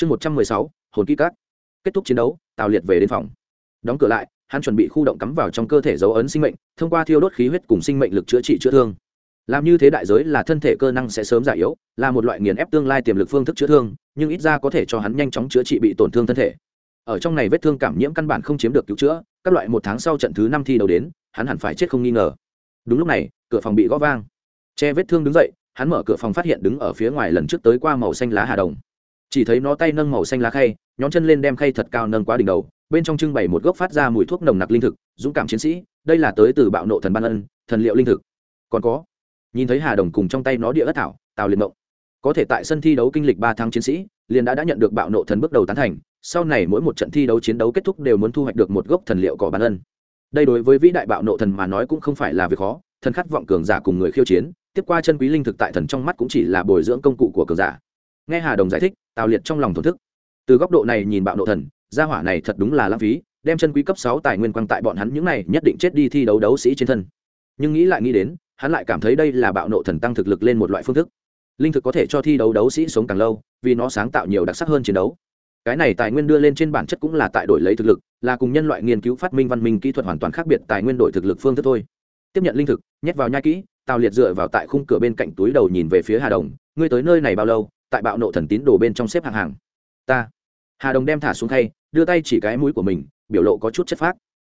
chương một trăm mười sáu, hồn kỹ cát kết thúc chiến đấu, tào liệt về đến phòng. Đóng cửa lại, hắn chuẩn bị khu động cắm vào trong cơ thể dấu ấn sinh mệnh, thông qua thiêu đốt khí huyết cùng sinh mệnh lực chữa trị chữa thương. Làm như thế đại giới là thân thể cơ năng sẽ sớm giải yếu, là một loại nghiền ép tương lai tiềm lực phương thức chữa thương, nhưng ít ra có thể cho hắn nhanh chóng chữa trị bị tổn thương thân thể. Ở trong này vết thương cảm nhiễm căn bản không chiếm được cứu chữa, các loại một tháng sau trận thứ năm thi đấu đến, hắn hẳn phải chết không nghi ngờ. Đúng lúc này, cửa phòng bị gõ vang. Che vết thương đứng dậy, hắn mở cửa phòng phát hiện đứng ở phía ngoài lần trước tới qua màu xanh lá hà đồng chỉ thấy nó tay nâng màu xanh lá khay nhóm chân lên đem khay thật cao nâng qua đỉnh đầu, bên trong trưng bày một gốc phát ra mùi thuốc nồng nặc linh thực, dũng cảm chiến sĩ, đây là tới từ bạo nộ thần ban ân, thần liệu linh thực. Còn có, nhìn thấy hà đồng cùng trong tay nó địa ất thảo, tào liền mộng. Có thể tại sân thi đấu kinh lịch ba tháng chiến sĩ, liền đã đã nhận được bạo nộ thần bước đầu tán thành, sau này mỗi một trận thi đấu chiến đấu kết thúc đều muốn thu hoạch được một gốc thần liệu cỏ ban ân. Đây đối với vĩ đại bạo nộ thần mà nói cũng không phải là việc khó, thần khát vọng cường giả cùng người khiêu chiến, tiếp qua chân quý linh thực tại thần trong mắt cũng chỉ là bồi dưỡng công cụ của cường giả nghe hà đồng giải thích, tào liệt trong lòng thổn thức. Từ góc độ này nhìn bạo nộ thần, gia hỏa này thật đúng là lãng phí, đem chân quý cấp sáu tài nguyên quăng tại bọn hắn những này nhất định chết đi thi đấu đấu sĩ trên thân. Nhưng nghĩ lại nghĩ đến, hắn lại cảm thấy đây là bạo nộ thần tăng thực lực lên một loại phương thức. Linh thực có thể cho thi đấu đấu sĩ sống càng lâu, vì nó sáng tạo nhiều đặc sắc hơn chiến đấu. Cái này tài nguyên đưa lên trên bản chất cũng là tại đổi lấy thực lực, là cùng nhân loại nghiên cứu phát minh văn minh kỹ thuật hoàn toàn khác biệt tài nguyên đổi thực lực phương thức thôi. Tiếp nhận linh thực, nhét vào nhai kỹ, tào liệt dựa vào tại khung cửa bên cạnh túi đầu nhìn về phía hà đồng, ngươi tới nơi này bao lâu? Tại bạo nộ thần tín đồ bên trong xếp hàng hàng. Ta. Hà đồng đem thả xuống khay, đưa tay chỉ cái mũi của mình, biểu lộ có chút chất phác.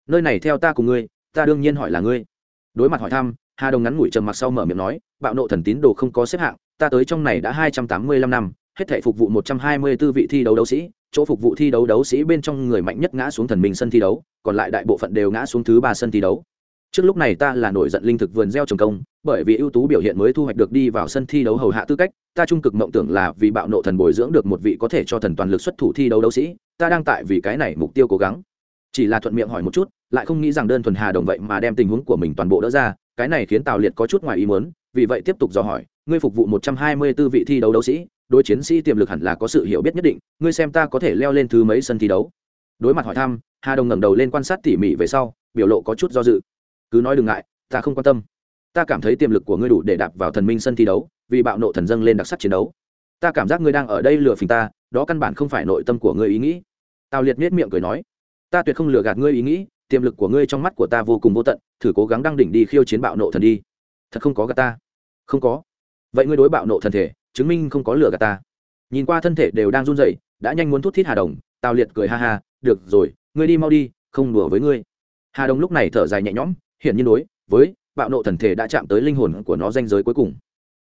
Nơi này theo ta cùng ngươi, ta đương nhiên hỏi là ngươi. Đối mặt hỏi thăm, hà đồng ngắn ngủi trầm mặc sau mở miệng nói, bạo nộ thần tín đồ không có xếp hạng, ta tới trong này đã hai trăm tám mươi lăm năm, hết thể phục vụ một trăm hai mươi 124 vị thi đấu đấu sĩ, chỗ phục vụ thi đấu đấu sĩ bên trong người mạnh nhất ngã xuống thần minh sân thi đấu, còn lại đại bộ phận đều ngã xuống thứ ba sân thi đấu trước lúc này ta là nổi giận linh thực vườn gieo trồng công, bởi vì ưu tú biểu hiện mới thu hoạch được đi vào sân thi đấu hầu hạ tư cách, ta trung cực mộng tưởng là vì bạo nộ thần bồi dưỡng được một vị có thể cho thần toàn lực xuất thủ thi đấu đấu sĩ, ta đang tại vì cái này mục tiêu cố gắng. Chỉ là thuận miệng hỏi một chút, lại không nghĩ rằng đơn thuần hà đồng vậy mà đem tình huống của mình toàn bộ đỡ ra, cái này khiến tào liệt có chút ngoài ý muốn, vì vậy tiếp tục dò hỏi, ngươi phục vụ một trăm hai mươi 124 vị thi đấu đấu sĩ, đối chiến sĩ tiềm lực hẳn là có sự hiểu biết nhất định, ngươi xem ta có thể leo lên thứ mấy sân thi đấu? Đối mặt hỏi thăm, hà đồng ngẩng đầu lên quan sát tỉ mỉ về sau, biểu lộ có chút do dự cứ nói đừng ngại, ta không quan tâm. Ta cảm thấy tiềm lực của ngươi đủ để đạp vào thần minh sân thi đấu, vì bạo nộ thần dâng lên đặc sắc chiến đấu. Ta cảm giác ngươi đang ở đây lừa phình ta, đó căn bản không phải nội tâm của ngươi ý nghĩ. Tào liệt miết miệng cười nói, ta tuyệt không lừa gạt ngươi ý nghĩ, tiềm lực của ngươi trong mắt của ta vô cùng vô tận, thử cố gắng đăng đỉnh đi khiêu chiến bạo nộ thần đi. Thật không có gạt ta? Không có. Vậy ngươi đối bạo nộ thần thể, chứng minh không có lừa gạt ta. Nhìn qua thân thể đều đang run rẩy, đã nhanh muốn thút thít hà đồng, tào liệt cười ha ha, được rồi, ngươi đi mau đi, không đùa với ngươi. Hà đồng lúc này thở dài nhẹ nhõm hiển nhiên đối với bạo nộ thần thể đã chạm tới linh hồn của nó danh giới cuối cùng.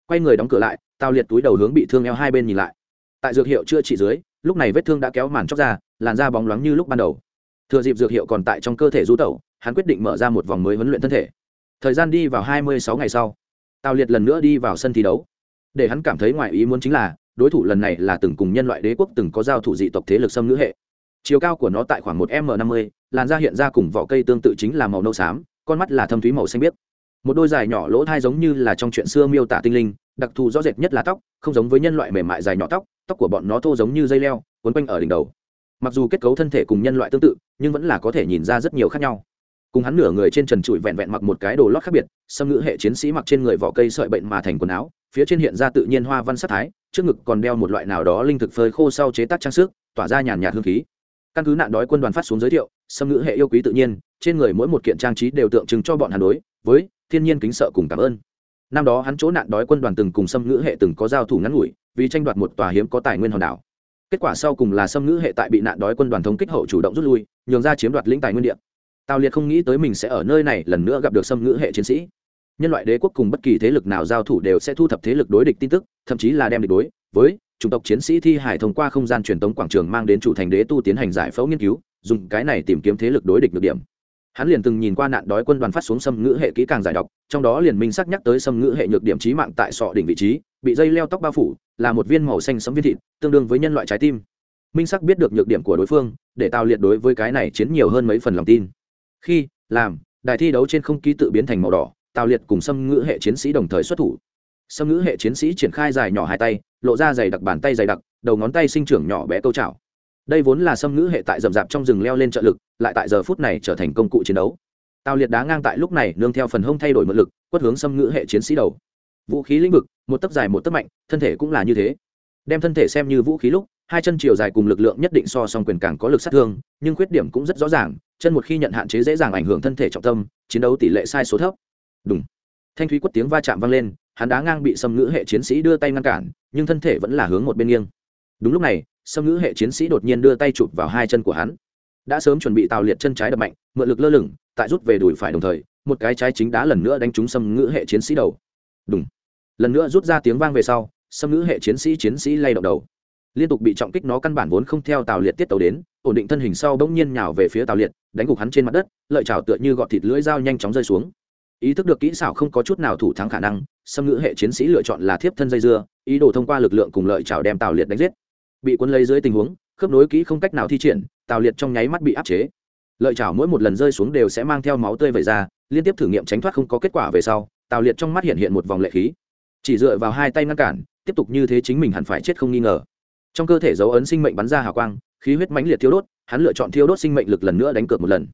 Quay người đóng cửa lại, tào liệt túi đầu hướng bị thương eo hai bên nhìn lại. Tại dược hiệu chưa trị dưới, lúc này vết thương đã kéo màn chóc ra, làn da bóng loáng như lúc ban đầu. Thừa dịp dược hiệu còn tại trong cơ thể rú tẩu, hắn quyết định mở ra một vòng mới huấn luyện thân thể. Thời gian đi vào hai mươi sáu ngày sau, tào liệt lần nữa đi vào sân thi đấu. Để hắn cảm thấy ngoài ý muốn chính là, đối thủ lần này là từng cùng nhân loại đế quốc từng có giao thủ dị tộc thế lực xâm nữ hệ. Chiều cao của nó tại khoảng một m năm mươi, làn da hiện ra cùng vỏ cây tương tự chính là màu nâu xám con mắt là thâm thúy màu xanh biếc. Một đôi dài nhỏ lỗ thai giống như là trong chuyện xưa miêu tả tinh linh, đặc thù rõ rệt nhất là tóc, không giống với nhân loại mềm mại dài nhỏ tóc tóc của bọn nó thô giống như dây leo, quấn quanh ở đỉnh đầu. Mặc dù kết cấu thân thể cùng nhân loại tương tự, nhưng vẫn là có thể nhìn ra rất nhiều khác nhau. Cùng hắn nửa người trên trần trụi vẹn vẹn mặc một cái đồ lót khác biệt, xâm ngữ hệ chiến sĩ mặc trên người vỏ cây sợi bệnh mà thành quần áo, phía trên hiện ra tự nhiên hoa văn sắc thái, trước ngực còn đeo một loại nào đó linh thực phơi khô sau chế tác trang sức, tỏa ra nhàn nhạt hương khí. Căn cứ nạn đói quân đoàn phát xuống giới thiệu xâm ngữ hệ yêu quý tự nhiên, trên người mỗi một kiện trang trí đều tượng trưng cho bọn hắn đối với thiên nhiên kính sợ cùng cảm ơn. Năm đó hắn chỗ nạn đói quân đoàn từng cùng xâm ngữ hệ từng có giao thủ ngắn ngủi, vì tranh đoạt một tòa hiếm có tài nguyên hòn đảo. Kết quả sau cùng là xâm ngữ hệ tại bị nạn đói quân đoàn thống kích hậu chủ động rút lui, nhường ra chiếm đoạt lĩnh tài nguyên địa. Tào liệt không nghĩ tới mình sẽ ở nơi này lần nữa gặp được xâm ngữ hệ chiến sĩ. Nhân loại đế quốc cùng bất kỳ thế lực nào giao thủ đều sẽ thu thập thế lực đối địch tin tức, thậm chí là đem địch đối với chủng tộc chiến sĩ thi hải thông qua không gian truyền tống quảng trường mang đến chủ thành đế tu tiến hành giải phẫu nghiên cứu, dùng cái này tìm kiếm thế lực đối địch được điểm. Hắn liền từng nhìn qua nạn đói quân đoàn phát xuống xâm ngữ hệ kỹ càng giải đọc trong đó liền minh sắc nhắc tới xâm ngữ hệ nhược điểm trí mạng tại sọ đỉnh vị trí, bị dây leo tóc bao phủ, là một viên màu xanh sấm viên thịt, tương đương với nhân loại trái tim. Minh sắc biết được nhược điểm của đối phương, để tạo liệt đối với cái này chiến nhiều hơn mấy phần lòng tin. Khi, làm, đài thi đấu trên không ký tự biến thành màu đỏ, tào liệt cùng xâm ngữ hệ chiến sĩ đồng thời xuất thủ. Sâm ngữ hệ chiến sĩ triển khai dài nhỏ hai tay, lộ ra dày đặc bàn tay dày đặc, đầu ngón tay sinh trưởng nhỏ bé câu chảo. Đây vốn là sâm ngữ hệ tại rậm rạp trong rừng leo lên trợ lực, lại tại giờ phút này trở thành công cụ chiến đấu. Tào liệt đá ngang tại lúc này nương theo phần hông thay đổi mượn lực, quất hướng xâm ngữ hệ chiến sĩ đầu. Vũ khí lĩnh vực, một tấc dài một tấc mạnh, thân thể cũng là như thế. Đem thân thể xem như vũ khí lúc, hai chân chiều dài cùng lực lượng nhất định so song quyền càng có lực sát thương, nhưng khuyết điểm cũng rất rõ ràng, chân một khi nhận hạn chế dễ dàng ảnh hưởng thân thể trọng tâm, chiến đấu tỷ lệ sai số thấp. Đúng thanh thúy quất tiếng va chạm vang lên hắn đá ngang bị xâm ngữ hệ chiến sĩ đưa tay ngăn cản, nhưng thân thể vẫn là hướng một bên nghiêng. Đúng lúc này xâm ngữ hệ chiến sĩ đột nhiên đưa tay chụp vào hai chân của hắn. Đã sớm chuẩn bị tào liệt chân trái đập mạnh, mượn lực lơ lửng, tại rút về đùi phải đồng thời, một cái trái chính đá lần nữa đánh trúng xâm ngữ hệ chiến sĩ đầu. Đúng lần nữa rút ra tiếng vang về sau xâm ngữ hệ chiến sĩ chiến sĩ lay động đầu. Liên tục bị trọng kích nó căn bản vốn không theo tào liệt tiết tàu đến, ổn định thân hình sau bỗng nhiên nhào về phía tào liệt, đánh gục hắn trên mặt đất, lợi chảo tựa như gọt thịt lưỡi dao nhanh chóng rơi xuống. Ý thức được kỹ xảo không có chút nào thủ thắng khả năng xâm ngữ hệ chiến sĩ lựa chọn là thiếp thân dây dưa, ý đồ thông qua lực lượng cùng lợi chảo đem tào liệt đánh giết. Bị quân lấy dưới tình huống, khớp nối kỹ không cách nào thi triển, tào liệt trong nháy mắt bị áp chế. Lợi chảo mỗi một lần rơi xuống đều sẽ mang theo máu tươi vẩy ra, liên tiếp thử nghiệm tránh thoát không có kết quả về sau, tào liệt trong mắt hiện hiện một vòng lệ khí. Chỉ dựa vào hai tay ngăn cản, tiếp tục như thế chính mình hẳn phải chết không nghi ngờ. Trong cơ thể dấu ấn sinh mệnh bắn ra hào quang, khí huyết mãnh liệt thiêu đốt, hắn lựa chọn thiêu đốt sinh mệnh lực lần nữa đánh cược một lần.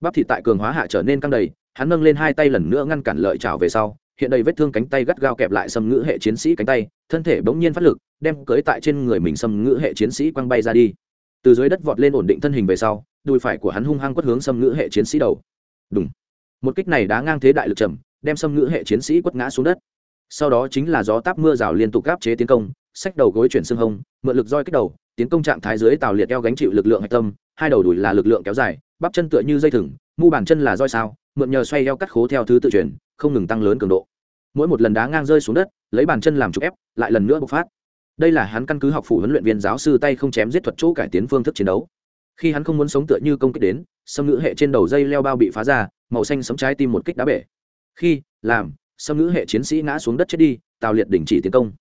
Bắp thịt tại cường hóa hạ trở nên căng đầy, hắn nâng lên hai tay lần nữa ngăn cản lợi chảo về sau hiện đầy vết thương cánh tay gắt gao kẹp lại xâm ngữ hệ chiến sĩ cánh tay, thân thể bỗng nhiên phát lực, đem cưới tại trên người mình xâm ngữ hệ chiến sĩ quăng bay ra đi. Từ dưới đất vọt lên ổn định thân hình về sau, đùi phải của hắn hung hăng quất hướng xâm ngữ hệ chiến sĩ đầu. Đúng một kích này đã ngang thế đại lực trầm, đem xâm ngữ hệ chiến sĩ quất ngã xuống đất. Sau đó chính là gió táp mưa rào liên tục gáp chế tiến công sách đầu gối chuyển xương hông, mượn lực roi kích đầu, tiến công trạng thái dưới tàu liệt eo gánh chịu lực lượng hạch tâm, hai đầu đùi là lực lượng kéo dài, bắp chân tựa như dây thừng, mu bàn chân là roi sao, mượn nhờ xoay eo cắt khố theo thứ tự chuyển không ngừng tăng lớn cường độ. Mỗi một lần đá ngang rơi xuống đất, lấy bàn chân làm trục ép, lại lần nữa bộc phát. Đây là hắn căn cứ học phủ huấn luyện viên giáo sư tay không chém giết thuật chỗ cải tiến phương thức chiến đấu. Khi hắn không muốn sống tựa như công kích đến, xâm ngữ hệ trên đầu dây leo bao bị phá ra, màu xanh sống trái tim một kích đá bể. Khi, làm, xâm ngữ hệ chiến sĩ ngã xuống đất chết đi, tào liệt đình chỉ tiến công.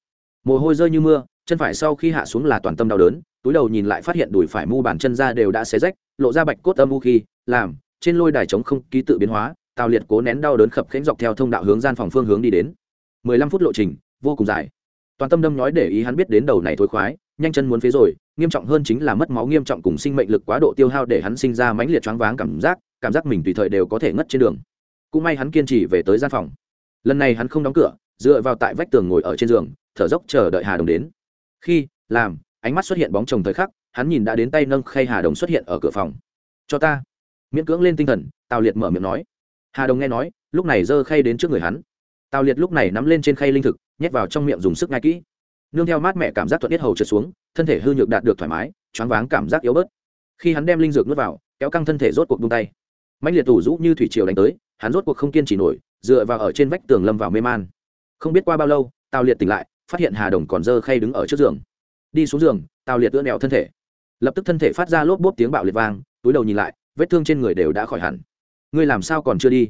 Mồ hôi rơi như mưa, chân phải sau khi hạ xuống là toàn tâm đau đớn, túi đầu nhìn lại phát hiện đùi phải mu bàn chân ra đều đã xé rách, lộ ra bạch cốt âm u khi, làm, trên lôi đài chống không ký tự biến hóa tào liệt cố nén đau đớn khập khẽnh dọc theo thông đạo hướng gian phòng phương hướng đi đến. Mười lăm phút lộ trình, vô cùng dài. Toàn tâm đâm nhói để ý hắn biết đến đầu này thối khoái, nhanh chân muốn phế rồi, nghiêm trọng hơn chính là mất máu nghiêm trọng cùng sinh mệnh lực quá độ tiêu hao để hắn sinh ra mãnh liệt choáng váng cảm giác cảm giác mình tùy thời đều có thể ngất trên đường. Cũng may hắn kiên trì về tới gian phòng. Lần này hắn không đóng cửa, dựa vào tại vách tường ngồi ở trên giường, thở dốc chờ đợi hà đồng đến. Khi, làm, ánh mắt xuất hiện bóng chồng thời khắc, hắn nhìn đã đến tay nâng khay hà đồng xuất hiện ở cửa phòng. Cho ta. Miễn cưỡng lên tinh thần, tào liệt mở miệng nói hà đồng nghe nói, lúc này giơ khay đến trước người hắn. Tào liệt lúc này nắm lên trên khay linh thực, nhét vào trong miệng dùng sức ngay kỹ. Nương theo mát mẹ cảm giác thuận tiết hầu trượt xuống, thân thể hư nhược đạt được thoải mái, choáng váng cảm giác yếu bớt. Khi hắn đem linh dược nuốt vào, kéo căng thân thể rốt cuộc bung tay. Mạnh liệt tủ rũ như thủy triều đánh tới, hắn rốt cuộc không kiên trì nổi, dựa vào ở trên vách tường lâm vào mê man. Không biết qua bao lâu, tào liệt tỉnh lại, phát hiện hà đồng còn dơ khay đứng ở trước giường. Đi xuống giường, tào liệt tựa nẹo thân thể. Lập tức thân thể phát ra lốp bốp tiếng bạo liệt vang, túi đầu nhìn lại, vết thương trên người đều đã khỏi hẳn ngươi làm sao còn chưa đi?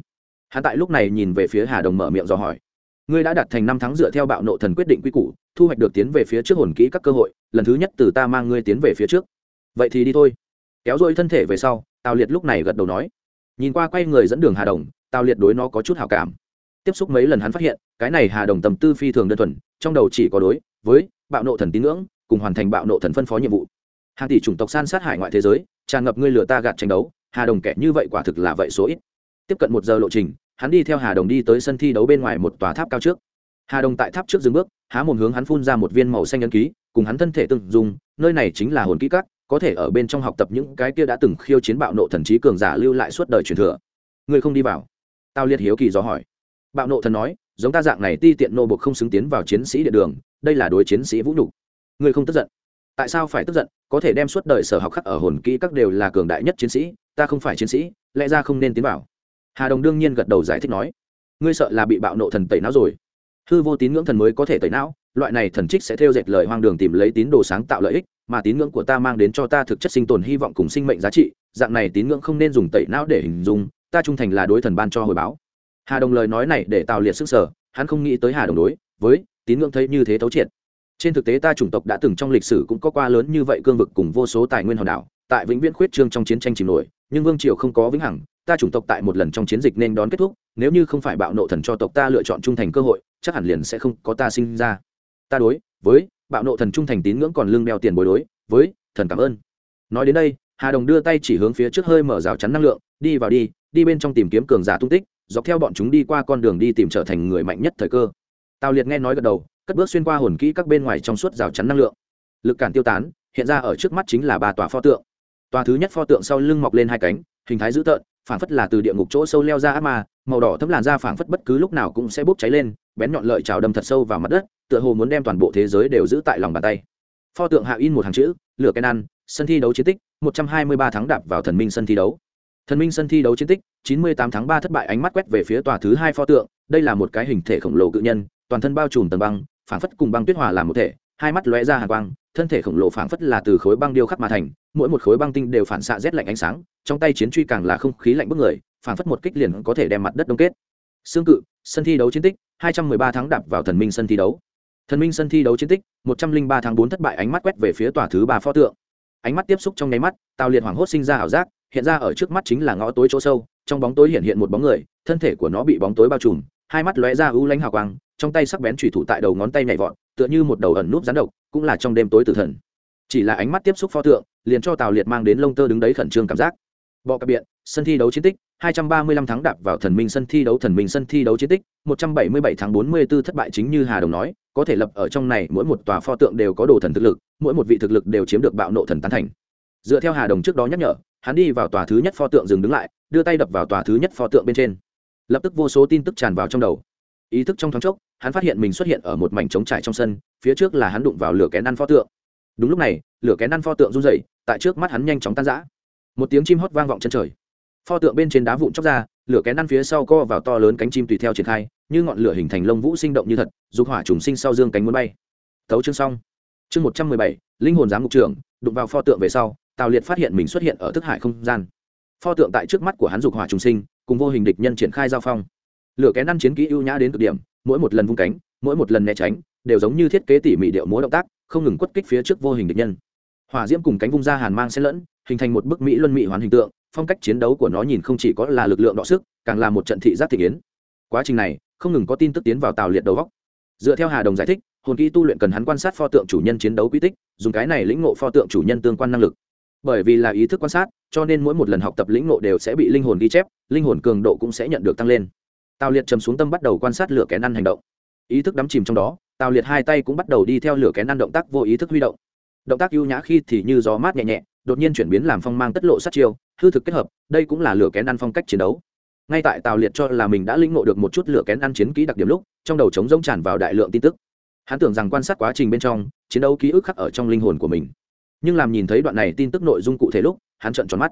Hắn tại lúc này nhìn về phía hà đồng mở miệng dò hỏi. Ngươi đã đạt thành năm tháng dựa theo bạo nộ thần quyết định quy củ, thu hoạch được tiến về phía trước hồn kỹ các cơ hội, lần thứ nhất từ ta mang ngươi tiến về phía trước. Vậy thì đi thôi. Kéo dôi thân thể về sau, tào liệt lúc này gật đầu nói. Nhìn qua quay người dẫn đường hà đồng, tào liệt đối nó có chút hào cảm. Tiếp xúc mấy lần hắn phát hiện, cái này hà đồng tầm tư phi thường đơn thuần, trong đầu chỉ có đối với bạo nộ thần tín ngưỡng, cùng hoàn thành bạo nộ thần phân phó nhiệm vụ. Hàng tỷ chủng tộc san sát hải ngoại thế giới, tràn ngập ngươi lừa ta gạt tranh đấu hà đồng kẻ như vậy quả thực là vậy số ít. Tiếp cận một giờ lộ trình, hắn đi theo hà đồng đi tới sân thi đấu bên ngoài một tòa tháp cao trước. Hà đồng tại tháp trước dừng bước, há một hướng hắn phun ra một viên màu xanh ấn ký, cùng hắn thân thể từng dùng nơi này chính là hồn kỹ cắt có thể ở bên trong học tập những cái kia đã từng khiêu chiến bạo nộ thần trí cường giả lưu lại suốt đời truyền thừa. Ngươi không đi vào. Tao liệt hiếu kỳ do hỏi. Bạo nộ thần nói, giống ta dạng này ti tiện nô buộc không xứng tiến vào chiến sĩ địa đường, đây là đối chiến sĩ vũ nhục. Ngươi không tức giận. Tại sao phải tức giận? Có thể đem suốt đời sở học khắc ở hồn kỹ các đều là cường đại nhất chiến sĩ ta không phải chiến sĩ, lẽ ra không nên tiến vào. Hà đồng đương nhiên gật đầu giải thích nói, ngươi sợ là bị bạo nộ thần tẩy não rồi. Hư vô tín ngưỡng thần mới có thể tẩy não, loại này thần trích sẽ theo dệt lời hoang đường tìm lấy tín đồ sáng tạo lợi ích, mà tín ngưỡng của ta mang đến cho ta thực chất sinh tồn hy vọng cùng sinh mệnh giá trị, dạng này tín ngưỡng không nên dùng tẩy não để hình dung, ta trung thành là đối thần ban cho hồi báo. Hà đồng lời nói này để tạo liệt sức sở hắn không nghĩ tới hà đồng đối với tín ngưỡng thấy như thế thấu triệt. Trên thực tế ta chủng tộc đã từng trong lịch sử cũng có qua lớn như vậy cương vực cùng vô số tài nguyên hòn đảo tại vĩnh viễn khuyết trương trong chiến tranh chìm nổi, nhưng vương triều không có vĩnh hằng, ta chủng tộc tại một lần trong chiến dịch nên đón kết thúc, nếu như không phải bạo nộ thần cho tộc ta lựa chọn trung thành cơ hội, chắc hẳn liền sẽ không có ta sinh ra. Ta đối với bạo nộ thần trung thành tín ngưỡng còn lương đeo tiền bối đối với thần cảm ơn. Nói đến đây, hà đồng đưa tay chỉ hướng phía trước hơi mở rào chắn năng lượng, đi vào đi đi bên trong tìm kiếm cường giả tung tích, dọc theo bọn chúng đi qua con đường đi tìm trở thành người mạnh nhất thời cơ. Tào liệt nghe nói gật đầu, cất bước xuyên qua hồn kỹ các bên ngoài trong suốt rào chắn năng lượng. Lực cản tiêu tán, hiện ra ở trước mắt chính là ba tòa pho tượng tòa thứ nhất pho tượng sau lưng mọc lên hai cánh, hình thái dữ tợn, phảng phất là từ địa ngục chỗ sâu leo ra ác ma, màu đỏ thấm làn da phảng phất bất cứ lúc nào cũng sẽ bốc cháy lên, bén nhọn lợi trào đâm thật sâu vào mặt đất, tựa hồ muốn đem toàn bộ thế giới đều giữ tại lòng bàn tay. Pho tượng hạ in một hàng chữ, lửa cái ăn, sân thi đấu chiến tích, một trăm hai mươi ba tháng đạp vào thần minh sân thi đấu. Thần minh sân thi đấu chiến tích, chín mươi tám tháng ba thất bại ánh mắt quét về phía tòa thứ hai pho tượng, đây là một cái hình thể khổng lồ cự nhân, toàn thân bao trùm tầng băng, phảng phất cùng băng tuyết hòa làm một thể, hai mắt lóe ra hàng quang thân thể khổng lồ phảng phất là từ khối băng điêu khắc mà thành, mỗi một khối băng tinh đều phản xạ rét lạnh ánh sáng, trong tay chiến truy càng là không khí lạnh bức người, phảng phất một kích liền có thể đem mặt đất đông kết. Xương cự, sân thi đấu chiến tích, hai trăm mười ba tháng đạp vào thần minh sân thi đấu. Thần minh sân thi đấu chiến tích, một trăm linh ba tháng bốn thất bại ánh mắt quét về phía tòa thứ ba pho tượng. Ánh mắt tiếp xúc trong nháy mắt, tào liệt hoảng hốt sinh ra ảo giác, hiện ra ở trước mắt chính là ngõ tối chỗ sâu, trong bóng tối hiện hiện một bóng người, thân thể của nó bị bóng tối bao trùm, hai mắt lóe ra ưu lánh hào quang trong tay sắc bén chủy thủ tại đầu ngón tay nhảy vọt tựa như một đầu ẩn núp rắn độc cũng là trong đêm tối tử thần chỉ là ánh mắt tiếp xúc pho tượng liền cho tào liệt mang đến lông tơ đứng đấy khẩn trương cảm giác bọ cặp biện sân thi đấu chiến tích 235 tháng đạp vào thần minh sân thi đấu thần minh sân thi đấu chiến tích 177 tháng 44 thất bại chính như Hà Đồng nói, có thể lập ở trong này mỗi một tòa pho tượng đều có đồ thần thực lực, mỗi một vị thực lực đều chiếm được bạo nộ thần tán thành. Dựa theo Hà Đồng trước đó nhắc nhở, hắn đi vào tòa thứ nhất pho tượng dừng đứng lại, đưa tay đập vào tòa thứ nhất pho tượng bên trên. Lập tức vô số tin tức tràn vào trong đầu. Ý thức trong thoáng chốc, hắn phát hiện mình xuất hiện ở một mảnh trống trải trong sân, phía trước là hắn đụng vào lửa kén ăn pho tượng. Đúng lúc này, lửa kén ăn pho tượng run rẩy, tại trước mắt hắn nhanh chóng tan rã. Một tiếng chim hót vang vọng chân trời. Pho tượng bên trên đá vụn chóc ra lửa kén ăn phía sau co vào to lớn cánh chim tùy theo triển khai như ngọn lửa hình thành lông vũ sinh động như thật dục hỏa trùng sinh sau dương cánh muốn bay. Thấu chương xong. Chương một trăm mười bảy linh hồn giám mục trưởng đụng vào pho tượng về sau tào liệt phát hiện mình xuất hiện ở thức hải không gian. Pho tượng tại trước mắt của hắn dục hỏa trùng sinh cùng vô hình địch nhân triển khai giao phong lửa kén ăn chiến kỹ ưu nhã đến cực điểm, mỗi một lần vung cánh, mỗi một lần né tránh, đều giống như thiết kế tỉ mỉ điệu múa động tác, không ngừng quất kích phía trước vô hình địch nhân. Hỏa diễm cùng cánh vung ra hàn mang xen lẫn, hình thành một bức mỹ luân mỹ hoàn hình tượng, phong cách chiến đấu của nó nhìn không chỉ có là lực lượng đọ sức, càng là một trận thị giác thị kiến. Quá trình này, không ngừng có tin tức tiến vào tàu liệt đầu góc. Dựa theo hà đồng giải thích, hồn kỹ tu luyện cần hắn quan sát pho tượng chủ nhân chiến đấu quy tích, dùng cái này lĩnh ngộ pho tượng chủ nhân tương quan năng lực. Bởi vì là ý thức quan sát, cho nên mỗi một lần học tập lĩnh ngộ đều sẽ bị linh hồn ghi chép, linh hồn cường độ cũng sẽ nhận được tăng lên tào liệt trầm xuống tâm bắt đầu quan sát lửa kén ăn hành động. Ý thức đắm chìm trong đó, tào liệt hai tay cũng bắt đầu đi theo lửa kén ăn động tác vô ý thức huy động. Động tác ưu nhã khi thì như gió mát nhẹ nhẹ, đột nhiên chuyển biến làm phong mang tất lộ sát chiêu, hư thực kết hợp, đây cũng là lửa kén ăn phong cách chiến đấu. Ngay tại tào liệt cho là mình đã lĩnh ngộ được một chút lửa kén ăn chiến kỹ đặc điểm lúc, trong đầu trống rỗng tràn vào đại lượng tin tức. Hắn tưởng rằng quan sát quá trình bên trong, chiến đấu ký ức khắc ở trong linh hồn của mình. Nhưng làm nhìn thấy đoạn này tin tức nội dung cụ thể lúc, hắn trợn tròn mắt.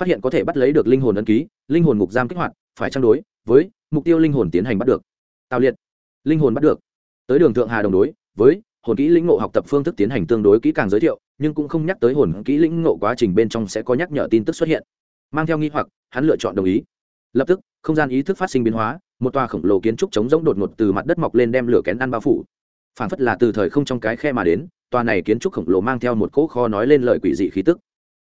Phát hiện có thể bắt lấy được linh hồn ấn ký, linh hồn ngục giam kích hoạt, phải trang đối? Với mục tiêu linh hồn tiến hành bắt được. Tào liệt, linh hồn bắt được. Tới đường thượng hà đồng đối, với hồn kỹ lĩnh ngộ học tập phương thức tiến hành tương đối kỹ càng giới thiệu, nhưng cũng không nhắc tới hồn kỹ lĩnh ngộ quá trình bên trong sẽ có nhắc nhở tin tức xuất hiện. Mang theo nghi hoặc, hắn lựa chọn đồng ý. Lập tức, không gian ý thức phát sinh biến hóa, một tòa khổng lồ kiến trúc chống rỗng đột ngột từ mặt đất mọc lên đem lửa kén ăn bao phủ. Phản phất là từ thời không trong cái khe mà đến, tòa này kiến trúc khổng lồ mang theo một cỗ kho nói lên lời quỷ dị khí tức.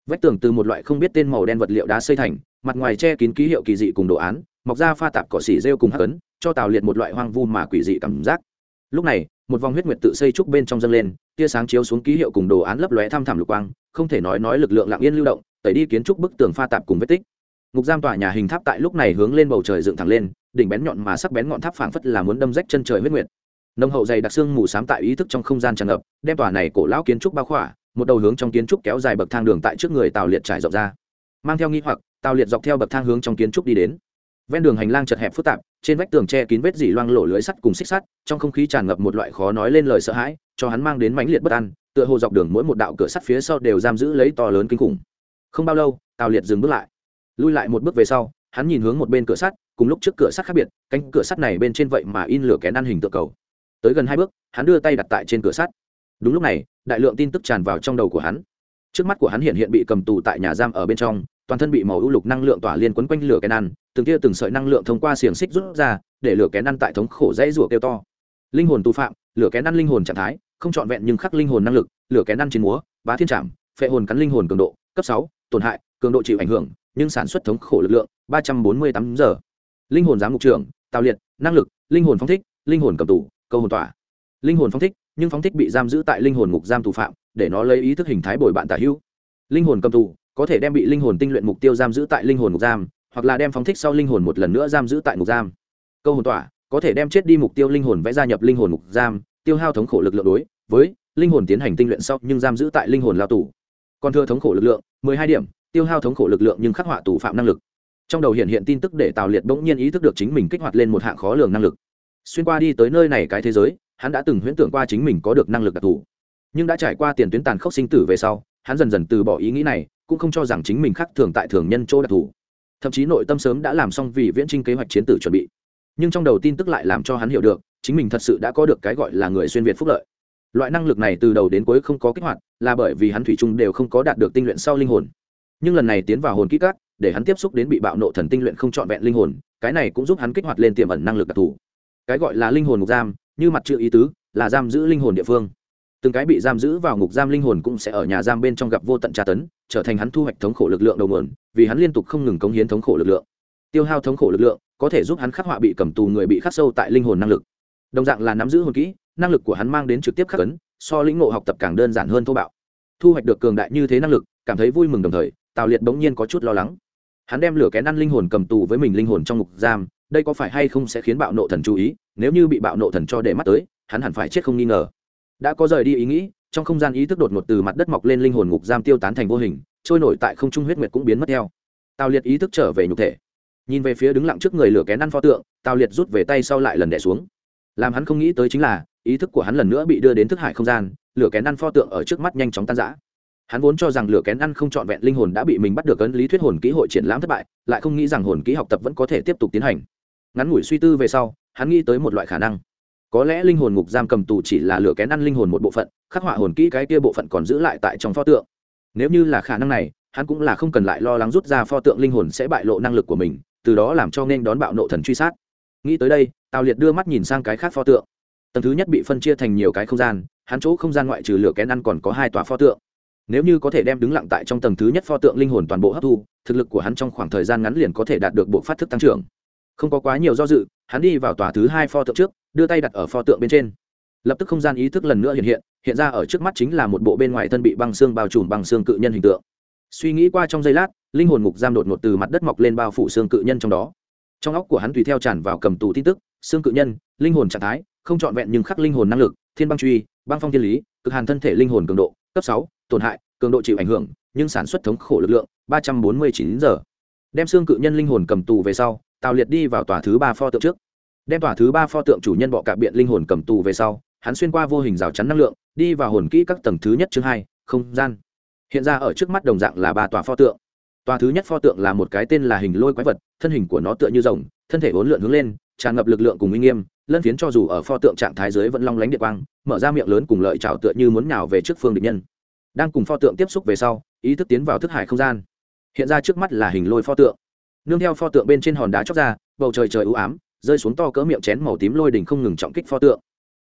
Vách tường từ một loại không biết tên màu đen vật liệu đá xây thành, mặt ngoài che kín ký hiệu kỳ dị cùng đồ án mọc ra pha tạp cỏ xỉ rêu cùng hắc ấn, cho tào liệt một loại hoang vu mà quỷ dị cảm giác. Lúc này, một vòng huyết nguyệt tự xây trúc bên trong dâng lên, tia sáng chiếu xuống ký hiệu cùng đồ án lấp lóe thăm thẳm lục quang, không thể nói nói lực lượng lặng yên lưu động, tẩy đi kiến trúc bức tường pha tạp cùng vết tích. Ngục giam tòa nhà hình tháp tại lúc này hướng lên bầu trời dựng thẳng lên, đỉnh bén nhọn mà sắc bén ngọn tháp phảng phất là muốn đâm rách chân trời huyết nguyệt. Nông hậu dày đặc xương mù sám tại ý thức trong không gian tràn ngập, đem tòa này cổ lão kiến trúc bao khỏa, một đầu hướng trong kiến trúc kéo dài bậc thang đường tại trước người tào liệt trải rộng ra. Mang theo nghi hoặc, tào liệt dọc theo bậc thang hướng trong kiến trúc đi đến ven đường hành lang chật hẹp phức tạp, trên vách tường che kín vết dỉ loang lổ lưới sắt cùng xích sắt, trong không khí tràn ngập một loại khó nói lên lời sợ hãi, cho hắn mang đến mãnh liệt bất an, tựa hồ dọc đường mỗi một đạo cửa sắt phía sau đều giam giữ lấy to lớn kinh khủng. Không bao lâu, tào liệt dừng bước lại. Lui lại một bước về sau, hắn nhìn hướng một bên cửa sắt, cùng lúc trước cửa sắt khác biệt, cánh cửa sắt này bên trên vậy mà in lửa kén ăn hình tượng cầu. Tới gần hai bước, hắn đưa tay đặt tại trên cửa sắt. Đúng lúc này, đại lượng tin tức tràn vào trong đầu của hắn. Trước mắt của hắn hiện hiện bị cầm tù tại nhà giam ở bên trong toàn thân bị màu ưu lục năng lượng tỏa liên quấn quanh lửa kén ăn, từng tia từng sợi năng lượng thông qua xiềng xích rút ra, để lửa kén ăn tại thống khổ dãy rủa kêu to. Linh hồn tù phạm, lửa kén ăn linh hồn trạng thái, không trọn vẹn nhưng khắc linh hồn năng lực, lửa kén ăn chiến múa, bá thiên trảm, phệ hồn cắn linh hồn cường độ, cấp sáu, tổn hại, cường độ chịu ảnh hưởng, nhưng sản xuất thống khổ lực lượng, ba trăm bốn mươi tám giờ. Linh hồn giám mục trưởng tạo liệt, năng lực, linh hồn phong thích, linh hồn cầm tù, câu hồn tỏa. Linh hồn phong thích, nhưng phóng thích bị giam giữ tại linh hồn ngục giam tù phạm, để nó lấy ý thức hình thái bồi bạn tả hữu. Linh hồn cầm tù có thể đem bị linh hồn tinh luyện mục tiêu giam giữ tại linh hồn ngục giam, hoặc là đem phóng thích sau linh hồn một lần nữa giam giữ tại ngục giam. Câu hồn tỏa, có thể đem chết đi mục tiêu linh hồn vẽ gia nhập linh hồn ngục giam, tiêu hao thống khổ lực lượng đối với linh hồn tiến hành tinh luyện sau nhưng giam giữ tại linh hồn lao tù. Còn thừa thống khổ lực lượng, mười hai điểm, tiêu hao thống khổ lực lượng nhưng khắc họa tù phạm năng lực. Trong đầu hiện hiện tin tức để tào liệt bỗng nhiên ý thức được chính mình kích hoạt lên một hạng khó lường năng lực. Xuyên qua đi tới nơi này cái thế giới, hắn đã từng huyễn tưởng qua chính mình có được năng lực đặc thù. Nhưng đã trải qua tiền tuyến tàn khốc sinh tử về sau, hắn dần dần từ bỏ ý nghĩ này cũng không cho rằng chính mình khác thường tại thường nhân chỗ đặc thù. Thậm chí nội tâm sớm đã làm xong vì viễn trinh kế hoạch chiến tử chuẩn bị. Nhưng trong đầu tin tức lại làm cho hắn hiểu được, chính mình thật sự đã có được cái gọi là người xuyên việt phúc lợi. Loại năng lực này từ đầu đến cuối không có kích hoạt, là bởi vì hắn thủy chung đều không có đạt được tinh luyện sau linh hồn. Nhưng lần này tiến vào hồn kỹ cát để hắn tiếp xúc đến bị bạo nộ thần tinh luyện không trọn vẹn linh hồn, cái này cũng giúp hắn kích hoạt lên tiềm ẩn năng lực đặc thù. Cái gọi là linh hồn ngục giam, như mặt chữ ý tứ, là giam giữ linh hồn địa phương từng cái bị giam giữ vào ngục giam linh hồn cũng sẽ ở nhà giam bên trong gặp vô tận tra tấn, trở thành hắn thu hoạch thống khổ lực lượng đầu nguồn, vì hắn liên tục không ngừng cống hiến thống khổ lực lượng. Tiêu hao thống khổ lực lượng, có thể giúp hắn khắc họa bị cầm tù người bị khắc sâu tại linh hồn năng lực. Đồng dạng là nắm giữ hồn kỹ, năng lực của hắn mang đến trực tiếp khắc ấn, so lĩnh ngộ học tập càng đơn giản hơn thô bạo. Thu hoạch được cường đại như thế năng lực, cảm thấy vui mừng đồng thời, tào liệt bỗng nhiên có chút lo lắng. Hắn đem lửa kén ăn linh hồn cầm tù với mình linh hồn trong ngục giam, đây có phải hay không sẽ khiến bạo nộ thần chú ý, nếu như bị bạo nộ thần cho để mắt tới, hắn hẳn phải chết không nghi ngờ đã có rời đi ý nghĩ, trong không gian ý thức đột ngột từ mặt đất mọc lên linh hồn ngục giam tiêu tán thành vô hình, trôi nổi tại không trung huyết nguyệt cũng biến mất theo. Tào liệt ý thức trở về nhục thể. Nhìn về phía đứng lặng trước người lửa kén ăn pho tượng, tào liệt rút về tay sau lại lần đẻ xuống. Làm hắn không nghĩ tới chính là, ý thức của hắn lần nữa bị đưa đến thức hải không gian, lửa kén ăn pho tượng ở trước mắt nhanh chóng tan rã. Hắn vốn cho rằng lửa kén ăn không trọn vẹn linh hồn đã bị mình bắt được ấn lý thuyết hồn ký hội triển lãm thất bại, lại không nghĩ rằng hồn ký học tập vẫn có thể tiếp tục tiến hành. Ngắn ngủi suy tư về sau, hắn nghĩ tới một loại khả năng có lẽ linh hồn ngục giam cầm tù chỉ là lửa kén ăn linh hồn một bộ phận, khắc họa hồn kỹ cái kia bộ phận còn giữ lại tại trong pho tượng. Nếu như là khả năng này, hắn cũng là không cần lại lo lắng rút ra pho tượng linh hồn sẽ bại lộ năng lực của mình, từ đó làm cho nên đón bạo nộ thần truy sát. Nghĩ tới đây, tào liệt đưa mắt nhìn sang cái khác pho tượng. Tầng thứ nhất bị phân chia thành nhiều cái không gian, hắn chỗ không gian ngoại trừ lửa kén ăn còn có hai tòa pho tượng. Nếu như có thể đem đứng lặng tại trong tầng thứ nhất pho tượng linh hồn toàn bộ hấp thu, thực lực của hắn trong khoảng thời gian ngắn liền có thể đạt được bộ phát thức tăng trưởng. Không có quá nhiều do dự hắn đi vào tòa thứ hai pho tượng trước, đưa tay đặt ở pho tượng bên trên. Lập tức không gian ý thức lần nữa hiện hiện hiện ra ở trước mắt chính là một bộ bên ngoài thân bị băng xương bao trùm bằng xương cự nhân hình tượng. Suy nghĩ qua trong giây lát, linh hồn ngục giam đột ngột từ mặt đất mọc lên bao phủ xương cự nhân trong đó. Trong óc của hắn tùy theo tràn vào cầm tù tin tức, xương cự nhân, linh hồn trạng thái, không trọn vẹn nhưng khắc linh hồn năng lực, thiên băng truy, băng phong thiên lý, cực hàn thân thể linh hồn cường độ, cấp sáu, tổn hại, cường độ chịu ảnh hưởng, nhưng sản xuất thống khổ lực lượng, ba trăm bốn mươi chín giờ. Đem xương cự nhân linh hồn cầm tù về sau tào liệt đi vào tòa thứ ba pho tượng trước. Đem tòa thứ ba pho tượng chủ nhân bọ cạp biện linh hồn cầm tù về sau, hắn xuyên qua vô hình rào chắn năng lượng, đi vào hồn kỹ các tầng thứ nhất chương hai, không gian. Hiện ra ở trước mắt đồng dạng là ba tòa pho tượng. Tòa thứ nhất pho tượng là một cái tên là hình lôi quái vật, thân hình của nó tựa như rồng, thân thể uốn lượn hướng lên, tràn ngập lực lượng cùng uy nghiêm, lân phiến cho dù ở pho tượng trạng thái dưới vẫn long lánh điện quang, mở ra miệng lớn cùng lợi trào tựa như muốn nào về trước phương địch nhân. Đang cùng pho tượng tiếp xúc về sau, ý thức tiến vào thức hải không gian. Hiện ra trước mắt là hình lôi pho tượng nương theo pho tượng bên trên hòn đá chóc ra, bầu trời trời ưu ám, rơi xuống to cỡ miệng chén màu tím lôi đỉnh không ngừng trọng kích pho tượng.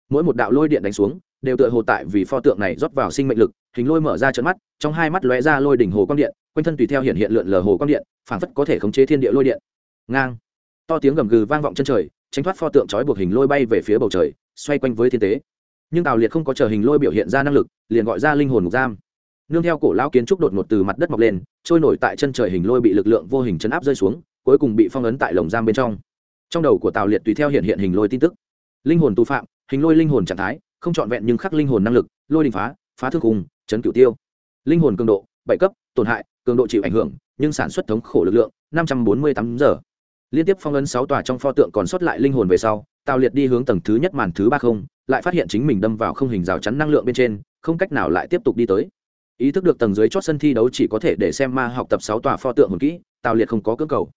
Mỗi một đạo lôi điện đánh xuống, đều tựa hồ tại vì pho tượng này rót vào sinh mệnh lực, hình lôi mở ra trận mắt, trong hai mắt lóe ra lôi đỉnh hồ quang điện, quanh thân tùy theo hiện hiện lượn lờ hồ quang điện, phảng phất có thể khống chế thiên địa lôi điện. Ngang. To tiếng gầm gừ vang vọng chân trời, tránh thoát pho tượng trói buộc hình lôi bay về phía bầu trời, xoay quanh với thiên tế. Nhưng tào liệt không có chờ hình lôi biểu hiện ra năng lực, liền gọi ra linh hồn ngục giam nương theo cổ lão kiến trúc đột ngột từ mặt đất mọc lên trôi nổi tại chân trời hình lôi bị lực lượng vô hình chấn áp rơi xuống cuối cùng bị phong ấn tại lồng giam bên trong. Trong đầu của tào liệt tùy theo hiện hiện hình lôi tin tức. Linh hồn tù phạm hình lôi linh hồn trạng thái không trọn vẹn nhưng khắc linh hồn năng lực lôi đình phá phá thương hùng, chấn cửu tiêu. Linh hồn cường độ bảy cấp tổn hại cường độ chịu ảnh hưởng nhưng sản xuất thống khổ lực lượng năm trăm bốn mươi tám giờ. Liên tiếp phong ấn sáu tòa trong pho tượng còn sót lại linh hồn về sau tào liệt đi hướng tầng thứ nhất màn thứ ba không lại phát hiện chính mình đâm vào không hình rào chắn năng lượng bên trên không cách nào lại tiếp tục đi tới ý thức được tầng dưới chót sân thi đấu chỉ có thể để xem ma học tập sáu tòa pho tượng hồn kỹ, tào liệt không có cưỡng cầu.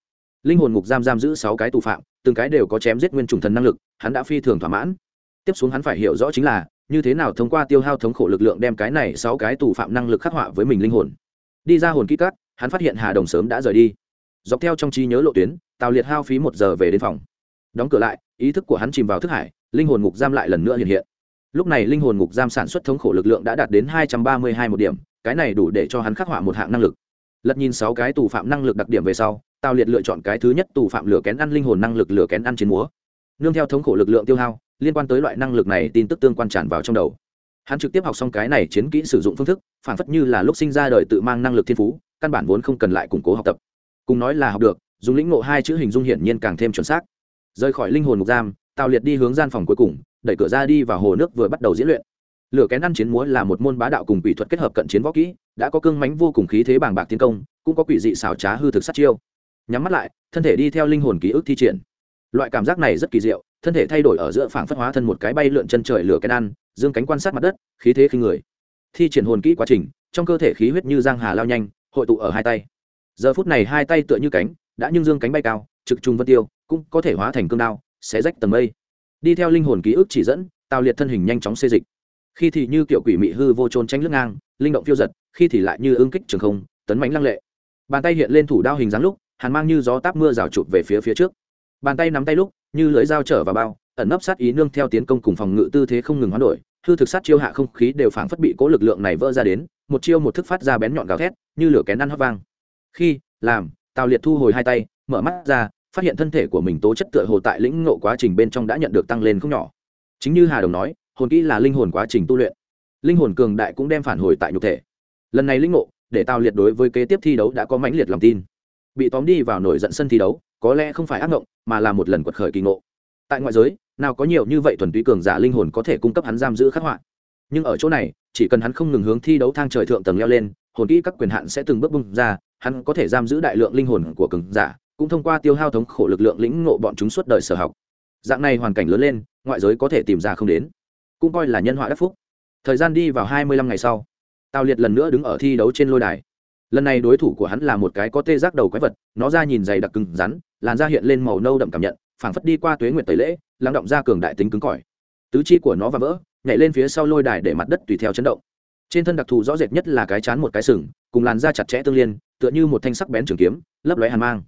Linh hồn ngục giam giam giữ sáu cái tù phạm, từng cái đều có chém giết nguyên trùng thần năng lực, hắn đã phi thường thỏa mãn. Tiếp xuống hắn phải hiểu rõ chính là, như thế nào thông qua tiêu hao thống khổ lực lượng đem cái này sáu cái tù phạm năng lực khắc họa với mình linh hồn. Đi ra hồn kỹ cắt hắn phát hiện hà đồng sớm đã rời đi. Dọc theo trong trí nhớ lộ tuyến, tào liệt hao phí một giờ về đến phòng. Đóng cửa lại, ý thức của hắn chìm vào thức hải, linh hồn ngục giam lại lần nữa hiện hiện. Lúc này linh hồn ngục giam sản xuất thống khổ lực lượng đã đạt đến hai trăm ba mươi hai một điểm cái này đủ để cho hắn khắc họa một hạng năng lực. Lật nhìn sáu cái tù phạm năng lực đặc điểm về sau, tào liệt lựa chọn cái thứ nhất tù phạm lửa kén ăn linh hồn năng lực lửa kén ăn chiến múa. Nương theo thống khổ lực lượng tiêu hao, liên quan tới loại năng lực này tin tức tương quan tràn vào trong đầu. Hắn trực tiếp học xong cái này chiến kỹ sử dụng phương thức, phản phất như là lúc sinh ra đời tự mang năng lực thiên phú, căn bản vốn không cần lại củng cố học tập. Cùng nói là học được, dùng lĩnh ngộ hai chữ hình dung hiển nhiên càng thêm chuẩn xác. Rời khỏi linh hồn ngục giam, tào liệt đi hướng gian phòng cuối cùng, đẩy cửa ra đi vào hồ nước vừa bắt đầu diễn luyện lửa kén ăn chiến múa là một môn bá đạo cùng quỷ thuật kết hợp cận chiến võ kỹ, đã có cương mánh vô cùng khí thế bàng bạc tiến công, cũng có quỷ dị xảo trá hư thực sát chiêu. Nhắm mắt lại, thân thể đi theo linh hồn ký ức thi triển. Loại cảm giác này rất kỳ diệu, thân thể thay đổi ở giữa phảng phất hóa thân một cái bay lượn chân trời lửa kén ăn, dương cánh quan sát mặt đất, khí thế khi người. Thi triển hồn kỹ quá trình, trong cơ thể khí huyết như giang hà lao nhanh, hội tụ ở hai tay. Giờ phút này hai tay tựa như cánh, đã nhưng dương cánh bay cao, trực trung vân tiêu, cũng có thể hóa thành cương đao sẽ rách tầng mây. Đi theo linh hồn ký ức chỉ dẫn tào liệt thân hình nhanh chóng xê dịch khi thì như kiểu quỷ mị hư vô trôn tranh lướt ngang, linh động phiêu giật, khi thì lại như ương kích trường không, tấn mánh lăng lệ. Bàn tay hiện lên thủ đao hình dáng lúc, hàn mang như gió táp mưa rào chụp về phía phía trước. Bàn tay nắm tay lúc, như lưỡi dao trở vào bao, ẩn nấp sát ý nương theo tiến công cùng phòng ngự tư thế không ngừng hoán đổi, hư thực sát chiêu hạ không khí đều phảng phất bị cố lực lượng này vỡ ra đến, một chiêu một thức phát ra bén nhọn gào thét, như lửa kén ăn hót vang. Khi, làm, tào liệt thu hồi hai tay, mở mắt ra, phát hiện thân thể của mình tố chất tựa hồ tại lĩnh ngộ quá trình bên trong đã nhận được tăng lên không nhỏ. Chính như hà đồng nói hồn kỹ là linh hồn quá trình tu luyện. Linh hồn cường đại cũng đem phản hồi tại nhục thể. Lần này linh ngộ, để tào liệt đối với kế tiếp thi đấu đã có mãnh liệt lòng tin. Bị tóm đi vào nổi giận sân thi đấu, có lẽ không phải ác ngộng, mà là một lần quật khởi kỳ ngộ. Tại ngoại giới, nào có nhiều như vậy thuần túy cường giả linh hồn có thể cung cấp hắn giam giữ khắc họa. Nhưng ở chỗ này, chỉ cần hắn không ngừng hướng thi đấu thang trời thượng tầng leo lên, hồn kỹ các quyền hạn sẽ từng bước bung ra, hắn có thể giam giữ đại lượng linh hồn của cường giả, cũng thông qua tiêu hao thống khổ lực lượng lĩnh ngộ bọn chúng suốt đời sở học. Dạng này hoàn cảnh lớn lên, ngoại giới có thể tìm ra không đến cũng coi là nhân họa đắc phúc. Thời gian đi vào hai mươi lăm ngày sau, tào liệt lần nữa đứng ở thi đấu trên lôi đài. Lần này đối thủ của hắn là một cái có tê giác đầu quái vật, nó ra nhìn dày đặc cứng rắn, làn da hiện lên màu nâu đậm cảm nhận, phảng phất đi qua tuế nguyệt tẩy lễ, lắng động ra cường đại tính cứng cỏi. Tứ chi của nó và vỡ, nhảy lên phía sau lôi đài để mặt đất tùy theo chấn động. Trên thân đặc thù rõ rệt nhất là cái chán một cái sừng, cùng làn da chặt chẽ tương liên, tựa như một thanh sắc bén trường kiếm, lấp lóe hàn mang.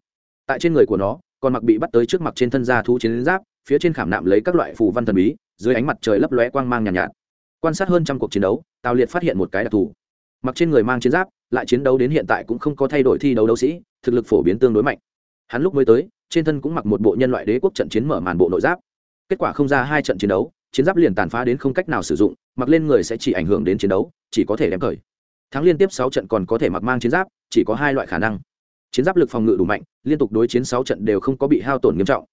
Tại trên người của nó, còn mặc bị bắt tới trước mặt trên thân da thú chiến giáp, phía trên khảm nạm lấy các loại phù văn thần bí dưới ánh mặt trời lấp lóe quang mang nhàn nhạt, nhạt. Quan sát hơn trăm cuộc chiến đấu tào liệt phát hiện một cái đặc thù. Mặc trên người mang chiến giáp lại chiến đấu đến hiện tại cũng không có thay đổi thi đấu đấu sĩ thực lực phổ biến tương đối mạnh. Hắn lúc mới tới trên thân cũng mặc một bộ nhân loại đế quốc trận chiến mở màn bộ nội giáp. Kết quả không ra hai trận chiến đấu chiến giáp liền tàn phá đến không cách nào sử dụng mặc lên người sẽ chỉ ảnh hưởng đến chiến đấu chỉ có thể đem cởi. Thắng liên tiếp sáu trận còn có thể mặc mang chiến giáp chỉ có hai loại khả năng. Chiến giáp lực phòng ngự đủ mạnh liên tục đối chiến sáu trận đều không có bị hao tổn nghiêm trọng.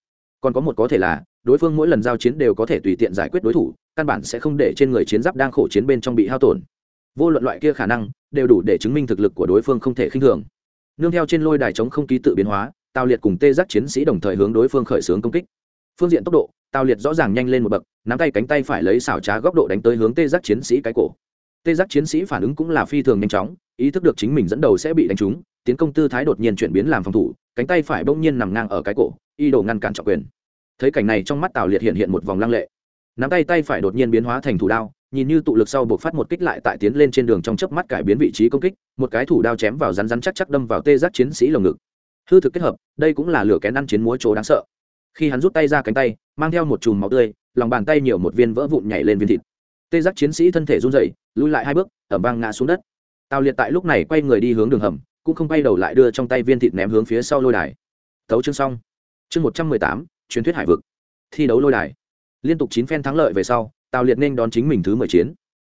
Còn có một có thể là đối phương mỗi lần giao chiến đều có thể tùy tiện giải quyết đối thủ, căn bản sẽ không để trên người chiến giáp đang khổ chiến bên trong bị hao tổn. Vô luận loại kia khả năng, đều đủ để chứng minh thực lực của đối phương không thể khinh thường. Nương theo trên lôi đài chống không khí tự biến hóa, tào liệt cùng tê giác chiến sĩ đồng thời hướng đối phương khởi xướng công kích. Phương diện tốc độ, tào liệt rõ ràng nhanh lên một bậc, nắm tay cánh tay phải lấy xảo trá góc độ đánh tới hướng tê giác chiến sĩ cái cổ. Tê giác chiến sĩ phản ứng cũng là phi thường nhanh chóng, ý thức được chính mình dẫn đầu sẽ bị đánh trúng, tiến công tư thái đột nhiên chuyển biến làm phòng thủ, cánh tay phải bỗng nhiên nằm ngang ở cái cổ, y đồ ngăn cản trọng quyền thấy cảnh này trong mắt tào liệt hiện hiện một vòng lăng lệ nắm tay tay phải đột nhiên biến hóa thành thủ đao nhìn như tụ lực sau buộc phát một kích lại tại tiến lên trên đường trong chớp mắt cải biến vị trí công kích một cái thủ đao chém vào rắn rắn chắc chắc đâm vào tê giác chiến sĩ lồng ngực hư thực kết hợp đây cũng là lửa kén ăn chiến múa chỗ đáng sợ khi hắn rút tay ra cánh tay mang theo một chùm máu tươi lòng bàn tay nhiều một viên vỡ vụn nhảy lên viên thịt tê giác chiến sĩ thân thể run rẩy, lui lại hai bước ẩm vang ngã xuống đất tào liệt tại lúc này quay người đi hướng đường hầm cũng không quay đầu lại đưa trong tay viên thịt ném hướng phía sau lôi đài thấu chương xong chương một trăm mười tám truyền thuyết hải vực, thi đấu lôi đài. Liên tục chín phen thắng lợi về sau, tào liệt nên đón chính mình thứ mười chiến.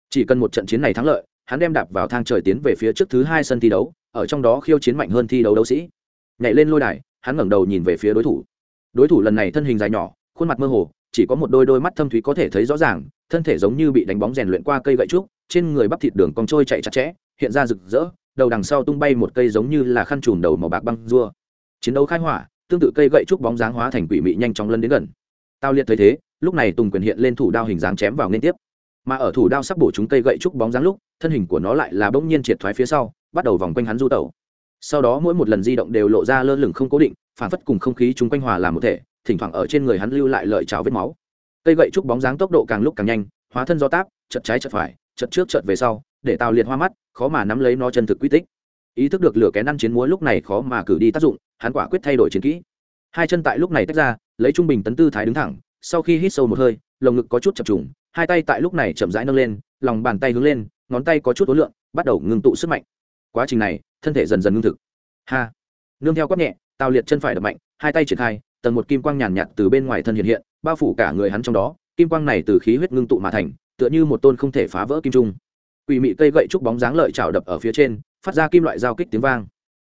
Chỉ cần một trận chiến này thắng lợi, hắn đem đạp vào thang trời tiến về phía trước thứ hai sân thi đấu, ở trong đó khiêu chiến mạnh hơn thi đấu đấu sĩ. Nhảy lên lôi đài, hắn ngẩng đầu nhìn về phía đối thủ. Đối thủ lần này thân hình dài nhỏ, khuôn mặt mơ hồ, chỉ có một đôi đôi mắt thâm thúy có thể thấy rõ ràng, thân thể giống như bị đánh bóng rèn luyện qua cây gậy trúc, trên người bắp thịt đường cong trôi chạy chặt chẽ, hiện ra rực rỡ, đầu đằng sau tung bay một cây giống như là khăn trùm đầu màu bạc băng rua. Chiến đấu khai hỏa tương tự cây gậy trúc bóng dáng hóa thành quỷ mị nhanh chóng lân đến gần. Tao liệt thấy thế, lúc này tùng quyền hiện lên thủ đao hình dáng chém vào liên tiếp. Mà ở thủ đao sắp bổ chúng cây gậy trúc bóng dáng lúc, thân hình của nó lại là bỗng nhiên triệt thoái phía sau, bắt đầu vòng quanh hắn du tẩu. Sau đó mỗi một lần di động đều lộ ra lơ lửng không cố định, phản phất cùng không khí chúng quanh hòa làm một thể, thỉnh thoảng ở trên người hắn lưu lại lợi trào vết máu. Cây gậy trúc bóng dáng tốc độ càng lúc càng nhanh, hóa thân do táp chật trái chật phải chật trước chật về sau, để tào liệt hoa mắt, khó mà nắm lấy nó chân thực quy tích ý thức được lửa kén ăn chiến múa lúc này khó mà cử đi tác dụng, hắn quả quyết thay đổi chiến kỹ. Hai chân tại lúc này tách ra, lấy trung bình tấn tư thái đứng thẳng, sau khi hít sâu một hơi, lồng ngực có chút chập trùng, hai tay tại lúc này chậm rãi nâng lên, lòng bàn tay hướng lên, ngón tay có chút ối lượng bắt đầu ngưng tụ sức mạnh. Quá trình này, thân thể dần dần ngưng thực. Ha! Nương theo quát nhẹ tào liệt chân phải đập mạnh, hai tay triển khai, tầng một kim quang nhàn nhạt từ bên ngoài thân hiện hiện, bao phủ cả người hắn trong đó, kim quang này từ khí huyết ngưng tụ mà thành, tựa như một tôn không thể phá vỡ kim trung. Quỷ mị cây gậy trúc bóng dáng lợi chảo đập ở phía trên phát ra kim loại giao kích tiếng vang.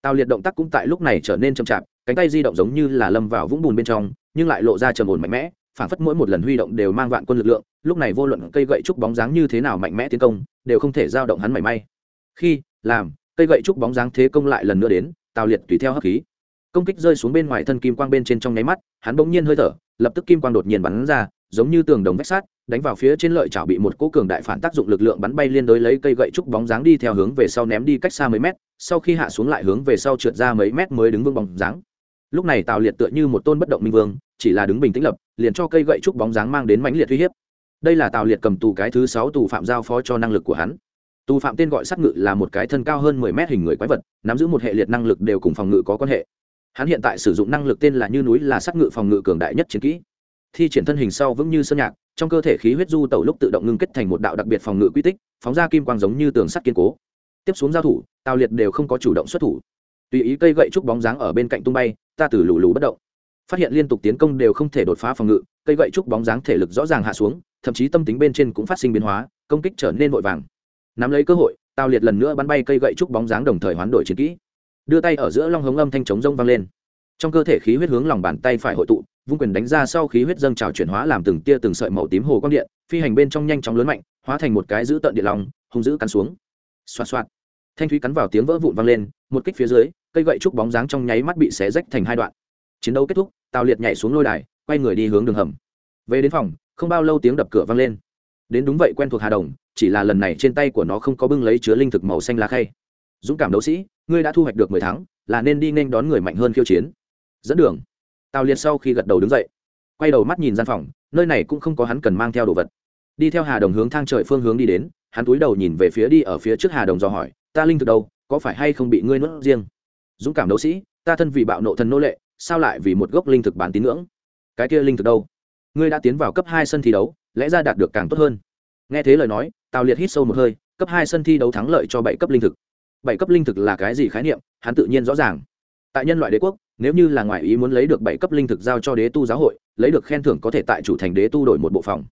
Tào liệt động tác cũng tại lúc này trở nên chậm chạp, cánh tay di động giống như là lâm vào vũng bùn bên trong, nhưng lại lộ ra trầm ổn mạnh mẽ phản phất mỗi một lần huy động đều mang vạn quân lực lượng, lúc này vô luận cây gậy trúc bóng dáng như thế nào mạnh mẽ tiến công, đều không thể giao động hắn mảy may. Khi, làm, cây gậy trúc bóng dáng thế công lại lần nữa đến, tào liệt tùy theo hấp khí. Công kích rơi xuống bên ngoài thân kim quang bên trên trong nháy mắt, hắn bỗng nhiên hơi thở, lập tức kim quang đột nhiên bắn ra, giống như tường đồng vách sát đánh vào phía trên lợi chảo bị một cỗ cường đại phản tác dụng lực lượng bắn bay liên đối lấy cây gậy trúc bóng dáng đi theo hướng về sau ném đi cách xa mấy mét, sau khi hạ xuống lại hướng về sau trượt ra mấy mét mới đứng vững bóng dáng. Lúc này tào liệt tựa như một tôn bất động minh vương, chỉ là đứng bình tĩnh lập, liền cho cây gậy trúc bóng dáng mang đến mãnh liệt uy hiếp. Đây là tào liệt cầm tù cái thứ sáu tù phạm giao phó cho năng lực của hắn. Tù phạm tên gọi sát ngự là một cái thân cao hơn mười mét hình người quái vật, nắm giữ một hệ liệt năng lực đều cùng phòng ngự có quan hệ. Hắn hiện tại sử dụng năng lực tên là như núi là sát ngự phòng ngự cường đại nhất chiến kỹ. Thi triển thân hình sau vững như sơn nhạc trong cơ thể khí huyết du tẩu lúc tự động ngưng kết thành một đạo đặc biệt phòng ngự quy tích, phóng ra kim quang giống như tường sắt kiên cố. Tiếp xuống giao thủ tào liệt đều không có chủ động xuất thủ. Tùy ý cây gậy trúc bóng dáng ở bên cạnh tung bay, ta từ lù lù bất động. Phát hiện liên tục tiến công đều không thể đột phá phòng ngự, cây gậy trúc bóng dáng thể lực rõ ràng hạ xuống, thậm chí tâm tính bên trên cũng phát sinh biến hóa, công kích trở nên vội vàng. Nắm lấy cơ hội tào liệt lần nữa bắn bay cây gậy trúc bóng dáng đồng thời hoán đổi chiến kỹ. Đưa tay ở giữa long hống âm thanh trống rông vang lên trong cơ thể khí huyết hướng lòng bàn tay phải hội tụ, vung quyền đánh ra sau khí huyết dâng trào chuyển hóa làm từng tia từng sợi màu tím hồ quang điện, phi hành bên trong nhanh chóng lớn mạnh, hóa thành một cái giữ tận điện lòng, hung giữ cắn xuống. Xoạt xoạt. Thanh thúy cắn vào tiếng vỡ vụn vang lên, một kích phía dưới, cây gậy trúc bóng dáng trong nháy mắt bị xé rách thành hai đoạn. Chiến đấu kết thúc, tào liệt nhảy xuống lôi đài, quay người đi hướng đường hầm. Về đến phòng, không bao lâu tiếng đập cửa vang lên. Đến đúng vậy quen thuộc hà đồng, chỉ là lần này trên tay của nó không có bưng lấy chứa linh thực màu xanh lá khay. Dũng cảm đấu sĩ, ngươi đã thu hoạch được mười tháng là nên đi nên đón người mạnh hơn khiêu chiến dẫn đường. Tào liệt sau khi gật đầu đứng dậy, quay đầu mắt nhìn gian phòng, nơi này cũng không có hắn cần mang theo đồ vật. Đi theo hà đồng hướng thang trời phương hướng đi đến, hắn túi đầu nhìn về phía đi ở phía trước hà đồng do hỏi, ta linh thực đâu, có phải hay không bị ngươi nuốt riêng? Dũng cảm đấu sĩ, ta thân vì bạo nộ thần nô lệ, sao lại vì một gốc linh thực bán tín ngưỡng? Cái kia linh thực đâu? Ngươi đã tiến vào cấp hai sân thi đấu, lẽ ra đạt được càng tốt hơn. Nghe thế lời nói, tào liệt hít sâu một hơi, cấp hai sân thi đấu thắng lợi cho bảy cấp linh thực. Bảy cấp linh thực là cái gì khái niệm, hắn tự nhiên rõ ràng. Tại nhân loại đế quốc nếu như là ngoại ý muốn lấy được bảy cấp linh thực giao cho đế tu giáo hội, lấy được khen thưởng có thể tại chủ thành đế tu đổi một bộ phòng.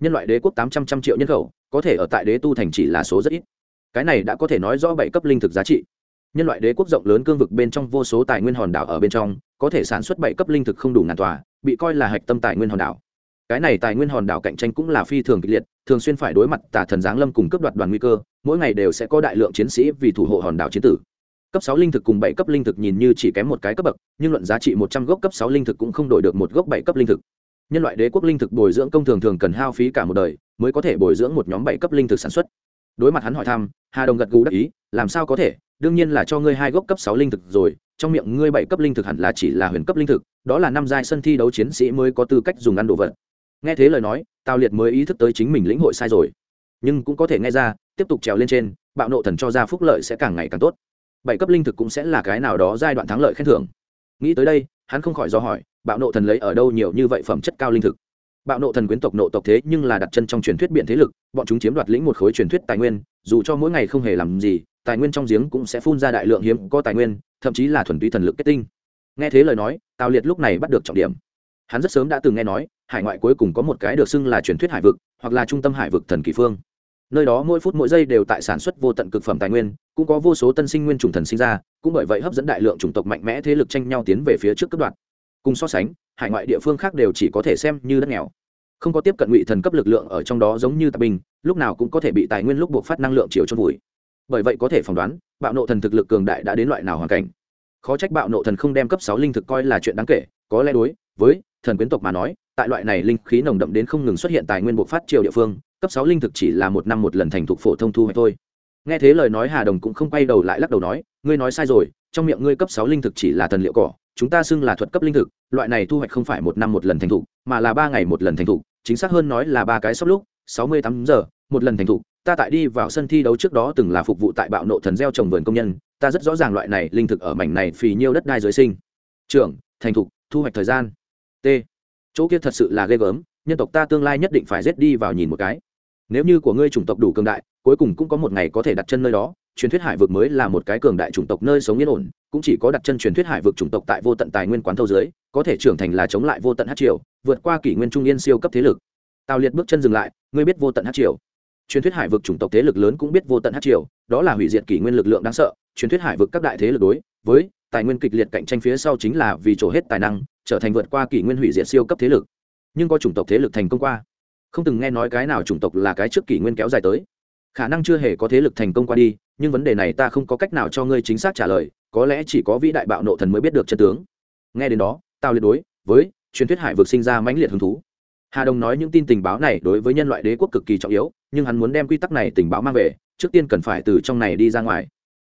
Nhân loại đế quốc tám trăm trăm triệu nhân khẩu, có thể ở tại đế tu thành chỉ là số rất ít. Cái này đã có thể nói rõ bảy cấp linh thực giá trị. Nhân loại đế quốc rộng lớn cương vực bên trong vô số tài nguyên hòn đảo ở bên trong, có thể sản xuất bảy cấp linh thực không đủ ngàn tòa, bị coi là hạch tâm tài nguyên hòn đảo. Cái này tài nguyên hòn đảo cạnh tranh cũng là phi thường kịch liệt, thường xuyên phải đối mặt tà thần giáng lâm cùng cấp đoạt đoàn nguy cơ, mỗi ngày đều sẽ có đại lượng chiến sĩ vì thủ hộ hòn đảo chiến tử cấp sáu linh thực cùng bảy cấp linh thực nhìn như chỉ kém một cái cấp bậc, nhưng luận giá trị một trăm gốc cấp sáu linh thực cũng không đổi được một gốc bảy cấp linh thực. Nhân loại đế quốc linh thực bồi dưỡng công thường thường cần hao phí cả một đời mới có thể bồi dưỡng một nhóm bảy cấp linh thực sản xuất. Đối mặt hắn hỏi thăm, hà đồng gật gù đắc ý, làm sao có thể? Đương nhiên là cho ngươi hai gốc cấp sáu linh thực rồi, trong miệng ngươi bảy cấp linh thực hẳn là chỉ là huyền cấp linh thực, đó là năm giai sân thi đấu chiến sĩ mới có tư cách dùng ăn đồ vật. Nghe thế lời nói, tào liệt mới ý thức tới chính mình lĩnh hội sai rồi. Nhưng cũng có thể nghe ra, tiếp tục trèo lên trên, bạo nộ thần cho ra phúc lợi sẽ càng ngày càng tốt bảy cấp linh thực cũng sẽ là cái nào đó giai đoạn thắng lợi khen thưởng. Nghĩ tới đây, hắn không khỏi do hỏi, bạo nộ thần lấy ở đâu nhiều như vậy phẩm chất cao linh thực? Bạo nộ thần quyến tộc nộ tộc thế nhưng là đặt chân trong truyền thuyết biện thế lực, bọn chúng chiếm đoạt lĩnh một khối truyền thuyết tài nguyên, dù cho mỗi ngày không hề làm gì, tài nguyên trong giếng cũng sẽ phun ra đại lượng hiếm có tài nguyên, thậm chí là thuần túy thần lực kết tinh. Nghe thế lời nói, tào liệt lúc này bắt được trọng điểm. Hắn rất sớm đã từng nghe nói, hải ngoại cuối cùng có một cái được xưng là truyền thuyết hải vực, hoặc là trung tâm hải vực thần kỳ phương nơi đó mỗi phút mỗi giây đều tại sản xuất vô tận cực phẩm tài nguyên, cũng có vô số tân sinh nguyên chủng thần sinh ra, cũng bởi vậy hấp dẫn đại lượng chủng tộc mạnh mẽ thế lực tranh nhau tiến về phía trước cấp đoạn. Cùng so sánh, hải ngoại địa phương khác đều chỉ có thể xem như đất nghèo. Không có tiếp cận ngụy thần cấp lực lượng ở trong đó giống như tạp bình, lúc nào cũng có thể bị tài nguyên lúc buộc phát năng lượng chiều cho vùi. Bởi vậy có thể phỏng đoán, bạo nộ thần thực lực cường đại đã đến loại nào hoàn cảnh. Khó trách bạo nộ thần không đem cấp sáu linh thực coi là chuyện đáng kể, có lẽ đối với thần quyến tộc mà nói, tại loại này linh khí nồng đậm đến không ngừng xuất hiện tài nguyên buộc phát triều địa phương cấp sáu linh thực chỉ là một năm một lần thành thục phổ thông thu hoạch thôi. Nghe thế lời nói hà đồng cũng không quay đầu lại lắc đầu nói, ngươi nói sai rồi, trong miệng ngươi cấp sáu linh thực chỉ là thần liệu cỏ, chúng ta xưng là thuật cấp linh thực, loại này thu hoạch không phải một năm một lần thành thục, mà là ba ngày một lần thành thục, chính xác hơn nói là ba cái sốc lúc, sáu mươi tám giờ, một lần thành thục. Ta tại đi vào sân thi đấu trước đó từng là phục vụ tại bạo nộ thần gieo trồng vườn công nhân, ta rất rõ ràng loại này linh thực ở mảnh này phì nhiêu đất đai dưới sinh. Trưởng, thành thục, thu hoạch thời gian. T. Chỗ kia thật sự là ghê gớm, nhân tộc ta tương lai nhất định phải rét đi vào nhìn một cái nếu như của ngươi chủng tộc đủ cường đại, cuối cùng cũng có một ngày có thể đặt chân nơi đó. Truyền thuyết hải vực mới là một cái cường đại chủng tộc nơi sống yên ổn, cũng chỉ có đặt chân truyền thuyết hải vực chủng tộc tại vô tận tài nguyên quán thâu dưới, có thể trưởng thành là chống lại vô tận hát triều, vượt qua kỷ nguyên trung yên siêu cấp thế lực. Tào liệt bước chân dừng lại, ngươi biết vô tận hát triều. Truyền thuyết hải vực chủng tộc thế lực lớn cũng biết vô tận hát triều, đó là hủy diệt kỷ nguyên lực lượng đáng sợ. Truyền thuyết hải vực các đại thế lực đối với tài nguyên kịch liệt cạnh tranh phía sau chính là vì trổ hết tài năng, trở thành vượt qua kỷ nguyên hủy diệt siêu cấp thế lực. Nhưng có chủng tộc thế lực thành công qua không từng nghe nói cái nào chủng tộc là cái trước kỷ nguyên kéo dài tới. Khả năng chưa hề có thế lực thành công qua đi, nhưng vấn đề này ta không có cách nào cho ngươi chính xác trả lời, có lẽ chỉ có vĩ đại bạo nộ thần mới biết được chân tướng. Nghe đến đó tao liệt đối với truyền thuyết hải vực sinh ra mãnh liệt hứng thú. Hà đồng nói những tin tình báo này đối với nhân loại đế quốc cực kỳ trọng yếu, nhưng hắn muốn đem quy tắc này tình báo mang về, trước tiên cần phải từ trong này đi ra ngoài.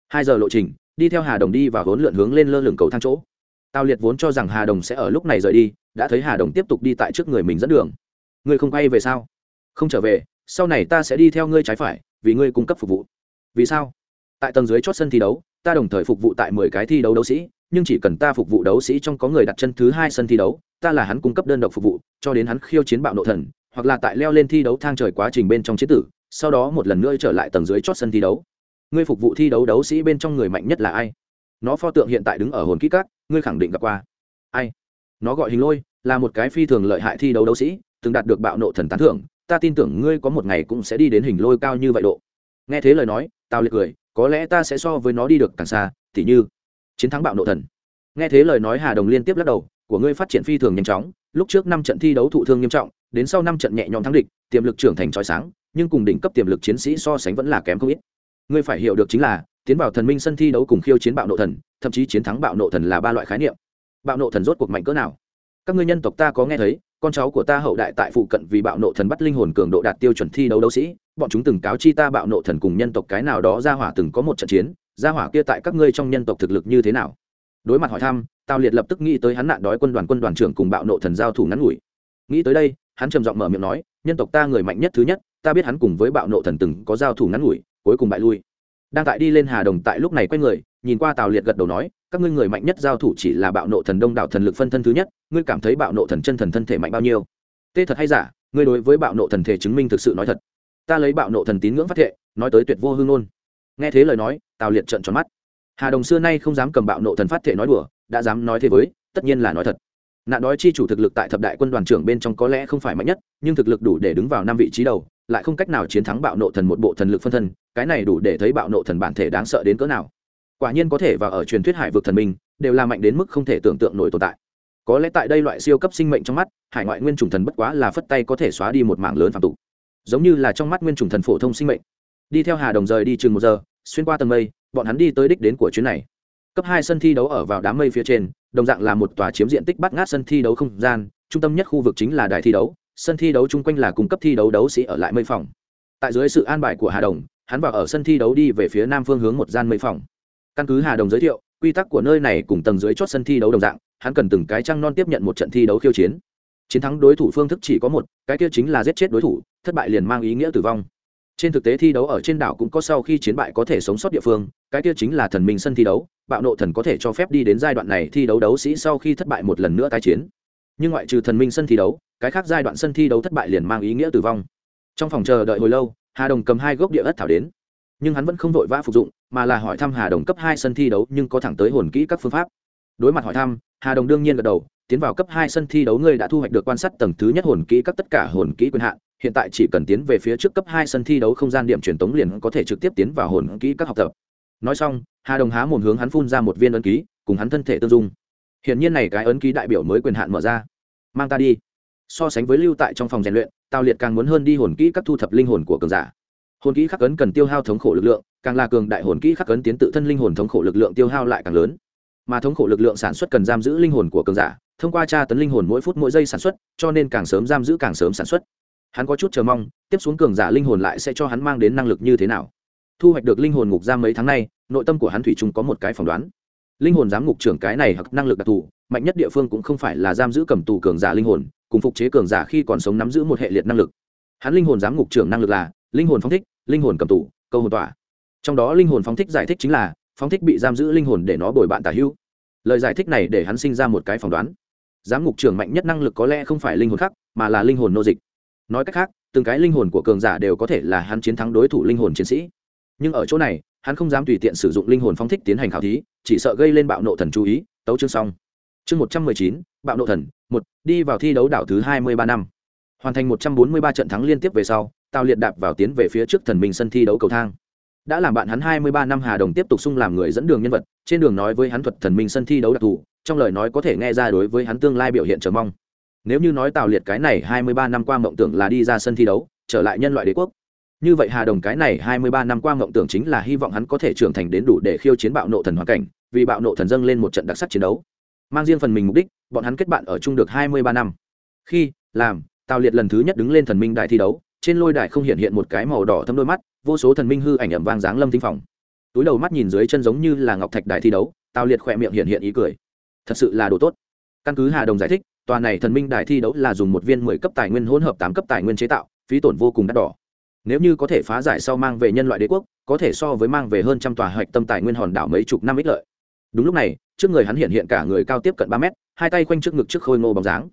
Hai giờ lộ trình, đi theo hà đồng đi và vốn lượn hướng lên lơ lửng cầu thang chỗ. Tao liệt vốn cho rằng hà đồng sẽ ở lúc này rời đi, đã thấy hà đồng tiếp tục đi tại trước người mình dẫn đường ngươi không quay về sao? Không trở về, sau này ta sẽ đi theo ngươi trái phải, vì ngươi cung cấp phục vụ. Vì sao? Tại tầng dưới chót sân thi đấu, ta đồng thời phục vụ tại mười cái thi đấu đấu sĩ, nhưng chỉ cần ta phục vụ đấu sĩ trong có người đặt chân thứ hai sân thi đấu, ta là hắn cung cấp đơn độc phục vụ, cho đến hắn khiêu chiến bạo nộ thần, hoặc là tại leo lên thi đấu thang trời quá trình bên trong chế tử, sau đó một lần nữa trở lại tầng dưới chót sân thi đấu. Ngươi phục vụ thi đấu đấu sĩ bên trong người mạnh nhất là ai? Nó pho tượng hiện tại đứng ở hồn kỹ các, ngươi khẳng định gặp qua. Ai? Nó gọi hình lôi, là một cái phi thường lợi hại thi đấu đấu sĩ từng đạt được bạo nộ thần tán thưởng, ta tin tưởng ngươi có một ngày cũng sẽ đi đến hình lôi cao như vậy độ. Nghe thế lời nói, tào liệt cười, có lẽ ta sẽ so với nó đi được càng xa t h như chiến thắng bạo nộ thần. Nghe thế lời nói, hà đồng liên tiếp lắc đầu, của ngươi phát triển phi thường nhanh chóng, lúc trước năm trận thi đấu thụ thương nghiêm trọng, đến sau năm trận nhẹ nhõm thắng địch, tiềm lực trưởng thành trói sáng, nhưng cùng đỉnh cấp tiềm lực chiến sĩ so sánh vẫn là kém không ít. Ngươi phải hiểu được chính là, tiến vào thần minh sân thi đấu cùng khiêu chiến bạo nộ thần, thậm chí chiến thắng bạo nộ thần là ba loại khái niệm. Bạo nộ thần rốt cuộc mạnh cỡ nào? Các ngươi nhân tộc ta có nghe thấy con cháu của ta hậu đại tại phụ cận vì bạo nộ thần bắt linh hồn cường độ đạt tiêu chuẩn thi đấu đấu sĩ, bọn chúng từng cáo chi ta bạo nộ thần cùng nhân tộc cái nào đó ra hỏa từng có một trận chiến, ra hỏa kia tại các ngươi trong nhân tộc thực lực như thế nào? Đối mặt hỏi thăm, tào liệt lập tức nghĩ tới hắn nạn đói quân đoàn quân đoàn trưởng cùng bạo nộ thần giao thủ ngắn ngủi. Nghĩ tới đây, hắn trầm giọng mở miệng nói, nhân tộc ta người mạnh nhất thứ nhất, ta biết hắn cùng với bạo nộ thần từng có giao thủ ngắn ngủi, cuối cùng bại lui. Đang tại đi lên hà đồng tại lúc này quay người, nhìn qua tào liệt gật đầu nói các ngươi người mạnh nhất giao thủ chỉ là bạo nộ thần đông đảo thần lực phân thân thứ nhất, ngươi cảm thấy bạo nộ thần chân thần thân thể mạnh bao nhiêu? Tê thật hay giả, ngươi đối với bạo nộ thần thể chứng minh thực sự nói thật. Ta lấy bạo nộ thần tín ngưỡng phát thệ, nói tới tuyệt vô hương ngôn. Nghe thế lời nói, tào liệt trợn tròn mắt. Hà đồng xưa nay không dám cầm bạo nộ thần phát thệ nói đùa, đã dám nói thế với, tất nhiên là nói thật. Nạn đói chi chủ thực lực tại thập đại quân đoàn trưởng bên trong có lẽ không phải mạnh nhất, nhưng thực lực đủ để đứng vào năm vị trí đầu, lại không cách nào chiến thắng bạo nộ thần một bộ thần lực phân thân, cái này đủ để thấy bạo nộ thần bản thể đáng sợ đến cỡ nào quả nhiên có thể và ở truyền thuyết hải vực thần minh, đều là mạnh đến mức không thể tưởng tượng nổi tồn tại. Có lẽ tại đây loại siêu cấp sinh mệnh trong mắt, hải ngoại nguyên chủng thần bất quá là phất tay có thể xóa đi một mảng lớn phạm tục. Giống như là trong mắt nguyên chủng thần phổ thông sinh mệnh. Đi theo hà đồng rời đi chừng một giờ, xuyên qua tầng mây, bọn hắn đi tới đích đến của chuyến này. Cấp hai sân thi đấu ở vào đám mây phía trên, đồng dạng là một tòa chiếm diện tích bắt ngát sân thi đấu không gian, trung tâm nhất khu vực chính là đài thi đấu, sân thi đấu chung quanh là cung cấp thi đấu đấu sĩ ở lại mây phòng. Tại dưới sự an bài của hà đồng, hắn vào ở sân thi đấu đi về phía nam phương hướng một gian mây phòng căn cứ hà đồng giới thiệu, quy tắc của nơi này cùng tầng dưới chót sân thi đấu đồng dạng, hắn cần từng cái trăng non tiếp nhận một trận thi đấu khiêu chiến. Chiến thắng đối thủ phương thức chỉ có một, cái kia chính là giết chết đối thủ, thất bại liền mang ý nghĩa tử vong. Trên thực tế thi đấu ở trên đảo cũng có sau khi chiến bại có thể sống sót địa phương, cái kia chính là thần minh sân thi đấu, bạo nộ thần có thể cho phép đi đến giai đoạn này thi đấu đấu sĩ sau khi thất bại một lần nữa tái chiến. Nhưng ngoại trừ thần minh sân thi đấu, cái khác giai đoạn sân thi đấu thất bại liền mang ý nghĩa tử vong. Trong phòng chờ đợi hồi lâu, hà đồng cầm hai gốc địa ất thảo đến nhưng hắn vẫn không vội vã phục dụng, mà là hỏi thăm hà đồng cấp hai sân thi đấu nhưng có thẳng tới hồn kỹ các phương pháp. Đối mặt hỏi thăm, hà đồng đương nhiên gật đầu, tiến vào cấp hai sân thi đấu ngươi đã thu hoạch được quan sát tầng thứ nhất hồn kỹ các tất cả hồn kỹ quyền hạn, hiện tại chỉ cần tiến về phía trước cấp hai sân thi đấu không gian điểm truyền tống liền có thể trực tiếp tiến vào hồn kỹ các học tập. Nói xong, hà đồng há mồm hướng hắn phun ra một viên ấn ký, cùng hắn thân thể tương dung. Hiển nhiên này cái ấn ký đại biểu mới quyền hạn mở ra. Mang ta đi. So sánh với lưu tại trong phòng rèn luyện tào liệt càng muốn hơn đi hồn kỹ các thu thập linh hồn của cường giả hồn kỹ khắc cấn cần tiêu hao thống khổ lực lượng, càng là cường đại hồn kỹ khắc cấn tiến tự thân linh hồn thống khổ lực lượng tiêu hao lại càng lớn. Mà thống khổ lực lượng sản xuất cần giam giữ linh hồn của cường giả, thông qua tra tấn linh hồn mỗi phút mỗi giây sản xuất, cho nên càng sớm giam giữ càng sớm sản xuất. Hắn có chút chờ mong, tiếp xuống cường giả linh hồn lại sẽ cho hắn mang đến năng lực như thế nào. Thu hoạch được linh hồn ngục giam mấy tháng nay, nội tâm của hắn thủy chung có một cái phỏng đoán. Linh hồn giám ngục trưởng cái này hoặc năng lực đặc thù, mạnh nhất địa phương cũng không phải là giam giữ cầm tù cường giả linh hồn, cùng phục chế cường giả khi còn sống nắm giữ một hệ liệt năng lực. Hắn linh hồn giám ngục trưởng năng lực là, linh hồn phóng thích linh hồn cầm tù, câu hồn tỏa. Trong đó linh hồn phóng thích giải thích chính là, phóng thích bị giam giữ linh hồn để nó bồi bạn tả hữu. Lời giải thích này để hắn sinh ra một cái phỏng đoán. Giám ngục trưởng mạnh nhất năng lực có lẽ không phải linh hồn khác, mà là linh hồn nô dịch. Nói cách khác, từng cái linh hồn của cường giả đều có thể là hắn chiến thắng đối thủ linh hồn chiến sĩ. Nhưng ở chỗ này, hắn không dám tùy tiện sử dụng linh hồn phong thích tiến hành khảo thí, chỉ sợ gây lên bạo nộ thần chú ý, tấu chương xong. Chương một trăm mười chín, bạo nộ thần, một, đi vào thi đấu đảo thứ hai mươi ba năm. Hoàn thành một trăm bốn mươi ba trận thắng liên tiếp về sau tào liệt đạp vào tiến về phía trước thần minh sân thi đấu cầu thang. Đã làm bạn hắn hai mươi ba năm hà đồng tiếp tục sung làm người dẫn đường nhân vật, trên đường nói với hắn thuật thần minh sân thi đấu đặc thù, trong lời nói có thể nghe ra đối với hắn tương lai biểu hiện chờ mong. Nếu như nói tào liệt cái này hai mươi ba năm qua mộng tưởng là đi ra sân thi đấu, trở lại nhân loại đế quốc. Như vậy hà đồng cái này hai mươi ba năm qua mộng tưởng chính là hy vọng hắn có thể trưởng thành đến đủ để khiêu chiến bạo nộ thần hoàn cảnh, vì bạo nộ thần dâng lên một trận đặc sắc chiến đấu. Mang riêng phần mình mục đích, bọn hắn kết bạn ở chung được hai mươi ba năm. Khi, làm, tào liệt lần thứ nhất đứng lên thần minh đại thi đấu trên lôi đài không hiện hiện một cái màu đỏ thâm đôi mắt, vô số thần minh hư ảnh ẩm vang dáng lâm tinh phòng. Túi đầu mắt nhìn dưới chân giống như là ngọc thạch đại thi đấu, tào liệt khỏe miệng hiện hiện ý cười. Thật sự là đồ tốt. Căn cứ hà đồng giải thích, tòa này thần minh đài thi đấu là dùng một viên mười cấp tài nguyên hỗn hợp tám cấp tài nguyên chế tạo, phí tổn vô cùng đắt đỏ. Nếu như có thể phá giải sau mang về nhân loại đế quốc, có thể so với mang về hơn trăm tòa hạch tâm tài nguyên hòn đảo mấy chục năm ích lợi. Đúng lúc này, trước người hắn hiện hiện cả người cao tiếp cận ba mét, hai tay quanh trước ngực trước khôi ngô bóng dáng.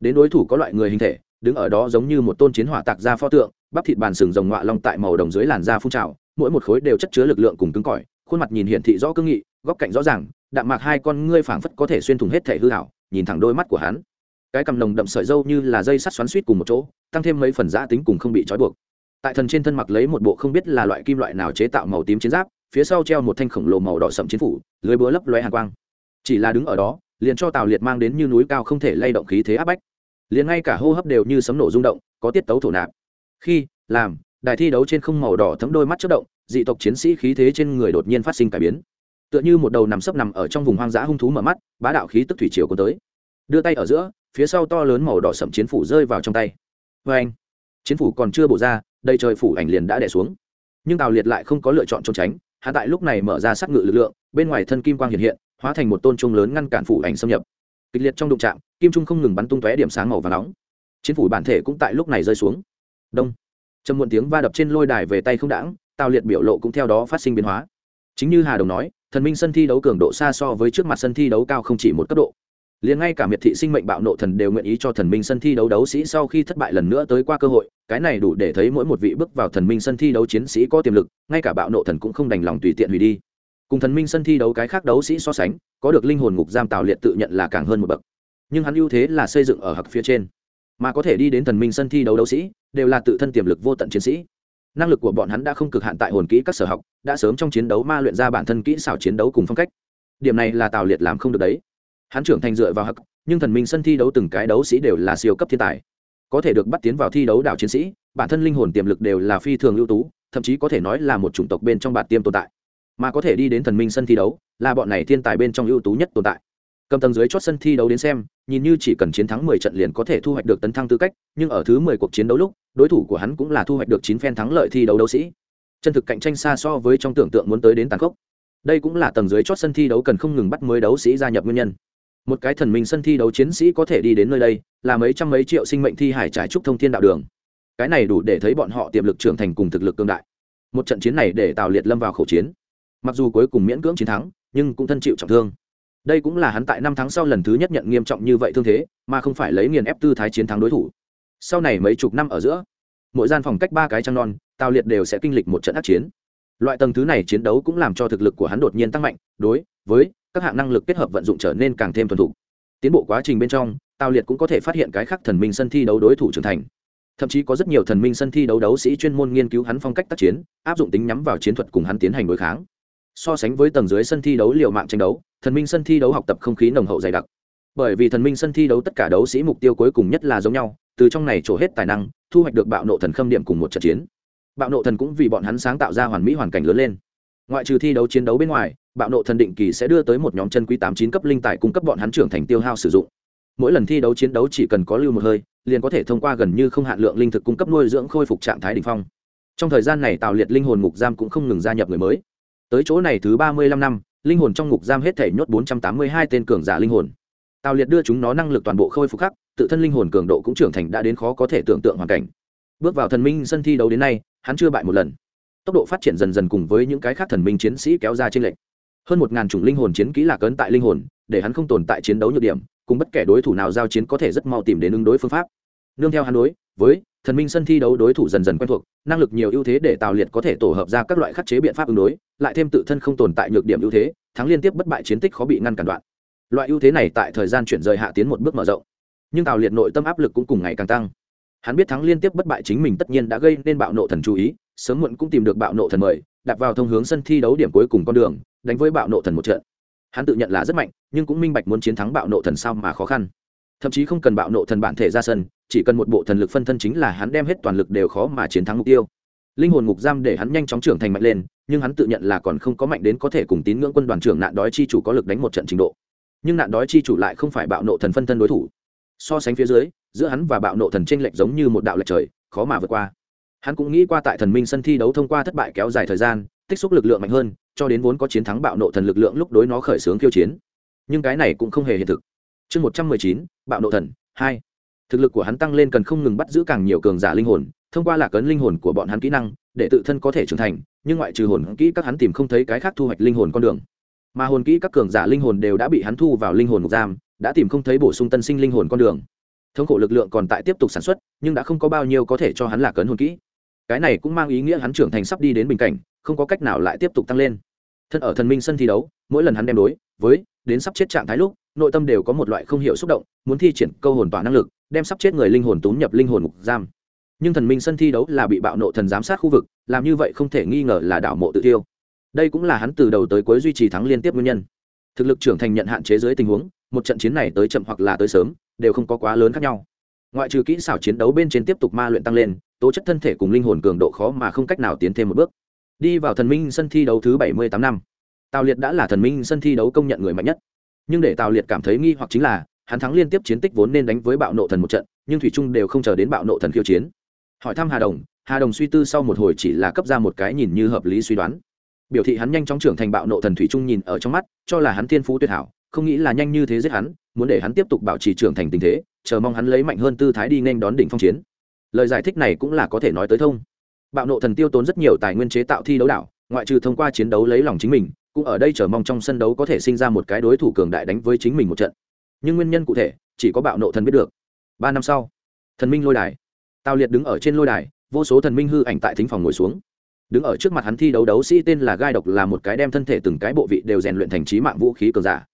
Đến đối thủ có loại người hình thể đứng ở đó giống như một tôn chiến hỏa tạc ra pho tượng, bắp thịt bàn sừng rồng ngọa long tại màu đồng dưới làn da phun trào, mỗi một khối đều chất chứa lực lượng cùng cứng cỏi, khuôn mặt nhìn hiển thị rõ cương nghị, góc cạnh rõ ràng, đạm mạc hai con ngươi phảng phất có thể xuyên thủng hết thể hư hảo nhìn thẳng đôi mắt của hắn. Cái cằm nồng đậm sợi dâu như là dây sắt xoắn suýt cùng một chỗ, tăng thêm mấy phần giã tính cùng không bị trói buộc. Tại thần trên thân mặc lấy một bộ không biết là loại kim loại nào chế tạo màu tím chiến giáp, phía sau treo một thanh khổng lồ màu đỏ sậm chiến phủ, lưới búa lấp lóe hàn quang. Chỉ là đứng ở đó, liền cho tào liệt mang đến như núi cao không thể lay động khí thế áp bách liền ngay cả hô hấp đều như sấm nổ rung động, có tiết tấu thổ nạp. Khi, làm, đài thi đấu trên không màu đỏ thấm đôi mắt chất động, dị tộc chiến sĩ khí thế trên người đột nhiên phát sinh cải biến. Tựa như một đầu nằm sấp nằm ở trong vùng hoang dã hung thú mở mắt, bá đạo khí tức thủy chiều có tới. Đưa tay ở giữa, phía sau to lớn màu đỏ sậm chiến phủ rơi vào trong tay. Vê anh, chiến phủ còn chưa bổ ra, đầy trời phủ ảnh liền đã đẻ xuống. Nhưng tào liệt lại không có lựa chọn trốn tránh hạ tại lúc này mở ra sát ngự lực lượng, bên ngoài thân kim quang hiện hiện, hóa thành một tôn trung lớn ngăn cản phủ ảnh xâm nhập kịch liệt trong đụng trạm kim trung không ngừng bắn tung tóe điểm sáng màu và nóng. Chiến phủ bản thể cũng tại lúc này rơi xuống. Đông. Trầm muộn tiếng va đập trên lôi đài về tay không đãng tào liệt biểu lộ cũng theo đó phát sinh biến hóa. Chính như hà đồng nói, thần minh sân thi đấu cường độ xa so với trước mặt sân thi đấu cao không chỉ một cấp độ. Liền ngay cả miệt thị sinh mệnh bạo nộ thần đều nguyện ý cho thần minh sân thi đấu đấu sĩ sau khi thất bại lần nữa tới qua cơ hội, cái này đủ để thấy mỗi một vị bước vào thần minh sân thi đấu chiến sĩ có tiềm lực, ngay cả bạo nộ thần cũng không đành lòng tùy tiện hủy đi cùng thần minh sân thi đấu cái khác đấu sĩ so sánh, có được linh hồn ngục giam tào liệt tự nhận là càng hơn một bậc. Nhưng hắn ưu thế là xây dựng ở hặc phía trên. Mà có thể đi đến thần minh sân thi đấu đấu sĩ, đều là tự thân tiềm lực vô tận chiến sĩ. Năng lực của bọn hắn đã không cực hạn tại hồn kỹ các sở học, đã sớm trong chiến đấu ma luyện ra bản thân kỹ xảo chiến đấu cùng phong cách. Điểm này là tào liệt làm không được đấy. Hắn trưởng thành dựa vào hặc, nhưng thần minh sân thi đấu từng cái đấu sĩ đều là siêu cấp thiên tài. Có thể được bắt tiến vào thi đấu đảo chiến sĩ, bản thân linh hồn tiềm lực đều là phi thường ưu tú, thậm chí có thể nói là một chủng tộc bên trong bản tiêm tồn tại mà có thể đi đến thần minh sân thi đấu, là bọn này thiên tài bên trong ưu tú nhất tồn tại. Cầm tầng dưới chót sân thi đấu đến xem, nhìn như chỉ cần chiến thắng mười trận liền có thể thu hoạch được tấn thăng tư cách, nhưng ở thứ mười cuộc chiến đấu lúc, đối thủ của hắn cũng là thu hoạch được chín phen thắng lợi thi đấu đấu sĩ. Chân thực cạnh tranh xa so với trong tưởng tượng muốn tới đến tàn khốc. Đây cũng là tầng dưới chót sân thi đấu cần không ngừng bắt mới đấu sĩ gia nhập nguyên nhân. Một cái thần minh sân thi đấu chiến sĩ có thể đi đến nơi đây, là mấy trăm mấy triệu sinh mệnh thi hải trải trúc thông thiên đạo đường. Cái này đủ để thấy bọn họ tiềm lực trưởng thành cùng thực lực cương đại. Một trận chiến này để tào liệt lâm vào khẩu chiến mặc dù cuối cùng miễn cưỡng chiến thắng, nhưng cũng thân chịu trọng thương. Đây cũng là hắn tại năm tháng sau lần thứ nhất nhận nghiêm trọng như vậy thương thế, mà không phải lấy nghiền ép tư thái chiến thắng đối thủ. Sau này mấy chục năm ở giữa, mỗi gian phòng cách ba cái trăng non tào liệt đều sẽ kinh lịch một trận ác chiến. Loại tầng thứ này chiến đấu cũng làm cho thực lực của hắn đột nhiên tăng mạnh, đối với các hạng năng lực kết hợp vận dụng trở nên càng thêm thuần thục. Tiến bộ quá trình bên trong tào liệt cũng có thể phát hiện cái khác thần minh sân thi đấu đối thủ trưởng thành. Thậm chí có rất nhiều thần minh sân thi đấu đấu sĩ chuyên môn nghiên cứu hắn phong cách tác chiến, áp dụng tính nhắm vào chiến thuật cùng hắn tiến hành đối kháng so sánh với tầng dưới sân thi đấu liều mạng tranh đấu, thần minh sân thi đấu học tập không khí nồng hậu dày đặc. Bởi vì thần minh sân thi đấu tất cả đấu sĩ mục tiêu cuối cùng nhất là giống nhau, từ trong này trổ hết tài năng, thu hoạch được bạo nộ thần khâm điểm cùng một trận chiến. Bạo nộ thần cũng vì bọn hắn sáng tạo ra hoàn mỹ hoàn cảnh lớn lên. Ngoại trừ thi đấu chiến đấu bên ngoài, bạo nộ thần định kỳ sẽ đưa tới một nhóm chân quý tám chín cấp linh tài cung cấp bọn hắn trưởng thành tiêu hao sử dụng. Mỗi lần thi đấu chiến đấu chỉ cần có lưu một hơi, liền có thể thông qua gần như không hạn lượng linh thực cung cấp nuôi dưỡng khôi phục trạng thái đ ỉ n h phong. Trong thời gian này tạo liệt linh hồn ngục giam cũng không ngừng gia nhập người mới tới chỗ này thứ ba mươi lăm năm, linh hồn trong ngục giam hết thể nhốt bốn trăm tám mươi hai tên cường giả linh hồn. Tào liệt đưa chúng nó năng lực toàn bộ khôi phục khắc, tự thân linh hồn cường độ cũng trưởng thành đã đến khó có thể tưởng tượng hoàn cảnh. Bước vào thần minh sân thi đấu đến nay, hắn chưa bại một lần. Tốc độ phát triển dần dần cùng với những cái khác thần minh chiến sĩ kéo ra trên lệnh hơn một ngàn chủng linh hồn chiến kỹ lạc ấn tại linh hồn, để hắn không tồn tại chiến đấu nhược điểm, cùng bất kể đối thủ nào giao chiến có thể rất mau tìm đến ứng đối phương pháp. Nương theo hắn đối, với thần minh sân thi đấu đối thủ dần dần quen thuộc, năng lực nhiều ưu thế để tào liệt có thể tổ hợp ra các loại khắc chế biện pháp ứng đối, lại thêm tự thân không tồn tại nhược điểm ưu thế, thắng liên tiếp bất bại chiến tích khó bị ngăn cản đoạn. Loại ưu thế này tại thời gian chuyển rời hạ tiến một bước mở rộng. Nhưng tào liệt nội tâm áp lực cũng cùng ngày càng tăng. Hắn biết thắng liên tiếp bất bại chính mình tất nhiên đã gây nên bạo nộ thần chú ý, sớm muộn cũng tìm được bạo nộ thần mời, đặt vào thông hướng sân thi đấu điểm cuối cùng con đường, đánh với bạo nộ thần một trận. Hắn tự nhận là rất mạnh, nhưng cũng minh bạch muốn chiến thắng bạo nộ thần sao mà khó khăn thậm chí không cần bạo nộ thần bản thể ra sân, chỉ cần một bộ thần lực phân thân chính là hắn đem hết toàn lực đều khó mà chiến thắng mục tiêu. Linh hồn ngục giam để hắn nhanh chóng trưởng thành mạnh lên, nhưng hắn tự nhận là còn không có mạnh đến có thể cùng tín ngưỡng quân đoàn trưởng nạn đói chi chủ có lực đánh một trận trình độ. Nhưng nạn đói chi chủ lại không phải bạo nộ thần phân thân đối thủ. So sánh phía dưới, giữa hắn và bạo nộ thần tranh lệch giống như một đạo lệch trời, khó mà vượt qua. Hắn cũng nghĩ qua tại thần minh sân thi đấu thông qua thất bại kéo dài thời gian, tích xúc lực lượng mạnh hơn, cho đến vốn có chiến thắng bạo nộ thần lực lượng lúc đối nó khởi xướng khiêu chiến. Nhưng cái này cũng không hề hiện thực chương một trăm mười chín, bạo nộ thần, hai. Thực lực của hắn tăng lên cần không ngừng bắt giữ càng nhiều cường giả linh hồn, thông qua lạc ấn linh hồn của bọn hắn kỹ năng, để tự thân có thể trưởng thành, nhưng ngoại trừ hồn kỹ các hắn tìm không thấy cái khác thu hoạch linh hồn con đường. Mà hồn kỹ các cường giả linh hồn đều đã bị hắn thu vào linh hồn ngục giam, đã tìm không thấy bổ sung tân sinh linh hồn con đường. Thống khổ lực lượng còn tại tiếp tục sản xuất, nhưng đã không có bao nhiêu có thể cho hắn lạc ấn hồn kỹ. Cái này cũng mang ý nghĩa hắn trưởng thành sắp đi đến bình cảnh, không có cách nào lại tiếp tục tăng lên. Thân ở thần minh sân thi đấu, mỗi lần hắn đem đối với, đến sắp chết trạng thái lúc nội tâm đều có một loại không hiểu xúc động, muốn thi triển câu hồn tỏa năng lực, đem sắp chết người linh hồn túm nhập linh hồn ngục giam. Nhưng thần minh sân thi đấu là bị bạo nộ thần giám sát khu vực, làm như vậy không thể nghi ngờ là đảo mộ tự tiêu. Đây cũng là hắn từ đầu tới cuối duy trì thắng liên tiếp nguyên nhân. Thực lực trưởng thành nhận hạn chế dưới tình huống, một trận chiến này tới chậm hoặc là tới sớm, đều không có quá lớn khác nhau. Ngoại trừ kỹ xảo chiến đấu bên trên tiếp tục ma luyện tăng lên, tố chất thân thể cùng linh hồn cường độ khó mà không cách nào tiến thêm một bước. Đi vào thần minh sân thi đấu thứ bảy mươi tám năm. Tào liệt đã là thần minh sân thi đấu công nhận người mạnh nhất nhưng để tào liệt cảm thấy nghi hoặc chính là, hắn thắng liên tiếp chiến tích vốn nên đánh với bạo nộ thần một trận, nhưng thủy trung đều không chờ đến bạo nộ thần khiêu chiến. Hỏi thăm hà đồng hà đồng suy tư sau một hồi chỉ là cấp ra một cái nhìn như hợp lý suy đoán. Biểu thị hắn nhanh chóng trưởng thành bạo nộ thần thủy trung nhìn ở trong mắt, cho là hắn thiên phú tuyệt hảo, không nghĩ là nhanh như thế giết hắn, muốn để hắn tiếp tục bảo trì trưởng thành tình thế, chờ mong hắn lấy mạnh hơn tư thái đi nên đón đỉnh phong chiến. Lời giải thích này cũng là có thể nói tới thông. Bạo nộ thần tiêu tốn rất nhiều tài nguyên chế tạo thi đấu đảo, ngoại trừ thông qua chiến đấu lấy lòng chính mình cũng ở đây chờ mong trong sân đấu có thể sinh ra một cái đối thủ cường đại đánh với chính mình một trận. Nhưng nguyên nhân cụ thể, chỉ có bạo nộ thần biết được. Ba năm sau, thần minh lôi đài. Tào liệt đứng ở trên lôi đài, vô số thần minh hư ảnh tại thính phòng ngồi xuống. Đứng ở trước mặt hắn thi đấu đấu sĩ tên là gai độc là một cái đem thân thể từng cái bộ vị đều rèn luyện thành trí mạng vũ khí cường giả.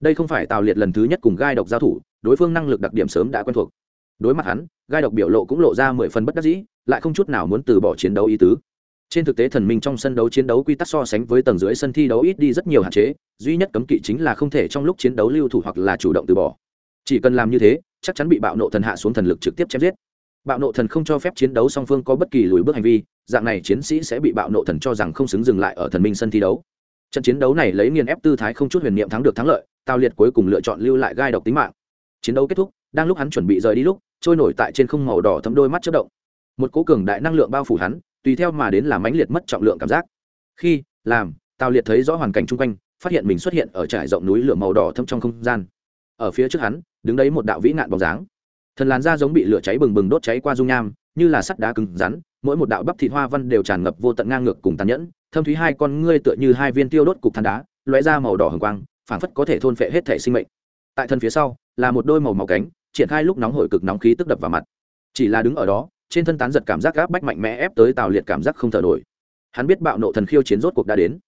Đây không phải tào liệt lần thứ nhất cùng gai độc giao thủ, đối phương năng lực đặc điểm sớm đã quen thuộc. Đối mặt hắn, gai độc biểu lộ cũng lộ ra mười phần bất đắc dĩ, lại không chút nào muốn từ bỏ chiến đấu ý tứ trên thực tế thần minh trong sân đấu chiến đấu quy tắc so sánh với tầng dưới sân thi đấu ít đi rất nhiều hạn chế, duy nhất cấm kỵ chính là không thể trong lúc chiến đấu lưu thủ hoặc là chủ động từ bỏ. Chỉ cần làm như thế, chắc chắn bị bạo nộ thần hạ xuống thần lực trực tiếp chém giết. Bạo nộ thần không cho phép chiến đấu song phương có bất kỳ lùi bước hành vi, dạng này chiến sĩ sẽ bị bạo nộ thần cho rằng không xứng dừng lại ở thần minh sân thi đấu. Trận chiến đấu này lấy nghiền ép tư thái không chút huyền niệm thắng được thắng lợi tào liệt cuối cùng lựa chọn lưu lại gai độc tính mạng. Chiến đấu kết thúc, đang lúc hắn chuẩn bị rời đi lúc, trôi nổi tại trên không màu đỏ thấm đôi mắt chất động. Một cố cường đại năng lượng bao phủ hắn tùy theo mà đến là mãnh liệt mất trọng lượng cảm giác. Khi, làm, tào liệt thấy rõ hoàn cảnh chung quanh, phát hiện mình xuất hiện ở trải rộng núi lửa màu đỏ thâm trong không gian. Ở phía trước hắn, đứng đấy một đạo vĩ nạn bóng dáng. Thần làn da giống bị lửa cháy bừng bừng đốt cháy qua dung nham, như là sắt đá cứng rắn, mỗi một đạo bắp thịt hoa văn đều tràn ngập vô tận ngang ngược cùng tàn nhẫn, thâm thúy hai con ngươi tựa như hai viên tiêu đốt cục than đá, lóe ra màu đỏ hồng quang, phảng phất có thể thôn phệ hết thể sinh mệnh. Tại thân phía sau, là một đôi màu màu cánh, triển khai lúc nóng hổi cực nóng khí tức đập vào mặt. Chỉ là đứng ở đó trên thân tán giật cảm giác gáp bách mạnh mẽ ép tới tào liệt cảm giác không thở nổi. Hắn biết bạo nộ thần khiêu chiến rốt cuộc đã đến.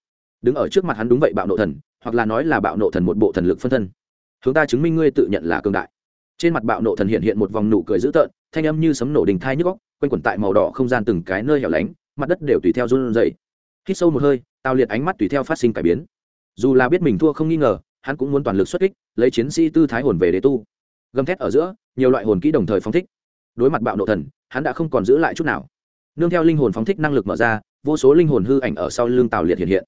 Đứng ở trước mặt hắn đúng vậy bạo nộ thần, hoặc là nói là bạo nộ thần một bộ thần lực phân thân. Hướng ta chứng minh ngươi tự nhận là cường đại. Trên mặt bạo nộ thần hiện hiện một vòng nụ cười dữ tợn, thanh âm như sấm nổ đình thai nhức góc quanh quẩn tại màu đỏ không gian từng cái nơi hẻo lánh, mặt đất đều tùy theo run dậy hít sâu một hơi, tào liệt ánh mắt tùy theo phát sinh cải biến. Dù là biết mình thua không nghi ngờ, hắn cũng muốn toàn lực xuất kích, lấy chiến sĩ tư thái hồn về đế tu. Gầm thét ở giữa, nhiều loại hồn kỹ đồng thời phóng thích. Đối mặt bạo nộ thần hắn đã không còn giữ lại chút nào. Nương theo linh hồn phóng thích năng lực mở ra, vô số linh hồn hư ảnh ở sau lưng tào liệt hiện hiện.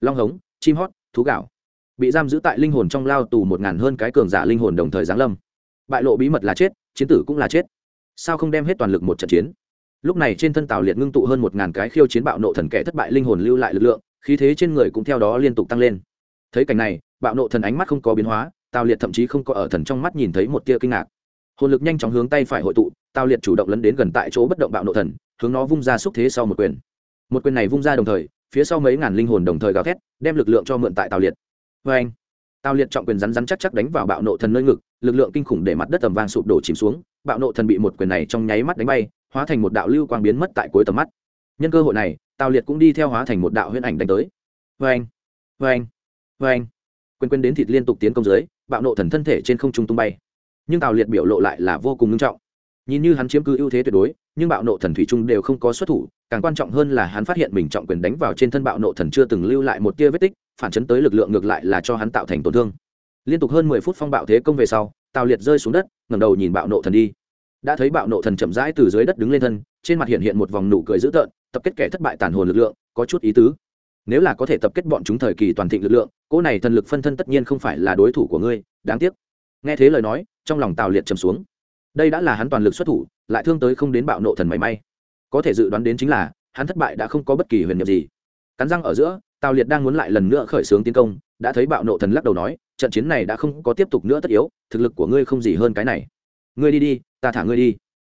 Long hống, chim hót, thú gạo. Bị giam giữ tại linh hồn trong lao tù một ngàn hơn cái cường giả linh hồn đồng thời giáng lâm. Bại lộ bí mật là chết, chiến tử cũng là chết. Sao không đem hết toàn lực một trận chiến? Lúc này trên thân tào liệt ngưng tụ hơn một ngàn cái khiêu chiến bạo nộ thần kẻ thất bại linh hồn lưu lại lực lượng, khí thế trên người cũng theo đó liên tục tăng lên. Thấy cảnh này, bạo nộ thần ánh mắt không có biến hóa, tào liệt thậm chí không có ở thần trong mắt nhìn thấy một tia kinh ngạc hồn lực nhanh chóng hướng tay phải hội tụ tào liệt chủ động lấn đến gần tại chỗ bất động bạo nộ thần, hướng nó vung ra xúc thế sau một quyền. Một quyền này vung ra đồng thời, phía sau mấy ngàn linh hồn đồng thời gào thét, đem lực lượng cho mượn tại tào liệt. Vê anh tào liệt trọng quyền rắn rắn chắc chắc đánh vào bạo nộ thần nơi ngực, lực lượng kinh khủng để mặt đất tầm vang sụp đổ chìm xuống, bạo nộ thần bị một quyền này trong nháy mắt đánh bay, hóa thành một đạo lưu quang biến mất tại cuối tầm mắt. Nhân cơ hội này tào liệt cũng đi theo hóa thành một đạo huyễn ảnh đánh tới. Vê anh vê anh vê anh quyền quyền đến thịt liên tục tiến công dưới, bạo nộ thần thân thể trên không trung tung bay nhưng tào liệt biểu lộ lại là vô cùng nghiêm trọng. Nhìn như hắn chiếm cứ ưu thế tuyệt đối, nhưng bạo nộ thần thủy trung đều không có xuất thủ, càng quan trọng hơn là hắn phát hiện mình trọng quyền đánh vào trên thân bạo nộ thần chưa từng lưu lại một tia vết tích, phản chấn tới lực lượng ngược lại là cho hắn tạo thành tổn thương. Liên tục hơn mười phút phong bạo thế công về sau, tào liệt rơi xuống đất, ngẩng đầu nhìn bạo nộ thần đi. Đã thấy bạo nộ thần chậm rãi từ dưới đất đứng lên thân, trên mặt hiện hiện một vòng nụ cười dữ tợn, tập kết kẻ thất bại tàn hồn lực lượng, có chút ý tứ. Nếu là có thể tập kết bọn chúng thời kỳ toàn thịnh lực lượng, cỗ này thần lực phân thân tất nhiên không phải là đối thủ của ngươi, đáng tiếc. Nghe thế lời nói trong lòng tào liệt trầm xuống. Đây đã là hắn toàn lực xuất thủ, lại thương tới không đến bạo nộ thần mảy may. Có thể dự đoán đến chính là, hắn thất bại đã không có bất kỳ huyền nhiệm gì. Cắn răng ở giữa, tào liệt đang muốn lại lần nữa khởi xướng tiến công, đã thấy bạo nộ thần lắc đầu nói, trận chiến này đã không có tiếp tục nữa tất yếu, thực lực của ngươi không gì hơn cái này. Ngươi đi đi, ta thả ngươi đi.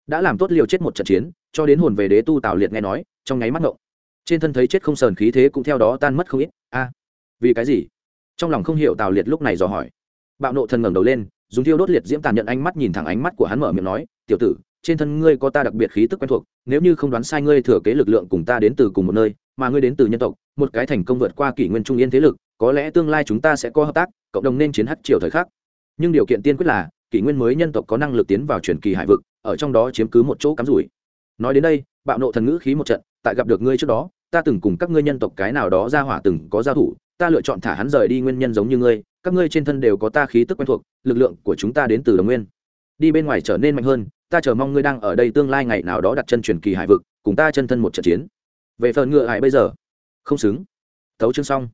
Đã làm tốt liều chết một trận chiến, cho đến hồn về đế tu tào liệt nghe nói, trong nháy mắt ngộng. Trên thân thấy chết không sờn khí thế cũng theo đó tan mất không ít. A, vì cái gì? Trong lòng không hiểu tào liệt lúc này dò hỏi. Bạo nộ thần ngẩng đầu lên dùng thiêu đốt liệt diễm tàn nhận ánh mắt nhìn thẳng ánh mắt của hắn mở miệng nói, tiểu tử, trên thân ngươi có ta đặc biệt khí tức quen thuộc, nếu như không đoán sai ngươi thừa kế lực lượng cùng ta đến từ cùng một nơi, mà ngươi đến từ nhân tộc, một cái thành công vượt qua kỷ nguyên trung yên thế lực, có lẽ tương lai chúng ta sẽ có hợp tác, cộng đồng nên chiến hắc triều thời khắc. Nhưng điều kiện tiên quyết là, kỷ nguyên mới nhân tộc có năng lực tiến vào truyền kỳ hải vực, ở trong đó chiếm cứ một chỗ cắm rủi. Nói đến đây, bạo nộ thần ngữ khí một trận, tại gặp được ngươi trước đó, ta từng cùng các ngươi nhân tộc cái nào đó ra hỏa từng có giao thủ ta lựa chọn thả hắn rời đi nguyên nhân giống như ngươi, các ngươi trên thân đều có ta khí tức quen thuộc, lực lượng của chúng ta đến từ đồng nguyên. Đi bên ngoài trở nên mạnh hơn, ta chờ mong ngươi đang ở đây tương lai ngày nào đó đặt chân truyền kỳ hải vực, cùng ta chân thân một trận chiến. Về phần ngựa hải bây giờ, không xứng. Thấu chương xong.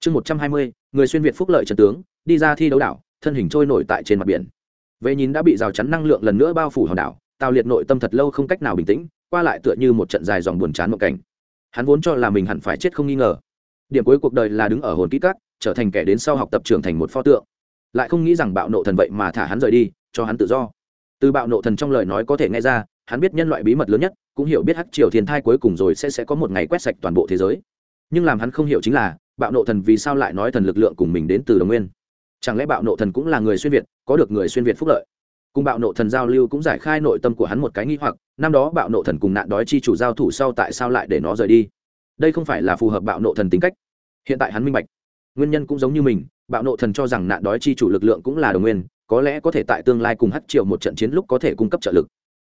Chương một trăm hai mươi, người xuyên việt phúc lợi trần tướng, đi ra thi đấu đảo, thân hình trôi nổi tại trên mặt biển. Về nhìn đã bị rào chắn năng lượng lần nữa bao phủ hòn đảo, tào liệt nội tâm thật lâu không cách nào bình tĩnh, qua lại tựa như một trận dài dòng buồn chán mộng cảnh. Hắn vốn cho là mình hẳn phải chết không nghi ngờ điểm cuối cuộc đời là đứng ở hồn kỹ cát trở thành kẻ đến sau học tập trưởng thành một pho tượng. Lại không nghĩ rằng bạo nộ thần vậy mà thả hắn rời đi, cho hắn tự do. Từ bạo nộ thần trong lời nói có thể nghe ra, hắn biết nhân loại bí mật lớn nhất, cũng hiểu biết hắc triều thiên thai cuối cùng rồi sẽ sẽ có một ngày quét sạch toàn bộ thế giới. Nhưng làm hắn không hiểu chính là, bạo nộ thần vì sao lại nói thần lực lượng cùng mình đến từ đồng nguyên? Chẳng lẽ bạo nộ thần cũng là người xuyên việt, có được người xuyên việt phúc lợi? Cùng bạo nộ thần giao lưu cũng giải khai nội tâm của hắn một cái nghi hoặc, năm đó bạo nộ thần cùng nạn đói chi chủ giao thủ sau tại sao lại để nó rời đi? Đây không phải là phù hợp bạo nộ thần tính cách. Hiện tại hắn minh bạch. Nguyên nhân cũng giống như mình, bạo nộ thần cho rằng nạn đói chi chủ lực lượng cũng là đồng nguyên, có lẽ có thể tại tương lai cùng hát triệu một trận chiến lúc có thể cung cấp trợ lực.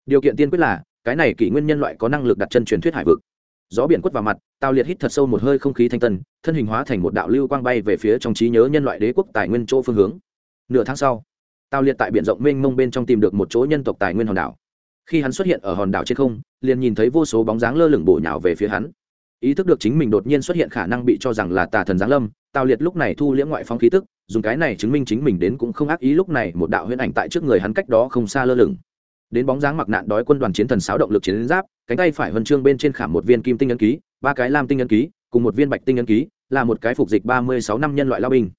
Điều kiện tiên quyết là, cái này kỷ nguyên nhân loại có năng lực đặt chân truyền thuyết hải vực. Gió biển quất vào mặt tào liệt hít thật sâu một hơi không khí thanh tân, thân hình hóa thành một đạo lưu quang bay về phía trong trí nhớ nhân loại đế quốc tài nguyên chỗ phương hướng. Nửa tháng sau tào liệt tại biển rộng mênh mông bên trong tìm được một chỗ nhân tộc tài nguyên hòn đảo. Khi hắn xuất hiện ở hòn đảo trên không, liền nhìn thấy vô số bóng dáng lơ lửng bổ nhào về phía hắn ý thức được chính mình đột nhiên xuất hiện khả năng bị cho rằng là tà thần giáng lâm, tào liệt lúc này thu liễm ngoại phong khí tức, dùng cái này chứng minh chính mình đến cũng không ác ý lúc này một đạo huyễn ảnh tại trước người hắn cách đó không xa lơ lửng. Đến bóng dáng mặc nạn đói quân đoàn chiến thần sáo động lực chiến giáp, cánh tay phải huân chương bên trên khảm một viên kim tinh ấn ký, ba cái lam tinh ấn ký, cùng một viên bạch tinh ấn ký, là một cái phục dịch ba mươi sáu năm nhân loại lao binh.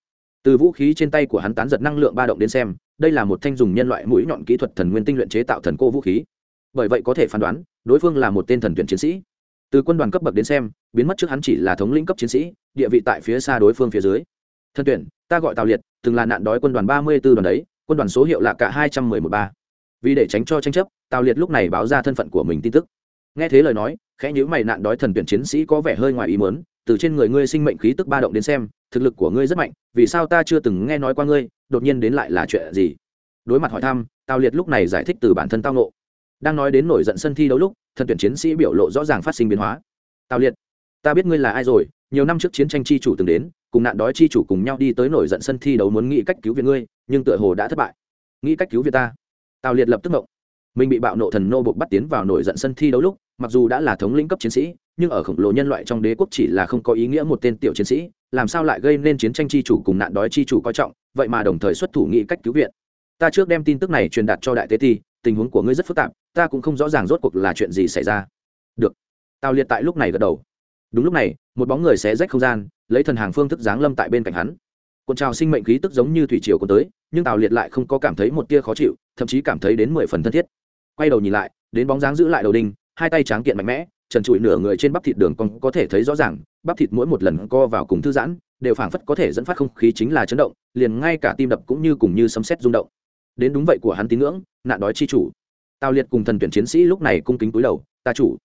Từ vũ khí trên tay của hắn tán giật năng lượng ba động đến xem, đây là một thanh dùng nhân loại mũi nhọn kỹ thuật thần nguyên tinh luyện chế tạo thần cô vũ khí. Bởi vậy có thể phán đoán, đối phương là một tên thần tuyển chiến sĩ từ quân đoàn cấp bậc đến xem, biến mất trước hắn chỉ là thống lĩnh cấp chiến sĩ, địa vị tại phía xa đối phương phía dưới. Thân tuyển, ta gọi tào liệt, từng là nạn đói quân đoàn ba mươi b ố đoàn đấy, quân đoàn số hiệu là cả hai trăm mười một ba. Vì để tránh cho tranh chấp, tào liệt lúc này báo ra thân phận của mình tin tức. Nghe thế lời nói, khẽ nhữ mày nạn đói thần tuyển chiến sĩ có vẻ hơi ngoài ý mớn từ trên người ngươi sinh mệnh khí tức ba động đến xem, thực lực của ngươi rất mạnh, vì sao ta chưa từng nghe nói qua ngươi, đột nhiên đến lại là chuyện gì? Đối mặt hỏi thăm, tào liệt lúc này giải thích từ bản thân tao nộ đang nói đến nổi giận sân thi đấu lúc thần tuyển chiến sĩ biểu lộ rõ ràng phát sinh biến hóa. Tào liệt, ta biết ngươi là ai rồi, nhiều năm trước chiến tranh chi chủ từng đến, cùng nạn đói chi chủ cùng nhau đi tới nổi giận sân thi đấu muốn nghĩ cách cứu viện ngươi, nhưng tựa hồ đã thất bại. Nghĩ cách cứu viện ta. Tào liệt lập tức mộng mình bị bạo nộ thần nô buộc bắt tiến vào nổi giận sân thi đấu lúc, mặc dù đã là thống lĩnh cấp chiến sĩ, nhưng ở khổng lồ nhân loại trong đế quốc chỉ là không có ý nghĩa một tên tiểu chiến sĩ, làm sao lại gây nên chiến tranh chi chủ cùng nạn đói chi chủ coi trọng, vậy mà đồng thời xuất thủ nghĩ cách cứu viện. Ta trước đem tin tức này truyền đạt cho đại tế ti tình huống của ngươi rất phức tạp, ta cũng không rõ ràng rốt cuộc là chuyện gì xảy ra. Được. Tào liệt tại lúc này gật đầu. Đúng lúc này, một bóng người xé rách không gian, lấy thần hàng phương thức giáng lâm tại bên cạnh hắn. Cuộn trào sinh mệnh khí tức giống như thủy triều cuốn tới, nhưng tào liệt lại không có cảm thấy một tia khó chịu, thậm chí cảm thấy đến mười phần thân thiết. Quay đầu nhìn lại, đến bóng dáng giữ lại đầu đinh, hai tay tráng kiện mạnh mẽ, trần trụi nửa người trên bắp thịt đường còn có thể thấy rõ ràng, bắp thịt mỗi một lần co vào cùng thư giãn, đều phảng phất có thể dẫn phát không khí chính là chấn động, liền ngay cả tim đập cũng như cùng như sấm sét rung động. Đến đúng vậy của hắn tín ngưỡng nạn đói chi chủ. Tào liệt cùng thần tuyển chiến sĩ lúc này cung kính túi đầu, ta chủ,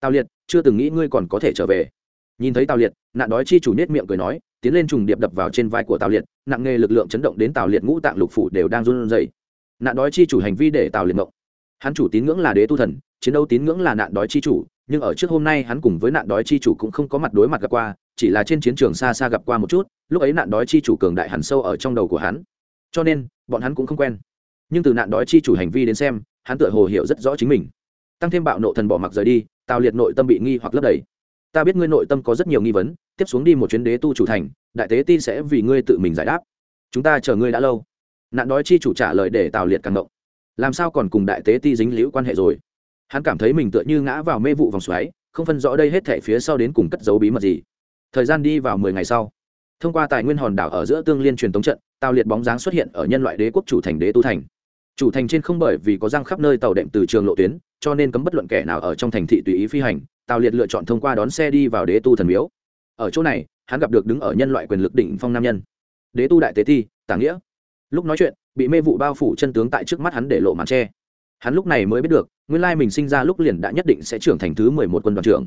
tào liệt, chưa từng nghĩ ngươi còn có thể trở về. Nhìn thấy tào liệt, nạn đói chi chủ nết miệng cười nói, tiến lên trùng điệp đập vào trên vai của tào liệt, nặng nghề lực lượng chấn động đến tào liệt ngũ tạng lục phủ đều đang run rẩy. Nạn đói chi chủ hành vi để tào liệt mộng hắn chủ tín ngưỡng là đế tu thần, chiến đấu tín ngưỡng là nạn đói chi chủ, nhưng ở trước hôm nay hắn cùng với nạn đói chi chủ cũng không có mặt đối mặt gặp qua, chỉ là trên chiến trường xa xa gặp qua một chút, lúc ấy nạn đói chi chủ cường đại hẳn sâu ở trong đầu của hắn. Cho nên, bọn hắn cũng không quen nhưng từ nạn đói chi chủ hành vi đến xem, hắn tựa hồ hiểu rất rõ chính mình. Tăng thêm bạo nộ thần bỏ mặc rời đi, tào liệt nội tâm bị nghi hoặc lấp đầy. Ta biết ngươi nội tâm có rất nhiều nghi vấn, tiếp xuống đi một chuyến đế tu chủ thành, đại tế ti sẽ vì ngươi tự mình giải đáp. Chúng ta chờ ngươi đã lâu. Nạn đói chi chủ trả lời để tào liệt càng động làm sao còn cùng đại tế ti dính liễu quan hệ rồi? Hắn cảm thấy mình tựa như ngã vào mê vụ vòng xoáy, không phân rõ đây hết thể phía sau đến cùng cất dấu bí mật gì. Thời gian đi vào mười ngày sau, thông qua tài nguyên hòn đảo ở giữa tương liên truyền tống trận, tào liệt bóng dáng xuất hiện ở nhân loại đế quốc chủ thành đế tu thành chủ thành trên không bởi vì có răng khắp nơi tàu đệm từ trường lộ tuyến, cho nên cấm bất luận kẻ nào ở trong thành thị tùy ý phi hành, tào liệt lựa chọn thông qua đón xe đi vào đế tu thần miếu. Ở chỗ này, hắn gặp được đứng ở nhân loại quyền lực đỉnh phong nam nhân. Đế tu đại tế thi tàng nghĩa. Lúc nói chuyện, bị mê vụ bao phủ chân tướng tại trước mắt hắn để lộ màn tre hắn lúc này mới biết được, nguyên lai mình sinh ra lúc liền đã nhất định sẽ trưởng thành thứ mười một quân đoàn trưởng.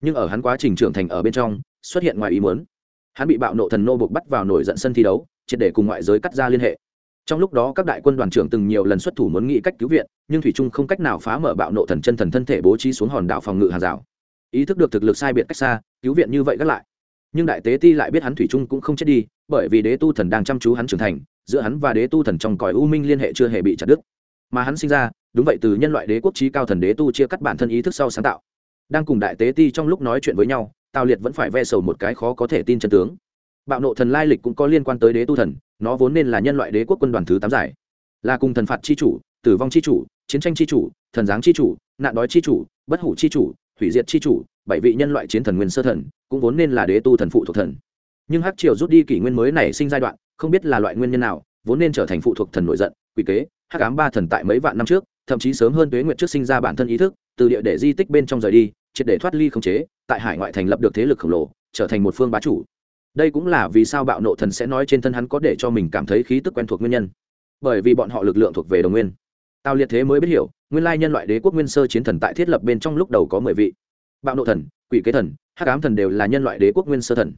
Nhưng ở hắn quá trình trưởng thành ở bên trong, xuất hiện ngoài ý muốn. Hắn bị bạo nộ thần nô buộc bắt vào nổi giận sân thi đấu, triệt để cùng ngoại giới cắt ra liên hệ trong lúc đó các đại quân đoàn trưởng từng nhiều lần xuất thủ muốn nghĩ cách cứu viện, nhưng thủy trung không cách nào phá mở bạo nộ thần chân thần thân thể bố trí xuống hòn đảo phòng ngự hàng rào. Ý thức được thực lực sai biệt cách xa, cứu viện như vậy gác lại. Nhưng đại tế ti lại biết hắn thủy trung cũng không chết đi, bởi vì đế tu thần đang chăm chú hắn trưởng thành, giữa hắn và đế tu thần trong cõi u minh liên hệ chưa hề bị chặt đứt. Mà hắn sinh ra, đúng vậy, từ nhân loại đế quốc trí cao thần đế tu chia cắt bản thân ý thức sau sáng tạo. Đang cùng đại tế ti trong lúc nói chuyện với nhau, tào liệt vẫn phải ve sầu một cái khó có thể tin chân tướng. Bạo nộ thần lai lịch cũng có liên quan tới đế tu thần nó vốn nên là nhân loại đế quốc quân đoàn thứ tám giải. Là cùng thần phạt c h i chủ, tử vong c h i chủ, chiến tranh c h i chủ, thần giáng c h i chủ, nạn đói c h i chủ, bất hủ c h i chủ, hủy diệt c h i chủ, bảy vị nhân loại chiến thần nguyên sơ thần, cũng vốn nên là đế tu thần phụ thuộc thần. Nhưng hát triều rút đi kỷ nguyên mới nảy sinh giai đoạn, không biết là loại nguyên nhân nào, vốn nên trở thành phụ thuộc thần nổi giận, quỷ kế hát cám ba thần tại mấy vạn năm trước, thậm chí sớm hơn tuế nguyện trước sinh ra bản thân ý thức, từ địa để di tích bên trong rời đi, triệt để thoát ly khống chế, tại hải ngoại thành lập được thế lực khổng lồ, trở thành một phương bá chủ đây cũng là vì sao bạo nộ thần sẽ nói trên thân hắn có để cho mình cảm thấy khí tức quen thuộc nguyên nhân. Bởi vì bọn họ lực lượng thuộc về đồng nguyên. Tào liệt thế mới biết hiểu, nguyên lai nhân loại đế quốc nguyên sơ chiến thần tại thiết lập bên trong lúc đầu có mười vị. Bạo nộ thần, quỷ kế thần, hắc ám thần đều là nhân loại đế quốc nguyên sơ thần.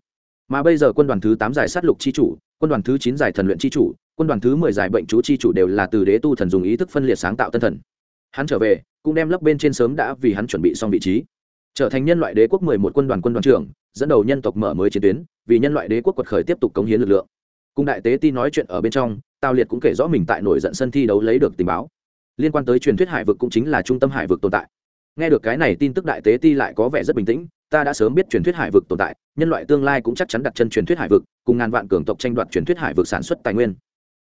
Mà bây giờ quân đoàn thứ tám giải sát lục c h i chủ, quân đoàn thứ chín giải thần luyện c h i chủ, quân đoàn thứ mười giải bệnh chú c h i chủ đều là từ đế tu thần dùng ý thức phân liệt sáng tạo tân thần. Hắn trở về, cũng đem lấp bên trên sớm đã vì hắn chuẩn bị xong vị trí trở thành nhân loại đế quốc mười một quân đoàn quân đoàn trưởng, dẫn đầu nhân tộc mở mới chiến tuyến, vì nhân loại đế quốc quật khởi tiếp tục cống hiến lực lượng. Cùng đại tế ti nói chuyện ở bên trong, tào liệt cũng kể rõ mình tại nổi giận sân thi đấu lấy được tình báo. Liên quan tới truyền thuyết hải vực cũng chính là trung tâm hải vực tồn tại. Nghe được cái này tin tức đại tế ti lại có vẻ rất bình tĩnh, ta đã sớm biết truyền thuyết hải vực tồn tại, nhân loại tương lai cũng chắc chắn đặt chân truyền thuyết hải vực, cùng ngàn vạn cường tộc tranh đoạt truyền thuyết hải vực sản xuất tài nguyên.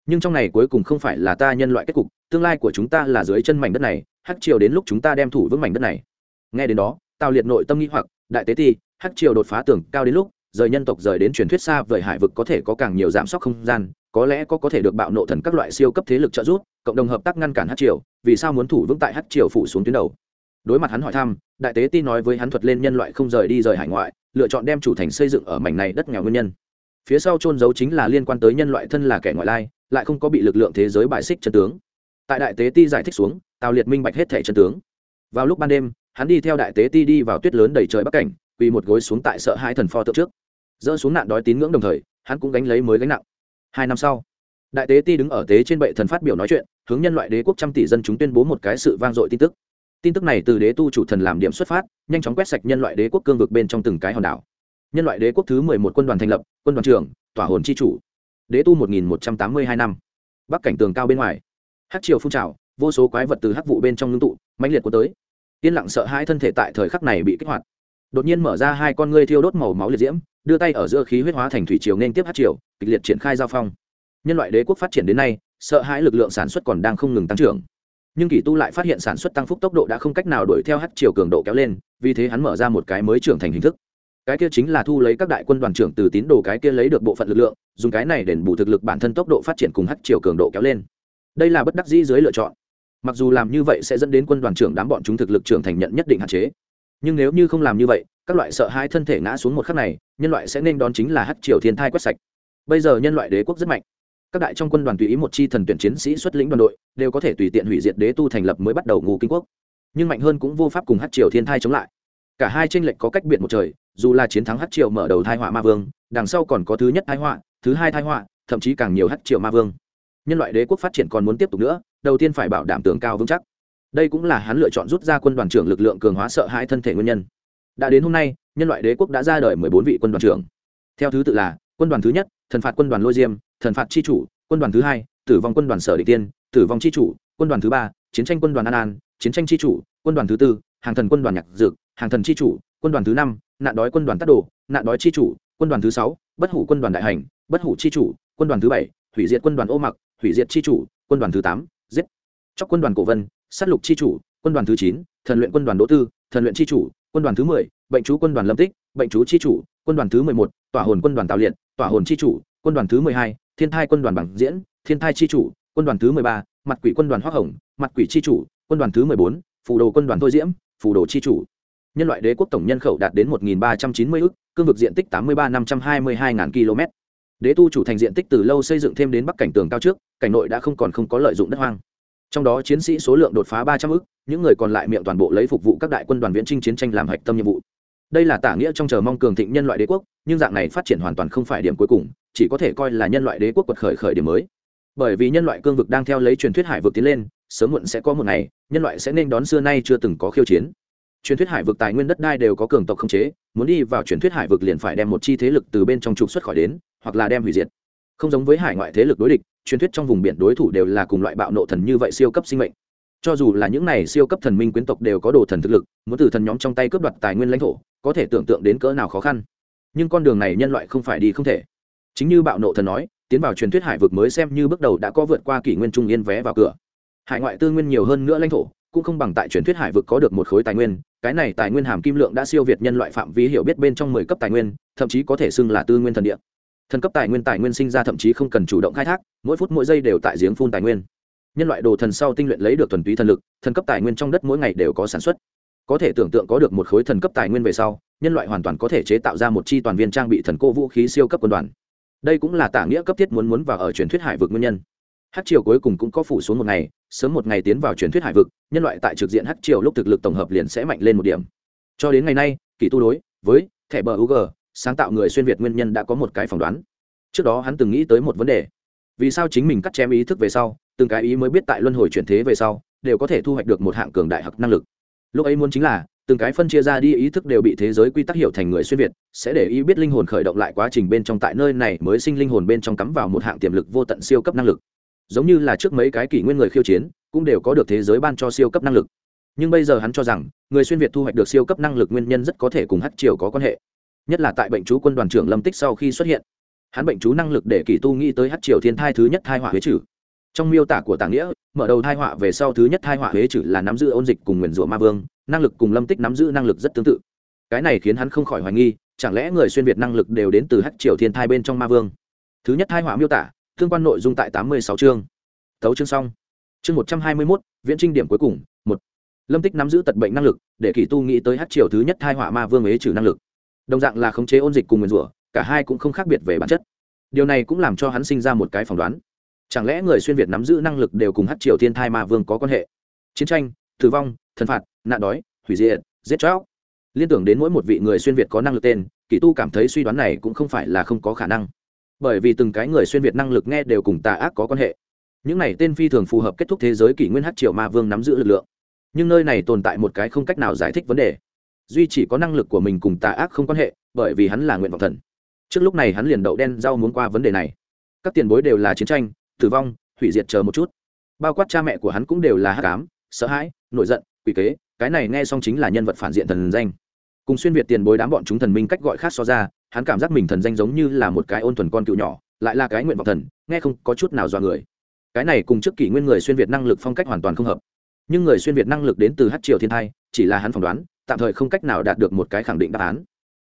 Nhưng trong này cuối cùng không phải là ta nhân loại kết cục, tương lai của chúng ta là dưới chân mảnh đất này, hắc chiều đến lúc chúng ta đem thủ vững mảnh đất này. Nghe đến đó tào liệt nội tâm nghĩ hoặc, đại tế ti, hắc triều đột phá tường cao đến lúc, rời nhân tộc rời đến truyền thuyết xa vời hải vực có thể có càng nhiều giảm sóc không gian, có lẽ có có thể được bạo nộ thần các loại siêu cấp thế lực trợ giúp, cộng đồng hợp tác ngăn cản hắc triều, vì sao muốn thủ vững tại hắc triều phủ xuống tuyến đầu? Đối mặt hắn hỏi thăm, đại tế ti nói với hắn thuật lên nhân loại không rời đi rời hải ngoại, lựa chọn đem chủ thành xây dựng ở mảnh này đất nghèo nguyên nhân. Phía sau trôn giấu chính là liên quan tới nhân loại thân là kẻ ngoại lai, lại không có bị lực lượng thế giới bài xích chân tướng. Tại đại tế ti giải thích xuống tào liệt minh bạch hết thể chân tướng. Vào lúc ban đêm hắn đi theo đại tế ti đi vào tuyết lớn đầy trời bắc cảnh, quỳ một gối xuống tại sợ hai thần pho tượng trước. Dỡ xuống nạn đói tín ngưỡng đồng thời, hắn cũng gánh lấy mới gánh nặng. Hai năm sau, đại tế ti đứng ở tế trên bệ thần phát biểu nói chuyện, hướng nhân loại đế quốc trăm tỷ dân chúng tuyên bố một cái sự vang dội tin tức. Tin tức này từ đế tu chủ thần làm điểm xuất phát, nhanh chóng quét sạch nhân loại đế quốc cương vực bên trong từng cái hòn đảo. Nhân loại đế quốc thứ mười một quân đoàn thành lập, quân đoàn trưởng tỏa hồn c h i chủ. Đế tu một nghìn một trăm tám mươi hai năm. Bắc cảnh tường cao bên ngoài. Hát triều phun trào, vô số quái vật từ hắc vụ bên trong ngưng tụ, mãnh liệt của tới yên lặng sợ hai thân thể tại thời khắc này bị kích hoạt. Đột nhiên mở ra hai con ngươi thiêu đốt màu máu liệt diễm, đưa tay ở giữa khí huyết hóa thành thủy triều nên tiếp hát triều, kịch liệt triển khai giao phong. Nhân loại đế quốc phát triển đến nay, sợ hãi lực lượng sản xuất còn đang không ngừng tăng trưởng. Nhưng kỳ tu lại phát hiện sản xuất tăng phúc tốc độ đã không cách nào đuổi theo hát triều cường độ kéo lên, vì thế hắn mở ra một cái mới trưởng thành hình thức. Cái kia chính là thu lấy các đại quân đoàn trưởng từ tín đồ cái kia lấy được bộ phận lực lượng, dùng cái này đền bù thực lực bản thân tốc độ phát triển cùng hát triều cường độ kéo lên. Đây là bất đắc dĩ dưới lựa chọn mặc dù làm như vậy sẽ dẫn đến quân đoàn trưởng đám bọn chúng thực lực trưởng thành nhận nhất định hạn chế. Nhưng nếu như không làm như vậy, các loại sợ hai thân thể ngã xuống một khắc này, nhân loại sẽ nên đón chính là hát triều thiên thai quét sạch. Bây giờ nhân loại đế quốc rất mạnh. Các đại trong quân đoàn tùy ý một chi thần tuyển chiến sĩ xuất lĩnh đoàn đội, đều có thể tùy tiện hủy diệt đế tu thành lập mới bắt đầu ngủ kinh quốc. Nhưng mạnh hơn cũng vô pháp cùng hát triều thiên thai chống lại. Cả hai tranh lệch có cách biệt một trời, dù là chiến thắng hát triều mở đầu thai họa ma vương, đằng sau còn có thứ nhất thai họa, thứ hai thai họa, thậm chí càng nhiều hát triều ma vương. Nhân loại đế quốc phát triển còn muốn tiếp tục nữa đầu tiên phải bảo đảm tường cao vững chắc đây cũng là hắn lựa chọn rút ra quân đoàn trưởng lực lượng cường hóa sợ hãi thân thể nguyên nhân đã đến hôm nay nhân loại đế quốc đã ra đời mười bốn vị quân đoàn trưởng theo thứ tự là quân đoàn thứ nhất thần phạt quân đoàn lôi diêm thần phạt c h i chủ quân đoàn thứ hai tử vong quân đoàn sở định tiên tử vong c h i chủ quân đoàn thứ ba chiến tranh quân đoàn an an chiến tranh c h i chủ quân đoàn thứ tư hàng thần quân đoàn nhạc dược hàng thần c h i chủ quân đoàn thứ năm nạn đói quân đoàn tát đồ nạn đói c h i chủ quân đoàn thứ sáu bất hủ quân đoàn đại hành bất hủ c h i chủ quân đoàn thứ bảy hủy diệt quân đoàn ô mặc hủy diệt c h i chủ quân đoàn thứ tám chóc quân đoàn cổ vân s á t lục c h i chủ quân đoàn thứ chín thần luyện quân đoàn đỗ tư thần luyện c h i chủ quân đoàn thứ mười bệnh chú quân đoàn lâm tích bệnh chú c h i chủ quân đoàn thứ mười một tỏa hồn quân đoàn tạo liệt tỏa hồn c h i chủ quân đoàn thứ mười hai thiên thai quân đoàn bằng diễn thiên thai c h i chủ quân đoàn thứ mười ba mặt quỷ quân đoàn hoa hồng mặt quỷ c h i chủ quân đoàn thứ mười bốn phù đồ quân đoàn thôi diễm phù đồ c h i chủ nhân loại đế quốc tổng nhân khẩu đạt đến một ba trăm chín mươi ước cương vực diện tích tám mươi ba năm trăm hai mươi hai km đế tu chủ thành diện tích từ lâu xây dựng thêm đến bắc cảnh tường cao trước cảnh nội đã không còn không có lợi dụng đất hoang trong đó chiến sĩ số lượng đột phá ba trăm ước, những người còn lại miệng toàn bộ lấy phục vụ các đại quân đoàn viễn trinh chiến tranh làm hạch tâm nhiệm vụ. Đây là tả nghĩa trong chờ mong cường thịnh nhân loại đế quốc, nhưng dạng này phát triển hoàn toàn không phải điểm cuối cùng, chỉ có thể coi là nhân loại đế quốc quật khởi khởi điểm mới. Bởi vì nhân loại cương vực đang theo lấy truyền thuyết hải vực tiến lên, sớm muộn sẽ có một ngày, nhân loại sẽ nên đón xưa nay chưa từng có khiêu chiến. Truyền thuyết hải vực tài nguyên đất đai đều có cường tộc không chế, muốn đi vào truyền thuyết hải vực liền phải đem một chi thế lực từ bên trong trục xuất khỏi đến, hoặc là đem hủy diệt không giống với hải ngoại thế lực đối địch, truyền thuyết trong vùng biển đối thủ đều là cùng loại bạo nộ thần như vậy siêu cấp sinh mệnh. Cho dù là những này siêu cấp thần minh quyến tộc đều có đồ thần thực lực, muốn từ thần nhóm trong tay cướp đoạt tài nguyên lãnh thổ, có thể tưởng tượng đến cỡ nào khó khăn. Nhưng con đường này nhân loại không phải đi không thể. Chính như bạo nộ thần nói, tiến vào truyền thuyết hải vực mới xem như bước đầu đã có vượt qua kỷ nguyên trung yên vé vào cửa. Hải ngoại tư nguyên nhiều hơn nữa lãnh thổ, cũng không bằng tại truyền thuyết hải vực có được một khối tài nguyên, cái này tài nguyên hàm kim lượng đã siêu việt nhân loại phạm vi hiểu biết bên trong mười cấp tài nguyên, thậm chí có thể xưng là tư nguyên thần địa thần cấp tài nguyên tài nguyên sinh ra thậm chí không cần chủ động khai thác, mỗi phút mỗi giây đều tại giếng phun tài nguyên. Nhân loại đồ thần sau tinh luyện lấy được thuần túy thần lực, thần cấp tài nguyên trong đất mỗi ngày đều có sản xuất. Có thể tưởng tượng có được một khối thần cấp tài nguyên về sau, nhân loại hoàn toàn có thể chế tạo ra một chi toàn viên trang bị thần cô vũ khí siêu cấp quân đoàn. Đây cũng là tả nghĩa cấp thiết muốn muốn vào ở truyền thuyết hải vực nguyên nhân. Hát triều cuối cùng cũng có phủ xuống một ngày, sớm một ngày tiến vào truyền thuyết hải vực, nhân loại tại trực diện hát triều lúc thực lực tổng hợp liền sẽ mạnh lên một điểm. Cho đến ngày nay, kỳ tu đối với thẻ bờ ug sáng tạo người xuyên việt nguyên nhân đã có một cái phỏng đoán. Trước đó hắn từng nghĩ tới một vấn đề. Vì sao chính mình cắt chém ý thức về sau, từng cái ý mới biết tại luân hồi chuyển thế về sau, đều có thể thu hoạch được một hạng cường đại học năng lực? Lúc ấy muốn chính là, từng cái phân chia ra đi ý thức đều bị thế giới quy tắc hiểu thành người xuyên việt, sẽ để ý biết linh hồn khởi động lại quá trình bên trong tại nơi này mới sinh linh hồn bên trong cắm vào một hạng tiềm lực vô tận siêu cấp năng lực. Giống như là trước mấy cái kỷ nguyên người khiêu chiến, cũng đều có được thế giới ban cho siêu cấp năng lực. Nhưng bây giờ hắn cho rằng, người xuyên việt thu hoạch được siêu cấp năng lực nguyên nhân rất có thể cùng hát triều có quan hệ nhất là tại bệnh chú quân đoàn trưởng lâm tích sau khi xuất hiện. Hắn bệnh chú năng lực để kỳ tu nghĩ tới hát triều thiên thai thứ nhất thai họa huế trừ. Trong miêu tả của tàng nghĩa, mở đầu thai họa về sau thứ nhất thai họa huế trừ là nắm giữ ôn dịch cùng nguyền rủa ma vương, năng lực cùng lâm tích nắm giữ năng lực rất tương tự. Cái này khiến hắn không khỏi hoài nghi, chẳng lẽ người xuyên việt năng lực đều đến từ hát triều thiên thai bên trong ma vương? Thứ nhất thai họa miêu tả thương quan nội dung tại tám mươi sáu chương. Tấu chương xong. Chương một trăm hai mươi mốt, viễn trinh điểm cuối cùng, một. Lâm tích nắm giữ tật bệnh năng lực, để kỳ tu nghĩ tới hát triều thứ nhất thai họa ma vương ế trừ năng lực đồng dạng là khống chế ôn dịch cùng nguyền rủa, cả hai cũng không khác biệt về bản chất. Điều này cũng làm cho hắn sinh ra một cái phỏng đoán. Chẳng lẽ người xuyên việt nắm giữ năng lực đều cùng hát triều thiên thai ma vương có quan hệ? Chiến tranh, tử vong, thần phạt, nạn đói, hủy diệt, giết chóc. Liên tưởng đến mỗi một vị người xuyên việt có năng lực tên, kỳ tu cảm thấy suy đoán này cũng không phải là không có khả năng. Bởi vì từng cái người xuyên việt năng lực nghe đều cùng tà ác có quan hệ. Những này tên phi thường phù hợp kết thúc thế giới kỷ nguyên hát triều ma vương nắm giữ lực lượng. Nhưng nơi này tồn tại một cái không cách nào giải thích vấn đề duy chỉ có năng lực của mình cùng tà ác không quan hệ, bởi vì hắn là nguyện vọng thần. Trước lúc này hắn liền đậu đen rau muốn qua vấn đề này. Các tiền bối đều là chiến tranh, tử vong, hủy diệt chờ một chút. Bao quát cha mẹ của hắn cũng đều là hát cám sợ hãi, nổi giận, quỷ kế, cái này nghe xong chính là nhân vật phản diện thần danh. Cùng xuyên việt tiền bối đám bọn chúng thần minh cách gọi khác so ra, hắn cảm giác mình thần danh giống như là một cái ôn thuần con cựu nhỏ, lại là cái nguyện vọng thần, nghe không có chút nào do người. Cái này cùng trước kỷ nguyên người xuyên việt năng lực phong cách hoàn toàn không hợp. Nhưng người xuyên việt năng lực đến từ hát triều thiên thai, chỉ là hắn phỏng đoán tạm thời không cách nào đạt được một cái khẳng định đáp án.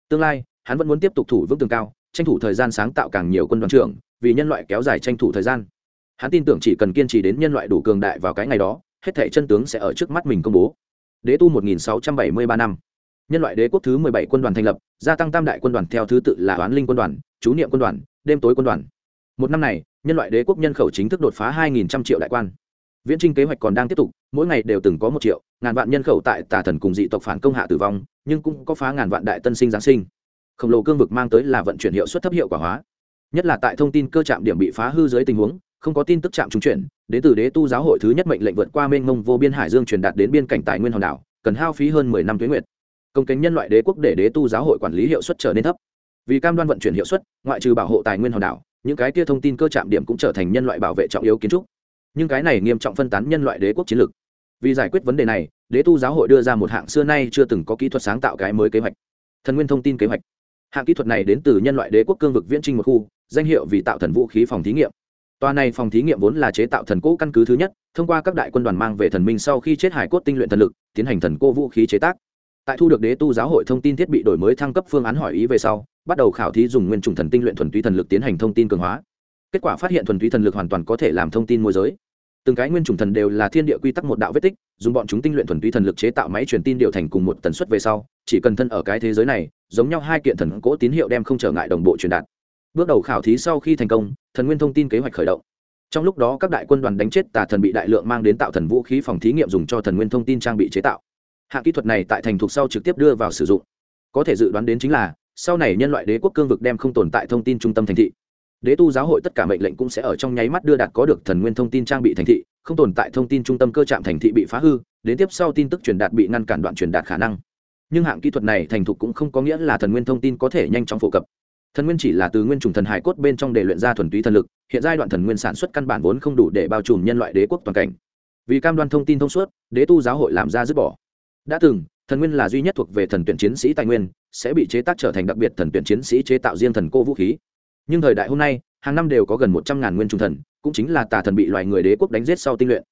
Tương lai, hắn vẫn muốn tiếp tục thủ vững tường cao, tranh thủ thời gian sáng tạo càng nhiều quân đoàn trưởng, vì nhân loại kéo dài tranh thủ thời gian. Hắn tin tưởng chỉ cần kiên trì đến nhân loại đủ cường đại vào cái ngày đó, hết thể chân tướng sẽ ở trước mắt mình công bố. Đế tu 1673 năm. Nhân loại đế quốc thứ 17 quân đoàn thành lập, gia tăng tam đại quân đoàn theo thứ tự là oán linh quân đoàn, chú niệm quân đoàn, đêm tối quân đoàn. Một năm này, nhân loại đế quốc nhân khẩu chính thức đột phá 2.000 triệu đại quan viễn trinh kế hoạch còn đang tiếp tục, mỗi ngày đều từng có một triệu, ngàn vạn nhân khẩu tại tà thần cùng dị tộc phản công hạ tử vong, nhưng cũng có phá ngàn vạn đại tân sinh giáng sinh. Khổng lồ cương vực mang tới là vận chuyển hiệu suất thấp hiệu quả hóa. Nhất là tại thông tin cơ trạm điểm bị phá hư dưới tình huống, không có tin tức trạm trung chuyển đến từ đế tu giáo hội thứ nhất mệnh lệnh vượt qua mênh mông vô biên hải dương truyền đạt đến biên cảnh tài nguyên hòn đảo, cần hao phí hơn mười năm tuyến nguyệt. Công kính nhân loại đế quốc để đế tu giáo hội quản lý hiệu suất trở nên thấp. Vì cam đoan vận chuyển hiệu suất, ngoại trừ bảo hộ tài nguyên hòn đảo, những cái kia thông tin cơ trạm điểm cũng trở thành nhân loại bảo vệ trọng yếu kiến trúc nhưng cái này nghiêm trọng phân tán nhân loại đế quốc chiến lược vì giải quyết vấn đề này đế tu giáo hội đưa ra một hạng xưa nay chưa từng có kỹ thuật sáng tạo cái mới kế hoạch thần nguyên thông tin kế hoạch hạng kỹ thuật này đến từ nhân loại đế quốc cương vực viễn trinh một khu danh hiệu vì tạo thần vũ khí phòng thí nghiệm Tòa này phòng thí nghiệm vốn là chế tạo thần cỗ căn cứ thứ nhất, thông qua các đại quân đoàn mang về thần minh sau khi chết hải cốt tinh luyện thần lực, tiến hành thần cô vũ khí chế tác. Tại thu được đế tu giáo hội thông tin thiết bị đổi mới thăng cấp phương án hỏi ý về sau, bắt đầu khảo thí dùng nguyên trùng thần tinh luyện thuần túy thần lực tiến hành thông tin cường hóa. Kết quả phát hiện thuần túy thần lực hoàn toàn có thể làm thông tin môi giới. Từng cái nguyên trùng thần đều là thiên địa quy tắc một đạo vết tích, dùng bọn chúng tinh luyện thuần túy thần lực chế tạo máy truyền tin điều thành cùng một tần suất về sau, chỉ cần thân ở cái thế giới này, giống nhau hai kiện thần cỗ tín hiệu đem không trở ngại đồng bộ truyền đạt. Bước đầu khảo thí sau khi thành công, thần nguyên thông tin kế hoạch khởi động trong lúc đó các đại quân đoàn đánh chết tà thần bị đại lượng mang đến tạo thần vũ khí phòng thí nghiệm dùng cho thần nguyên thông tin trang bị chế tạo hạng kỹ thuật này tại thành thuộc sau trực tiếp đưa vào sử dụng có thể dự đoán đến chính là sau này nhân loại đế quốc cương vực đem không tồn tại thông tin trung tâm thành thị đế tu giáo hội tất cả mệnh lệnh cũng sẽ ở trong nháy mắt đưa đạt có được thần nguyên thông tin trang bị thành thị, không tồn tại thông tin trung tâm cơ trạm thành thị bị phá hư, đến tiếp sau tin tức truyền đạt bị ngăn cản đoạn truyền đạt khả năng. Nhưng hạng kỹ thuật này thành thục cũng không có nghĩa là thần nguyên thông tin có thể nhanh chóng phổ cập. Thần nguyên chỉ là từ nguyên trùng thần hải cốt bên trong để luyện ra thuần túy thần lực, hiện giai đoạn thần nguyên sản xuất căn bản vốn không đủ để bao trùm nhân loại đế quốc toàn cảnh. Vì cam đoan thông tin thông suốt, đế tu giáo hội làm ra dứt bỏ. Đã từng, thần nguyên là duy nhất thuộc về thần tuyển chiến sĩ tài nguyên, sẽ bị chế tác trở thành đặc biệt thần tuyển chiến sĩ chế tạo riêng thần cô vũ khí nhưng thời đại hôm nay, hàng năm đều có gần một trăm ngàn nguyên trung thần, cũng chính là tà thần bị loài người đế quốc đánh giết sau tinh luyện.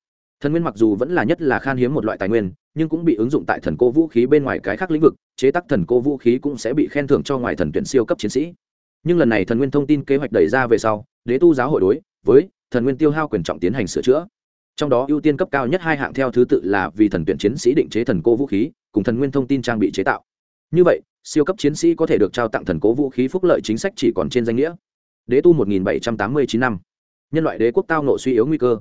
Thần nguyên mặc dù vẫn là nhất là khan hiếm một loại tài nguyên, nhưng cũng bị ứng dụng tại thần cô vũ khí bên ngoài cái khác lĩnh vực, chế tác thần cô vũ khí cũng sẽ bị khen thưởng cho ngoài thần tuyển siêu cấp chiến sĩ. Nhưng lần này thần nguyên thông tin kế hoạch đẩy ra về sau, đế tu giáo hội đối với thần nguyên tiêu hao quyền trọng tiến hành sửa chữa. Trong đó ưu tiên cấp cao nhất hai hạng theo thứ tự là vì thần tuyển chiến sĩ định chế thần cô vũ khí, cùng thần nguyên thông tin trang bị chế tạo. Như vậy, siêu cấp chiến sĩ có thể được trao tặng thần cố vũ khí phúc lợi chính sách chỉ còn trên danh nghĩa đế tu 1789 năm. Nhân loại đế quốc tao nộ suy yếu nguy cơ.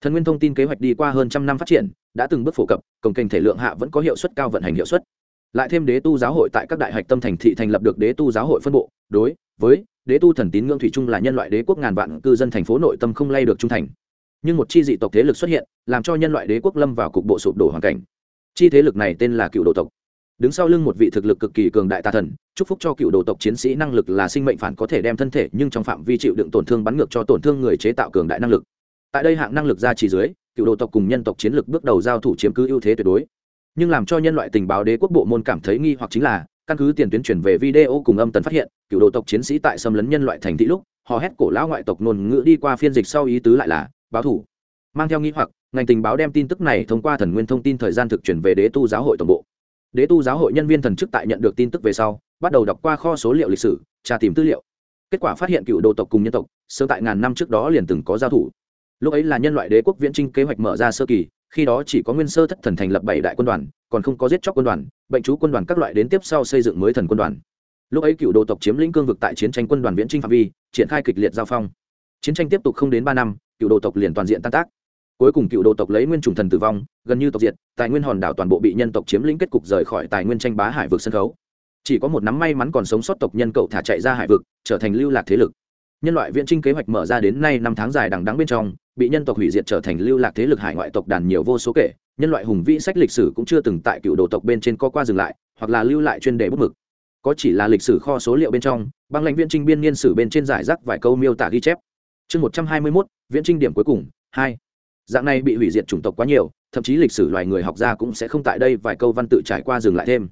Thần nguyên thông tin kế hoạch đi qua hơn trăm năm phát triển, đã từng bước phổ cập, cổng kênh thể lượng hạ vẫn có hiệu suất cao vận hành hiệu suất. Lại thêm đế tu giáo hội tại các đại hạch tâm thành thị thành lập được đế tu giáo hội phân bộ, đối với đế tu thần tín ngưỡng thủy chung là nhân loại đế quốc ngàn vạn cư dân thành phố nội tâm không lay được trung thành. Nhưng một chi dị tộc thế lực xuất hiện, làm cho nhân loại đế quốc lâm vào cục bộ sụp đổ hoàn cảnh. Chi thế lực này tên là cựu đồ tộc đứng sau lưng một vị thực lực cực kỳ cường đại tà thần, chúc phúc cho cựu đồ tộc chiến sĩ năng lực là sinh mệnh phản có thể đem thân thể nhưng trong phạm vi chịu đựng tổn thương bắn ngược cho tổn thương người chế tạo cường đại năng lực. Tại đây hạng năng lực ra chỉ dưới, cựu đồ tộc cùng nhân tộc chiến lực bước đầu giao thủ chiếm cứ ưu thế tuyệt đối. Nhưng làm cho nhân loại tình báo đế quốc bộ môn cảm thấy nghi hoặc chính là, căn cứ tiền tuyến truyền về video cùng âm tần phát hiện, cựu đồ tộc chiến sĩ tại xâm lấn nhân loại thành thị lúc họ hét cổ lão ngoại tộc ngôn ngữ đi qua phiên dịch sau ý tứ lại là, báo thủ. Mang theo nghi hoặc, ngành tình báo đem tin tức này thông qua thần nguyên thông tin thời gian thực chuyển về đế tu giáo hội tổng bộ đế tu giáo hội nhân viên thần chức tại nhận được tin tức về sau, bắt đầu đọc qua kho số liệu lịch sử, tra tìm tư liệu. Kết quả phát hiện cựu đồ tộc cùng nhân tộc sớm tại ngàn năm trước đó liền từng có giao thủ. Lúc ấy là nhân loại đế quốc viễn trinh kế hoạch mở ra sơ kỳ, khi đó chỉ có nguyên sơ thất thần thành lập bảy đại quân đoàn, còn không có giết chóc quân đoàn, bệnh chú quân đoàn các loại đến tiếp sau xây dựng mới thần quân đoàn. Lúc ấy cựu đồ tộc chiếm lĩnh cương vực tại chiến tranh quân đoàn viễn trinh phạm vi, triển khai kịch liệt giao phong. Chiến tranh tiếp tục không đến ba năm, cựu đồ tộc liền toàn diện tan tác cuối cùng cựu đồ tộc lấy nguyên chủng thần tử vong, gần như tộc diệt, tài nguyên hòn đảo toàn bộ bị nhân tộc chiếm lĩnh kết cục rời khỏi tài nguyên tranh bá hải vực sân khấu. Chỉ có một nắm may mắn còn sống sót tộc nhân cậu thả chạy ra hải vực, trở thành lưu lạc thế lực. Nhân loại viễn trinh kế hoạch mở ra đến nay năm tháng dài đằng đắng bên trong, bị nhân tộc hủy diệt trở thành lưu lạc thế lực hải ngoại tộc đàn nhiều vô số kể. Nhân loại hùng vĩ sách lịch sử cũng chưa từng tại cựu đồ tộc bên trên co qua dừng lại, hoặc là lưu lại chuyên đề bút mực. Có chỉ là lịch sử kho số liệu bên trong, băng lãnh viễn trinh biên niên sử bên trên giải rác vài câu miêu tả ghi chép. Chương một trăm hai mươi mốt, viễn trinh điểm cuối cùng, hai dạng này bị hủy diệt chủng tộc quá nhiều, thậm chí lịch sử loài người học ra cũng sẽ không tại đây vài câu văn tự trải qua dừng lại thêm.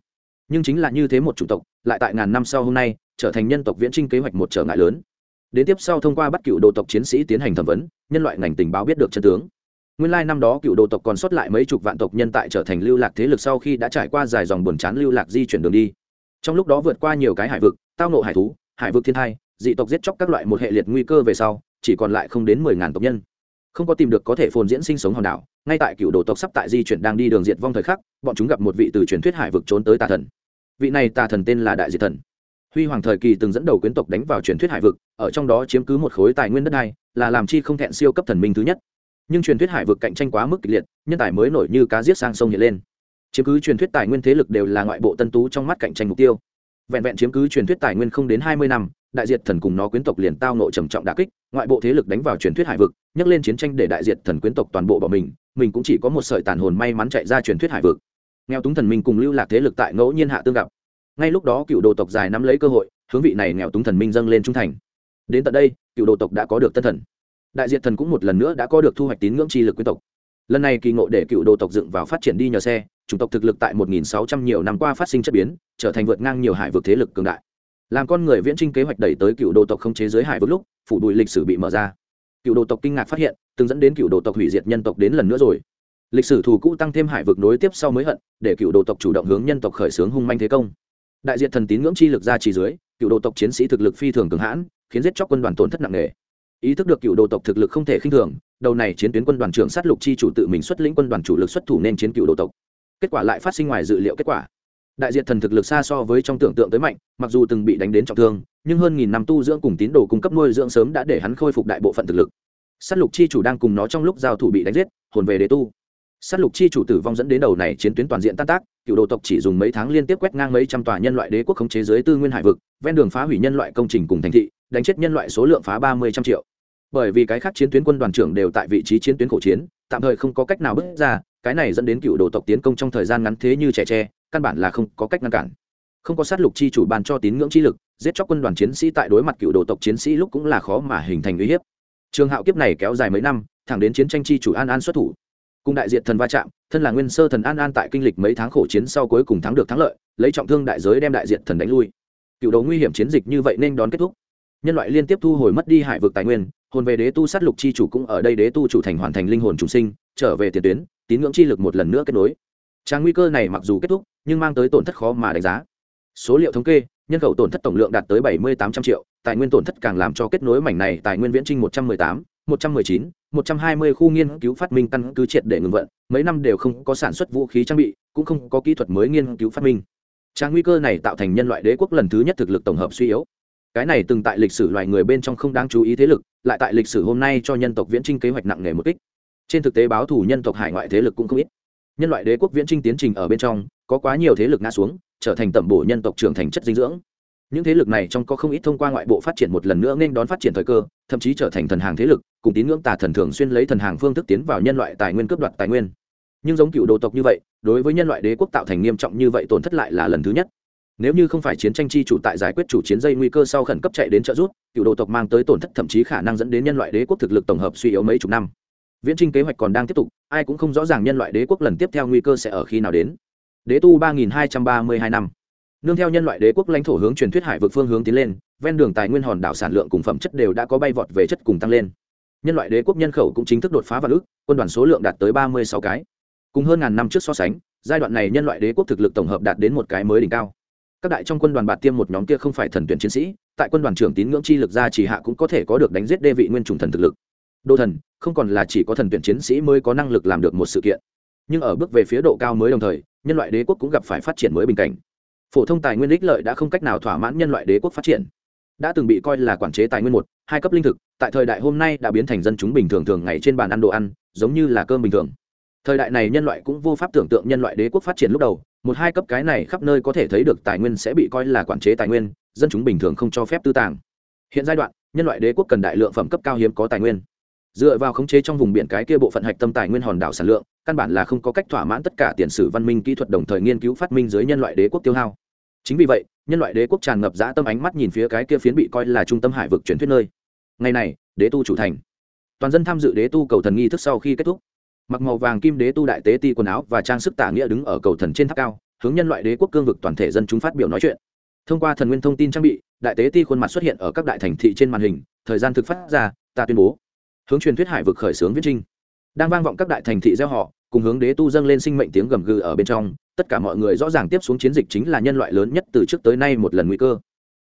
Nhưng chính là như thế một chủng tộc, lại tại ngàn năm sau hôm nay, trở thành nhân tộc viễn trinh kế hoạch một trở ngại lớn. Đến tiếp sau thông qua bắt cựu đồ tộc chiến sĩ tiến hành thẩm vấn, nhân loại ngành tình báo biết được chân tướng. Nguyên lai năm đó cựu đồ tộc còn sót lại mấy chục vạn tộc nhân tại trở thành lưu lạc thế lực sau khi đã trải qua dài dòng buồn chán lưu lạc di chuyển đường đi. Trong lúc đó vượt qua nhiều cái hải vực, tao nộ hải thú, hải vực thiên thai, dị tộc giết chóc các loại một hệ liệt nguy cơ về sau, chỉ còn lại không đến mười ngàn tộc nhân không có tìm được có thể phồn diễn sinh sống hòn đảo, ngay tại cựu đồ tộc sắp tại di chuyển đang đi đường diệt vong thời khắc, bọn chúng gặp một vị từ truyền thuyết hải vực trốn tới tà thần. Vị này tà thần tên là đại diệt thần. Huy hoàng thời kỳ từng dẫn đầu quyến tộc đánh vào truyền thuyết hải vực, ở trong đó chiếm cứ một khối tài nguyên đất này là làm chi không thẹn siêu cấp thần minh thứ nhất. Nhưng truyền thuyết hải vực cạnh tranh quá mức kịch liệt, nhân tài mới nổi như cá giết sang sông hiện lên. Chiếm cứ truyền thuyết tài nguyên thế lực đều là ngoại bộ tân tú trong mắt cạnh tranh mục tiêu. Vẹn vẹn chiếm cứ truyền thuyết tài nguyên không đến hai mươi năm đại diệt thần cùng nó quyến tộc liền tao nộ trầm trọng đà kích, ngoại bộ thế lực đánh vào truyền thuyết hải vực nhắc lên chiến tranh để đại diệt thần quyến tộc toàn bộ bỏ mình mình cũng chỉ có một sợi tàn hồn may mắn chạy ra truyền thuyết hải vực. Nghèo túng thần minh cùng lưu lạc thế lực tại ngẫu nhiên hạ tương gặp. Ngay lúc đó cựu đồ tộc dài nắm lấy cơ hội, hướng vị này nghèo túng thần minh dâng lên trung thành. Đến tận đây, cựu đồ tộc đã có được tân thần. Đại Diệt thần cũng một lần nữa đã có được thu hoạch tín ngưỡng chi lực quyến tộc. Lần này kỳ ngộ để cựu đồ tộc dựng vào phát triển đi nhờ xe, chủng tộc thực lực tại 1.600 nhiều năm qua phát sinh chất biến, trở thành vượt ngang nhiều hải vực thế lực cường đại làm con người viễn trinh kế hoạch đẩy tới cựu đồ tộc không chế giới hải vực lúc, phủ bụi lịch sử bị mở ra. Cựu đồ tộc kinh ngạc phát hiện, từng dẫn đến cựu đồ tộc hủy diệt nhân tộc đến lần nữa rồi. Lịch sử thù cũ tăng thêm hải vực nối tiếp sau mới hận, để cựu đồ tộc chủ động hướng nhân tộc khởi xướng hung manh thế công. Đại diện thần tín ngưỡng chi lực ra chỉ dưới, cựu đồ tộc chiến sĩ thực lực phi thường cường hãn, khiến giết chóc quân đoàn tổn thất nặng nề. Ý thức được cựu đồ tộc thực lực không thể khinh thường, đầu này chiến tuyến quân đoàn trưởng sát lục chi chủ tự mình xuất lĩnh quân đoàn chủ lực xuất thủ nên chiến cựu đồ tộc. Kết quả lại phát sinh ngoài dự liệu kết quả đại diện thần thực lực xa so với trong tưởng tượng tới mạnh, mặc dù từng bị đánh đến trọng thương, nhưng hơn nghìn năm tu dưỡng cùng tín đồ cung cấp nuôi dưỡng sớm đã để hắn khôi phục đại bộ phận thực lực. S á t lục chi chủ đang cùng nó trong lúc giao thủ bị đánh giết, hồn về đế tu. S á t lục chi chủ tử vong dẫn đến đầu này chiến tuyến toàn diện tan tác, cựu đồ tộc chỉ dùng mấy tháng liên tiếp quét ngang mấy trăm tòa nhân loại đế quốc khống chế giới tư nguyên hải vực, ven đường phá hủy nhân loại công trình cùng thành thị, đánh chết nhân loại số lượng phá ba mươi trăm triệu. Bởi vì cái khác chiến tuyến quân đoàn trưởng đều tại vị trí chiến tuyến khổ chiến, tạm thời không có cách nào bước ra, cái này dẫn đến cựu đồ tộc tiến công trong thời gian ngắn thế như trẻ tre căn bản là không có cách ngăn cản. Không có sát lục chi chủ ban cho tín ngưỡng chi lực, giết chóc quân đoàn chiến sĩ tại đối mặt cựu đồ tộc chiến sĩ lúc cũng là khó mà hình thành uy hiếp. Trường hạo kiếp này kéo dài mấy năm, thẳng đến chiến tranh chi chủ an an xuất thủ. Cùng đại diện thần va chạm, thân là nguyên sơ thần an an tại kinh lịch mấy tháng khổ chiến sau cuối cùng thắng được thắng lợi, lấy trọng thương đại giới đem đại diện thần đánh lui. Cựu đồ nguy hiểm chiến dịch như vậy nên đón kết thúc. Nhân loại liên tiếp thu hồi mất đi hải vực tài nguyên, hồn về đế tu sát lục chi chủ cũng ở đây đế tu chủ thành hoàn thành linh hồn chủ sinh, trở về tiền tuyến, tín ngưỡng chi lực một lần nữa kết nối trang nguy cơ này mặc dù kết thúc, nhưng mang tới tổn thất khó mà đánh giá. Số liệu thống kê, nhân khẩu tổn thất tổng lượng đạt tới bảy mươi tám trăm triệu, tài nguyên tổn thất càng làm cho kết nối mảnh này tài nguyên viễn trinh một trăm mười tám, một trăm mười chín, một trăm hai mươi khu nghiên cứu phát minh căn cứ triệt để ngừng vận, mấy năm đều không có sản xuất vũ khí trang bị, cũng không có kỹ thuật mới nghiên cứu phát minh. Trang nguy cơ này tạo thành nhân loại đế quốc lần thứ nhất thực lực tổng hợp suy yếu. Cái này từng tại lịch sử loài người bên trong không đáng chú ý thế lực, lại tại lịch sử hôm nay cho nhân tộc viễn trinh kế hoạch nặng nề một kích. Trên thực tế báo thủ nhân tộc hải ngoại thế lực cũng không ít nhân loại đế quốc viễn trinh tiến trình ở bên trong, có quá nhiều thế lực ngã xuống, trở thành tẩm bổ nhân tộc trưởng thành chất dinh dưỡng. Những thế lực này trong có không ít thông qua ngoại bộ phát triển một lần nữa nên đón phát triển thời cơ, thậm chí trở thành thần hàng thế lực, cùng tín ngưỡng tà thần thường xuyên lấy thần hàng phương thức tiến vào nhân loại tài nguyên cướp đoạt tài nguyên. Nhưng giống cựu đồ tộc như vậy, đối với nhân loại đế quốc tạo thành nghiêm trọng như vậy tổn thất lại là lần thứ nhất. Nếu như không phải chiến tranh chi chủ tại giải quyết chủ chiến dây nguy cơ sau khẩn cấp chạy đến trợ rút cựu đồ tộc mang tới tổn thất thậm chí khả năng dẫn đến nhân loại đế quốc thực lực tổng hợp suy yếu mấy chục năm viễn trinh kế hoạch còn đang tiếp tục, ai cũng không rõ ràng nhân loại đế quốc lần tiếp theo nguy cơ sẽ ở khi nào đến. Đế tu ba nghìn hai trăm ba mươi hai năm. Nương theo nhân loại đế quốc lãnh thổ hướng truyền thuyết hải vực phương hướng tiến lên, ven đường tài nguyên hòn đảo sản lượng cùng phẩm chất đều đã có bay vọt về chất cùng tăng lên. Nhân loại đế quốc nhân khẩu cũng chính thức đột phá vào ước quân đoàn số lượng đạt tới ba mươi sáu cái. Cùng hơn ngàn năm trước so sánh, giai đoạn này nhân loại đế quốc thực lực tổng hợp đạt đến một cái mới đỉnh cao. Các đại trong quân đoàn bạt tiêm một nhóm kia không phải thần tuyển chiến sĩ, tại quân đoàn trưởng tín ngưỡng chi lực ra chỉ hạ cũng có thể có được đánh giết đê vị nguyên trùng thần thực lực đô thần, không còn là chỉ có thần tuyển chiến sĩ mới có năng lực làm được một sự kiện. Nhưng ở bước về phía độ cao mới đồng thời, nhân loại đế quốc cũng gặp phải phát triển mới bình cảnh. Phổ thông tài nguyên ích lợi đã không cách nào thỏa mãn nhân loại đế quốc phát triển. Đã từng bị coi là quản chế tài nguyên một, hai cấp linh thực, tại thời đại hôm nay đã biến thành dân chúng bình thường thường ngày trên bàn ăn đồ ăn, giống như là cơm bình thường. Thời đại này nhân loại cũng vô pháp tưởng tượng nhân loại đế quốc phát triển lúc đầu, một hai cấp cái này khắp nơi có thể thấy được tài nguyên sẽ bị coi là quản chế tài nguyên, dân chúng bình thường không cho phép tư tàng. Hiện giai đoạn, nhân loại đế quốc cần đại lượng phẩm cấp cao hiếm có tài nguyên dựa vào khống chế trong vùng biển cái kia bộ phận hạch tâm tài nguyên hòn đảo sản lượng, căn bản là không có cách thỏa mãn tất cả tiền sử văn minh kỹ thuật đồng thời nghiên cứu phát minh dưới nhân loại đế quốc tiêu hao. Chính vì vậy, nhân loại đế quốc tràn ngập dã tâm ánh mắt nhìn phía cái kia phiến bị coi là trung tâm hải vực truyền thuyết nơi. Ngày này, đế tu chủ thành. Toàn dân tham dự đế tu cầu thần nghi thức sau khi kết thúc. Mặc màu vàng kim đế tu đại tế ti quần áo và trang sức tả nghĩa đứng ở cầu thần trên tháp cao, hướng nhân loại đế quốc cương vực toàn thể dân chúng phát biểu nói chuyện. Thông qua thần nguyên thông tin trang bị, đại tế ti khuôn mặt xuất hiện ở các đại thành thị trên màn hình, thời gian thực phát ra, ta tuyên bố hướng truyền thuyết hải vực khởi xướng viết trinh. Đang vang vọng các đại thành thị gieo họ, cùng hướng đế tu dâng lên sinh mệnh tiếng gầm gừ ở bên trong, tất cả mọi người rõ ràng tiếp xuống chiến dịch chính là nhân loại lớn nhất từ trước tới nay một lần nguy cơ.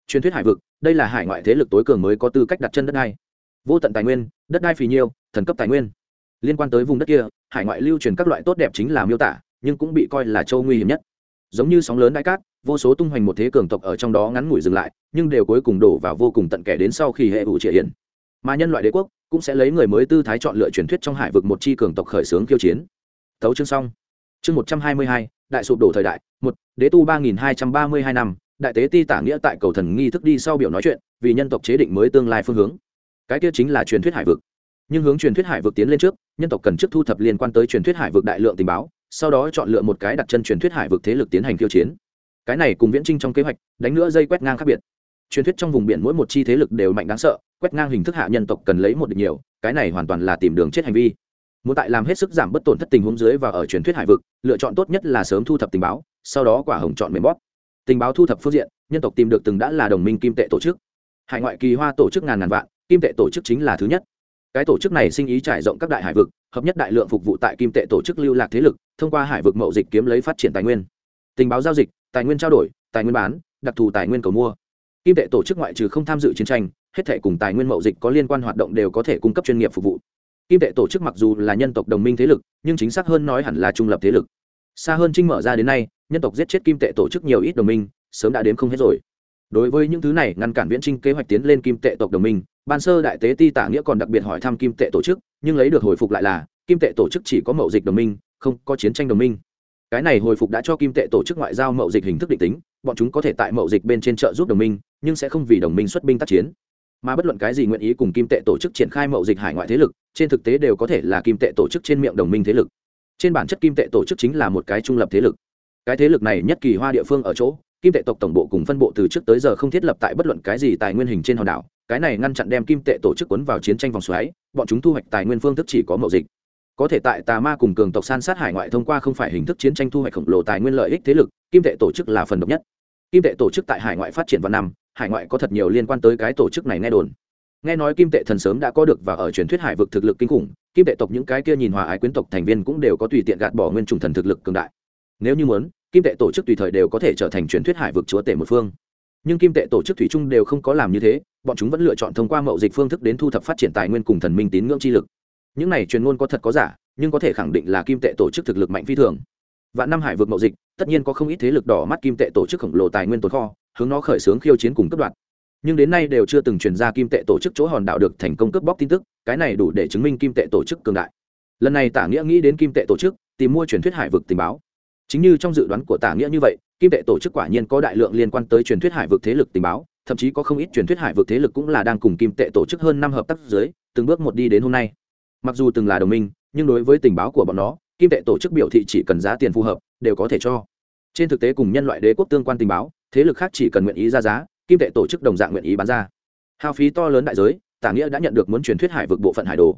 Truyền thuyết hải vực, đây là hải ngoại thế lực tối cường mới có tư cách đặt chân đất đai. Vô tận tài nguyên, đất đai phì nhiêu, thần cấp tài nguyên. Liên quan tới vùng đất kia, hải ngoại lưu truyền các loại tốt đẹp chính là miêu tả, nhưng cũng bị coi là châu nguy hiểm nhất. Giống như sóng lớn đại cát, vô số tung hoành một thế cường tộc ở trong đó ngắn ngủi dừng lại, nhưng đều cuối cùng đổ vào vô cùng tận kẻ đến sau khi hệ ủ triệt hiện mà nhân loại đế quốc cũng sẽ lấy người mới tư thái chọn lựa truyền thuyết trong hải vực một chi cường tộc khởi xướng khiêu chiến. Tấu chương xong. Chương một trăm hai mươi hai, đại sụp đổ thời đại, một, đế tu ba nghìn hai trăm ba mươi hai năm, đại tế ti tả nghĩa tại cầu thần nghi thức đi sau biểu nói chuyện, vì nhân tộc chế định mới tương lai phương hướng. Cái kia chính là truyền thuyết hải vực. Nhưng hướng truyền thuyết hải vực tiến lên trước, nhân tộc cần trước thu thập liên quan tới truyền thuyết hải vực đại lượng tình báo, sau đó chọn lựa một cái đặt chân truyền thuyết hải vực thế lực tiến hành khiêu chiến. Cái này cùng viễn trinh trong kế hoạch, đánh nữa dây quét ngang khác biệt truyền thuyết trong vùng biển mỗi một chi thế lực đều mạnh đáng sợ, quét ngang hình thức hạ nhân tộc cần lấy một địch nhiều, cái này hoàn toàn là tìm đường chết hành vi. Muốn tại làm hết sức giảm bất tổn thất tình huống dưới và ở truyền thuyết hải vực, lựa chọn tốt nhất là sớm thu thập tình báo, sau đó quả hồng chọn mềm bóp. Tình báo thu thập phương diện, nhân tộc tìm được từng đã là đồng minh kim tệ tổ chức. Hải ngoại kỳ hoa tổ chức ngàn ngàn vạn, kim tệ tổ chức chính là thứ nhất. Cái tổ chức này sinh ý trải rộng các đại hải vực, hợp nhất đại lượng phục vụ tại kim tệ tổ chức lưu lạc thế lực, thông qua hải vực mậu dịch kiếm lấy phát triển tài nguyên. Tình báo giao dịch, tài nguyên trao đổi, tài nguyên bán, đặc thù tài nguyên cầu mua kim tệ tổ chức ngoại trừ không tham dự chiến tranh, hết thể cùng tài nguyên mậu dịch có liên quan hoạt động đều có thể cung cấp chuyên nghiệp phục vụ. Kim tệ tổ chức mặc dù là nhân tộc đồng minh thế lực, nhưng chính xác hơn nói hẳn là trung lập thế lực. Xa hơn trinh mở ra đến nay, nhân tộc giết chết kim tệ tổ chức nhiều ít đồng minh, sớm đã đếm không hết rồi. Đối với những thứ này, ngăn cản viễn trinh kế hoạch tiến lên kim tệ tộc đồng minh, ban sơ đại tế ti tả nghĩa còn đặc biệt hỏi thăm kim tệ tổ chức, nhưng lấy được hồi phục lại là, kim tệ tổ chức chỉ có mậu dịch đồng minh, không có chiến tranh đồng minh. Cái này hồi phục đã cho kim tệ tổ chức ngoại giao mậu dịch hình thức định tính bọn chúng có thể tại mậu dịch bên trên trợ giúp đồng minh, nhưng sẽ không vì đồng minh xuất binh tác chiến. Mà bất luận cái gì nguyện ý cùng kim tệ tổ chức triển khai mậu dịch hải ngoại thế lực, trên thực tế đều có thể là kim tệ tổ chức trên miệng đồng minh thế lực. Trên bản chất kim tệ tổ chức chính là một cái trung lập thế lực. Cái thế lực này nhất kỳ hoa địa phương ở chỗ, kim tệ tộc tổng bộ cùng phân bộ từ trước tới giờ không thiết lập tại bất luận cái gì tài nguyên hình trên hòn đảo, cái này ngăn chặn đem kim tệ tổ chức quấn vào chiến tranh vòng xoáy, bọn chúng thu hoạch tài nguyên phương thức chỉ có mậu dịch. Có thể tại tà ma cùng cường tộc san sát hải ngoại thông qua không phải hình thức chiến tranh thu hoạch khổng lồ tài nguyên lợi ích thế lực kim tệ tổ chức là phần độc nhất. Kim tệ tổ chức tại hải ngoại phát triển vào năm, hải ngoại có thật nhiều liên quan tới cái tổ chức này nghe đồn. Nghe nói kim tệ thần sớm đã có được và ở truyền thuyết hải vực thực lực kinh khủng, kim tệ tộc những cái kia nhìn hòa ái quyến tộc thành viên cũng đều có tùy tiện gạt bỏ nguyên trùng thần thực lực cường đại. Nếu như muốn, kim tệ tổ chức tùy thời đều có thể trở thành truyền thuyết hải vực chúa tể một phương. Nhưng kim tệ tổ chức thủy chung đều không có làm như thế, bọn chúng vẫn lựa chọn thông qua mậu dịch phương thức đến thu thập phát triển tài nguyên cùng thần minh tín ngưỡng chi lực. Những này truyền ngôn có thật có giả, nhưng có thể khẳng định là kim tệ tổ chức thực lực mạnh phi thường. Vạn năm hải vực mậu dịch tất nhiên có không ít thế lực đỏ mắt kim tệ tổ chức khổng lồ tài nguyên tồn kho, hướng nó khởi xướng khiêu chiến cùng cấp đoạt. Nhưng đến nay đều chưa từng truyền ra kim tệ tổ chức chỗ hòn đảo được thành công cướp bóc tin tức, cái này đủ để chứng minh kim tệ tổ chức cường đại. Lần này tả nghĩa nghĩ đến kim tệ tổ chức, tìm mua truyền thuyết hải vực tình báo. Chính như trong dự đoán của tả nghĩa như vậy, kim tệ tổ chức quả nhiên có đại lượng liên quan tới truyền thuyết hải vực thế lực tình báo, thậm chí có không ít truyền thuyết hải vực thế lực cũng là đang cùng kim tệ tổ chức hơn năm hợp tác dưới, từng bước một đi đến hôm nay. Mặc dù từng là đồng minh, nhưng đối với tình báo của bọn nó kim tệ tổ chức biểu thị chỉ cần giá tiền phù hợp, đều có thể cho. Trên thực tế cùng nhân loại đế quốc tương quan tình báo, thế lực khác chỉ cần nguyện ý ra giá, kim tệ tổ chức đồng dạng nguyện ý bán ra. Hao phí to lớn đại giới, tả nghĩa đã nhận được muốn truyền thuyết hải vực bộ phận hải đồ.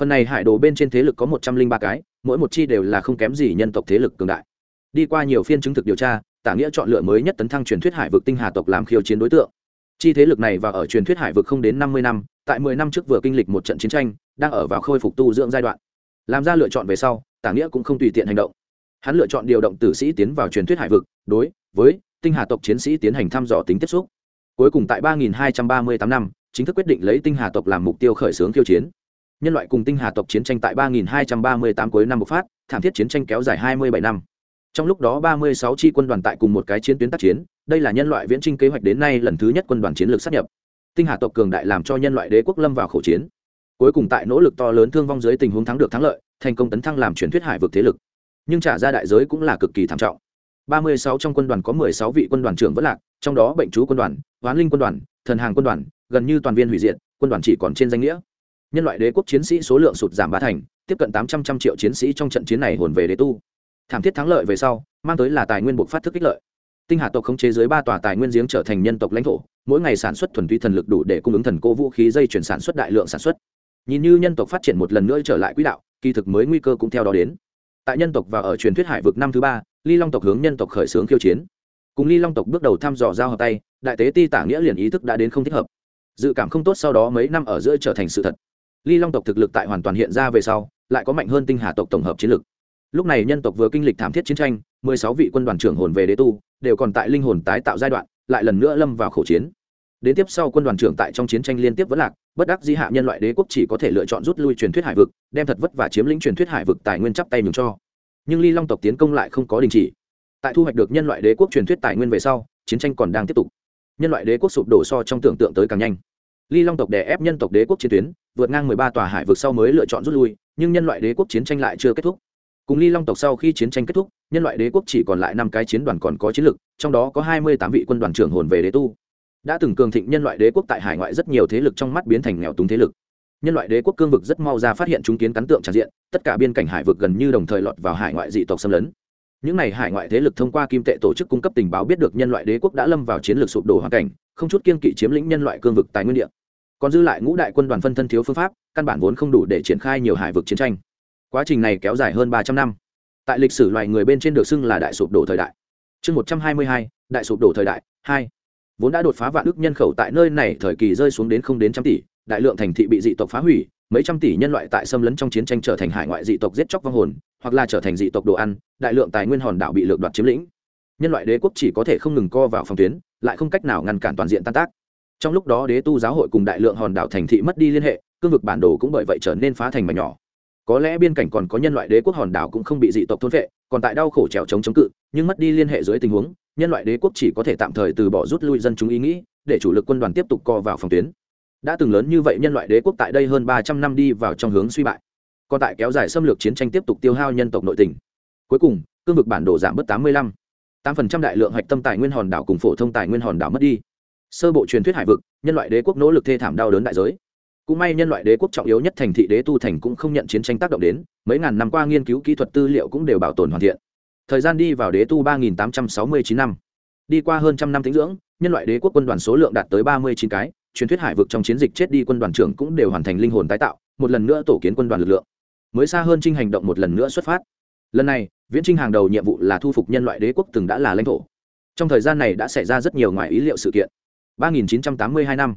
Phần này hải đồ bên trên thế lực có một trăm linh ba cái, mỗi một chi đều là không kém gì nhân tộc thế lực cường đại. Đi qua nhiều phiên chứng thực điều tra, tả nghĩa chọn lựa mới nhất tấn thăng truyền thuyết hải vực tinh hà tộc làm khiêu chiến đối tượng. Chi thế lực này và ở truyền thuyết hải vực không đến năm mươi năm, tại mười năm trước vừa kinh lịch một trận chiến tranh, đang ở vào khôi phục tu dưỡng giai đoạn làm ra lựa chọn về sau, tả nghĩa cũng không tùy tiện hành động. Hắn lựa chọn điều động tử sĩ tiến vào truyền thuyết hải vực, đối với tinh hà tộc chiến sĩ tiến hành thăm dò tính tiếp xúc. Cuối cùng tại 3238 năm, chính thức quyết định lấy tinh hà tộc làm mục tiêu khởi xướng khiêu chiến. Nhân loại cùng tinh hà tộc chiến tranh tại 3238 cuối năm bộc phát, thảm thiết chiến tranh kéo dài 27 năm. Trong lúc đó 36 chi quân đoàn tại cùng một cái chiến tuyến tác chiến, đây là nhân loại viễn trinh kế hoạch đến nay lần thứ nhất quân đoàn chiến lược sát nhập. Tinh hà tộc cường đại làm cho nhân loại đế quốc lâm vào khẩu chiến cuối cùng tại nỗ lực to lớn thương vong dưới tình huống thắng được thắng lợi, thành công tấn thăng làm truyền thuyết hải vực thế lực. Nhưng trả ra đại giới cũng là cực kỳ thảm trọng. 36 trong quân đoàn có 16 vị quân đoàn trưởng vẫn lạc, trong đó bệnh chú quân đoàn, hoán linh quân đoàn, thần hàng quân đoàn, gần như toàn viên hủy diệt, quân đoàn chỉ còn trên danh nghĩa. Nhân loại đế quốc chiến sĩ số lượng sụt giảm ba thành, tiếp cận 800 trăm triệu chiến sĩ trong trận chiến này hồn về đế tu. Thảm thiết thắng lợi về sau, mang tới là tài nguyên buộc phát thức ích lợi. Tinh hà tộc khống chế dưới ba tòa tài nguyên giếng trở thành nhân tộc lãnh thổ, mỗi ngày sản xuất thuần túy thần lực đủ để cung ứng thần cô vũ khí dây chuyển sản xuất đại lượng sản xuất nhìn như nhân tộc phát triển một lần nữa trở lại quỹ đạo, kỳ thực mới nguy cơ cũng theo đó đến. Tại nhân tộc và ở truyền thuyết hải vực năm thứ ba, ly long tộc hướng nhân tộc khởi xướng khiêu chiến. Cùng ly long tộc bước đầu thăm dò giao hợp tay, đại tế ti tả nghĩa liền ý thức đã đến không thích hợp. Dự cảm không tốt sau đó mấy năm ở giữa trở thành sự thật. Ly long tộc thực lực tại hoàn toàn hiện ra về sau, lại có mạnh hơn tinh hà tộc tổng hợp chiến lực. Lúc này nhân tộc vừa kinh lịch thảm thiết chiến tranh, mười sáu vị quân đoàn trưởng hồn về đế tu, đều còn tại linh hồn tái tạo giai đoạn, lại lần nữa lâm vào khẩu chiến đến tiếp sau quân đoàn trưởng tại trong chiến tranh liên tiếp vẫn lạc, bất đắc di hạ nhân loại đế quốc chỉ có thể lựa chọn rút lui truyền thuyết hải vực, đem thật vất và chiếm lĩnh truyền thuyết hải vực tài nguyên chắp tay nhường cho. Nhưng ly long tộc tiến công lại không có đình chỉ. Tại thu hoạch được nhân loại đế quốc truyền thuyết tài nguyên về sau, chiến tranh còn đang tiếp tục. Nhân loại đế quốc sụp đổ so trong tưởng tượng tới càng nhanh. Ly long tộc đè ép nhân tộc đế quốc chiến tuyến, vượt ngang mười ba tòa hải vực sau mới lựa chọn rút lui, nhưng nhân loại đế quốc chiến tranh lại chưa kết thúc. Cùng ly long tộc sau khi chiến tranh kết thúc, nhân loại đế quốc chỉ còn lại năm cái chiến đoàn còn có chiến lực, trong đó có hai mươi tám vị quân đoàn trưởng hồn về đế tu đã từng cường thịnh nhân loại đế quốc tại hải ngoại rất nhiều thế lực trong mắt biến thành nghèo túng thế lực. Nhân loại đế quốc cương vực rất mau ra phát hiện chúng kiến cắn tượng tràn diện, tất cả biên cảnh hải vực gần như đồng thời lọt vào hải ngoại dị tộc xâm lấn. Những n à y hải ngoại thế lực thông qua kim tệ tổ chức cung cấp tình báo biết được nhân loại đế quốc đã lâm vào chiến lược sụp đổ hoàn cảnh, không chút kiên kỵ chiếm lĩnh nhân loại cương vực tài nguyên địa. Còn dư lại ngũ đại quân đoàn phân thân thiếu phương pháp, căn bản vốn không đủ để triển khai nhiều hải vực chiến tranh. Quá trình này kéo dài hơn ba trăm năm. Tại lịch sử loài người bên trên được xưng là đại sụp đổ thời đại. Chương một trăm hai mươi hai, đại sụp đổ thời đại, hai vốn đã đột phá vạn ước nhân khẩu tại nơi này, thời kỳ rơi xuống đến không đến trăm tỷ, đại lượng thành thị bị dị tộc phá hủy, mấy trăm tỷ nhân loại tại xâm lấn trong chiến tranh trở thành hải ngoại dị tộc giết chóc vong hồn, hoặc là trở thành dị tộc đồ ăn, đại lượng tài nguyên hòn đảo bị lược đoạt chiếm lĩnh. Nhân loại đế quốc chỉ có thể không ngừng co vào phòng tuyến, lại không cách nào ngăn cản toàn diện tan tác. Trong lúc đó đế tu giáo hội cùng đại lượng hòn đảo thành thị mất đi liên hệ, cương vực bản đồ cũng bởi vậy trở nên phá thành mảnh nhỏ. Có lẽ biên cảnh còn có nhân loại đế quốc hòn đảo cũng không bị dị tộc thôn vệ còn tại đau khổ trèo chống chống cự, nhưng mất đi liên hệ dưới tình huống nhân loại đế quốc chỉ có thể tạm thời từ bỏ rút lui dân chúng ý nghĩ, để chủ lực quân đoàn tiếp tục co vào phòng tuyến. Đã từng lớn như vậy nhân loại đế quốc tại đây hơn ba trăm năm đi vào trong hướng suy bại. Còn tại kéo dài xâm lược chiến tranh tiếp tục tiêu hao nhân tộc nội tình. Cuối cùng, cương vực bản đồ giảm bớt tám mươi lăm. Tám phần trăm đại lượng hạch tâm tài nguyên hòn đảo cùng phổ thông tài nguyên hòn đảo mất đi. Sơ bộ truyền thuyết hải vực, nhân loại đế quốc nỗ lực thê thảm đau đớn đại giới. Cũng may nhân loại đế quốc trọng yếu nhất thành thị đế tu thành cũng không nhận chiến tranh tác động đến, mấy ngàn năm qua nghiên cứu kỹ thuật tư liệu cũng đều bảo tồn hoàn thiện thời gian đi vào đế tu ba nghìn tám trăm sáu mươi chín năm. Đi qua hơn trăm năm tính dưỡng, nhân loại đế quốc quân đoàn số lượng đạt tới ba mươi chín cái, truyền thuyết hải vực trong chiến dịch chết đi quân đoàn trưởng cũng đều hoàn thành linh hồn tái tạo, một lần nữa tổ kiến quân đoàn lực lượng. Mới xa hơn trinh hành động một lần nữa xuất phát. Lần này, viễn trinh hàng đầu nhiệm vụ là thu phục nhân loại đế quốc từng đã là lãnh thổ. Trong thời gian này đã xảy ra rất nhiều ngoài ý liệu sự kiện. 3982 năm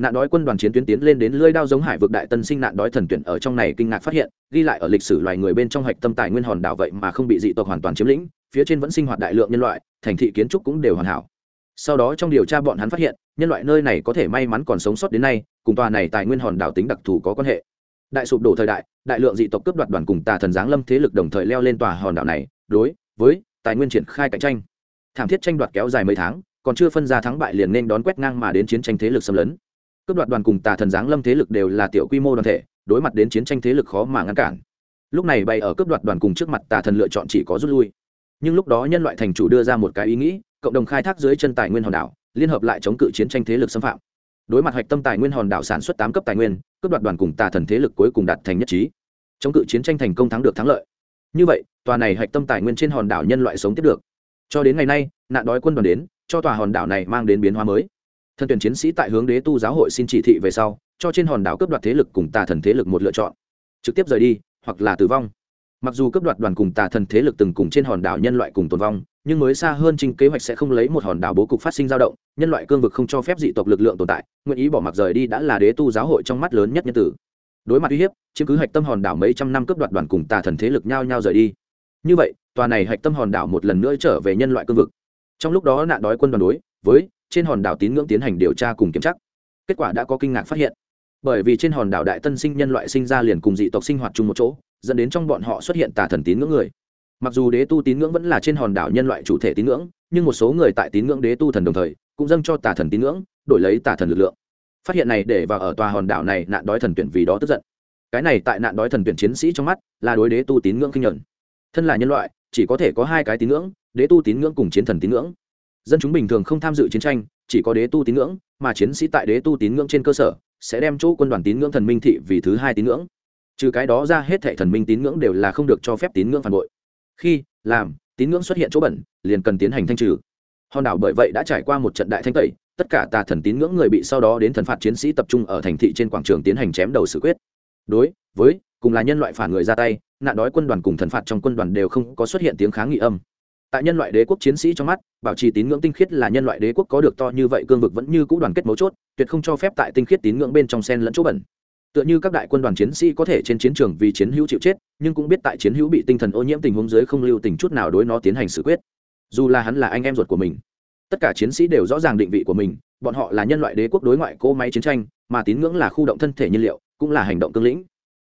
nạn đói quân đoàn chiến tuyến tiến lên đến lưỡi đao giống hải vực đại tân sinh nạn đói thần tuyển ở trong này kinh ngạc phát hiện, ghi lại ở lịch sử loài người bên trong hạch tâm tài nguyên hòn đảo vậy mà không bị dị tộc hoàn toàn chiếm lĩnh, phía trên vẫn sinh hoạt đại lượng nhân loại, thành thị kiến trúc cũng đều hoàn hảo. Sau đó trong điều tra bọn hắn phát hiện, nhân loại nơi này có thể may mắn còn sống sót đến nay, cùng tòa này tài nguyên hòn đảo tính đặc thù có quan hệ. Đại sụp đổ thời đại đại lượng dị tộc cướp đoạt đoàn cùng tà thần giáng lâm thế lực đồng thời leo lên tòa hòn đảo này, đối với tài nguyên triển khai cạnh tranh. Thảm thiết tranh đoạt kéo dài mấy tháng, còn chưa phân ra thắng bại liền nên đón quét ngang mà đến chiến tranh thế lực xâm lấn cướp đoạt đoàn cùng tà thần giáng lâm thế lực đều là tiểu quy mô đoàn thể, đối mặt đến chiến tranh thế lực khó mà ngăn cản. Lúc này bay ở cướp đoạt đoàn cùng trước mặt tà thần lựa chọn chỉ có rút lui. Nhưng lúc đó nhân loại thành chủ đưa ra một cái ý nghĩ, cộng đồng khai thác dưới chân tài nguyên hòn đảo, liên hợp lại chống cự chiến tranh thế lực xâm phạm. Đối mặt hạch tâm tài nguyên hòn đảo sản xuất tám cấp tài nguyên, cướp đoạt đoàn cùng tà thần thế lực cuối cùng đạt thành nhất trí. Chống cự chiến tranh thành công thắng được thắng lợi. Như vậy, tòa này hạch tâm tài nguyên trên hòn đảo nhân loại sống tiếp được. Cho đến ngày nay, nạn đói quân đoàn đến, cho tòa hòn đảo này mang đến biến hóa mới thân tuyển chiến sĩ tại hướng đế tu giáo hội xin chỉ thị về sau, cho trên hòn đảo cướp đoạt thế lực cùng tà thần thế lực một lựa chọn. Trực tiếp rời đi, hoặc là tử vong. Mặc dù cướp đoạt đoàn cùng tà thần thế lực từng cùng trên hòn đảo nhân loại cùng tồn vong, nhưng mới xa hơn trình kế hoạch sẽ không lấy một hòn đảo bố cục phát sinh dao động, nhân loại cương vực không cho phép dị tộc lực lượng tồn tại, nguyện ý bỏ mặc rời đi đã là đế tu giáo hội trong mắt lớn nhất nhân tử. Đối mặt uy hiếp, chiếm cứ hạch tâm hòn đảo mấy trăm năm cướp đoạt đoàn cùng tà thần thế lực nhau nhau rời đi. Như vậy, tòa này hạch tâm hòn đảo một lần nữa trở về nhân loại cương vực. Trong lúc đó nạn đói quân đoàn đối với trên hòn đảo tín ngưỡng tiến hành điều tra cùng kiểm tra. Kết quả đã có kinh ngạc phát hiện. Bởi vì trên hòn đảo đại tân sinh nhân loại sinh ra liền cùng dị tộc sinh hoạt chung một chỗ, dẫn đến trong bọn họ xuất hiện tà thần tín ngưỡng người. Mặc dù đế tu tín ngưỡng vẫn là trên hòn đảo nhân loại chủ thể tín ngưỡng, nhưng một số người tại tín ngưỡng đế tu thần đồng thời, cũng dâng cho tà thần tín ngưỡng, đổi lấy tà thần lực lượng. Phát hiện này để vào ở tòa hòn đảo này, nạn đói thần tuyển vì đó tức giận. Cái này tại nạn đói thần tuyển chiến sĩ trong mắt, là đối đế tu tín ngưỡng kinh nhuận thân là nhân loại, chỉ có thể có hai cái tín ngưỡng, đế tu tín ngưỡng cùng chiến thần tín ngưỡng dân chúng bình thường không tham dự chiến tranh, chỉ có đế tu tín ngưỡng, mà chiến sĩ tại đế tu tín ngưỡng trên cơ sở, sẽ đem chỗ quân đoàn tín ngưỡng thần minh thị vì thứ hai tín ngưỡng. Trừ cái đó ra hết thệ thần minh tín ngưỡng đều là không được cho phép tín ngưỡng phản bội. Khi, làm, tín ngưỡng xuất hiện chỗ bẩn, liền cần tiến hành thanh trừ. Hòn đảo bởi vậy đã trải qua một trận đại thanh tẩy, tất cả tà thần tín ngưỡng người bị sau đó đến thần phạt chiến sĩ tập trung ở thành thị trên quảng trường tiến hành chém đầu xử quyết. Đối với, cùng là nhân loại phản người ra tay, nạn đói quân đoàn cùng thần phạt trong quân đoàn đều không có xuất hiện tiếng kháng nghị âm tại nhân loại đế quốc chiến sĩ trong mắt, bảo trì tín ngưỡng tinh khiết là nhân loại đế quốc có được to như vậy, cương vực vẫn như c ũ đoàn kết mấu chốt, tuyệt không cho phép tại tinh khiết tín ngưỡng bên trong sen lẫn chỗ bẩn. Tựa như các đại quân đoàn chiến sĩ có thể trên chiến trường vì chiến hữu chịu chết, nhưng cũng biết tại chiến hữu bị tinh thần ô nhiễm tình huống dưới không lưu tình chút nào đối nó tiến hành xử quyết. Dù là hắn là anh em ruột của mình, tất cả chiến sĩ đều rõ ràng định vị của mình, bọn họ là nhân loại đế quốc đối ngoại cỗ máy chiến tranh, mà tín ngưỡng là khu động thân thể nhiên liệu, cũng là hành động cương lĩnh.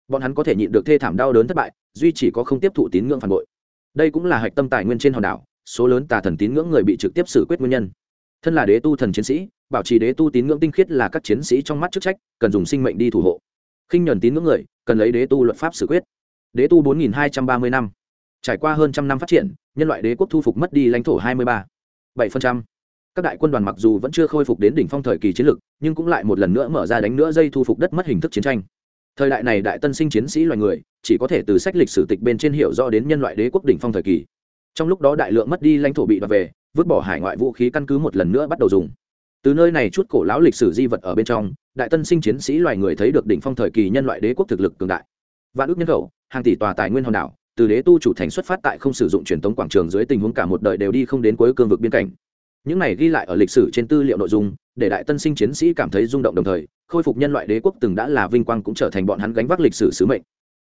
Bọn hắn có thể nhịn được thê thảm đau đớn thất bại, duy chỉ có không tiếp thụ tín ngưỡng phản bội đây cũng là hạch tâm tài nguyên trên hòn đảo, số lớn tà thần tín ngưỡng người bị trực tiếp xử quyết nguyên nhân. Thân là đế tu thần chiến sĩ, bảo trì đế tu tín ngưỡng tinh khiết là các chiến sĩ trong mắt chức trách, cần dùng sinh mệnh đi thủ hộ. Khinh nhuần tín ngưỡng người, cần lấy đế tu luật pháp xử quyết. Đế tu bốn nghìn hai trăm ba mươi năm. Trải qua hơn trăm năm phát triển, nhân loại đế quốc thu phục mất đi lãnh thổ hai mươi ba. bảy phần trăm. Các đại quân đoàn mặc dù vẫn chưa khôi phục đến đỉnh phong thời kỳ chiến lược, nhưng cũng lại một lần nữa mở ra đánh nữa dây thu phục đất mất hình thức chiến tranh thời đại này đại tân sinh chiến sĩ loài người, chỉ có thể từ sách lịch sử tịch bên trên hiểu rõ đến nhân loại đế quốc đỉnh phong thời kỳ. Trong lúc đó đại lượng mất đi lãnh thổ bị đoạt về, vứt bỏ hải ngoại vũ khí căn cứ một lần nữa bắt đầu dùng. Từ nơi này chút cổ lão lịch sử di vật ở bên trong, đại tân sinh chiến sĩ loài người thấy được đỉnh phong thời kỳ nhân loại đế quốc thực lực cường đại. Vạn ước nhân khẩu, hàng tỷ tòa tài nguyên hòn đảo, từ đế tu chủ thành xuất phát tại không sử dụng truyền thống quảng trường dưới tình huống cả một đời đều đi không đến cuối cương vực biên cảnh những này ghi lại ở lịch sử trên tư liệu nội dung, để đại tân sinh chiến sĩ cảm thấy rung động đồng thời, khôi phục nhân loại đế quốc từng đã là vinh quang cũng trở thành bọn hắn gánh vác lịch sử sứ mệnh.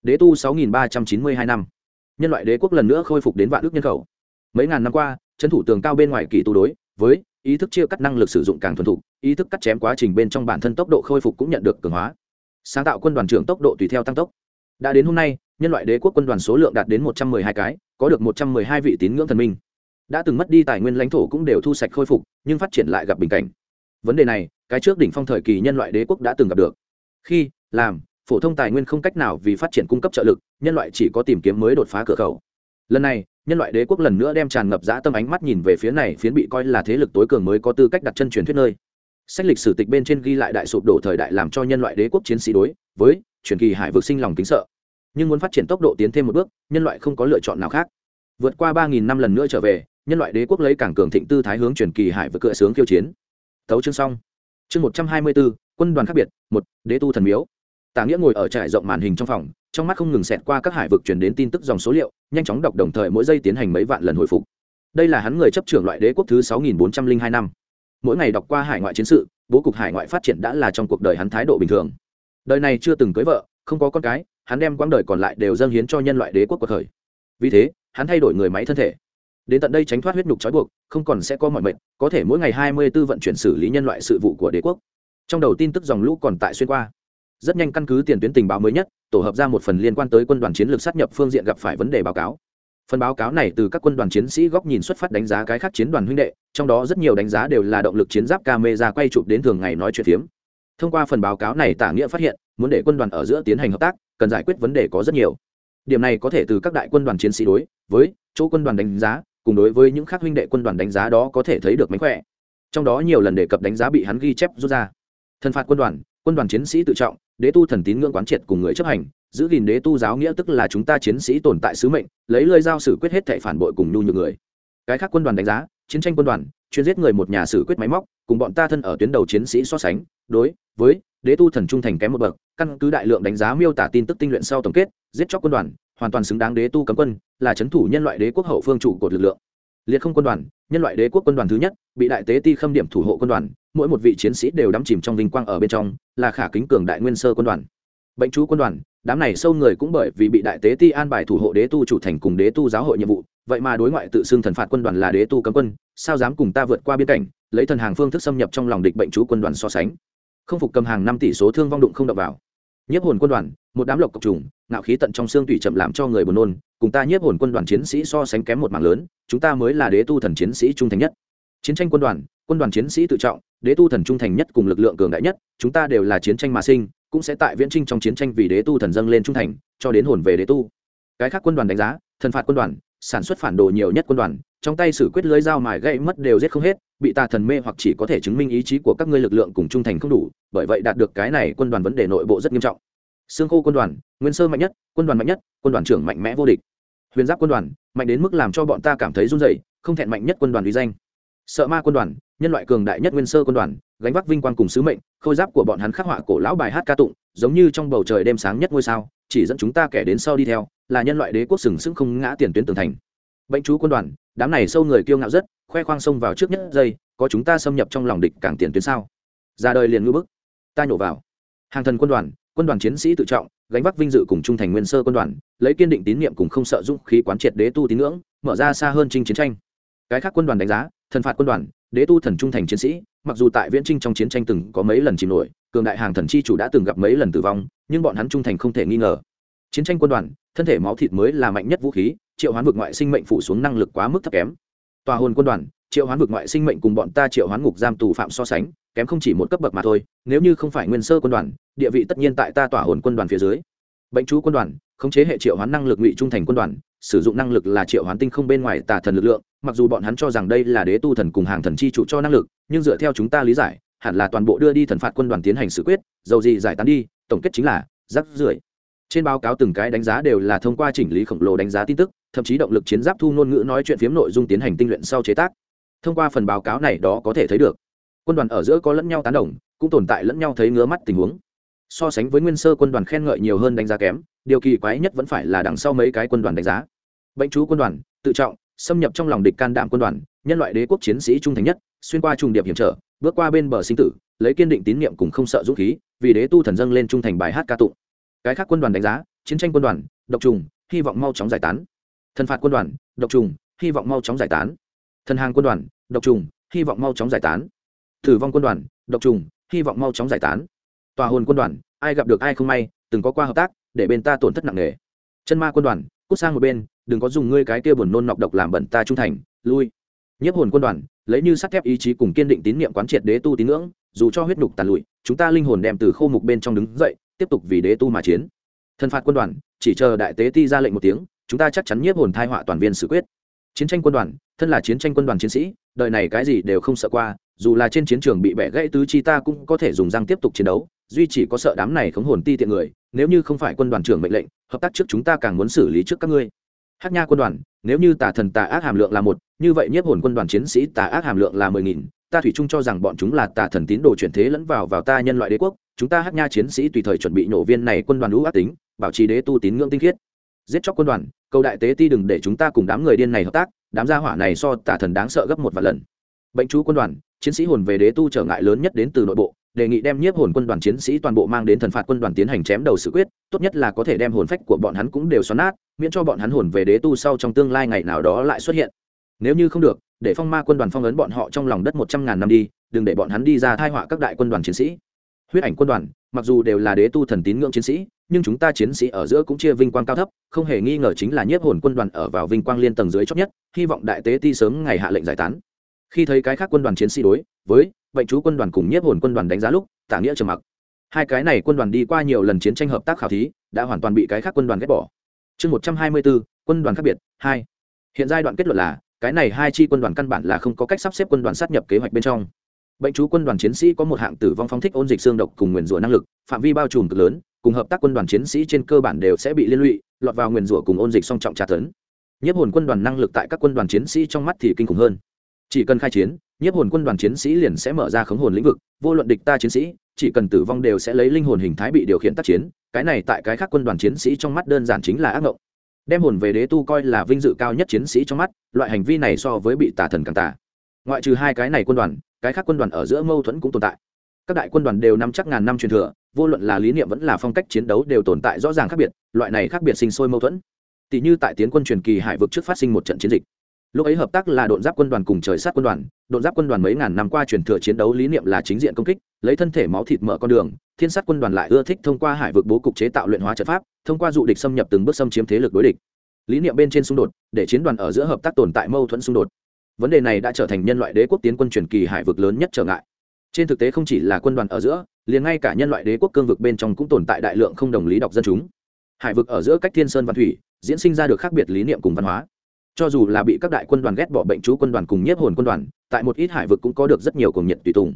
Đế tu 6.392 năm. Nhân loại đế quốc lần nữa khôi phục đến vạn ước nhân khẩu. Mấy ngàn năm qua, trấn thủ tường cao bên ngoài kỳ tu đối, với ý thức chia cắt năng lực sử dụng càng thuần thục, ý thức cắt chém quá trình bên trong bản thân tốc độ khôi phục cũng nhận được cường hóa. Sáng tạo quân đoàn trưởng tốc độ tùy theo tăng tốc. Đã đến hôm nay, nhân loại đế quốc quân đoàn số lượng đạt đến một trăm mười hai cái, có được một trăm mười hai vị tín ngưỡng thần minh đã từng mất đi tài nguyên lãnh thổ cũng đều thu sạch khôi phục, nhưng phát triển lại gặp bình cảnh. Vấn đề này, cái trước đỉnh phong thời kỳ nhân loại đế quốc đã từng gặp được. Khi, làm, phổ thông tài nguyên không cách nào vì phát triển cung cấp trợ lực, nhân loại chỉ có tìm kiếm mới đột phá cửa khẩu. Lần này, nhân loại đế quốc lần nữa đem tràn ngập dã tâm ánh mắt nhìn về phía này phiến bị coi là thế lực tối cường mới có tư cách đặt chân truyền thuyết nơi. Sách lịch sử tịch bên trên ghi lại đại sụp đổ thời đại làm cho nhân loại đế quốc chiến sĩ đối với truyền kỳ hải vực sinh lòng kính sợ. Nhưng muốn phát triển tốc độ tiến thêm một bước, nhân loại không có lựa chọn nào khác. Vượt qua ba nghìn năm lần nữa trở về nhân loại đế quốc lấy cảng cường thịnh tư thái hướng truyền kỳ hải vực cựa sướng khiêu chiến. Tấu chương xong. Chương một trăm hai mươi bốn, quân đoàn khác biệt, một, đế tu thần miếu. Tả nghĩa ngồi ở trải rộng màn hình trong phòng, trong mắt không ngừng xẹt qua các hải vực truyền đến tin tức dòng số liệu, nhanh chóng đọc đồng thời mỗi giây tiến hành mấy vạn lần hồi phục. Đây là hắn người chấp trưởng loại đế quốc thứ sáu nghìn bốn trăm linh hai năm. Mỗi ngày đọc qua hải ngoại chiến sự, bố cục hải ngoại phát triển đã là trong cuộc đời hắn thái độ bình thường. Đời này chưa từng cưới vợ, không có con cái, hắn đem quãng đời còn lại đều dâng hiến cho nhân loại đế quốc cuộc khởi vì thế, hắn thay đổi người máy thân thể đến tận đây tránh thoát huyết nhục trói buộc, không còn sẽ có mọi mệnh, có thể mỗi ngày hai mươi 24 vận chuyển xử lý nhân loại sự vụ của đế quốc. Trong đầu tin tức dòng lũ còn tại xuyên qua. Rất nhanh căn cứ tiền tuyến tình báo mới nhất, tổ hợp ra một phần liên quan tới quân đoàn chiến lược sát nhập phương diện gặp phải vấn đề báo cáo. Phần báo cáo này từ các quân đoàn chiến sĩ góc nhìn xuất phát đánh giá cái khác chiến đoàn huynh đệ, trong đó rất nhiều đánh giá đều là động lực chiến giáp camera quay chụp đến thường ngày nói chuyện phiếm. Thông qua phần báo cáo này tả nghĩa phát hiện, muốn để quân đoàn ở giữa tiến hành hợp tác, cần giải quyết vấn đề có rất nhiều. Điểm này có thể từ các đại quân đoàn chiến sĩ đối, với, chỗ quân đoàn đánh giá cùng đối với những khác huynh đệ quân đoàn đánh giá đó có thể thấy được mánh khỏe. Trong đó nhiều lần đề cập đánh giá bị hắn ghi chép rút ra. Thần phạt quân đoàn quân đoàn chiến sĩ tự trọng, đế tu thần tín ngưỡng quán triệt cùng người chấp hành, giữ gìn đế tu giáo nghĩa tức là chúng ta chiến sĩ tồn tại sứ mệnh, lấy lời giao xử quyết hết thệ phản bội cùng nhu nhược người. Cái khác quân đoàn đánh giá, chiến tranh quân đoàn, chuyên giết người một nhà xử quyết máy móc, cùng bọn ta thân ở tuyến đầu chiến sĩ so sánh, đối với đế tu thần trung thành kém một bậc, căn cứ đại lượng đánh giá miêu tả tin tức tinh luyện sau tổng kết, giết chóc quân đoàn hoàn toàn xứng đáng đế tu cấm quân, là c h ấ n thủ nhân loại đế quốc hậu phương chủ cột lực lượng. Liệt không quân đoàn, nhân loại đế quốc quân đoàn thứ nhất, bị đại tế ti khâm điểm thủ hộ quân đoàn, mỗi một vị chiến sĩ đều đắm chìm trong vinh quang ở bên trong, là khả kính cường đại nguyên sơ quân đoàn. Bệnh chú quân đoàn, đám này sâu người cũng bởi vì bị đại tế ti an bài thủ hộ đế tu chủ thành cùng đế tu giáo hội nhiệm vụ, vậy mà đối ngoại tự xưng thần phạt quân đoàn là đế tu cấm quân, sao dám cùng ta vượt qua biên cảnh, lấy thần hàng phương thức xâm nhập trong lòng địch bệnh chú quân đoàn so sánh. Không phục cầm hàng năm tỷ số thương vong đụng không đập vào nhiếp hồn quân đoàn, một đám lộc cộc trùng, ngạo khí tận trong xương tủy chậm làm cho người buồn nôn, cùng ta nhiếp hồn quân đoàn chiến sĩ so sánh kém một mạng lớn, chúng ta mới là đế tu thần chiến sĩ trung thành nhất. Chiến tranh quân đoàn quân đoàn chiến sĩ tự trọng, đế tu thần trung thành nhất cùng lực lượng cường đại nhất, chúng ta đều là chiến tranh mà sinh, cũng sẽ tại viễn trinh trong chiến tranh vì đế tu thần dâng lên trung thành, cho đến hồn về đế tu. Cái khác quân đoàn đánh giá, thần phạt quân đoàn, sản xuất phản đồ nhiều nhất quân đoàn, trong tay xử quyết lưới dao mài gãy mất đều giết không hết bị tà thần mê hoặc chỉ có thể chứng minh ý chí của các ngươi lực lượng cùng trung thành không đủ, bởi vậy đạt được cái này quân đoàn vấn đề nội bộ rất nghiêm trọng. Xương khô quân đoàn, nguyên sơ mạnh nhất, quân đoàn mạnh nhất, quân đoàn trưởng mạnh mẽ vô địch. Huyền giáp quân đoàn, mạnh đến mức làm cho bọn ta cảm thấy run dày không thẹn mạnh nhất quân đoàn uy danh. Sợ ma quân đoàn, nhân loại cường đại nhất nguyên sơ quân đoàn, gánh vác vinh quang cùng sứ mệnh, khôi giáp của bọn hắn khắc họa cổ lão bài hát ca tụng, giống như trong bầu trời đêm sáng nhất ngôi sao, chỉ dẫn chúng ta kẻ đến sau đi theo, là nhân loại đế quốc sừng sững không ngã tiền tuyến tường thành. Bệnh chú quân đoàn, đám này sâu người kiêu ngạo rất khoe khoang xông vào trước nhất giây, có chúng ta xâm nhập trong lòng địch càng tiền tuyến sao? Ra đời liền ngư bức. Ta nhổ vào. Hàng thần quân đoàn quân đoàn chiến sĩ tự trọng, gánh vác vinh dự cùng trung thành nguyên sơ quân đoàn, lấy kiên định tín nhiệm cùng không sợ dũng khí quán triệt đế tu tín ngưỡng, mở ra xa hơn trinh chiến tranh. Cái khác quân đoàn đánh giá, thần phạt quân đoàn, đế tu thần trung thành chiến sĩ, mặc dù tại viễn trinh trong chiến tranh từng có mấy lần chìm nổi, cường đại hàng thần chi chủ đã từng gặp mấy lần tử vong, nhưng bọn hắn trung thành không thể nghi ngờ. Chiến tranh quân đoàn, thân thể máu thịt mới là mạnh nhất vũ khí, triệu hoán vực ngoại sinh mệnh phụ xuống năng lực quá mức thấp kém tòa hồn quân đoàn, triệu hoán vực ngoại sinh mệnh cùng bọn ta triệu hoán ngục giam tù phạm so sánh, kém không chỉ một cấp bậc mà thôi, nếu như không phải nguyên sơ quân đoàn, địa vị tất nhiên tại ta tỏa hồn quân đoàn phía dưới. Bệnh chú quân đoàn, khống chế hệ triệu hoán năng lực ngụy trung thành quân đoàn, sử dụng năng lực là triệu hoán tinh không bên ngoài tà thần lực lượng, mặc dù bọn hắn cho rằng đây là đế tu thần cùng hàng thần chi chủ cho năng lực, nhưng dựa theo chúng ta lý giải, hẳn là toàn bộ đưa đi thần phạt quân đoàn tiến hành xử quyết, dầu gì giải tán đi, tổng kết chính là rắc rưởi trên báo cáo từng cái đánh giá đều là thông qua chỉnh lý khổng lồ đánh giá tin tức, thậm chí động lực chiến giáp thu ngôn ngữ nói chuyện phiếm nội dung tiến hành tinh luyện sau chế tác. Thông qua phần báo cáo này đó có thể thấy được, quân đoàn ở giữa có lẫn nhau tán đồng, cũng tồn tại lẫn nhau thấy ngứa mắt tình huống. So sánh với nguyên sơ quân đoàn khen ngợi nhiều hơn đánh giá kém, điều kỳ quái nhất vẫn phải là đằng sau mấy cái quân đoàn đánh giá. Bệnh chú quân đoàn, tự trọng, xâm nhập trong lòng địch can đảm quân đoàn, nhân loại đế quốc chiến sĩ trung thành nhất, xuyên qua trùng điệp hiểm trở, bước qua bên bờ sinh tử, lấy kiên định tín nhiệm cùng không sợ dũng khí, vì đế tu thần dâng lên trung thành bài hát ca tụng cái khác quân đoàn đánh giá, chiến tranh quân đoàn, độc trùng, hy vọng mau chóng giải tán. Thần phạt quân đoàn, độc trùng, hy vọng mau chóng giải tán. Thần hàng quân đoàn, độc trùng, hy vọng mau chóng giải tán. Thử vong quân đoàn, độc trùng, hy vọng mau chóng giải tán. Tòa hồn quân đoàn, ai gặp được ai không may, từng có qua hợp tác, để bên ta tổn thất nặng nề. Chân ma quân đoàn, cút sang một bên, đừng có dùng ngươi cái kia buồn nôn nọc độc làm bẩn ta trung thành, lui. Nhiếp hồn quân đoàn, lấy như sắt thép ý chí cùng kiên định tín niệm quán triệt đế tu tín ngưỡng, dù cho huyết nhục tàn lụi, chúng ta linh hồn đem từ khô mục bên trong đứng dậy tiếp tục vì đế tu mà chiến. Thần phạt quân đoàn, chỉ chờ đại tế ti ra lệnh một tiếng, chúng ta chắc chắn nhiếp hồn thai họa toàn viên xử quyết. Chiến tranh quân đoàn, thân là chiến tranh quân đoàn chiến sĩ, đời này cái gì đều không sợ qua, dù là trên chiến trường bị bẻ gãy tứ chi ta cũng có thể dùng răng tiếp tục chiến đấu, duy chỉ có sợ đám này khống hồn ti tiện người, nếu như không phải quân đoàn trưởng mệnh lệnh, hợp tác trước chúng ta càng muốn xử lý trước các ngươi. Hát nha quân đoàn, nếu như tà thần tà ác hàm lượng là một, như vậy nhiếp hồn quân đoàn chiến sĩ tà ác hàm lượng là mười nghìn ta thủy chung cho rằng bọn chúng là tà thần tín đồ chuyển thế lẫn vào vào ta nhân loại đế quốc, chúng ta hát nha chiến sĩ tùy thời chuẩn bị nổ viên này quân đoàn lũ ác tính, bảo trì đế tu tín ngưỡng tinh khiết. Giết chóc quân đoàn câu đại tế ti đừng để chúng ta cùng đám người điên này hợp tác, đám gia hỏa này so tà thần đáng sợ gấp một vài lần. Bệnh chú quân đoàn, chiến sĩ hồn về đế tu trở ngại lớn nhất đến từ nội bộ, đề nghị đem nhiếp hồn quân đoàn chiến sĩ toàn bộ mang đến thần phạt quân đoàn tiến hành chém đầu sự quyết, tốt nhất là có thể đem hồn phách của bọn hắn cũng đều xoắn nát, miễn cho bọn hắn hồn về đế tu sau trong tương lai ngày nào đó lại xuất hiện nếu như không được, để phong ma quân đoàn phong ấn bọn họ trong lòng đất một trăm ngàn năm đi, đừng để bọn hắn đi ra thai họa các đại quân đoàn chiến sĩ. Huyết ảnh quân đoàn, mặc dù đều là đế tu thần tín ngưỡng chiến sĩ, nhưng chúng ta chiến sĩ ở giữa cũng chia vinh quang cao thấp, không hề nghi ngờ chính là nhiếp hồn quân đoàn ở vào vinh quang liên tầng dưới chót nhất, hy vọng đại tế ti sớm ngày hạ lệnh giải tán. Khi thấy cái khác quân đoàn chiến sĩ đối với bệnh chú quân đoàn cùng nhiếp hồn quân đoàn đánh giá lúc tả nghĩa trầm mặc. Hai cái này quân đoàn đi qua nhiều lần chiến tranh hợp tác khảo thí, đã hoàn toàn bị cái khác quân đoàn ghét bỏ. Chương một trăm hai mươi bốn quân đoàn khác biệt, hai. Hiện giai đoạn kết luận là cái này hai chi quân đoàn căn bản là không có cách sắp xếp quân đoàn sát nhập kế hoạch bên trong. Bệnh chú quân đoàn chiến sĩ có một hạng tử vong phóng thích ôn dịch xương độc cùng nguyền rủa năng lực, phạm vi bao trùm cực lớn, cùng hợp tác quân đoàn chiến sĩ trên cơ bản đều sẽ bị liên lụy, lọt vào nguyền rủa cùng ôn dịch song trọng tra tấn. Nhiếp hồn quân đoàn năng lực tại các quân đoàn chiến sĩ trong mắt thì kinh khủng hơn. Chỉ cần khai chiến, nhiếp hồn quân đoàn chiến sĩ liền sẽ mở ra khống hồn lĩnh vực, vô luận địch ta chiến sĩ, chỉ cần tử vong đều sẽ lấy linh hồn hình thái bị điều khiển tác chiến, cái này tại cái khác quân đoàn chiến sĩ trong mắt đơn giản chính là ác ngộng đem hồn về đế tu coi là vinh dự cao nhất chiến sĩ trong mắt, loại hành vi này so với bị tà thần càng tà. Ngoại trừ hai cái này quân đoàn, cái khác quân đoàn ở giữa mâu thuẫn cũng tồn tại. Các đại quân đoàn đều nắm chắc ngàn năm truyền thừa, vô luận là lý niệm vẫn là phong cách chiến đấu đều tồn tại rõ ràng khác biệt, loại này khác biệt sinh sôi mâu thuẫn. Tỷ như tại tiến quân truyền kỳ hải vực trước phát sinh một trận chiến dịch lúc ấy hợp tác là đội giáp quân đoàn cùng trời sát quân đoàn đội giáp quân đoàn mấy ngàn năm qua truyền thừa chiến đấu lý niệm là chính diện công kích, lấy thân thể máu thịt mở con đường, thiên sát quân đoàn lại ưa thích thông qua hải vực bố cục chế tạo luyện hóa trận pháp, thông qua dụ địch xâm nhập từng bước xâm chiếm thế lực đối địch. Lý niệm bên trên xung đột, để chiến đoàn ở giữa hợp tác tồn tại mâu thuẫn xung đột. Vấn đề này đã trở thành nhân loại đế quốc tiến quân truyền kỳ hải vực lớn nhất trở ngại. Trên thực tế không chỉ là quân đoàn ở giữa, liền ngay cả nhân loại đế quốc cương vực bên trong cũng tồn tại đại lượng không đồng lý đọc dân chúng. Hải vực ở giữa cách thiên sơn văn thủy, diễn sinh ra được khác biệt lý niệm cùng văn hóa cho dù là bị các đại quân đoàn ghét bỏ bệnh chú quân đoàn cùng nhiếp hồn quân đoàn, tại một ít hải vực cũng có được rất nhiều cùng nhiệt tùy tùng.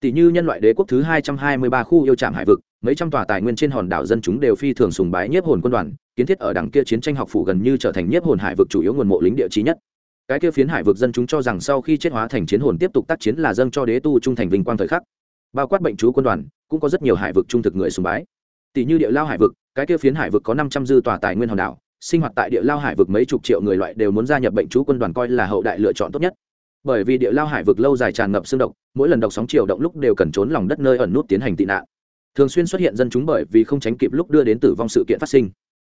Tỷ như nhân loại đế quốc thứ hai trăm hai mươi ba khu yêu trạm hải vực, mấy trăm tòa tài nguyên trên hòn đảo dân chúng đều phi thường sùng bái nhiếp hồn quân đoàn, kiến thiết ở đằng kia chiến tranh học phủ gần như trở thành nhiếp hồn hải vực chủ yếu nguồn mộ lính địa trí nhất. Cái kia phiến hải vực dân chúng cho rằng sau khi chết hóa thành chiến hồn tiếp tục tác chiến là dâng cho đế tu trung thành vinh quang thời khắc. Bao quát bệnh chú quân đoàn, cũng có rất nhiều hải vực trung thực người sùng bái. Tỷ như địa lao hải vực, cái kia phiến hải vực có năm trăm dư tòa tài nguyên hòn đảo sinh hoạt tại địa lao hải vực mấy chục triệu người loại đều muốn gia nhập bệnh chú quân đoàn coi là hậu đại lựa chọn tốt nhất. Bởi vì địa lao hải vực lâu dài tràn ngập xương độc, mỗi lần độc sóng chiều động lúc đều cần trốn lòng đất nơi ẩn nút tiến hành tị nạn. Thường xuyên xuất hiện dân chúng bởi vì không tránh kịp lúc đưa đến tử vong sự kiện phát sinh.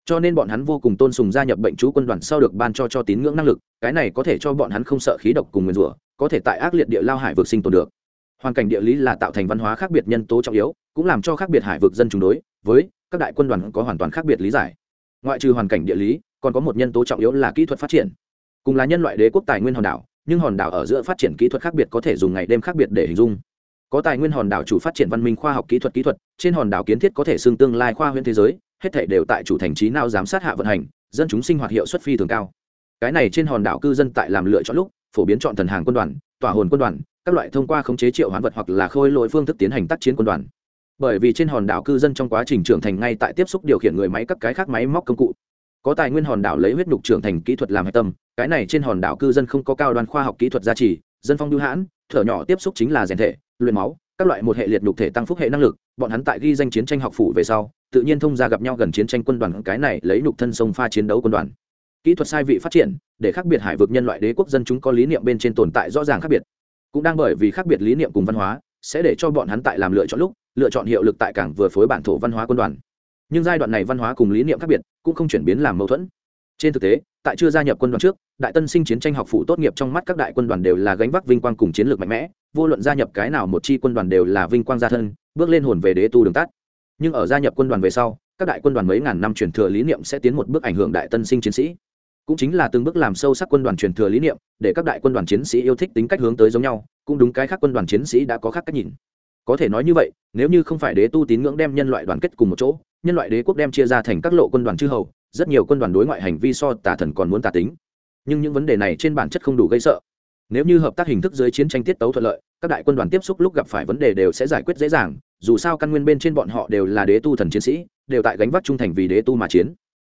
Cho nên bọn hắn vô cùng tôn sùng gia nhập bệnh chú quân đoàn sau được ban cho cho tín ngưỡng năng lực, cái này có thể cho bọn hắn không sợ khí độc cùng nguyên rủa, có thể tại ác liệt địa lao hải vực sinh tồn được. Hoàn cảnh địa lý là tạo thành văn hóa khác biệt nhân tố trọng yếu, cũng làm cho khác biệt hải vực dân chúng đối với các đại quân đoàn có hoàn toàn khác biệt lý giải ngoại trừ hoàn cảnh địa lý, còn có một nhân tố trọng yếu là kỹ thuật phát triển. Cùng là nhân loại đế quốc tài nguyên hòn đảo, nhưng hòn đảo ở giữa phát triển kỹ thuật khác biệt có thể dùng ngày đêm khác biệt để hình dung. Có tài nguyên hòn đảo chủ phát triển văn minh khoa học kỹ thuật kỹ thuật, trên hòn đảo kiến thiết có thể xưng tương lai khoa huyện thế giới, hết thể đều tại chủ thành trí nào giám sát hạ vận hành, dân chúng sinh hoạt hiệu suất phi thường cao. Cái này trên hòn đảo cư dân tại làm lựa chọn lúc, phổ biến chọn thần hàng quân đoàn tỏa hồn quân đoàn, các loại thông qua khống chế triệu hoán vật hoặc là khôi lỗi phương thức tiến hành tác chiến quân đoàn bởi vì trên hòn đảo cư dân trong quá trình trưởng thành ngay tại tiếp xúc điều khiển người máy các cái khác máy móc công cụ. Có tài nguyên hòn đảo lấy huyết nhục trưởng thành kỹ thuật làm hạch tâm, cái này trên hòn đảo cư dân không có cao đoàn khoa học kỹ thuật gia trì, dân phong lưu hãn, thở nhỏ tiếp xúc chính là rèn thể, luyện máu, các loại một hệ liệt nhục thể tăng phúc hệ năng lực, bọn hắn tại ghi danh chiến tranh học phủ về sau, tự nhiên thông ra gặp nhau gần chiến tranh quân đoàn, cái này lấy nhục thân sông pha chiến đấu quân đoàn. Kỹ thuật sai vị phát triển, để khác biệt hải vực nhân loại đế quốc dân chúng có lý niệm bên trên tồn tại rõ ràng khác biệt. Cũng đang bởi vì khác biệt lý niệm cùng văn hóa, sẽ để cho bọn hắn tại làm lựa chọn lúc lựa chọn hiệu lực tại cảng vừa phối bản thổ văn hóa quân đoàn. Nhưng giai đoạn này văn hóa cùng lý niệm khác biệt, cũng không chuyển biến làm mâu thuẫn. Trên thực tế, tại chưa gia nhập quân đoàn trước, đại tân sinh chiến tranh học phủ tốt nghiệp trong mắt các đại quân đoàn đều là gánh vác vinh quang cùng chiến lược mạnh mẽ, vô luận gia nhập cái nào một chi quân đoàn đều là vinh quang gia thân, bước lên hồn về đế tu đường tắt. Nhưng ở gia nhập quân đoàn về sau, các đại quân đoàn mấy ngàn năm truyền thừa lý niệm sẽ tiến một bước ảnh hưởng đại tân sinh chiến sĩ. Cũng chính là từng bước làm sâu sắc quân đoàn truyền thừa lý niệm, để các đại quân đoàn chiến sĩ yêu thích tính cách hướng tới giống nhau, cũng đúng cái khác quân đoàn chiến sĩ đã có khác cách nhìn có thể nói như vậy, nếu như không phải đế tu tín ngưỡng đem nhân loại đoàn kết cùng một chỗ, nhân loại đế quốc đem chia ra thành các lộ quân đoàn chư hầu, rất nhiều quân đoàn đối ngoại hành vi so tà thần còn muốn tà tính. Nhưng những vấn đề này trên bản chất không đủ gây sợ. Nếu như hợp tác hình thức dưới chiến tranh tiết tấu thuận lợi, các đại quân đoàn tiếp xúc lúc gặp phải vấn đề đều sẽ giải quyết dễ dàng, dù sao căn nguyên bên trên bọn họ đều là đế tu thần chiến sĩ, đều tại gánh vác trung thành vì đế tu mà chiến.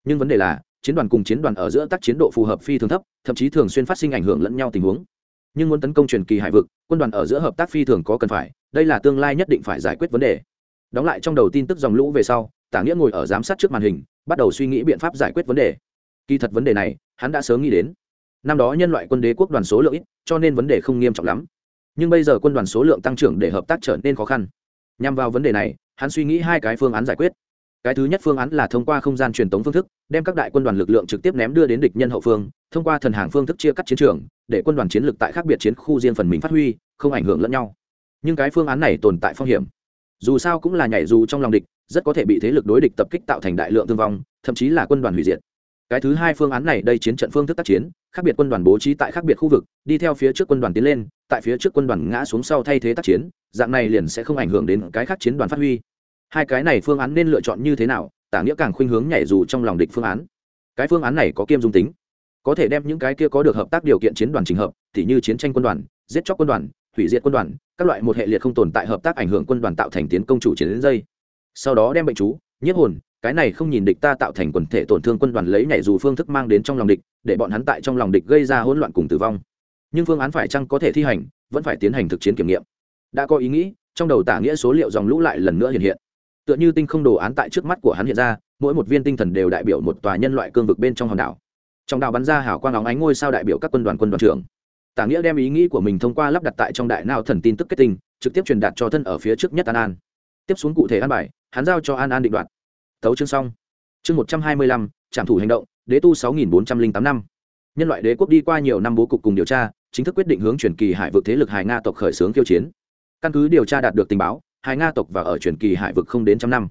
Nhưng vấn đề là, chiến đoàn cùng chiến đoàn ở giữa tác chiến độ phù hợp phi thường thấp, thậm chí thường xuyên phát sinh ảnh hưởng lẫn nhau tình huống nhưng muốn tấn công truyền kỳ hải vực, quân đoàn ở giữa hợp tác phi thường có cần phải, đây là tương lai nhất định phải giải quyết vấn đề. Đóng lại trong đầu tin tức dòng lũ về sau, tả nghĩa ngồi ở giám sát trước màn hình, bắt đầu suy nghĩ biện pháp giải quyết vấn đề. Kỳ thật vấn đề này, hắn đã sớm nghĩ đến. Năm đó nhân loại quân đế quốc đoàn số lượng ít, cho nên vấn đề không nghiêm trọng lắm. Nhưng bây giờ quân đoàn số lượng tăng trưởng để hợp tác trở nên khó khăn. Nhằm vào vấn đề này, hắn suy nghĩ hai cái phương án giải quyết cái thứ nhất phương án là thông qua không gian truyền tống phương thức, đem các đại quân đoàn lực lượng trực tiếp ném đưa đến địch nhân hậu phương, thông qua thần hàng phương thức chia cắt chiến trường, để quân đoàn chiến lược tại khác biệt chiến khu riêng phần mình phát huy, không ảnh hưởng lẫn nhau. Nhưng cái phương án này tồn tại phong hiểm. Dù sao cũng là nhảy dù trong lòng địch, rất có thể bị thế lực đối địch tập kích tạo thành đại lượng thương vong, thậm chí là quân đoàn hủy diệt. Cái thứ hai phương án này đây chiến trận phương thức tác chiến, khác biệt quân đoàn bố trí tại khác biệt khu vực, đi theo phía trước quân đoàn tiến lên, tại phía trước quân đoàn ngã xuống sau thay thế tác chiến, dạng này liền sẽ không ảnh hưởng đến cái khác chiến đoàn phát huy hai cái này phương án nên lựa chọn như thế nào, tả nghĩa càng khuynh hướng nhảy dù trong lòng địch phương án. Cái phương án này có kiêm dung tính. Có thể đem những cái kia có được hợp tác điều kiện chiến đoàn trình hợp thì như chiến tranh quân đoàn, giết chóc quân đoàn, hủy diệt quân đoàn, các loại một hệ liệt không tồn tại hợp tác ảnh hưởng quân đoàn tạo thành tiến công chủ chiến đến dây. Sau đó đem bệnh chú, nhiếp hồn, cái này không nhìn địch ta tạo thành quần thể tổn thương quân đoàn lấy nhảy dù phương thức mang đến trong lòng địch, để bọn hắn tại trong lòng địch gây ra hỗn loạn cùng tử vong. Nhưng phương án phải chăng có thể thi hành, vẫn phải tiến hành thực chiến kiểm nghiệm. Đã có ý nghĩ, trong đầu tả nghĩa số liệu dòng lũ lại lần nữa hiện hiện tựa như tinh không đồ án tại trước mắt của hắn hiện ra, mỗi một viên tinh thần đều đại biểu một tòa nhân loại cương vực bên trong hòn đảo. Trong đảo bắn ra hảo quang óng ánh ngôi sao đại biểu các quân đoàn quân đoàn trưởng. Tả nghĩa đem ý nghĩ của mình thông qua lắp đặt tại trong đại não thần tin tức kết tinh, trực tiếp truyền đạt cho thân ở phía trước nhất an an. Tiếp xuống cụ thể an bài, hắn giao cho an an định đoạt. Thấu chương xong. Chương một trăm hai mươi lăm trạm thủ hành động, đế tu sáu nghìn bốn trăm linh tám năm. Nhân loại đế quốc đi qua nhiều năm bố cục cùng điều tra, chính thức quyết định hướng chuyển kỳ hải vực thế lực hải nga tộc khởi xướng khiêu chiến. Căn cứ điều tra đạt được tình báo hải nga tộc và ở truyền kỳ hải vực không đến trăm năm.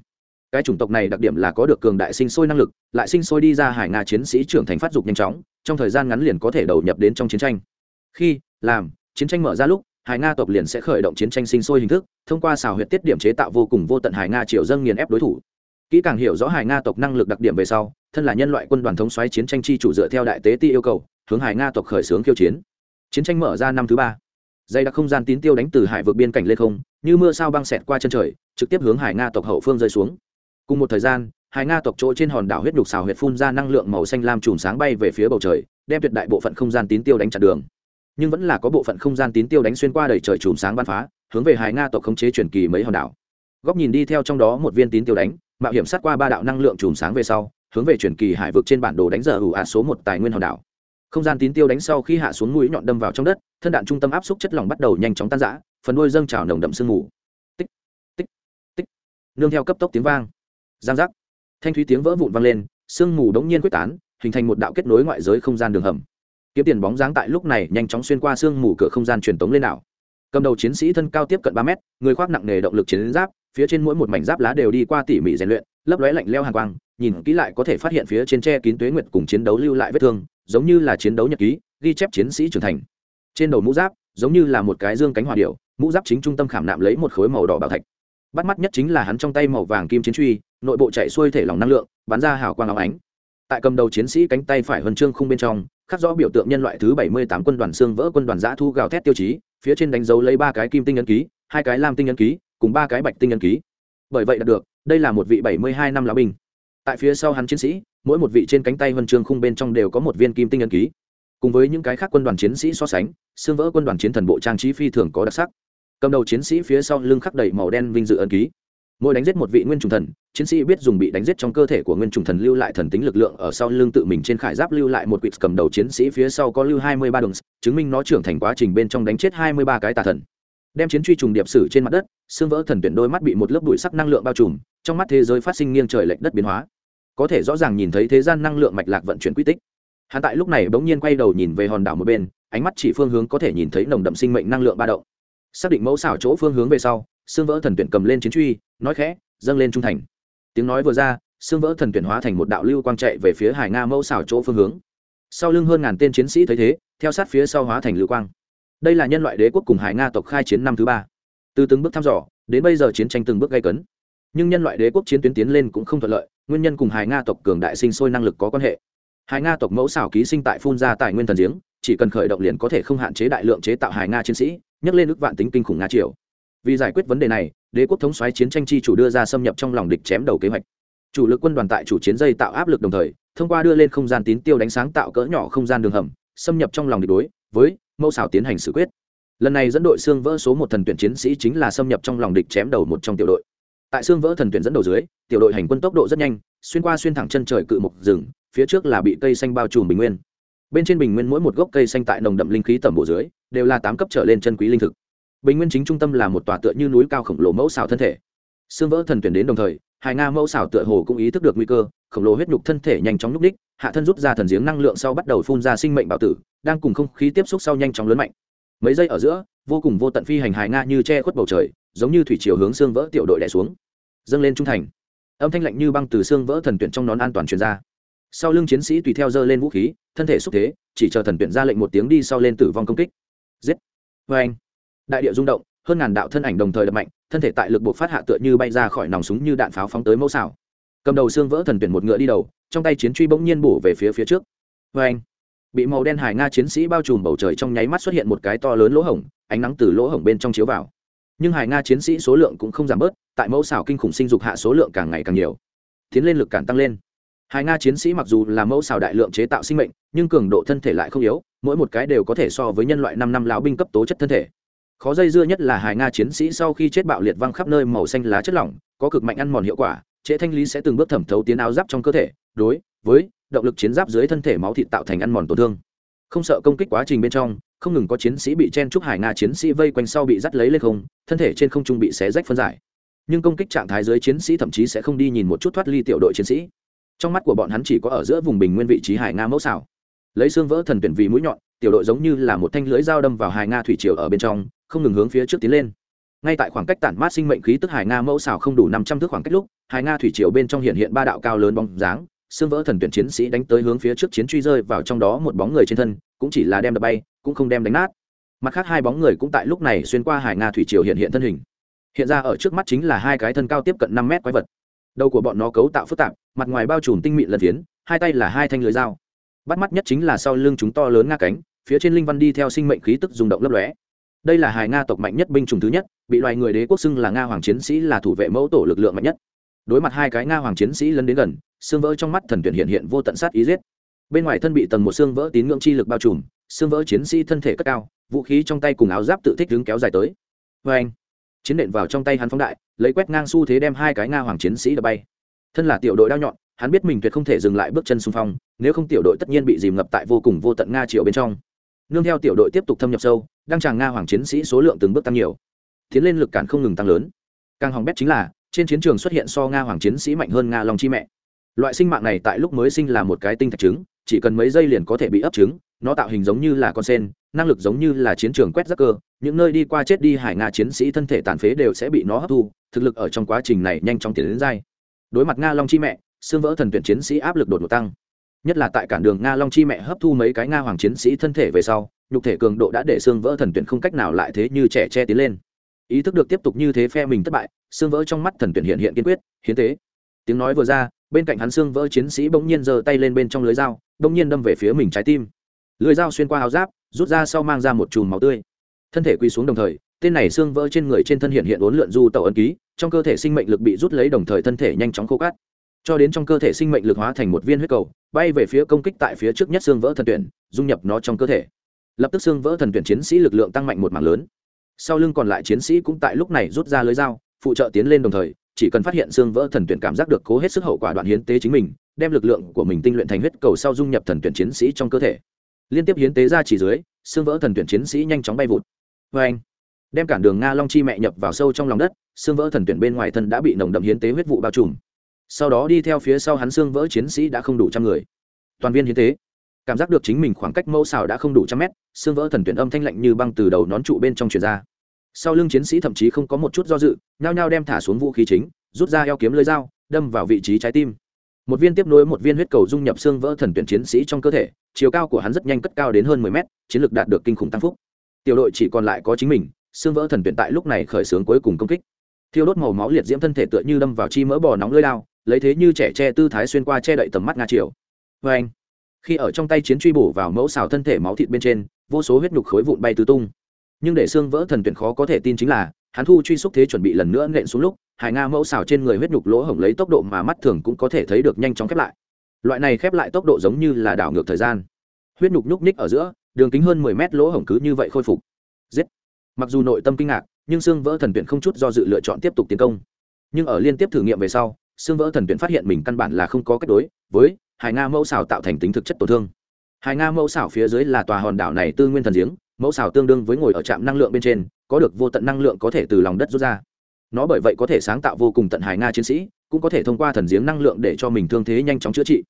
Cái chủng tộc này đặc điểm là có được cường đại sinh sôi năng lực, lại sinh sôi đi ra hải nga chiến sĩ trưởng thành phát dục nhanh chóng, trong thời gian ngắn liền có thể đầu nhập đến trong chiến tranh. Khi, làm, chiến tranh mở ra lúc, hải nga tộc liền sẽ khởi động chiến tranh sinh sôi hình thức, thông qua xào huyệt tiết điểm chế tạo vô cùng vô tận hải nga triều dâng nghiền ép đối thủ. Kỹ càng hiểu rõ hải nga tộc năng lực đặc điểm về sau, thân là nhân loại quân đoàn thống xoáy chiến tranh chi chủ dựa theo đại tế ti yêu cầu, hướng hải nga tộc khởi xướng khiêu chiến. Chiến tranh mở ra năm thứ ba dây đặc không gian tín tiêu đánh từ hải vượt biên cảnh lên không, như mưa sao băng xẹt qua chân trời, trực tiếp hướng hải nga tộc hậu phương rơi xuống. Cùng một thời gian, hải nga tộc chỗ trên hòn đảo huyết đục xào huyệt phun ra năng lượng màu xanh lam chùm sáng bay về phía bầu trời, đem tuyệt đại bộ phận không gian tín tiêu đánh chặn đường. Nhưng vẫn là có bộ phận không gian tín tiêu đánh xuyên qua đầy trời chùm sáng bắn phá, hướng về hải nga tộc khống chế chuyển kỳ mấy hòn đảo. Góc nhìn đi theo trong đó một viên tín tiêu đánh, mạo hiểm sát qua ba đạo năng lượng chùm sáng về sau, hướng về chuyển kỳ hải vực trên bản đồ đánh giờ ủ ạt số một tài nguyên hòn đảo không gian tín tiêu đánh sau khi hạ xuống mũi nhọn đâm vào trong đất, thân đạn trung tâm áp xúc chất lỏng bắt đầu nhanh chóng tan rã, phần đuôi dâng trào nồng đậm sương mù. Tích tích tích. Nương theo cấp tốc tiếng vang. Giang giác. Thanh thúy tiếng vỡ vụn vang lên, sương mù đống nhiên quyết tán, hình thành một đạo kết nối ngoại giới không gian đường hầm. Kiếm tiền bóng dáng tại lúc này nhanh chóng xuyên qua sương mù cửa không gian truyền tống lên đảo cầm đầu chiến sĩ thân cao tiếp cận ba mét, người khoác nặng nề động lực chiến giáp, phía trên mỗi một mảnh giáp lá đều đi qua tỉ mỉ rèn luyện, lấp lóe lạnh leo hàng quang, nhìn kỹ lại có thể phát hiện phía trên tre kín tuế nguyệt cùng chiến đấu lưu lại vết thương giống như là chiến đấu nhật ký, ghi chép chiến sĩ trưởng thành. Trên đầu mũ giáp, giống như là một cái dương cánh hòa điệu mũ giáp chính trung tâm khảm nạm lấy một khối màu đỏ bảo thạch. Bắt mắt nhất chính là hắn trong tay màu vàng kim chiến truy, nội bộ chạy xuôi thể lòng năng lượng, bắn ra hào quang áo ánh. Tại cầm đầu chiến sĩ cánh tay phải huân chương khung bên trong, khắc rõ biểu tượng nhân loại thứ bảy mươi tám quân đoàn xương vỡ quân đoàn giã thu gào thét tiêu chí, phía trên đánh dấu lấy ba cái kim tinh ấn ký, hai cái lam tinh ấn ký, cùng ba cái bạch tinh ấn ký. Bởi vậy đạt được, đây là một vị bảy mươi hai năm lão binh. Tại phía sau hắn chiến sĩ mỗi một vị trên cánh tay huân chương khung bên trong đều có một viên kim tinh ấn ký. Cùng với những cái khác quân đoàn chiến sĩ so sánh, xương vỡ quân đoàn chiến thần bộ trang trí phi thường có đặc sắc. Cầm đầu chiến sĩ phía sau lưng khắc đầy màu đen vinh dự ấn ký. Mỗi đánh giết một vị nguyên trùng thần, chiến sĩ biết dùng bị đánh giết trong cơ thể của nguyên trùng thần lưu lại thần tính lực lượng ở sau lưng tự mình trên khải giáp lưu lại một quỵt cầm đầu chiến sĩ phía sau có lưu hai mươi ba đồng chứng minh nó trưởng thành quá trình bên trong đánh chết hai mươi ba cái tà thần. Đem chiến truy trùng điệp sử trên mặt đất, xương vỡ thần tuyển đôi mắt bị một lớp bụi sắc năng lượng bao trùm, trong mắt thế giới phát sinh nghiêng trời lệch đất biến hóa có thể rõ ràng nhìn thấy thế gian năng lượng mạch lạc vận chuyển quy tích. Hắn tại lúc này bỗng nhiên quay đầu nhìn về hòn đảo một bên, ánh mắt chỉ phương hướng có thể nhìn thấy nồng đậm sinh mệnh năng lượng ba động. Xác định mẫu xảo chỗ phương hướng về sau xương vỡ thần tuyển cầm lên chiến truy, nói khẽ, dâng lên trung thành. Tiếng nói vừa ra xương vỡ thần tuyển hóa thành một đạo lưu quang chạy về phía hải nga mẫu xảo chỗ phương hướng. Sau lưng hơn ngàn tên chiến sĩ thấy thế, theo sát phía sau hóa thành lưu quang. Đây là nhân loại đế quốc cùng hải nga tộc khai chiến năm thứ ba. Từ từng bước thăm dò, đến bây giờ chiến tranh từng bước gây cấn. Nhưng nhân loại đế quốc chiến tuyến tiến lên cũng không thuận lợi nguyên nhân cùng hải nga tộc cường đại sinh sôi năng lực có quan hệ. Hải nga tộc mẫu xảo ký sinh tại phun ra tài nguyên thần giếng, chỉ cần khởi động liền có thể không hạn chế đại lượng chế tạo hải nga chiến sĩ nhắc lên ước vạn tính kinh khủng nga triều. Vì giải quyết vấn đề này, đế quốc thống xoáy chiến tranh chi chủ đưa ra xâm nhập trong lòng địch chém đầu kế hoạch. Chủ lực quân đoàn tại chủ chiến dây tạo áp lực đồng thời, thông qua đưa lên không gian tín tiêu đánh sáng tạo cỡ nhỏ không gian đường hầm, xâm nhập trong lòng địch đối với mẫu xảo tiến hành xử quyết. Lần này dẫn đội xương vỡ số một thần tuyển chiến sĩ chính là xâm nhập trong lòng địch chém đầu một trong tiểu đội tại xương vỡ thần tuyển dẫn đầu dưới, tiểu đội hành quân tốc độ rất nhanh, xuyên qua xuyên thẳng chân trời cự mục rừng, phía trước là bị cây xanh bao trùm bình nguyên. Bên trên bình nguyên mỗi một gốc cây xanh tại nồng đậm linh khí tầm bộ dưới, đều là tám cấp trở lên chân quý linh thực. Bình nguyên chính trung tâm là một tòa tựa như núi cao khổng lồ mẫu xào thân thể. Xương vỡ thần tuyển đến đồng thời hai nga mẫu xào tựa hồ cũng ý thức được nguy cơ, khổng lồ huyết nhục thân thể nhanh chóng nhúc ních hạ thân rút ra thần giếng năng lượng sau bắt đầu phun ra sinh mệnh bạo tử, đang cùng không khí tiếp xúc sau nhanh chóng lớn mạnh. Mấy giây ở giữa vô cùng vô tận phi hành hài nga như che khuất bầu trời, giống như thủy chiều hướng xương vỡ tiểu đội đẻ xuống, dâng lên trung thành. Âm thanh lạnh như băng từ xương vỡ thần tuyển trong nón an toàn truyền ra. Sau lưng chiến sĩ tùy theo dơ lên vũ khí, thân thể xúc thế, chỉ chờ thần tuyển ra lệnh một tiếng đi sau lên tử vong công kích. Giết! Vê anh! Đại địa rung động, hơn ngàn đạo thân ảnh đồng thời đập mạnh, thân thể tại lực buộc phát hạ tựa như bay ra khỏi nòng súng như đạn pháo phóng tới mẫu xảo. Cầm đầu xương vỡ thần tuyển một ngựa đi đầu, trong tay chiến truy bỗng nhiên bổ về phía phía trước. Vê anh! Bị màu đen hải nga chiến sĩ bao trùm bầu trời trong nháy mắt xuất hiện một cái to lớn lỗ hổng, ánh nắng từ lỗ hổng bên trong chiếu vào. Nhưng hải nga chiến sĩ số lượng cũng không giảm bớt, tại mẫu xảo kinh khủng sinh dục hạ số lượng càng ngày càng nhiều. Tiến lên lực cản tăng lên. Hải nga chiến sĩ mặc dù là mẫu xảo đại lượng chế tạo sinh mệnh, nhưng cường độ thân thể lại không yếu, mỗi một cái đều có thể so với nhân loại năm năm lão binh cấp tố chất thân thể. Khó dây dưa nhất là hải nga chiến sĩ sau khi chết bạo liệt văng khắp nơi màu xanh lá chất lỏng, có cực mạnh ăn mòn hiệu quả, trễ thanh lý sẽ từng bước thẩm thấu tiến áo giáp trong cơ thể, đối với động lực chiến giáp dưới thân thể máu thịt tạo thành ăn mòn tổn thương. Không sợ công kích quá trình bên trong, không ngừng có chiến sĩ bị chen trúc hải nga chiến sĩ vây quanh sau bị dắt lấy lên không, thân thể trên không trung bị xé rách phân giải. Nhưng công kích trạng thái dưới chiến sĩ thậm chí sẽ không đi nhìn một chút thoát ly tiểu đội chiến sĩ. Trong mắt của bọn hắn chỉ có ở giữa vùng bình nguyên vị trí hải nga mẫu xảo. Lấy xương vỡ thần tuyển vì mũi nhọn, tiểu đội giống như là một thanh lưới dao đâm vào hải nga thủy triều ở bên trong, không ngừng hướng phía trước tiến lên. Ngay tại khoảng cách tản mát sinh mệnh khí tức hải nga mẫu xảo không đủ năm trăm thước khoảng cách lúc, hải nga thủy triều bên trong hiện hiện ba đạo cao lớn bóng dáng xương vỡ thần tuyển chiến sĩ đánh tới hướng phía trước chiến truy rơi vào trong đó một bóng người trên thân, cũng chỉ là đem đập bay, cũng không đem đánh nát. Mặt khác hai bóng người cũng tại lúc này xuyên qua hải nga thủy triều hiện hiện thân hình. Hiện ra ở trước mắt chính là hai cái thân cao tiếp cận năm mét quái vật. Đầu của bọn nó cấu tạo phức tạp, mặt ngoài bao trùm tinh mịn lân phiến, hai tay là hai thanh lưới dao. Bắt mắt nhất chính là sau lưng chúng to lớn nga cánh, phía trên linh văn đi theo sinh mệnh khí tức rung động lấp lóe. Đây là hải nga tộc mạnh nhất binh chủng thứ nhất, bị loài người đế quốc xưng là nga hoàng chiến sĩ là thủ vệ mẫu tổ lực lượng mạnh nhất. Đối mặt hai cái nga hoàng chiến sĩ lấn đến gần xương vỡ trong mắt thần tuyển hiện hiện vô tận sát ý giết. Bên ngoài thân bị tầng một xương vỡ tín ngưỡng chi lực bao trùm, xương vỡ chiến sĩ thân thể cất cao, vũ khí trong tay cùng áo giáp tự thích đứng kéo dài tới. Vê anh, chiến nện vào trong tay hắn phóng đại, lấy quét ngang xu thế đem hai cái nga hoàng chiến sĩ đập bay. Thân là tiểu đội đao nhọn, hắn biết mình tuyệt không thể dừng lại bước chân xung phong, nếu không tiểu đội tất nhiên bị dìm ngập tại vô cùng vô tận nga triệu bên trong. Nương theo tiểu đội tiếp tục thâm nhập sâu đang tràng nga hoàng chiến sĩ số lượng từng bước tăng nhiều. Tiến lên lực cản không ngừng tăng lớn. Càng hỏng bét chính là, trên chiến trường xuất hiện so nga hoàng chiến sĩ mạnh hơn nga long chi mẹ loại sinh mạng này tại lúc mới sinh là một cái tinh thạch trứng, chỉ cần mấy giây liền có thể bị ấp trứng, nó tạo hình giống như là con sen, năng lực giống như là chiến trường quét rác cơ, những nơi đi qua chết đi hải nga chiến sĩ thân thể tàn phế đều sẽ bị nó hấp thu, thực lực ở trong quá trình này nhanh chóng tiến đến dai. Đối mặt nga long chi mẹ, xương vỡ thần tuyển chiến sĩ áp lực đột ngột tăng. Nhất là tại cản đường nga long chi mẹ hấp thu mấy cái nga hoàng chiến sĩ thân thể về sau, nhục thể cường độ đã để xương vỡ thần tuyển không cách nào lại thế như trẻ che tiến lên. Ý thức được tiếp tục như thế phe mình thất bại, xương vỡ trong mắt thần tuyển hiện hiện kiên quyết, hiến tế. Tiếng nói vừa ra bên cạnh hắn xương vỡ chiến sĩ bỗng nhiên giơ tay lên bên trong lưới dao, bỗng nhiên đâm về phía mình trái tim. Lưới dao xuyên qua áo giáp, rút ra sau mang ra một chùm máu tươi. Thân thể quỳ xuống đồng thời, tên này xương vỡ trên người trên thân hiện hiện uốn lượn du tẩu ấn ký, trong cơ thể sinh mệnh lực bị rút lấy đồng thời thân thể nhanh chóng khô cát. Cho đến trong cơ thể sinh mệnh lực hóa thành một viên huyết cầu, bay về phía công kích tại phía trước nhất xương vỡ thần tuyển, dung nhập nó trong cơ thể. Lập tức xương vỡ thần tuyển chiến sĩ lực lượng tăng mạnh một mảng lớn. Sau lưng còn lại chiến sĩ cũng tại lúc này rút ra lưới dao, phụ trợ tiến lên đồng thời chỉ cần phát hiện xương vỡ thần tuyển cảm giác được cố hết sức hậu quả đoạn hiến tế chính mình, đem lực lượng của mình tinh luyện thành huyết cầu sau dung nhập thần tuyển chiến sĩ trong cơ thể. Liên tiếp hiến tế ra chỉ dưới, xương vỡ thần tuyển chiến sĩ nhanh chóng bay vụt. Vê anh, đem cản đường nga long chi mẹ nhập vào sâu trong lòng đất, xương vỡ thần tuyển bên ngoài thân đã bị nồng đậm hiến tế huyết vụ bao trùm. Sau đó đi theo phía sau hắn xương vỡ chiến sĩ đã không đủ trăm người. Toàn viên hiến tế. Cảm giác được chính mình khoảng cách mẫu xào đã không đủ trăm mét, xương vỡ thần tuyển âm thanh lạnh như băng từ đầu nón trụ bên trong truyền ra sau lưng chiến sĩ thậm chí không có một chút do dự, nhao nhao đem thả xuống vũ khí chính, rút ra eo kiếm lưới dao, đâm vào vị trí trái tim. Một viên tiếp nối một viên huyết cầu dung nhập xương vỡ thần tuyển chiến sĩ trong cơ thể, chiều cao của hắn rất nhanh cất cao đến hơn mười mét, chiến lược đạt được kinh khủng tăng phúc. Tiểu đội chỉ còn lại có chính mình, xương vỡ thần tuyển tại lúc này khởi xướng cuối cùng công kích. Thiêu đốt màu máu liệt diễm thân thể tựa như đâm vào chi mỡ bò nóng lưỡi lao lấy thế như trẻ tre tư thái xuyên qua che đậy tầm mắt nga chiều vê vâng. anh khi ở trong tay chiến truy bổ vào mẫu xào thân thể máu thịt bên trên, vô số huyết nhục khối vụn bay tứ tung nhưng để xương vỡ thần tuyển khó có thể tin chính là, hắn thu truy xúc thế chuẩn bị lần nữa nện xuống lúc, hải nga mẫu xào trên người huyết nhục lỗ hổng lấy tốc độ mà mắt thường cũng có thể thấy được nhanh chóng khép lại. Loại này khép lại tốc độ giống như là đảo ngược thời gian. Huyết nhục nhúc nhích ở giữa, đường kính hơn mười mét lỗ hổng cứ như vậy khôi phục. Giết! Mặc dù nội tâm kinh ngạc, nhưng xương vỡ thần tuyển không chút do dự lựa chọn tiếp tục tiến công. Nhưng ở liên tiếp thử nghiệm về sau xương vỡ thần tuyển phát hiện mình căn bản là không có cách đối với hải nga mẫu xào tạo thành tính thực chất tổn thương. Hải nga mẫu xào phía dưới là tòa hòn đảo này tư nguyên thần giếng mẫu xào tương đương với ngồi ở trạm năng lượng bên trên, có được vô tận năng lượng có thể từ lòng đất rút ra. Nó bởi vậy có thể sáng tạo vô cùng tận hài nga chiến sĩ, cũng có thể thông qua thần giếng năng lượng để cho mình thương thế nhanh chóng chữa trị.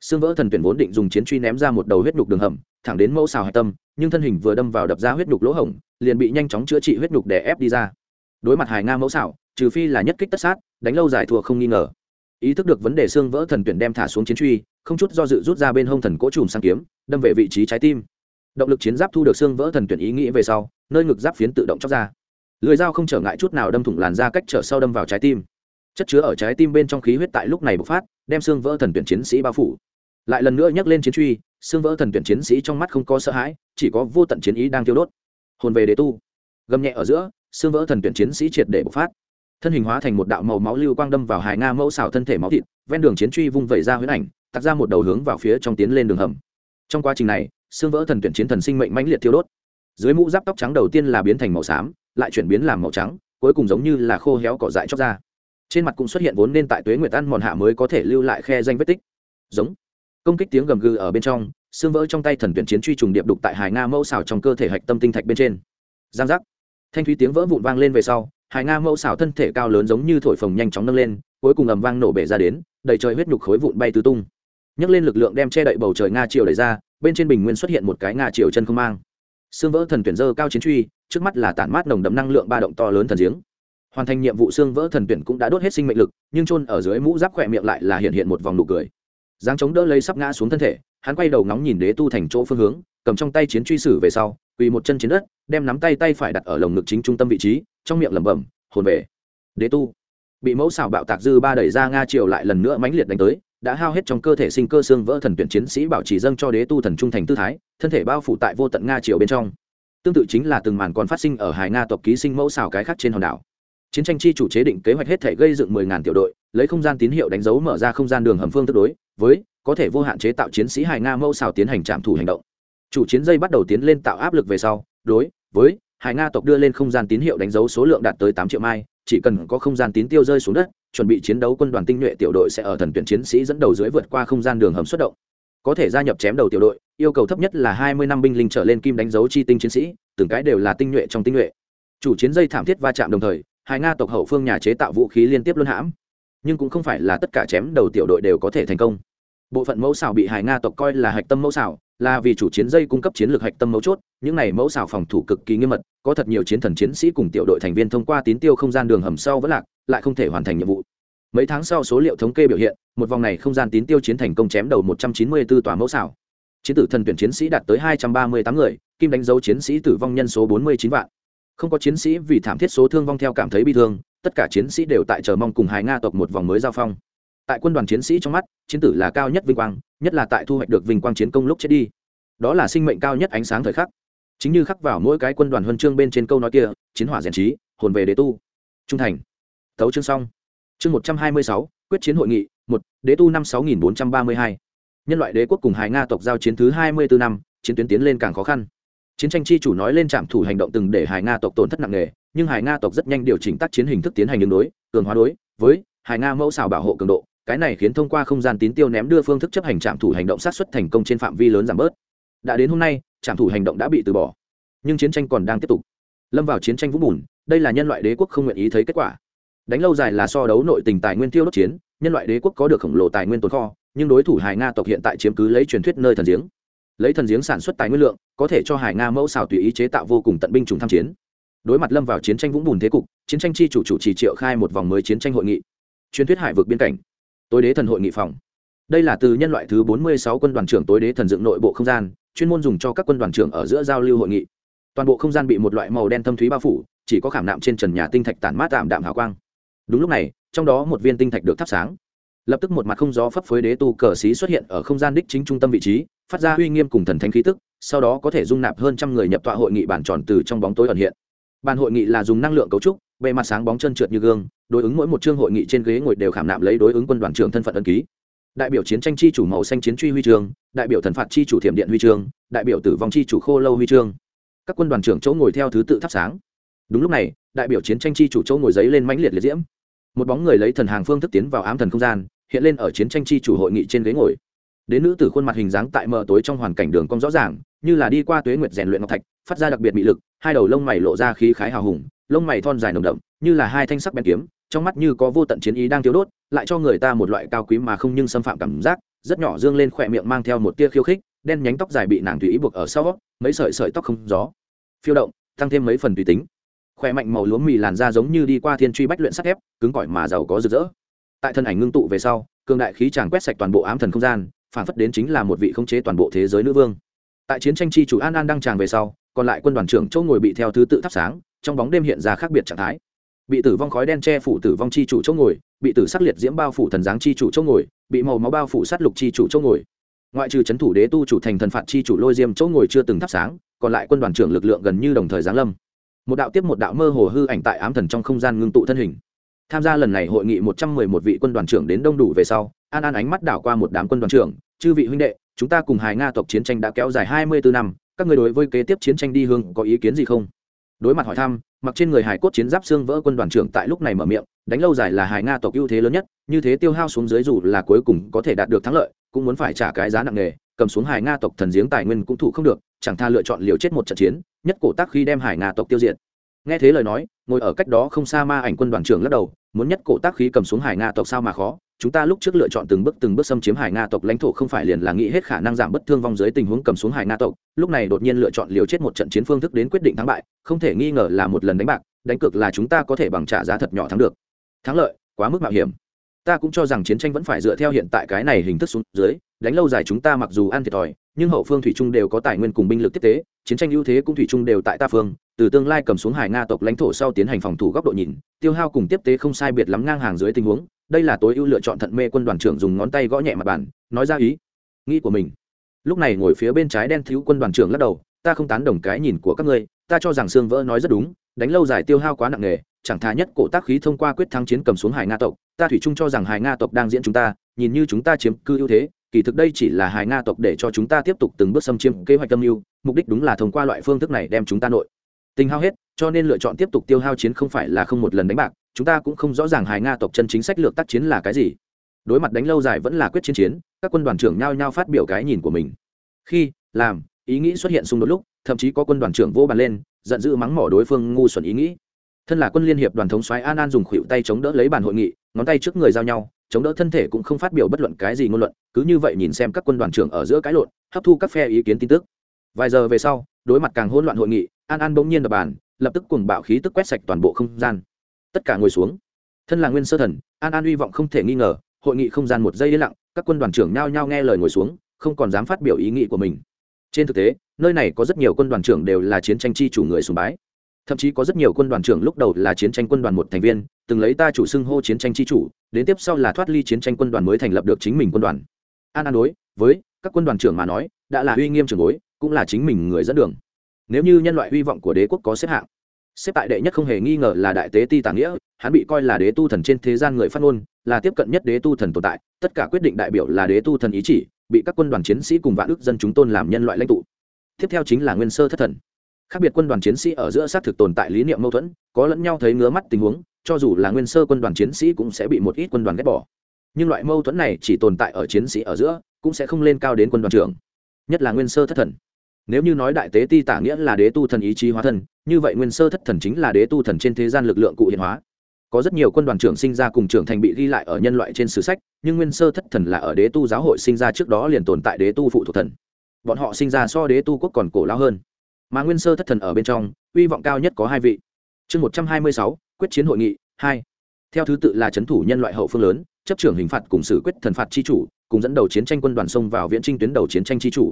Xương vỡ thần tuyển vốn định dùng chiến truy ném ra một đầu huyết nhục đường hầm, thẳng đến mẫu xào hạch tâm, nhưng thân hình vừa đâm vào đập ra huyết nhục lỗ hổng, liền bị nhanh chóng chữa trị huyết nhục để ép đi ra. Đối mặt hải nga mẫu xảo trừ phi là nhất kích tất sát, đánh lâu dài thua không nghi ngờ. Ý thức được vấn đề xương vỡ thần tuyển đem thả xuống chiến truy, không chút do dự rút ra bên hông thần cỗ chùm sang kiếm, đâm về vị trí trái tim động lực chiến giáp thu được xương vỡ thần tuyển ý nghĩ về sau, nơi ngực giáp phiến tự động chóc ra. Lưỡi dao không trở ngại chút nào đâm thủng làn da cách trở sau đâm vào trái tim. Chất chứa ở trái tim bên trong khí huyết tại lúc này bộc phát, đem xương vỡ thần tuyển chiến sĩ bao phủ. Lại lần nữa nhắc lên chiến truy, xương vỡ thần tuyển chiến sĩ trong mắt không có sợ hãi, chỉ có vô tận chiến ý đang tiêu đốt. Hồn về đế tu. Gầm nhẹ ở giữa, xương vỡ thần tuyển chiến sĩ triệt để bộc phát. Thân hình hóa thành một đạo màu máu lưu quang đâm vào hải nga mẫu xào thân thể máu thịt, ven đường chiến truy vung vẩy ra huyết ảnh tặc ra một đầu hướng vào phía trong tiến lên đường hầm. Trong quá trình này xương vỡ thần tuyển chiến thần sinh mệnh mãnh liệt thiêu đốt. Dưới mũ giáp tóc trắng đầu tiên là biến thành màu xám, lại chuyển biến làm màu trắng, cuối cùng giống như là khô héo cỏ dại chóc ra. Trên mặt cũng xuất hiện vốn nên tại tuế nguyệt ăn mòn hạ mới có thể lưu lại khe danh vết tích. Giống. Công kích tiếng gầm gừ ở bên trong, xương vỡ trong tay thần tuyển chiến truy trùng điệp đục tại hải nga mẫu xào trong cơ thể hạch tâm tinh thạch bên trên. Giang giác. Thanh thúy tiếng vỡ vụn vang lên về sau hải nga mẫu xào thân thể cao lớn giống như thổi phồng nhanh chóng nâng lên, cuối cùng ầm vang nổ bể ra đến, đầy trời huyết nhục khối vụn bay tứ tung. Nhấc lên lực lượng đem che đậy bầu trời nga triều đẩy ra bên trên bình nguyên xuất hiện một cái ngà triều chân không mang. Xương vỡ thần tuyển dơ cao chiến truy, trước mắt là tản mát nồng đậm năng lượng ba động to lớn thần giếng. Hoàn thành nhiệm vụ xương vỡ thần tuyển cũng đã đốt hết sinh mệnh lực, nhưng chôn ở dưới mũ giáp khỏe miệng lại là hiện hiện một vòng nụ cười. Dáng chống đỡ lấy sắp ngã xuống thân thể, hắn quay đầu ngóng nhìn đế tu thành chỗ phương hướng, cầm trong tay chiến truy sử về sau, quỳ một chân trên đất, đem nắm tay tay phải đặt ở lồng ngực chính trung tâm vị trí, trong miệng lẩm bẩm, hồn về. Đế tu. Bị mẫu xảo bạo tạc dư ba đẩy ra nga triều lại lần nữa mãnh liệt đánh tới đã hao hết trong cơ thể sinh cơ xương vỡ thần tuyển chiến sĩ bảo trì dâng cho đế tu thần trung thành tư thái, thân thể bao phủ tại vô tận nga triều bên trong. Tương tự chính là từng màn còn phát sinh ở hải nga tộc ký sinh mẫu xào cái khác trên hòn đảo. Chiến tranh chi chủ chế định kế hoạch hết thể gây dựng mười ngàn tiểu đội, lấy không gian tín hiệu đánh dấu mở ra không gian đường hầm phương tương đối, với, có thể vô hạn chế tạo chiến sĩ hải nga mẫu xào tiến hành trạm thủ hành động. Chủ chiến dây bắt đầu tiến lên tạo áp lực về sau, đối, với, hải nga tộc đưa lên không gian tín hiệu đánh dấu số lượng đạt tới tám triệu mai chỉ cần có không gian tín tiêu rơi xuống đất, chuẩn bị chiến đấu quân đoàn tinh nhuệ tiểu đội sẽ ở thần tuyển chiến sĩ dẫn đầu dưới vượt qua không gian đường hầm xuất động. Có thể gia nhập chém đầu tiểu đội, yêu cầu thấp nhất là hai mươi năm binh linh trở lên kim đánh dấu chi tinh chiến sĩ, từng cái đều là tinh nhuệ trong tinh nhuệ. Chủ chiến dây thảm thiết va chạm đồng thời, hai nga tộc hậu phương nhà chế tạo vũ khí liên tiếp luân hãm. Nhưng cũng không phải là tất cả chém đầu tiểu đội đều có thể thành công. Bộ phận mẫu xảo bị hải nga tộc coi là hạch tâm mẫu xảo là vì chủ chiến dây cung cấp chiến lược hạch tâm mấu chốt, những này mẫu xảo phòng thủ cực kỳ nghiêm mật, có thật nhiều chiến thần chiến sĩ cùng tiểu đội thành viên thông qua tín tiêu không gian đường hầm sau vẫn lạc, lại không thể hoàn thành nhiệm vụ. Mấy tháng sau số liệu thống kê biểu hiện, một vòng này không gian tín tiêu chiến thành công chém đầu một trăm chín mươi 194 tòa mẫu xảo chiến tử thần tuyển chiến sĩ đạt tới hai trăm ba mươi tám người, kim đánh dấu chiến sĩ tử vong nhân số bốn mươi chín vạn. Không có chiến sĩ vì thảm thiết số thương vong theo cảm thấy bi thương, tất cả chiến sĩ đều tại chờ mong cùng hai nga tộc một vòng mới giao phong tại quân đoàn chiến sĩ trong mắt, chiến tử là cao nhất vinh quang, nhất là tại thu hoạch được vinh quang chiến công lúc chết đi. Đó là sinh mệnh cao nhất ánh sáng thời khắc. Chính như khắc vào mỗi cái quân đoàn huân chương bên trên câu nói kia, chiến hỏa rèn trí, hồn về đế tu. Trung thành. Thấu chương xong. Chương một trăm hai mươi sáu, quyết chiến hội nghị, một, đế tu năm sáu nghìn bốn trăm ba mươi hai. Nhân loại đế quốc cùng hải nga tộc giao chiến thứ hai mươi bốn năm, chiến tuyến tiến lên càng khó khăn. Chiến tranh chi chủ nói lên trạm thủ hành động từng để hải nga tộc tổn thất nặng nề, nhưng hải nga tộc rất nhanh điều chỉnh tác chiến hình thức tiến hành đường đối, cường hóa đối, với hải nga mẫu xào bảo hộ cường độ cái này khiến thông qua không gian tín tiêu ném đưa phương thức chấp hành trạm thủ hành động sát xuất thành công trên phạm vi lớn giảm bớt. Đã đến hôm nay, trạm thủ hành động đã bị từ bỏ. Nhưng chiến tranh còn đang tiếp tục. Lâm vào chiến tranh vũng bùn, đây là nhân loại đế quốc không nguyện ý thấy kết quả. Đánh lâu dài là so đấu nội tình tài nguyên tiêu đốt chiến, nhân loại đế quốc có được khổng lồ tài nguyên tồn kho, nhưng đối thủ hải nga tộc hiện tại chiếm cứ lấy truyền thuyết nơi thần giếng. Lấy thần giếng sản xuất tài nguyên lượng, có thể cho hải nga mẫu xào tùy ý chế tạo vô cùng tận binh chủng tham chiến. Đối mặt lâm vào chiến tranh vũng bùn thế cục, chiến tranh chi chủ chủ trì triệu khai một vòng mới chiến tranh hội nghị. Truyền thuyết hải vực biên cảnh tối đế thần hội nghị phòng. Đây là từ nhân loại thứ bốn mươi sáu quân đoàn trưởng tối đế thần dựng nội bộ không gian, chuyên môn dùng cho các quân đoàn trưởng ở giữa giao lưu hội nghị. Toàn bộ không gian bị một loại màu đen thâm thúy bao phủ, chỉ có khảm nạm trên trần nhà tinh thạch tản mát tạm đạm hào quang. Đúng lúc này, trong đó một viên tinh thạch được thắp sáng. Lập tức một mặt không gió phấp phới đế tu cờ xí xuất hiện ở không gian đích chính trung tâm vị trí, phát ra uy nghiêm cùng thần thánh khí tức, sau đó có thể dung nạp hơn trăm người nhập tọa hội nghị bản tròn từ trong bóng tối ẩn hiện. Bàn hội nghị là dùng năng lượng cấu trúc, bề mặt sáng bóng chân trượt như gương đối ứng mỗi một chương hội nghị trên ghế ngồi đều khảm nạm lấy đối ứng quân đoàn trưởng thân phận ân ký. Đại biểu chiến tranh chi chủ màu xanh chiến truy huy chương, đại biểu thần phạt chi chủ thiểm điện huy chương, đại biểu tử vong chi chủ khô lâu huy chương. Các quân đoàn trưởng chỗ ngồi theo thứ tự thắp sáng. Đúng lúc này, đại biểu chiến tranh chi chủ chỗ ngồi giấy lên mãnh liệt liệt diễm. Một bóng người lấy thần hàng phương thức tiến vào ám thần không gian, hiện lên ở chiến tranh chi chủ hội nghị trên ghế ngồi. Đến nữ tử khuôn mặt hình dáng tại mờ tối trong hoàn cảnh đường cong rõ ràng, như là đi qua tuế nguyệt rèn luyện ngọc thạch, phát ra đặc biệt bị lực, hai đầu lông mày lộ ra khí khái hào hùng lông mày thon dài nồng đậm, như là hai thanh sắc bén kiếm, trong mắt như có vô tận chiến ý đang thiếu đốt, lại cho người ta một loại cao quý mà không nhưng xâm phạm cảm giác, rất nhỏ dương lên khỏe miệng mang theo một tia khiêu khích, đen nhánh tóc dài bị nàng tùy ý buộc ở sau, mấy sợi sợi tóc không gió. Phiêu động, tăng thêm mấy phần tùy tính. Khỏe mạnh màu lúa mì làn da giống như đi qua thiên truy bách luyện sắt thép, cứng cỏi mà giàu có rực rỡ. Tại thân ảnh ngưng tụ về sau, cường đại khí tràng quét sạch toàn bộ ám thần không gian, phản phất đến chính là một vị khống chế toàn bộ thế giới nữ vương. Tại chiến tranh chi chủ an an đăng tràng về sau, còn lại quân đoàn trưởng châu ngồi bị theo thứ tự thắp sáng trong bóng đêm hiện ra khác biệt trạng thái. Bị tử vong khói đen che phủ tử vong chi chủ chỗ ngồi, bị tử sắc liệt diễm bao phủ thần giáng chi chủ chỗ ngồi, bị màu máu bao phủ sát lục chi chủ chỗ ngồi. Ngoại trừ c h ấ n thủ đế tu chủ thành thần phạt chi chủ lôi diêm chỗ ngồi chưa từng thắp sáng, còn lại quân đoàn trưởng lực lượng gần như đồng thời giáng lâm. Một đạo tiếp một đạo mơ hồ hư ảnh tại ám thần trong không gian ngưng tụ thân hình. Tham gia lần này hội nghị một trăm mười một vị quân đoàn trưởng đến đông đủ về sau, an an ánh mắt đảo qua một đám quân đoàn trưởng, chư vị huynh đệ, chúng ta cùng hài nga tộc chiến tranh đã kéo dài hai mươi bốn năm, các người đối với kế tiếp chiến tranh đi hương có ý kiến gì không? Đối mặt hỏi thăm, mặc trên người hải cốt chiến giáp xương vỡ quân đoàn trưởng tại lúc này mở miệng, đánh lâu dài là hải nga tộc ưu thế lớn nhất, như thế tiêu hao xuống dưới dù là cuối cùng có thể đạt được thắng lợi, cũng muốn phải trả cái giá nặng nề, cầm xuống hải nga tộc thần giếng tài nguyên cũng thủ không được, chẳng tha lựa chọn liều chết một trận chiến, nhất cổ tác khi đem hải nga tộc tiêu diệt. Nghe thế lời nói, ngồi ở cách đó không xa ma ảnh quân đoàn trưởng lắc đầu, muốn nhất cổ tác khí cầm xuống hải nga tộc sao mà khó chúng ta lúc trước lựa chọn từng bước từng bước xâm chiếm hải nga tộc lãnh thổ không phải liền là nghĩ hết khả năng giảm bất thương vong dưới tình huống cầm xuống hải nga tộc, lúc này đột nhiên lựa chọn liều chết một trận chiến phương thức đến quyết định thắng bại, không thể nghi ngờ là một lần đánh bạc, đánh cược là chúng ta có thể bằng trả giá thật nhỏ thắng được. Thắng lợi, quá mức mạo hiểm. Ta cũng cho rằng chiến tranh vẫn phải dựa theo hiện tại cái này hình thức xuống dưới, đánh lâu dài chúng ta mặc dù ăn thiệt thòi, nhưng hậu phương thủy trung đều có tài nguyên cùng binh lực tiếp tế, chiến tranh ưu thế cũng thủy trung đều tại ta phương, từ tương lai cầm xuống hải nga tộc lãnh thổ sau tiến hành phòng thủ góc độ nhìn, tiêu hao cùng tiếp tế không sai biệt lắm ngang hàng dưới tình huống đây là tối ưu lựa chọn thận mê quân đoàn trưởng dùng ngón tay gõ nhẹ mặt bàn, nói ra ý, nghĩ của mình. Lúc này ngồi phía bên trái đen thiếu quân đoàn trưởng lắc đầu, ta không tán đồng cái nhìn của các ngươi, ta cho rằng xương vỡ nói rất đúng, đánh lâu dài tiêu hao quá nặng nề, chẳng thà nhất cổ tác khí thông qua quyết thắng chiến cầm xuống hải nga tộc, ta thủy chung cho rằng hải nga tộc đang diễn chúng ta, nhìn như chúng ta chiếm cư ưu thế, kỳ thực đây chỉ là hải nga tộc để cho chúng ta tiếp tục từng bước xâm chiếm kế hoạch tâm mưu, mục đích đúng là thông qua loại phương thức này đem chúng ta nội tình hao hết, cho nên lựa chọn tiếp tục tiêu hao chiến không phải là không một lần đánh bạc chúng ta cũng không rõ ràng hài nga tộc chân chính sách lược tác chiến là cái gì. Đối mặt đánh lâu dài vẫn là quyết chiến chiến, các quân đoàn trưởng nhao nhao phát biểu cái nhìn của mình. Khi, làm, ý nghĩ xuất hiện xung đột lúc, thậm chí có quân đoàn trưởng vô bàn lên, giận dữ mắng mỏ đối phương ngu xuẩn ý nghĩ. Thân là quân liên hiệp đoàn thống soái an an dùng khuỷu tay chống đỡ lấy bàn hội nghị, ngón tay trước người giao nhau, chống đỡ thân thể cũng không phát biểu bất luận cái gì ngôn luận, cứ như vậy nhìn xem các quân đoàn trưởng ở giữa cái lộn, hấp thu các phe ý kiến tin tức. Vài giờ về sau, đối mặt càng hỗn loạn hội nghị, an an bỗng nhiên đập bàn, lập tức cùng bạo khí tức quét sạch toàn bộ không gian tất cả ngồi xuống. Thân là nguyên sơ thần, an an hy vọng không thể nghi ngờ, hội nghị không gian một giây yên lặng, các quân đoàn trưởng nhao nhao nghe lời ngồi xuống, không còn dám phát biểu ý nghĩ của mình. Trên thực tế, nơi này có rất nhiều quân đoàn trưởng đều là chiến tranh chi chủ người sùng bái. Thậm chí có rất nhiều quân đoàn trưởng lúc đầu là chiến tranh quân đoàn một thành viên, từng lấy ta chủ xưng hô chiến tranh chi chủ, đến tiếp sau là thoát ly chiến tranh quân đoàn mới thành lập được chính mình quân đoàn. An an đối với các quân đoàn trưởng mà nói, đã là uy nghiêm trường bối, cũng là chính mình người dẫn đường. Nếu như nhân loại hy vọng của đế quốc có xếp hạng xếp tại đệ nhất không hề nghi ngờ là đại tế ti tàng nghĩa, hắn bị coi là đế tu thần trên thế gian người phát ngôn, là tiếp cận nhất đế tu thần tồn tại, tất cả quyết định đại biểu là đế tu thần ý chỉ, bị các quân đoàn chiến sĩ cùng vạn ước dân chúng tôn làm nhân loại lãnh tụ. Tiếp theo chính là nguyên sơ thất thần. Khác biệt quân đoàn chiến sĩ ở giữa xác thực tồn tại lý niệm mâu thuẫn, có lẫn nhau thấy ngứa mắt tình huống, cho dù là nguyên sơ quân đoàn chiến sĩ cũng sẽ bị một ít quân đoàn ghét bỏ. Nhưng loại mâu thuẫn này chỉ tồn tại ở chiến sĩ ở giữa, cũng sẽ không lên cao đến quân đoàn trưởng. Nhất là nguyên sơ thất thần nếu như nói đại tế ti tả nghĩa là đế tu thần ý chí hóa thân, như vậy nguyên sơ thất thần chính là đế tu thần trên thế gian lực lượng cụ hiện hóa. Có rất nhiều quân đoàn trưởng sinh ra cùng trưởng thành bị ghi lại ở nhân loại trên sử sách, nhưng nguyên sơ thất thần là ở đế tu giáo hội sinh ra trước đó liền tồn tại đế tu phụ thuộc thần. Bọn họ sinh ra so đế tu quốc còn cổ lao hơn. Mà nguyên sơ thất thần ở bên trong, uy vọng cao nhất có hai vị. Chương một trăm hai mươi sáu, quyết chiến hội nghị, hai. Theo thứ tự là c h ấ n thủ nhân loại hậu phương lớn, chấp trưởng hình phạt cùng xử quyết thần phạt c h i chủ, cùng dẫn đầu chiến tranh quân đoàn sông vào viễn trinh tuyến đầu chiến tranh c h i chủ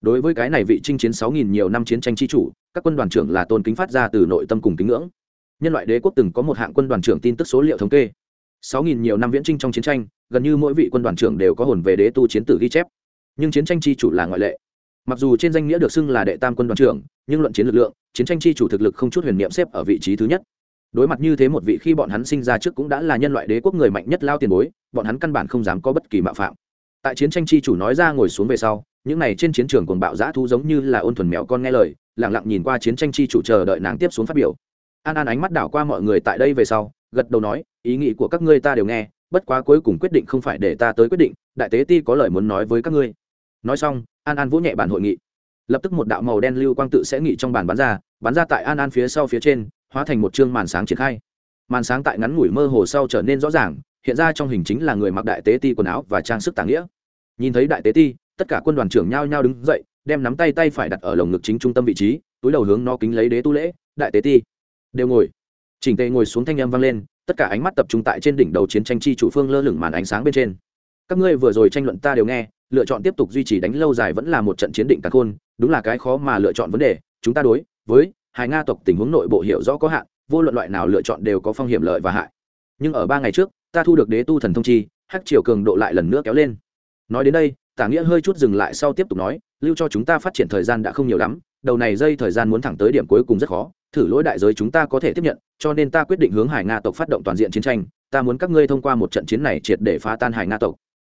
đối với cái này vị chinh chiến sáu nghìn nhiều năm chiến tranh c h i chủ, các quân đoàn trưởng là tôn kính phát ra từ nội tâm cùng kính ngưỡng. Nhân loại đế quốc từng có một hạng quân đoàn trưởng tin tức số liệu thống kê. Sáu nghìn nhiều năm viễn trinh trong chiến tranh, gần như mỗi vị quân đoàn trưởng đều có hồn về đế tu chiến tử ghi chép. Nhưng chiến tranh c chủ là ngoại lệ. Mặc dù trên danh nghĩa được xưng là đệ tam quân đoàn trưởng, nhưng luận chiến lực lượng, chiến tranh chi chủ thực lực không chút huyền niệm xếp ở vị trí thứ nhất. Đối mặt như thế một vị khi bọn hắn sinh ra trước cũng đã là nhân loại đế quốc người mạnh nhất lao tiền bối, bọn hắn căn bản không dám có bất kỳ mạo phạm. Tại chiến tranh chi chủ nói ra ngồi xuống về sau những này trên chiến trường cuồng bạo dã thu giống như là ôn thuần mèo con nghe lời lẳng lặng nhìn qua chiến tranh chi chủ chờ đợi nàng tiếp xuống phát biểu. An an ánh mắt đảo qua mọi người tại đây về sau, gật đầu nói, ý nghĩ của các ngươi ta đều nghe, bất quá cuối cùng quyết định không phải để ta tới quyết định, đại tế ti có lời muốn nói với các ngươi. Nói xong, an an vỗ nhẹ bản hội nghị. Lập tức một đạo màu đen lưu quang tự sẽ nghị trong bàn bắn ra bắn ra tại an an phía sau phía trên, hóa thành một chương màn sáng triển khai. Màn sáng tại ngắn ngủi mơ hồ sau trở nên rõ ràng, hiện ra trong hình chính là người mặc đại tế ti quần áo và trang sức tàng nghĩa. Nhìn thấy đại tế ti tất cả quân đoàn trưởng nhao nhao đứng dậy, đem nắm tay tay phải đặt ở lồng ngực chính trung tâm vị trí, túi đầu hướng nó kính lấy đế tu lễ, đại tế ti. Đều ngồi. Chỉnh tề ngồi xuống thanh âm vang lên, tất cả ánh mắt tập trung tại trên đỉnh đầu chiến tranh chi chủ phương lơ lửng màn ánh sáng bên trên. Các ngươi vừa rồi tranh luận ta đều nghe, lựa chọn tiếp tục duy trì đánh lâu dài vẫn là một trận chiến định càn khôn, đúng là cái khó mà lựa chọn vấn đề, chúng ta đối với hai nga tộc tình huống nội bộ hiểu rõ có hạn, vô luận loại nào lựa chọn đều có phong hiểm lợi và hại. Nhưng ở ba ngày trước, ta thu được đế tu thần thông chi, hắc triều cường độ lại lần nữa kéo lên. Nói đến đây tả nghĩa hơi chút dừng lại sau tiếp tục nói, lưu cho chúng ta phát triển thời gian đã không nhiều lắm, đầu này dây thời gian muốn thẳng tới điểm cuối cùng rất khó, thử lỗi đại giới chúng ta có thể tiếp nhận, cho nên ta quyết định hướng hải nga tộc phát động toàn diện chiến tranh, ta muốn các ngươi thông qua một trận chiến này triệt để phá tan hải nga tộc.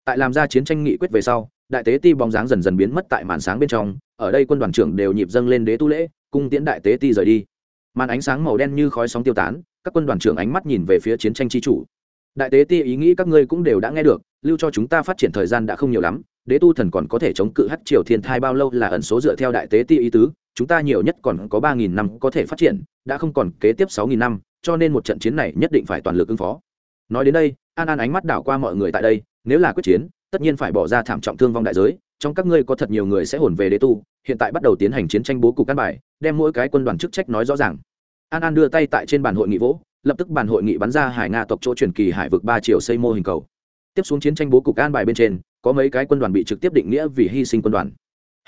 Tại làm ra chiến tranh nghị quyết về sau, đại tế ti bóng dáng dần dần biến mất tại màn sáng bên trong, ở đây quân đoàn trưởng đều nhịp dâng lên đế tu lễ, cung tiễn đại tế ti rời đi. Màn ánh sáng màu đen như khói sóng tiêu tán, các quân đoàn trưởng ánh mắt nhìn về phía chiến tranh tri chủ. Đại tế ti ý nghĩ các ngươi cũng đều đã nghe được, lưu cho chúng ta phát triển thời gian đã không nhiều lắm đế tu thần còn có thể chống cự hắc triều thiên thai bao lâu là ẩn số dựa theo đại tế ti ý tứ, chúng ta nhiều nhất còn có ba nghìn năm có thể phát triển, đã không còn kế tiếp sáu nghìn năm, cho nên một trận chiến này nhất định phải toàn lực ứng phó. Nói đến đây, an an ánh mắt đảo qua mọi người tại đây, nếu là quyết chiến, tất nhiên phải bỏ ra thảm trọng thương vong đại giới, trong các ngươi có thật nhiều người sẽ hồn về đế tu, hiện tại bắt đầu tiến hành chiến tranh bố cục căn bài, đem mỗi cái quân đoàn chức trách nói rõ ràng. An an đưa tay tại trên bàn hội nghị vỗ, lập tức bàn hội nghị bắn ra hải nga tộc chỗ truyền kỳ hải vực ba triệu xây mô hình cầu tiếp xuống chiến tranh bố cục an bài bên trên có mấy cái quân đoàn bị trực tiếp định nghĩa vì hy sinh quân đoàn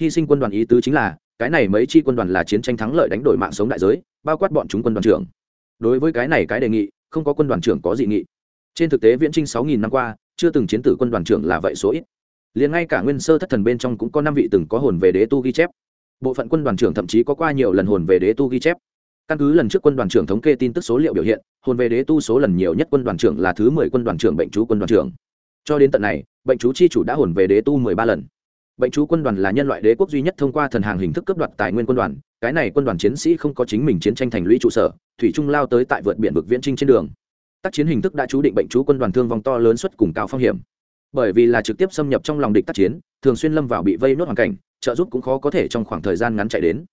hy sinh quân đoàn ý tứ chính là cái này mấy chi quân đoàn là chiến tranh thắng lợi đánh đổi mạng sống đại giới bao quát bọn chúng quân đoàn trưởng đối với cái này cái đề nghị không có quân đoàn trưởng có dị nghị trên thực tế viễn trinh sáu nghìn năm qua chưa từng chiến tử quân đoàn trưởng là vậy số ít liền ngay cả nguyên sơ thất thần bên trong cũng có năm vị từng có hồn về đế tu ghi chép bộ phận quân đoàn trưởng thậm chí có qua nhiều lần hồn về đế tu ghi chép căn cứ lần trước quân đoàn trưởng thống kê tin tức số liệu biểu hiện hồn về đế tu số lần nhiều nhất quân đoàn trưởng là thứ mười quân đoàn trưởng bệnh chú quân đoàn trưởng cho đến tận này, bệnh chú chi chủ đã hồn về đế tu mười ba lần. Bệnh chú quân đoàn là nhân loại đế quốc duy nhất thông qua thần hàng hình thức cấp đoạt tài nguyên quân đoàn, cái này quân đoàn chiến sĩ không có chính mình chiến tranh thành lũy trụ sở, thủy trung lao tới tại vượt biển vực viễn trinh trên đường. Tác chiến hình thức đã chú định bệnh chú quân đoàn thương vong to lớn suất cùng cao phong hiểm. Bởi vì là trực tiếp xâm nhập trong lòng địch tác chiến, thường xuyên lâm vào bị vây nốt hoàn cảnh, trợ giúp cũng khó có thể trong khoảng thời gian ngắn chạy đến.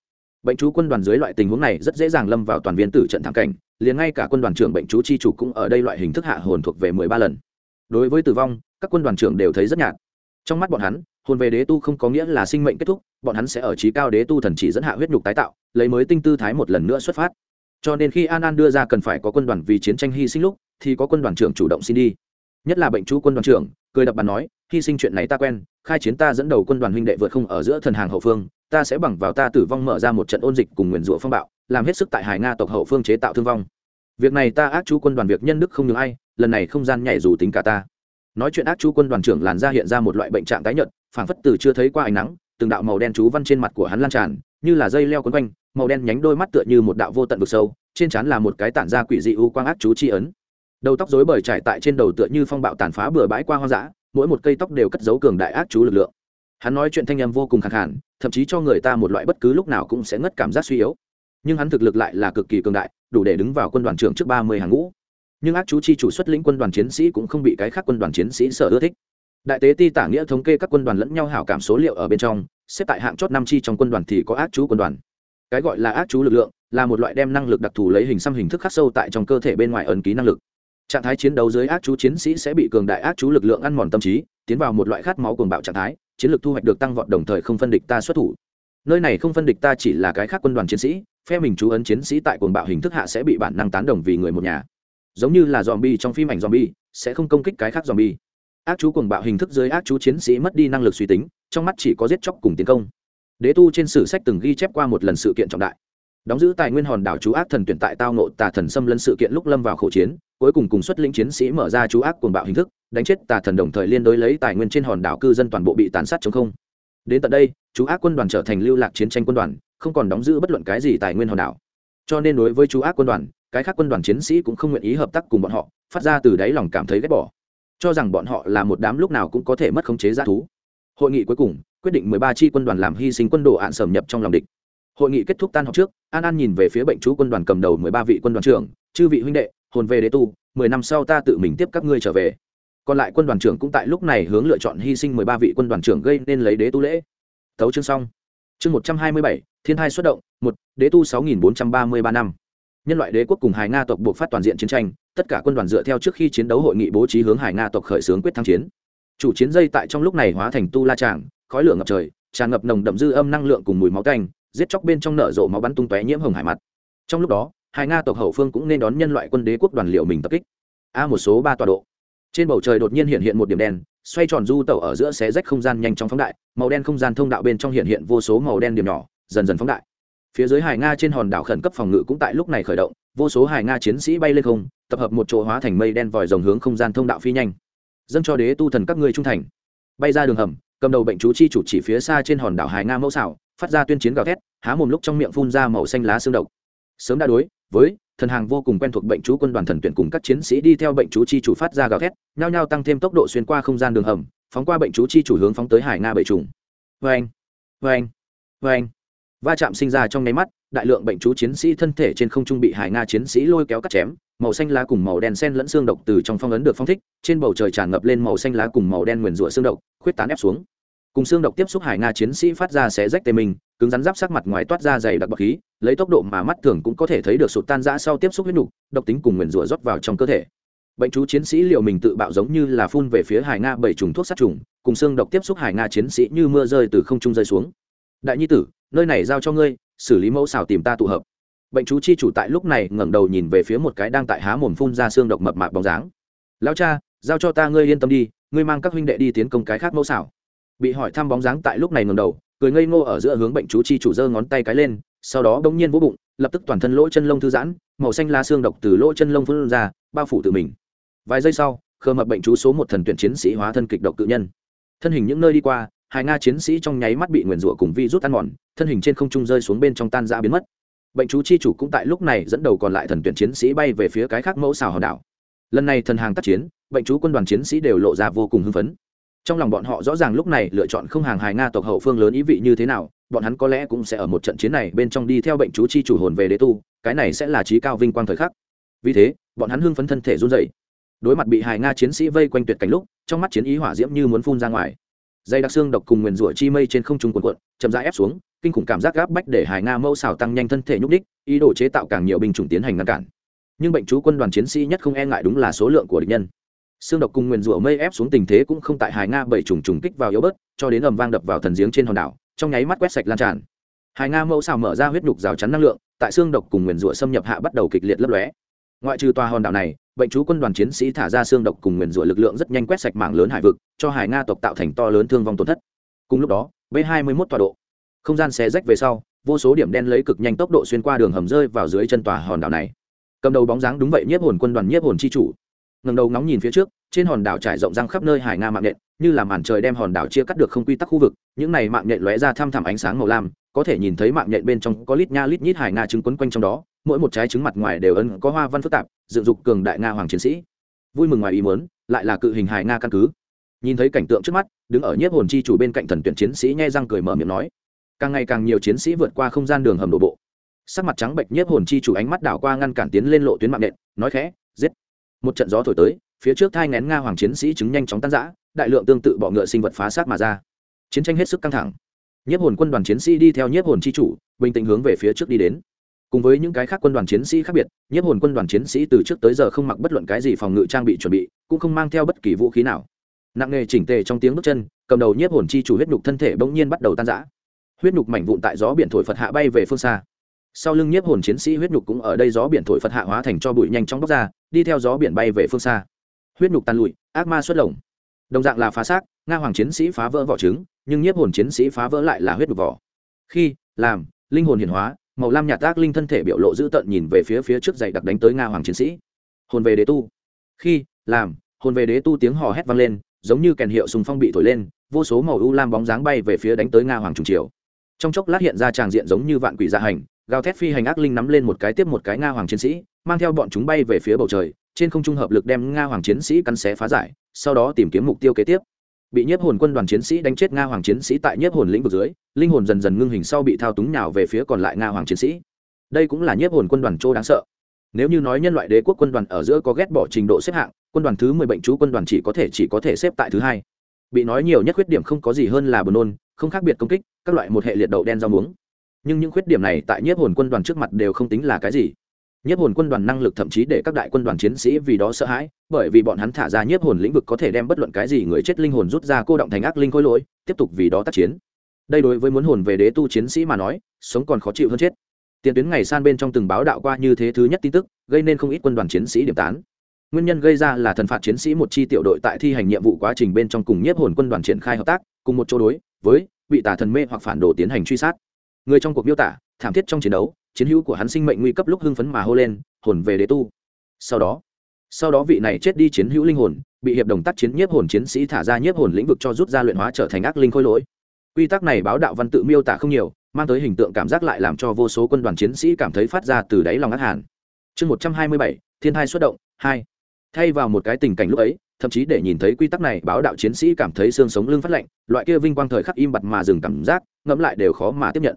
Bệnh chú quân đoàn dưới loại tình huống này rất dễ dàng lâm vào toàn viên tử trận thảm cảnh, liền ngay cả quân đoàn trưởng bệnh chú chi chủ cũng ở đây loại hình thức hạ hồn thuộc về mười ba lần đối với tử vong, các quân đoàn trưởng đều thấy rất nhạt. Trong mắt bọn hắn, hồn về đế tu không có nghĩa là sinh mệnh kết thúc, bọn hắn sẽ ở trí cao đế tu thần chỉ dẫn hạ huyết nhục tái tạo, lấy mới tinh tư thái một lần nữa xuất phát. Cho nên khi an an đưa ra cần phải có quân đoàn vì chiến tranh hy sinh lúc, thì có quân đoàn trưởng chủ động xin đi. Nhất là bệnh chú quân đoàn trưởng, cười đập bàn nói, hy sinh chuyện này ta quen, khai chiến ta dẫn đầu quân đoàn huynh đệ vượt không ở giữa thần hàng hậu phương, ta sẽ bằng vào ta tử vong mở ra một trận ôn dịch cùng nguyền rủa phong bạo, làm hết sức tại hải nga tộc hậu phương chế tạo thương vong việc này ta ác chú quân đoàn việc nhân đức không nhường ai, lần này không gian nhảy dù tính cả ta. Nói chuyện ác chú quân đoàn trưởng làn ra hiện ra một loại bệnh trạng tái nhợt, phảng phất từ chưa thấy qua ánh nắng, từng đạo màu đen chú văn trên mặt của hắn lan tràn, như là dây leo quấn quanh, màu đen nhánh đôi mắt tựa như một đạo vô tận vực sâu, trên trán là một cái tản ra quỷ dị u quang ác chú chi ấn. Đầu tóc rối bời trải tại trên đầu tựa như phong bạo tàn phá bừa bãi qua hoang dã, mỗi một cây tóc đều cất giấu cường đại ác chú lực lượng. Hắn nói chuyện thanh âm vô cùng khẳng hẳn thậm chí cho người ta một loại bất cứ lúc nào cũng sẽ ngất cảm giác suy yếu. Nhưng hắn thực lực lại là cực kỳ cường đại đủ để đứng vào quân đoàn trưởng trước ba mươi hàng ngũ. Nhưng ác chú chi chủ xuất lĩnh quân đoàn chiến sĩ cũng không bị cái khác quân đoàn chiến sĩ sở ưa thích. Đại tế ti tả nghĩa thống kê các quân đoàn lẫn nhau hảo cảm số liệu ở bên trong, xếp tại hạng chót năm chi trong quân đoàn thì có ác chú quân đoàn. Cái gọi là ác chú lực lượng là một loại đem năng lực đặc thù lấy hình xăm hình thức khắc sâu tại trong cơ thể bên ngoài ấn ký năng lực. Trạng thái chiến đấu dưới ác chú chiến sĩ sẽ bị cường đại ác chú lực lượng ăn mòn tâm trí, tiến vào một loại khát máu cuồng bạo trạng thái, chiến lược thu hoạch được tăng vọt đồng thời không phân địch ta xuất thủ nơi này không phân địch ta chỉ là cái khác quân đoàn chiến sĩ, phe mình chú ấn chiến sĩ tại cuồng bạo hình thức hạ sẽ bị bản năng tán đồng vì người một nhà. Giống như là dòm bi trong phim ảnh dòm bi sẽ không công kích cái khác dòm bi ác chú cuồng bạo hình thức dưới ác chú chiến sĩ mất đi năng lực suy tính, trong mắt chỉ có giết chóc cùng tiến công. Đế tu trên sử sách từng ghi chép qua một lần sự kiện trọng đại. Đóng giữ tài nguyên hòn đảo chú ác thần tuyển tại tao nộ tà thần xâm lấn sự kiện lúc lâm vào khẩu chiến, cuối cùng cùng xuất lĩnh chiến sĩ mở ra chú ác cuồng bạo hình thức, đánh chết tà thần đồng thời liên đối lấy tài nguyên trên hòn đảo cư dân toàn bộ bị tàn sát chống không đến tận đây, chú ác quân đoàn trở thành lưu lạc chiến tranh quân đoàn, không còn đóng giữ bất luận cái gì tài nguyên hòn đảo. Cho nên đối với chú ác quân đoàn, cái khác quân đoàn chiến sĩ cũng không nguyện ý hợp tác cùng bọn họ, phát ra từ đáy lòng cảm thấy ghét bỏ. Cho rằng bọn họ là một đám lúc nào cũng có thể mất khống chế g thú. Hội nghị cuối cùng, quyết định mười ba chi quân đoàn làm hy sinh quân đồ ạn sầm nhập trong lòng địch. Hội nghị kết thúc tan học trước, an an nhìn về phía bệnh chú quân đoàn cầm đầu mười ba vị quân đoàn trưởng, chư vị huynh đệ, hồn về đế tu, mười năm sau ta tự mình tiếp các ngươi trở về còn lại quân đoàn trưởng cũng tại lúc này hướng lựa chọn hy sinh mười ba vị quân đoàn trưởng gây nên lấy đế tu lễ. Tấu chương xong. Chương một trăm hai mươi bảy, thiên hai xuất động, một, đế tu sáu nghìn bốn trăm ba mươi ba năm. Nhân loại đế quốc cùng hải nga tộc buộc phát toàn diện chiến tranh, tất cả quân đoàn dựa theo trước khi chiến đấu hội nghị bố trí hướng hải nga tộc khởi xướng quyết thắng chiến. Chủ chiến dây tại trong lúc này hóa thành tu la tràng, khói lửa ngập trời, tràn ngập nồng đậm dư âm năng lượng cùng mùi máu canh giết chóc bên trong nở rộ máu bắn tung tóe nhiễm hồng hải mặt. Trong lúc đó, hải nga tộc hậu phương cũng nên đón nhân loại quân đế quốc đoàn liệu mình tập kích. A một số ba tọa độ trên bầu trời đột nhiên hiện hiện một điểm đen, xoay tròn du tẩu ở giữa xé rách không gian nhanh chóng phóng đại, màu đen không gian thông đạo bên trong hiện hiện vô số màu đen điểm nhỏ, dần dần phóng đại. Phía dưới hải nga trên hòn đảo khẩn cấp phòng ngự cũng tại lúc này khởi động, vô số hải nga chiến sĩ bay lên không, tập hợp một chỗ hóa thành mây đen vòi rồng hướng không gian thông đạo phi nhanh. Dâng cho đế tu thần các ngươi trung thành. Bay ra đường hầm, cầm đầu bệnh chú chi chủ chỉ phía xa trên hòn đảo hải nga mẫu xảo, phát ra tuyên chiến gào thét, há mồm lúc trong miệng phun ra màu xanh lá xương độc. Sớm đã đối với thần hàng vô cùng quen thuộc bệnh chú quân đoàn thần tuyển cùng các chiến sĩ đi theo bệnh chú chi chủ phát ra gào thét, nhao nhao tăng thêm tốc độ xuyên qua không gian đường hầm, phóng qua bệnh chú chi chủ hướng phóng tới hải nga bệ trùng. Vê anh vê anh vê anh va chạm sinh ra trong nháy mắt, đại lượng bệnh chú chiến sĩ thân thể trên không trung bị hải nga chiến sĩ lôi kéo cắt chém, màu xanh lá cùng màu đen sen lẫn xương độc từ trong phong ấn được phong thích, trên bầu trời tràn ngập lên màu xanh lá cùng màu đen nguyền rủa xương độc, khuyết tán ép xuống cùng xương độc tiếp xúc hải nga chiến sĩ phát ra xé rách tê mình, cứng rắn giáp sắc mặt ngoài toát ra dày đặc bậc khí, lấy tốc độ mà mắt thường cũng có thể thấy được sụt tan rã sau tiếp xúc huyết nục, độc tính cùng nguyền rủa rót vào trong cơ thể. Bệnh chú chiến sĩ liệu mình tự bạo giống như là phun về phía hải nga bảy trùng thuốc sát trùng, cùng xương độc tiếp xúc hải nga chiến sĩ như mưa rơi từ không trung rơi xuống. Đại nhi tử, nơi này giao cho ngươi, xử lý mẫu xào tìm ta tụ hợp. Bệnh chú chi chủ tại lúc này ngẩng đầu nhìn về phía một cái đang tại há mồm phun ra xương độc mập mạp bóng dáng. Lao cha, giao cho ta ngươi yên tâm đi, ngươi mang các huynh đệ đi tiến công cái khác mẫu xảo bị hỏi thăm bóng dáng tại lúc này ngầm đầu, cười ngây ngô ở giữa hướng bệnh chú chi chủ giơ ngón tay cái lên, sau đó bỗng nhiên vỗ bụng, lập tức toàn thân lỗ chân lông thư giãn, màu xanh lá xương độc từ lỗ chân lông phun ra, bao phủ tự mình. Vài giây sau, khờ mập bệnh chú số một thần tuyển chiến sĩ hóa thân kịch độc tự nhân. Thân hình những nơi đi qua, hai nga chiến sĩ trong nháy mắt bị nguyền rủa cùng vi rút ăn mòn, thân hình trên không trung rơi xuống bên trong tan ra biến mất. Bệnh chú chi chủ cũng tại lúc này dẫn đầu còn lại thần tuyển chiến sĩ bay về phía cái khác mẫu xào hòn đảo. Lần này thần hàng tác chiến, bệnh chú quân đoàn chiến sĩ đều lộ ra vô cùng hưng phấn trong lòng bọn họ rõ ràng lúc này lựa chọn không hàng hài nga tộc hậu phương lớn ý vị như thế nào, bọn hắn có lẽ cũng sẽ ở một trận chiến này bên trong đi theo bệnh chú chi chủ hồn về đế tu, cái này sẽ là trí cao vinh quang thời khắc. Vì thế, bọn hắn hưng phấn thân thể run dậy đối mặt bị hài nga chiến sĩ vây quanh tuyệt cảnh lúc, trong mắt chiến ý hỏa diễm như muốn phun ra ngoài. Dây đặc xương độc cùng nguyền rủa chi mây trên không trung quần quận chậm rãi ép xuống, kinh khủng cảm giác gáp bách để hài nga mâu xào tăng nhanh thân thể nhúc đích ý đồ chế tạo càng nhiều binh chủng tiến hành ngăn cản. Nhưng bệnh chú quân đoàn chiến sĩ nhất không e ngại đúng là số lượng của địch nhân xương độc cùng nguyền rủa mây ép xuống tình thế cũng không tại hải nga bảy trùng trùng kích vào yếu bớt, cho đến ầm vang đập vào thần giếng trên hòn đảo, trong nháy mắt quét sạch lan tràn. Hải nga mẫu xào mở ra huyết nhục rào chắn năng lượng, tại xương độc cùng nguyền rủa xâm nhập hạ bắt đầu kịch liệt lấp lóe. Ngoại trừ tòa hòn đảo này, bệnh chú quân đoàn chiến sĩ thả ra xương độc cùng nguyền rủa lực lượng rất nhanh quét sạch mảng lớn hải vực, cho hải nga tộc tạo thành to lớn thương vong tổn thất. Cùng lúc đó, b hai mươi mốt tọa độ. Không gian xé rách về sau, vô số điểm đen lấy cực nhanh tốc độ xuyên qua đường hầm rơi vào dưới chân tòa hòn đảo này. Cầm đầu bóng dáng đúng vậy, nhiếp hồn quân đoàn, nhiếp hồn chi chủ ngầm đầu ngóng nhìn phía trước, trên hòn đảo trải rộng răng khắp nơi hải nga mạng nhện, như là màn trời đem hòn đảo chia cắt được không quy tắc khu vực, những này mạng nhện lóe ra thăm thẳm ánh sáng màu lam, có thể nhìn thấy mạng nhện bên trong có lít nha lít nhít hải nga trứng quấn quanh trong đó, mỗi một trái trứng mặt ngoài đều ân có hoa văn phức tạp, dựng dục cường đại nga hoàng chiến sĩ. Vui mừng ngoài ý muốn, lại là cự hình hải nga căn cứ. Nhìn thấy cảnh tượng trước mắt, đứng ở nhiếp hồn chi chủ bên cạnh thần tuyển chiến sĩ nhai răng cười mở miệng nói, càng ngày càng nhiều chiến sĩ vượt qua không gian đường hầm đổ bộ. Sắc mặt trắng bệnh nhiếp hồn chi chủ ánh mắt đảo qua ngăn cản tiến lên lộ tuyến mạng nện nói khẽ, giết một trận gió thổi tới, phía trước thai ngén nga hoàng chiến sĩ chứng nhanh chóng tan rã, đại lượng tương tự bọ ngựa sinh vật phá sát mà ra. Chiến tranh hết sức căng thẳng. Nhiếp hồn quân đoàn chiến sĩ đi theo nhiếp hồn chi chủ, bình tĩnh hướng về phía trước đi đến. Cùng với những cái khác quân đoàn chiến sĩ khác biệt, nhiếp hồn quân đoàn chiến sĩ từ trước tới giờ không mặc bất luận cái gì phòng ngự trang bị chuẩn bị, cũng không mang theo bất kỳ vũ khí nào. Nặng nề chỉnh tề trong tiếng bước chân, cầm đầu nhiếp hồn chi chủ huyết nhục thân thể bỗng nhiên bắt đầu tan rã. Huyết nhục mảnh vụn tại gió biển thổi phật hạ bay về phương xa sau lưng nhiếp hồn chiến sĩ huyết nhục cũng ở đây gió biển thổi phật hạ hóa thành cho bụi nhanh chóng bóc ra, đi theo gió biển bay về phương xa. Huyết nhục tan lụi, ác ma xuất lồng. Đồng dạng là phá xác, nga hoàng chiến sĩ phá vỡ vỏ trứng, nhưng nhiếp hồn chiến sĩ phá vỡ lại là huyết nhục vỏ. Khi, làm, linh hồn hiển hóa, màu lam nhạt ác linh thân thể biểu lộ dữ tợn nhìn về phía phía trước dày đặc đánh tới nga hoàng chiến sĩ. Hồn về đế tu. Khi, làm, hồn về đế tu tiếng hò hét vang lên, giống như kèn hiệu sùng phong bị thổi lên, vô số màu u lam bóng dáng bay về phía đánh tới nga hoàng trùng triều trong chốc lát hiện ra tràng diện giống như vạn quỷ gia hành gào thét phi hành ác linh nắm lên một cái tiếp một cái nga hoàng chiến sĩ, mang theo bọn chúng bay về phía bầu trời, trên không trung hợp lực đem nga hoàng chiến sĩ cắn xé phá giải, sau đó tìm kiếm mục tiêu kế tiếp. Bị nhiếp hồn quân đoàn chiến sĩ đánh chết nga hoàng chiến sĩ tại nhiếp hồn lĩnh vực dưới, linh hồn dần dần ngưng hình sau bị thao túng nào về phía còn lại nga hoàng chiến sĩ. Đây cũng là nhiếp hồn quân đoàn châu đáng sợ. Nếu như nói nhân loại đế quốc quân đoàn ở giữa có ghét bỏ trình độ xếp hạng, quân đoàn thứ mười bệnh chú quân đoàn chỉ có thể, chỉ có thể xếp tại thứ hai. Bị nói nhiều nhất khuyết điểm không có gì hơn là buồn nôn, không khác biệt công kích, các loại một hệ liệt đậu đen rau muống nhưng những khuyết điểm này tại nhiếp hồn quân đoàn trước mặt đều không tính là cái gì. Nhiếp hồn quân đoàn năng lực thậm chí để các đại quân đoàn chiến sĩ vì đó sợ hãi, bởi vì bọn hắn thả ra nhiếp hồn lĩnh vực có thể đem bất luận cái gì người chết linh hồn rút ra cô động thành ác linh khôi lỗi, tiếp tục vì đó tác chiến. Đây đối với muốn hồn về đế tu chiến sĩ mà nói, sống còn khó chịu hơn chết. Tiền tuyến ngày san bên trong từng báo đạo qua như thế thứ nhất tin tức, gây nên không ít quân đoàn chiến sĩ điểm tán. Nguyên nhân gây ra là thần phạt chiến sĩ một chi tiểu đội tại thi hành nhiệm vụ quá trình bên trong cùng nhiếp hồn quân đoàn triển khai hợp tác, cùng một chỗ đối, với bị tả thần mê hoặc phản đồ tiến hành truy sát người trong cuộc miêu tả, thảm thiết trong chiến đấu, chiến hữu của hắn sinh mệnh nguy cấp lúc hưng phấn mà hô lên, hồn về đế tu. Sau đó sau đó vị này chết đi chiến hữu linh hồn, bị hiệp đồng tác chiến nhiếp hồn chiến sĩ thả ra nhiếp hồn lĩnh vực cho rút ra luyện hóa trở thành ác linh khôi lỗi. Quy tắc này báo đạo văn tự miêu tả không nhiều, mang tới hình tượng cảm giác lại làm cho vô số quân đoàn chiến sĩ cảm thấy phát ra từ đáy lòng ác hàn. Chương một trăm hai mươi bảy, thiên thai xuất động, hai. Thay vào một cái tình cảnh lúc ấy, thậm chí để nhìn thấy quy tắc này báo đạo chiến sĩ cảm thấy xương sống lưng phát lạnh, loại kia vinh quang thời khắc im bặt mà dừng cảm giác, ngẫm lại đều khó mà tiếp nhận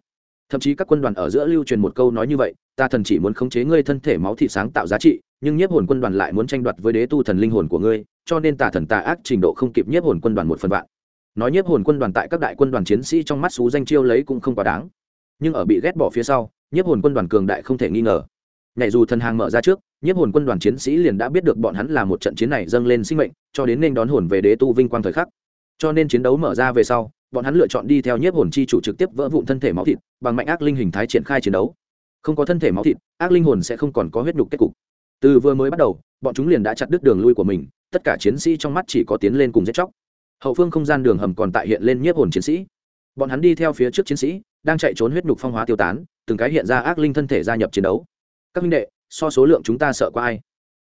thậm chí các quân đoàn ở giữa lưu truyền một câu nói như vậy, ta thần chỉ muốn khống chế ngươi thân thể máu thị sáng tạo giá trị, nhưng nhiếp hồn quân đoàn lại muốn tranh đoạt với đế tu thần linh hồn của ngươi, cho nên tà thần tà ác trình độ không kịp nhiếp hồn quân đoàn một phần vạn. Nói nhiếp hồn quân đoàn tại các đại quân đoàn chiến sĩ trong mắt xú danh chiêu lấy cũng không quá đáng. Nhưng ở bị ghét bỏ phía sau, nhiếp hồn quân đoàn cường đại không thể nghi ngờ. Nhảy dù thần hàng mở ra trước, nhiếp hồn quân đoàn chiến sĩ liền đã biết được bọn hắn là một trận chiến này dâng lên sinh mệnh, cho đến nên đón hồn về đế tu vinh quang thời khắc. Cho nên chiến đấu mở ra về sau bọn hắn lựa chọn đi theo nhiếp hồn chi chủ trực tiếp vỡ vụn thân thể máu thịt, bằng mạnh ác linh hình thái triển khai chiến đấu. Không có thân thể máu thịt, ác linh hồn sẽ không còn có huyết nhục kết cục. Từ vừa mới bắt đầu, bọn chúng liền đã chặt đứt đường lui của mình, tất cả chiến sĩ trong mắt chỉ có tiến lên cùng giết chóc. Hậu phương không gian đường hầm còn tại hiện lên nhiếp hồn chiến sĩ. Bọn hắn đi theo phía trước chiến sĩ, đang chạy trốn huyết nhục phong hóa tiêu tán, từng cái hiện ra ác linh thân thể gia nhập chiến đấu. Các minh đệ, so số lượng chúng ta sợ có ai?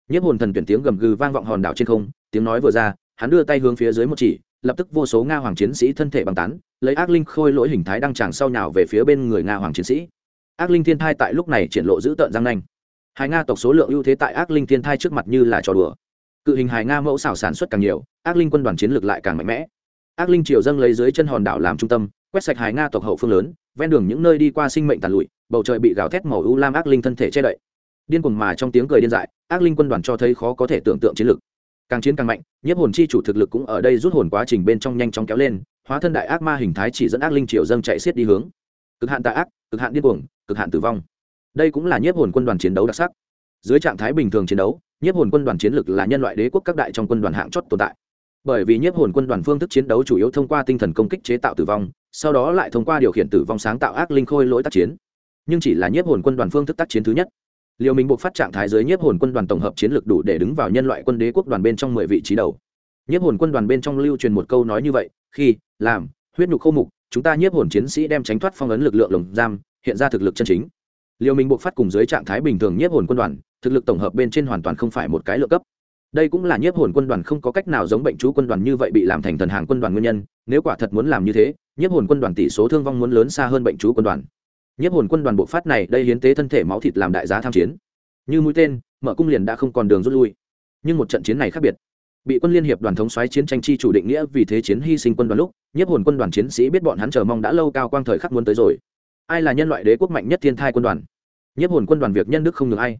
Nhiếp hồn thần tuyển tiếng gầm gừ vang vọng hòn đảo trên không, tiếng nói vừa ra, hắn đưa tay hướng phía dưới một chỉ lập tức vô số nga hoàng chiến sĩ thân thể bằng tán, lấy ác linh khôi lỗi hình thái đăng tràng sau nhào về phía bên người nga hoàng chiến sĩ. Ác linh thiên thai tại lúc này triển lộ dữ tợn răng nanh. Hai nga tộc số lượng ưu thế tại ác linh thiên thai trước mặt như là trò đùa. Cự hình hài nga mẫu xảo sản xuất càng nhiều, ác linh quân đoàn chiến lược lại càng mạnh mẽ. Ác linh triều dâng lấy dưới chân hòn đảo làm trung tâm, quét sạch hài nga tộc hậu phương lớn, ven đường những nơi đi qua sinh mệnh tàn lụi, bầu trời bị gào thét màu u lam ác linh thân thể che đậy. Điên cuồng mà trong tiếng cười điên dại, ác linh quân đoàn cho thấy khó có thể tưởng tượng chiến lược càng chiến càng mạnh, nhiếp hồn chi chủ thực lực cũng ở đây rút hồn quá trình bên trong nhanh chóng kéo lên, hóa thân đại ác ma hình thái chỉ dẫn ác linh triều dâng chạy xiết đi hướng. Cực hạn tạ ác, cực hạn điên cuồng, cực hạn tử vong. Đây cũng là nhiếp hồn quân đoàn chiến đấu đặc sắc. Dưới trạng thái bình thường chiến đấu, nhiếp hồn quân đoàn chiến lực là nhân loại đế quốc các đại trong quân đoàn hạng chót tồn tại. Bởi vì nhiếp hồn quân đoàn phương thức chiến đấu chủ yếu thông qua tinh thần công kích chế tạo tử vong, sau đó lại thông qua điều khiển tử vong sáng tạo ác linh khôi lỗi tác chiến. Nhưng chỉ là nhiếp hồn quân đoàn phương thức tác chiến thứ nhất liều mình buộc phát trạng thái dưới nhiếp hồn quân đoàn tổng hợp chiến lược đủ để đứng vào nhân loại quân đế quốc đoàn bên trong mười vị trí đầu. Nhiếp hồn quân đoàn bên trong lưu truyền một câu nói như vậy, khi, làm, huyết nhục khô mục, chúng ta nhiếp hồn chiến sĩ đem tránh thoát phong ấn lực lượng lồng giam, hiện ra thực lực chân chính. Liều mình buộc phát cùng dưới trạng thái bình thường nhiếp hồn quân đoàn, thực lực tổng hợp bên trên hoàn toàn không phải một cái lựa cấp. Đây cũng là nhiếp hồn quân đoàn không có cách nào giống bệnh chú quân đoàn như vậy bị làm thành thần hàng quân đoàn nguyên nhân, nếu quả thật muốn làm như thế, nhiếp hồn quân đoàn tỷ số thương vong muốn lớn xa hơn bệnh chú quân đoàn nhiếp hồn quân đoàn bộ phát này đây hiến tế thân thể máu thịt làm đại giá tham chiến. Như mũi tên, mở cung liền đã không còn đường rút lui. Nhưng một trận chiến này khác biệt. Bị quân liên hiệp đoàn thống xoáy chiến tranh chi chủ định nghĩa vì thế chiến hy sinh quân đoàn lúc, nhiếp hồn quân đoàn chiến sĩ biết bọn hắn chờ mong đã lâu cao quang thời khắc muốn tới rồi. Ai là nhân loại đế quốc mạnh nhất thiên thai quân đoàn? Nhiếp hồn quân đoàn việc nhân đức không ngừng ai.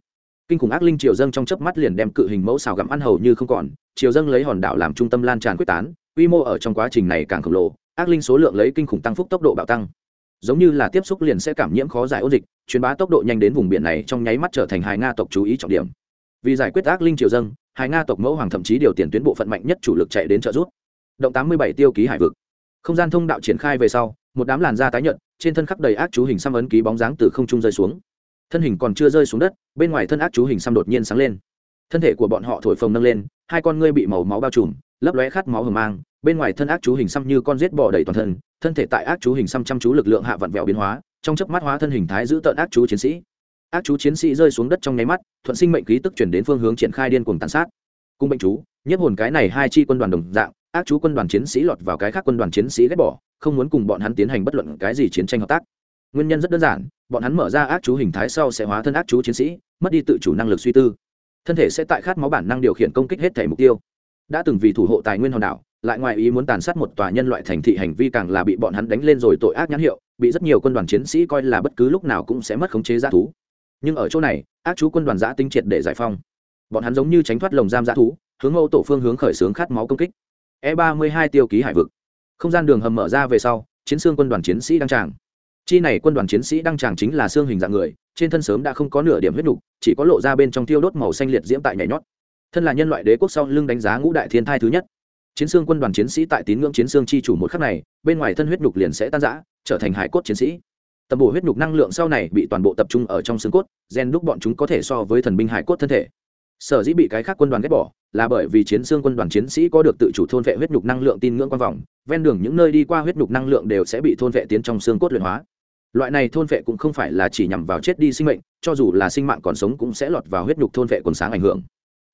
Kinh khủng ác linh triều dâng trong chớp mắt liền đem cự hình mẫu xào gặm ăn hầu như không còn, triều dâng lấy hòn đảo làm trung tâm lan tràn quyết tán, quy mô ở trong quá trình này càng khổng lồ, ác linh số lượng lấy kinh khủng tăng phúc tốc độ bạo tăng giống như là tiếp xúc liền sẽ cảm nhiễm khó giải ôn dịch, truyền bá tốc độ nhanh đến vùng biển này trong nháy mắt trở thành hài nga tộc chú ý trọng điểm. Vì giải quyết ác linh triều dâng hài nga tộc mẫu hoàng thậm chí điều tiền tuyến bộ phận mạnh nhất chủ lực chạy đến trợ giúp. Động tám mươi bảy tiêu ký hải vực. Không gian thông đạo triển khai về sau, một đám làn da tái nhợt, trên thân khắp đầy ác chú hình xăm ấn ký bóng dáng từ không trung rơi xuống. Thân hình còn chưa rơi xuống đất, bên ngoài thân ác chú hình xăm đột nhiên sáng lên. Thân thể của bọn họ thổi phồng nâng lên, hai con ngươi bị màu máu bao trùm, lấp lóe khát máu hờ mang bên ngoài thân ác chú hình xăm như con rết bò đầy toàn thân thân thể tại ác chú hình xăm chăm chú lực lượng hạ vặn vẹo biến hóa, trong chớp mắt hóa thân hình thái giữ tợn ác chú chiến sĩ. Ác chú chiến sĩ rơi xuống đất trong nháy mắt, thuận sinh mệnh khí tức chuyển đến phương hướng triển khai điên cuồng tàn sát. Cung bệnh chú, nhiếp hồn cái này hai chi quân đoàn đồng dạng, ác chú quân đoàn chiến sĩ lọt vào cái khác quân đoàn chiến sĩ ghét bỏ, không muốn cùng bọn hắn tiến hành bất luận cái gì chiến tranh hợp tác. Nguyên nhân rất đơn giản, bọn hắn mở ra ác chú hình thái sau sẽ hóa thân ác chú chiến sĩ, mất đi tự chủ năng lực suy tư. Thân thể sẽ tại khát máu bản năng điều khiển công kích hết thể mục tiêu. Đã từng vì thủ hộ tài nguyên hòn đảo lại ngoài ý muốn tàn sát một tòa nhân loại thành thị hành vi càng là bị bọn hắn đánh lên rồi tội ác nhãn hiệu, bị rất nhiều quân đoàn chiến sĩ coi là bất cứ lúc nào cũng sẽ mất khống chế g thú. Nhưng ở chỗ này, ác chú quân đoàn giã tinh triệt để giải phong bọn hắn giống như tránh thoát lồng giam giã thú, hướng âu tổ phương hướng khởi xướng khát máu công kích. E ba mươi hai tiêu ký hải vực. Không gian đường hầm mở ra về sau, chiến xương quân đoàn chiến sĩ đăng tràng. Chi này quân đoàn chiến sĩ đăng tràng chính là xương hình dạng người, trên thân sớm đã không có nửa điểm huyết nục, chỉ có lộ ra bên trong tiêu đốt màu xanh liệt diễm tại nhảy nhót. Thân là nhân loại đế quốc sau lưng đánh giá ngũ đại thiên thai thứ nhất chiến xương quân đoàn chiến sĩ tại tín ngưỡng chiến xương chi chủ một khắc này, bên ngoài thân huyết nhục liền sẽ tan rã, trở thành hải cốt chiến sĩ. Tầm bổ huyết nhục năng lượng sau này bị toàn bộ tập trung ở trong xương cốt, gen đúc bọn chúng có thể so với thần binh hải cốt thân thể. Sở dĩ bị cái khác quân đoàn ghét bỏ, là bởi vì chiến xương quân đoàn chiến sĩ có được tự chủ thôn vệ huyết nhục năng lượng tin ngưỡng quan vòng ven đường những nơi đi qua huyết nhục năng lượng đều sẽ bị thôn vệ tiến trong xương cốt luyện hóa. Loại này thôn vệ cũng không phải là chỉ nhằm vào chết đi sinh mệnh, cho dù là sinh mạng còn sống cũng sẽ lọt vào huyết nhục thôn vệ quần sáng ảnh hưởng.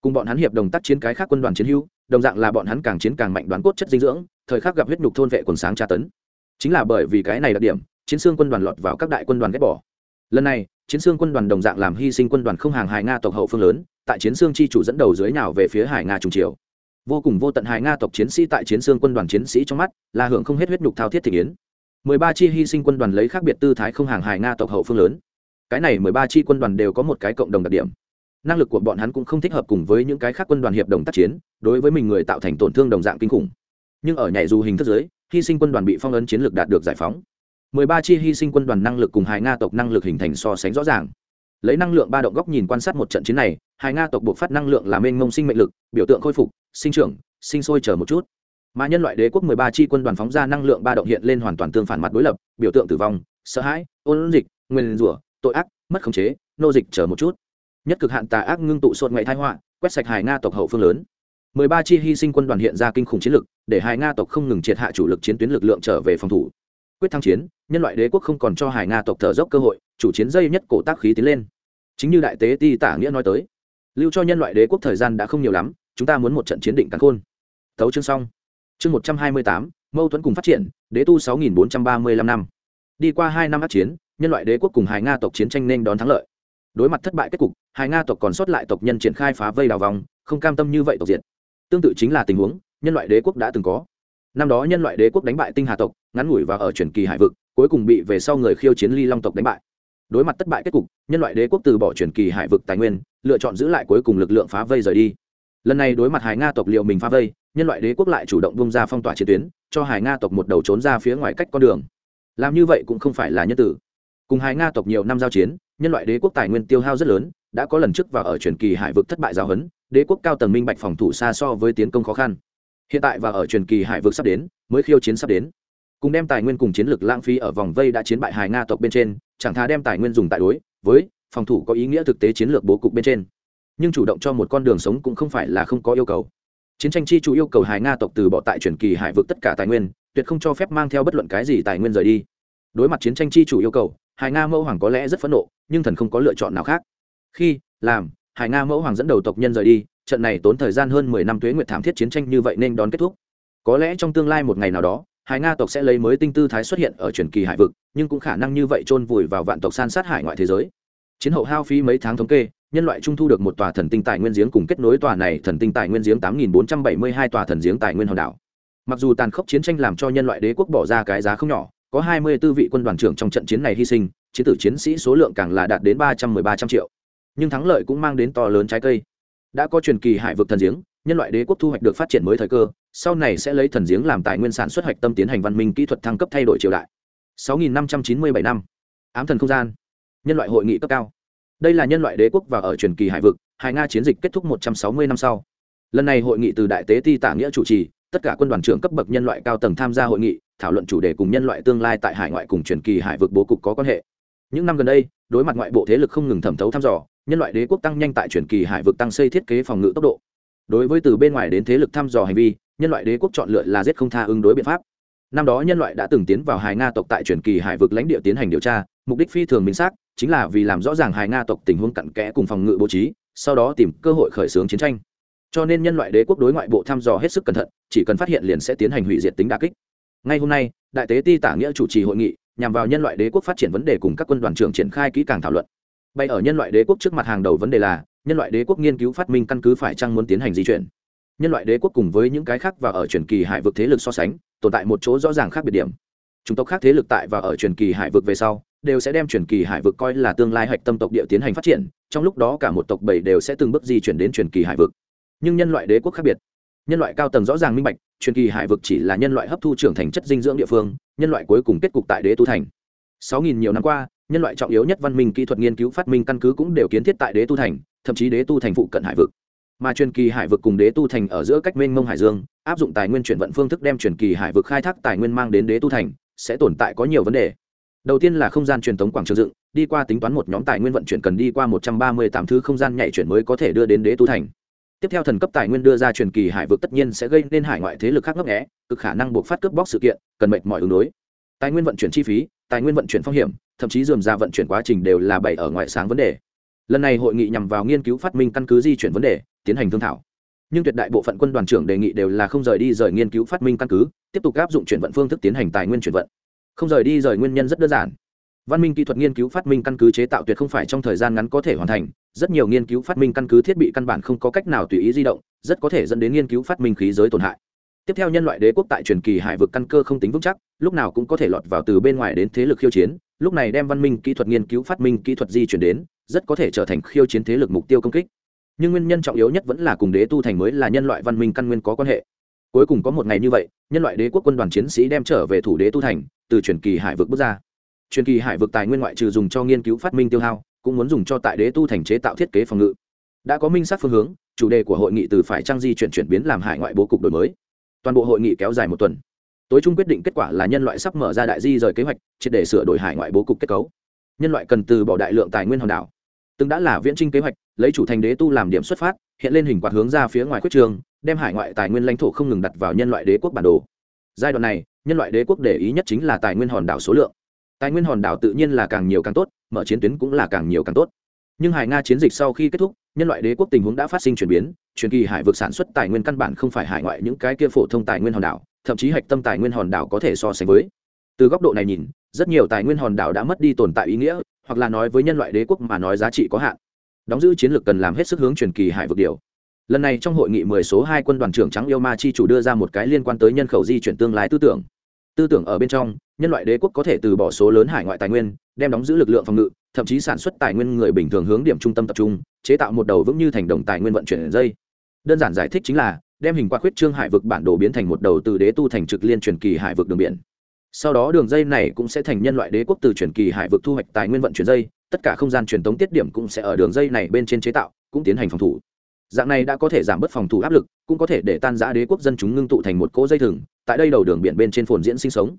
Cùng bọn hắn hiệp đồng tác chiến cái khác quân đoàn chiến hữu đồng dạng là bọn hắn càng chiến càng mạnh đoán cốt chất dinh dưỡng, thời khắc gặp huyết nhục thôn vệ quần sáng tra tấn. Chính là bởi vì cái này đặc điểm, chiến xương quân đoàn lọt vào các đại quân đoàn ghép bỏ. Lần này, chiến xương quân đoàn đồng dạng làm hy sinh quân đoàn không hàng hải nga tộc hậu phương lớn, tại chiến xương chi chủ dẫn đầu dưới nào về phía hải nga trung triều vô cùng vô tận hải nga tộc chiến sĩ tại chiến xương quân đoàn chiến sĩ trong mắt, là hưởng không hết huyết nhục thao thiết thị kiến mười ba chi hy sinh quân đoàn lấy khác biệt tư thái không hàng hải nga tộc hậu phương lớn. Cái này mười ba chi quân đoàn đều có một cái cộng đồng đặc điểm năng lực của bọn hắn cũng không thích hợp cùng với những cái khác quân đoàn hiệp đồng tác chiến, đối với mình người tạo thành tổn thương đồng dạng kinh khủng. Nhưng ở nhảy dù hình thức giới hy sinh quân đoàn bị phong ấn chiến lược đạt được giải phóng. Mười ba chi hy sinh quân đoàn năng lực cùng hai nga tộc năng lực hình thành so sánh rõ ràng. Lấy năng lượng ba động góc nhìn quan sát một trận chiến này, hai nga tộc buộc phát năng lượng là mênh mông sinh mệnh lực, biểu tượng khôi phục, sinh trưởng, sinh sôi chờ một chút. Mà nhân loại đế quốc mười ba chi quân đoàn phóng ra năng lượng ba động hiện lên hoàn toàn tương phản mặt đối lập, biểu tượng tử vong, sợ hãi, ôn dịch, nguyên rủa, tội ác, mất khống chế, nô dịch chờ một chút nhất cực hạn tà ác ngưng tụ sột ngoại thái họa, quét sạch hải nga tộc hậu phương lớn. Mười ba chi hy sinh quân đoàn hiện ra kinh khủng chiến lực, để hải nga tộc không ngừng triệt hạ chủ lực chiến tuyến lực lượng trở về phòng thủ. Quyết thắng chiến, nhân loại đế quốc không còn cho hải nga tộc thở dốc cơ hội, chủ chiến dây nhất cổ tác khí tiến lên. Chính như đại tế ti tả nghĩa nói tới, lưu cho nhân loại đế quốc thời gian đã không nhiều lắm, chúng ta muốn một trận chiến định cắn khôn. Thấu chương xong. Chương một trăm hai mươi tám, mâu thuẫn cùng phát triển, đế tu sáu nghìn bốn trăm ba mươi lăm năm. Đi qua hai năm át chiến, nhân loại đế quốc cùng hải nga tộc chiến tranh nên đón thắng lợi đối mặt thất bại kết cục, hải nga tộc còn sót lại tộc nhân triển khai phá vây đào vòng, không cam tâm như vậy tộc diệt. Tương tự chính là tình huống, nhân loại đế quốc đã từng có. Năm đó nhân loại đế quốc đánh bại tinh hà tộc, ngắn ngủi và ở truyền kỳ hải vực, cuối cùng bị về sau người khiêu chiến ly long tộc đánh bại. Đối mặt thất bại kết cục, nhân loại đế quốc từ bỏ truyền kỳ hải vực tài nguyên, lựa chọn giữ lại cuối cùng lực lượng phá vây rời đi. Lần này đối mặt hải nga tộc liệu mình phá vây, nhân loại đế quốc lại chủ động bung ra phong tỏa chiến tuyến, cho hải nga tộc một đầu trốn ra phía ngoài cách con đường. Làm như vậy cũng không phải là nhân tử. Cùng hải nga tộc nhiều năm giao chiến nhân loại đế quốc tài nguyên tiêu hao rất lớn, đã có lần trước và ở truyền kỳ hải vực thất bại giáo huấn, đế quốc cao tầng minh bạch phòng thủ xa so với tiến công khó khăn. Hiện tại và ở truyền kỳ hải vực sắp đến, mới khiêu chiến sắp đến. Cùng đem tài nguyên cùng chiến lược lãng phí ở vòng vây đã chiến bại hải nga tộc bên trên, chẳng thà đem tài nguyên dùng tại đối, với phòng thủ có ý nghĩa thực tế chiến lược bố cục bên trên. Nhưng chủ động cho một con đường sống cũng không phải là không có yêu cầu. Chiến tranh chi chủ yêu cầu hải nga tộc từ bỏ tại truyền kỳ hải vực tất cả tài nguyên, tuyệt không cho phép mang theo bất luận cái gì tài nguyên rời đi. Đối mặt chiến tranh chi chủ yêu cầu hải nga mẫu hoàng có lẽ rất phẫn nộ, nhưng thần không có lựa chọn nào khác. Khi, làm, hải nga mẫu hoàng dẫn đầu tộc nhân rời đi, trận này tốn thời gian hơn mười năm tuế nguyệt thảm thiết chiến tranh như vậy nên đón kết thúc. Có lẽ trong tương lai một ngày nào đó, hải nga tộc sẽ lấy mới tinh tư thái xuất hiện ở truyền kỳ hải vực, nhưng cũng khả năng như vậy chôn vùi vào vạn tộc san sát hải ngoại thế giới. Chiến hậu hao phí mấy tháng thống kê, nhân loại trung thu được một tòa thần tinh tài nguyên giếng cùng kết nối tòa này thần tinh tài nguyên giếng tám nghìn bốn trăm bảy mươi hai tòa thần giếng tài nguyên hòn đảo. Mặc dù tàn khốc chiến tranh làm cho nhân loại đế quốc bỏ ra cái giá không nhỏ có 24 vị quân đoàn trưởng trong trận chiến này hy sinh, chiến tử chiến sĩ số lượng càng là đạt đến ba trăm mười ba trăm triệu. Nhưng thắng lợi cũng mang đến to lớn trái cây. Đã có truyền kỳ hải vực thần giếng, nhân loại đế quốc thu hoạch được phát triển mới thời cơ, sau này sẽ lấy thần giếng làm tài nguyên sản xuất hoạch tâm tiến hành văn minh kỹ thuật thăng cấp thay đổi triều đại. 6.597 năm ám thần không gian. Nhân loại hội nghị cấp cao. Đây là nhân loại đế quốc và ở truyền kỳ hải vực hải nga chiến dịch kết thúc 160 năm sau. Lần này hội nghị từ đại tế ti tả nghĩa chủ trì, tất cả quân đoàn trưởng cấp bậc nhân loại cao tầng tham gia hội nghị thảo luận chủ đề cùng nhân loại tương lai tại hải ngoại cùng truyền kỳ hải vực bố cục có quan hệ. Những năm gần đây, đối mặt ngoại bộ thế lực không ngừng thẩm thấu thăm dò, nhân loại đế quốc tăng nhanh tại truyền kỳ hải vực tăng xây thiết kế phòng ngự tốc độ. Đối với từ bên ngoài đến thế lực thăm dò hành vi, nhân loại đế quốc chọn lựa là giết không tha ứng đối biện pháp. Năm đó nhân loại đã từng tiến vào hải nga tộc tại truyền kỳ hải vực lãnh địa tiến hành điều tra, mục đích phi thường minh xác, chính là vì làm rõ ràng hải nga tộc tình huống cặn kẽ cùng phòng ngự bố trí, sau đó tìm cơ hội khởi xướng chiến tranh. Cho nên nhân loại đế quốc đối ngoại bộ thăm dò hết sức cẩn thận, chỉ cần phát hiện liền sẽ tiến hành hủy diệt tính đa kích ngay hôm nay, đại tế ti tả nghĩa chủ trì hội nghị, nhằm vào nhân loại đế quốc phát triển vấn đề cùng các quân đoàn trưởng triển khai kỹ càng thảo luận. Bay ở nhân loại đế quốc trước mặt hàng đầu vấn đề là, nhân loại đế quốc nghiên cứu phát minh căn cứ phải chăng muốn tiến hành di chuyển. Nhân loại đế quốc cùng với những cái khác và ở truyền kỳ hải vực thế lực so sánh, tồn tại một chỗ rõ ràng khác biệt điểm. Chúng tộc khác thế lực tại và ở truyền kỳ hải vực về sau, đều sẽ đem truyền kỳ hải vực coi là tương lai hạch tâm tộc địa tiến hành phát triển, trong lúc đó cả một tộc bảy đều sẽ từng bước di chuyển đến truyền kỳ hải vực. Nhưng nhân loại đế quốc khác biệt nhân loại cao tầng rõ ràng minh bạch, truyền kỳ hải vực chỉ là nhân loại hấp thu trưởng thành chất dinh dưỡng địa phương, nhân loại cuối cùng kết cục tại đế tu thành. Sáu nghìn nhiều năm qua, nhân loại trọng yếu nhất văn minh kỹ thuật nghiên cứu phát minh căn cứ cũng đều kiến thiết tại đế tu thành, thậm chí đế tu thành phụ cận hải vực. Mà truyền kỳ hải vực cùng đế tu thành ở giữa cách mênh mông hải dương, áp dụng tài nguyên chuyển vận phương thức đem truyền kỳ hải vực khai thác tài nguyên mang đến đế tu thành, sẽ tồn tại có nhiều vấn đề. Đầu tiên là không gian truyền thống quảng trường dựng, đi qua tính toán một nhóm tài nguyên vận chuyển cần đi qua một trăm ba mươi tám thứ không gian nhảy chuyển mới có thể đưa đến đế tu thành tiếp theo thần cấp tài nguyên đưa ra truyền kỳ hải vực tất nhiên sẽ gây nên hải ngoại thế lực khác ngấp nghẽ cực khả năng buộc phát cướp bóc sự kiện, cần mệt mỏi ứng đối. Tài nguyên vận chuyển chi phí, tài nguyên vận chuyển phong hiểm, thậm chí dườm ra vận chuyển quá trình đều là bày ở ngoại sáng vấn đề. Lần này hội nghị nhằm vào nghiên cứu phát minh căn cứ di chuyển vấn đề, tiến hành thương thảo. Nhưng tuyệt đại bộ phận quân đoàn trưởng đề nghị đều là không rời đi rời nghiên cứu phát minh căn cứ, tiếp tục áp dụng chuyển vận phương thức tiến hành tài nguyên chuyển vận. Không rời đi rời nguyên nhân rất đơn giản văn minh kỹ thuật nghiên cứu phát minh căn cứ chế tạo tuyệt không phải trong thời gian ngắn có thể hoàn thành. Rất nhiều nghiên cứu phát minh căn cứ thiết bị căn bản không có cách nào tùy ý di động, rất có thể dẫn đến nghiên cứu phát minh khí giới tổn hại. Tiếp theo nhân loại đế quốc tại truyền kỳ hải vực căn cơ không tính vững chắc, lúc nào cũng có thể lọt vào từ bên ngoài đến thế lực khiêu chiến, lúc này đem văn minh kỹ thuật nghiên cứu phát minh kỹ thuật di chuyển đến, rất có thể trở thành khiêu chiến thế lực mục tiêu công kích. Nhưng nguyên nhân trọng yếu nhất vẫn là cùng đế tu thành mới là nhân loại văn minh căn nguyên có quan hệ. Cuối cùng có một ngày như vậy, nhân loại đế quốc quân đoàn chiến sĩ đem trở về thủ đế tu thành, từ truyền kỳ hải vực bước ra truyền kỳ hải vực tài nguyên ngoại trừ dùng cho nghiên cứu phát minh tiêu hao, cũng muốn dùng cho tại đế tu thành chế tạo thiết kế phòng ngự. Đã có minh sát phương hướng, chủ đề của hội nghị từ phải trang di chuyển chuyển biến làm hải ngoại bố cục đổi mới. Toàn bộ hội nghị kéo dài một tuần. Tối trung quyết định kết quả là nhân loại sắp mở ra đại di rời kế hoạch, triệt để sửa đổi hải ngoại bố cục kết cấu. Nhân loại cần từ bỏ đại lượng tài nguyên hòn đảo. Từng đã là viễn trinh kế hoạch, lấy chủ thành đế tu làm điểm xuất phát, hiện lên hình quạt hướng ra phía ngoài quyết trường, đem hải ngoại tài nguyên lãnh thổ không ngừng đặt vào nhân loại đế quốc bản đồ. Giai đoạn này, nhân loại đế quốc để ý nhất chính là tài nguyên hòn đảo số lượng tài nguyên hòn đảo tự nhiên là càng nhiều càng tốt, mở chiến tuyến cũng là càng nhiều càng tốt. Nhưng hải nga chiến dịch sau khi kết thúc, nhân loại đế quốc tình huống đã phát sinh chuyển biến, truyền kỳ hải vực sản xuất tài nguyên căn bản không phải hải ngoại những cái kia phổ thông tài nguyên hòn đảo, thậm chí hạch tâm tài nguyên hòn đảo có thể so sánh với. Từ góc độ này nhìn, rất nhiều tài nguyên hòn đảo đã mất đi tồn tại ý nghĩa, hoặc là nói với nhân loại đế quốc mà nói giá trị có hạn. Đóng giữ chiến lược cần làm hết sức hướng truyền kỳ hải vực điều. Lần này trong hội nghị mười số hai quân đoàn trưởng trắng yêu ma chi chủ đưa ra một cái liên quan tới nhân khẩu di chuyển tương lai tư tưởng. Tư tưởng ở bên trong nhân loại đế quốc có thể từ bỏ số lớn hải ngoại tài nguyên, đem đóng giữ lực lượng phòng ngự, thậm chí sản xuất tài nguyên người bình thường hướng điểm trung tâm tập trung, chế tạo một đầu vững như thành đồng tài nguyên vận chuyển dây. Đơn giản giải thích chính là, đem hình qua khuyết trương hải vực bản đồ biến thành một đầu từ đế tu thành trực liên truyền kỳ hải vực đường biển. Sau đó đường dây này cũng sẽ thành nhân loại đế quốc từ truyền kỳ hải vực thu hoạch tài nguyên vận chuyển dây, tất cả không gian truyền tống tiết điểm cũng sẽ ở đường dây này bên trên chế tạo, cũng tiến hành phòng thủ. Dạng này đã có thể giảm bớt phòng thủ áp lực, cũng có thể để tan giã đế quốc dân chúng ngưng tụ thành một cỗ dây thừng, tại đây đầu đường biển bên trên phồn diễn sinh sống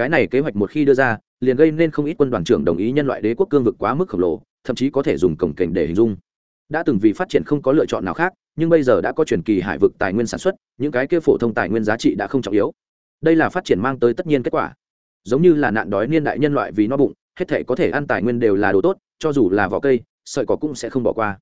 cái này kế hoạch một khi đưa ra, liền gây nên không ít quân đoàn trưởng đồng ý nhân loại đế quốc cương vực quá mức khổng lồ, thậm chí có thể dùng cổng cảnh để hình dung. Đã từng vì phát triển không có lựa chọn nào khác, nhưng bây giờ đã có truyền kỳ hải vực tài nguyên sản xuất, những cái kia phổ thông tài nguyên giá trị đã không trọng yếu. Đây là phát triển mang tới tất nhiên kết quả. Giống như là nạn đói niên đại nhân loại vì no bụng, hết thể có thể ăn tài nguyên đều là đồ tốt, cho dù là vỏ cây, sợi cỏ cũng sẽ không bỏ qua.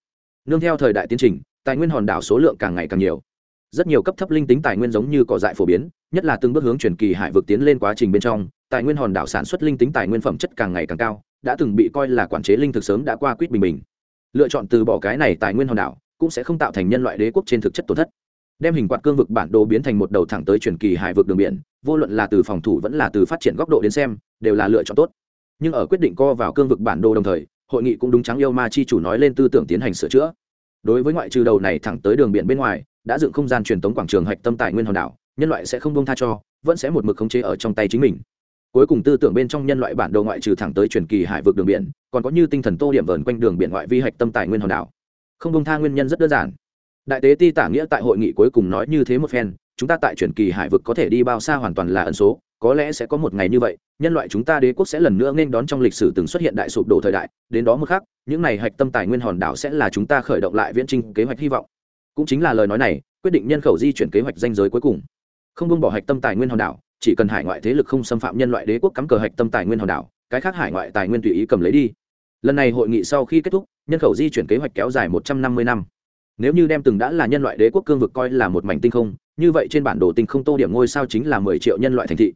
Nương theo thời đại tiến trình, tài nguyên hòn đảo số lượng càng ngày càng nhiều. Rất nhiều cấp thấp linh tính tài nguyên giống như cỏ dại phổ biến nhất là từng bước hướng truyền kỳ hải vực tiến lên quá trình bên trong, tài nguyên hòn đảo sản xuất linh tính tài nguyên phẩm chất càng ngày càng cao, đã từng bị coi là quản chế linh thực sớm đã qua quýt bình bình. Lựa chọn từ bỏ cái này tài nguyên hòn đảo, cũng sẽ không tạo thành nhân loại đế quốc trên thực chất tổn thất. Đem hình quạt cương vực bản đồ biến thành một đầu thẳng tới truyền kỳ hải vực đường biển, vô luận là từ phòng thủ vẫn là từ phát triển góc độ đến xem, đều là lựa chọn tốt. Nhưng ở quyết định co vào cương vực bản đồ đồng thời, hội nghị cũng đúng trắng yêu ma chi chủ nói lên tư tưởng tiến hành sửa chữa. Đối với ngoại trừ đầu này thẳng tới đường biển bên ngoài, đã dựng không gian truyền tống quảng trường hạch tâm tài nguyên hòn đảo nhân loại sẽ không bông tha cho, vẫn sẽ một mực khống chế ở trong tay chính mình. Cuối cùng tư tưởng bên trong nhân loại bản đồ ngoại trừ thẳng tới truyền kỳ hải vực đường biển, còn có như tinh thần tô điểm vờn quanh đường biển ngoại vi hạch tâm tài nguyên hòn đảo. Không bông tha nguyên nhân rất đơn giản. Đại tế ti tả nghĩa tại hội nghị cuối cùng nói như thế một phen, chúng ta tại truyền kỳ hải vực có thể đi bao xa hoàn toàn là ẩn số, có lẽ sẽ có một ngày như vậy, nhân loại chúng ta đế quốc sẽ lần nữa nên đón trong lịch sử từng xuất hiện đại sụp đổ thời đại, đến đó mức khác những này hạch tâm tài nguyên hòn đảo sẽ là chúng ta khởi động lại viễn trinh kế hoạch hy vọng. Cũng chính là lời nói này, quyết định nhân khẩu di chuyển kế hoạch danh giới cuối cùng không buông bỏ hạch tâm tài nguyên hòn đảo, chỉ cần hải ngoại thế lực không xâm phạm nhân loại đế quốc cắm cờ hạch tâm tài nguyên hòn đảo, cái khác hải ngoại tài nguyên tùy ý cầm lấy đi. Lần này hội nghị sau khi kết thúc, nhân khẩu di chuyển kế hoạch kéo dài một trăm năm mươi năm. Nếu như đem từng đã là nhân loại đế quốc cương vực coi là một mảnh tinh không, như vậy trên bản đồ tinh không tô điểm ngôi sao chính là mười triệu nhân loại thành thị.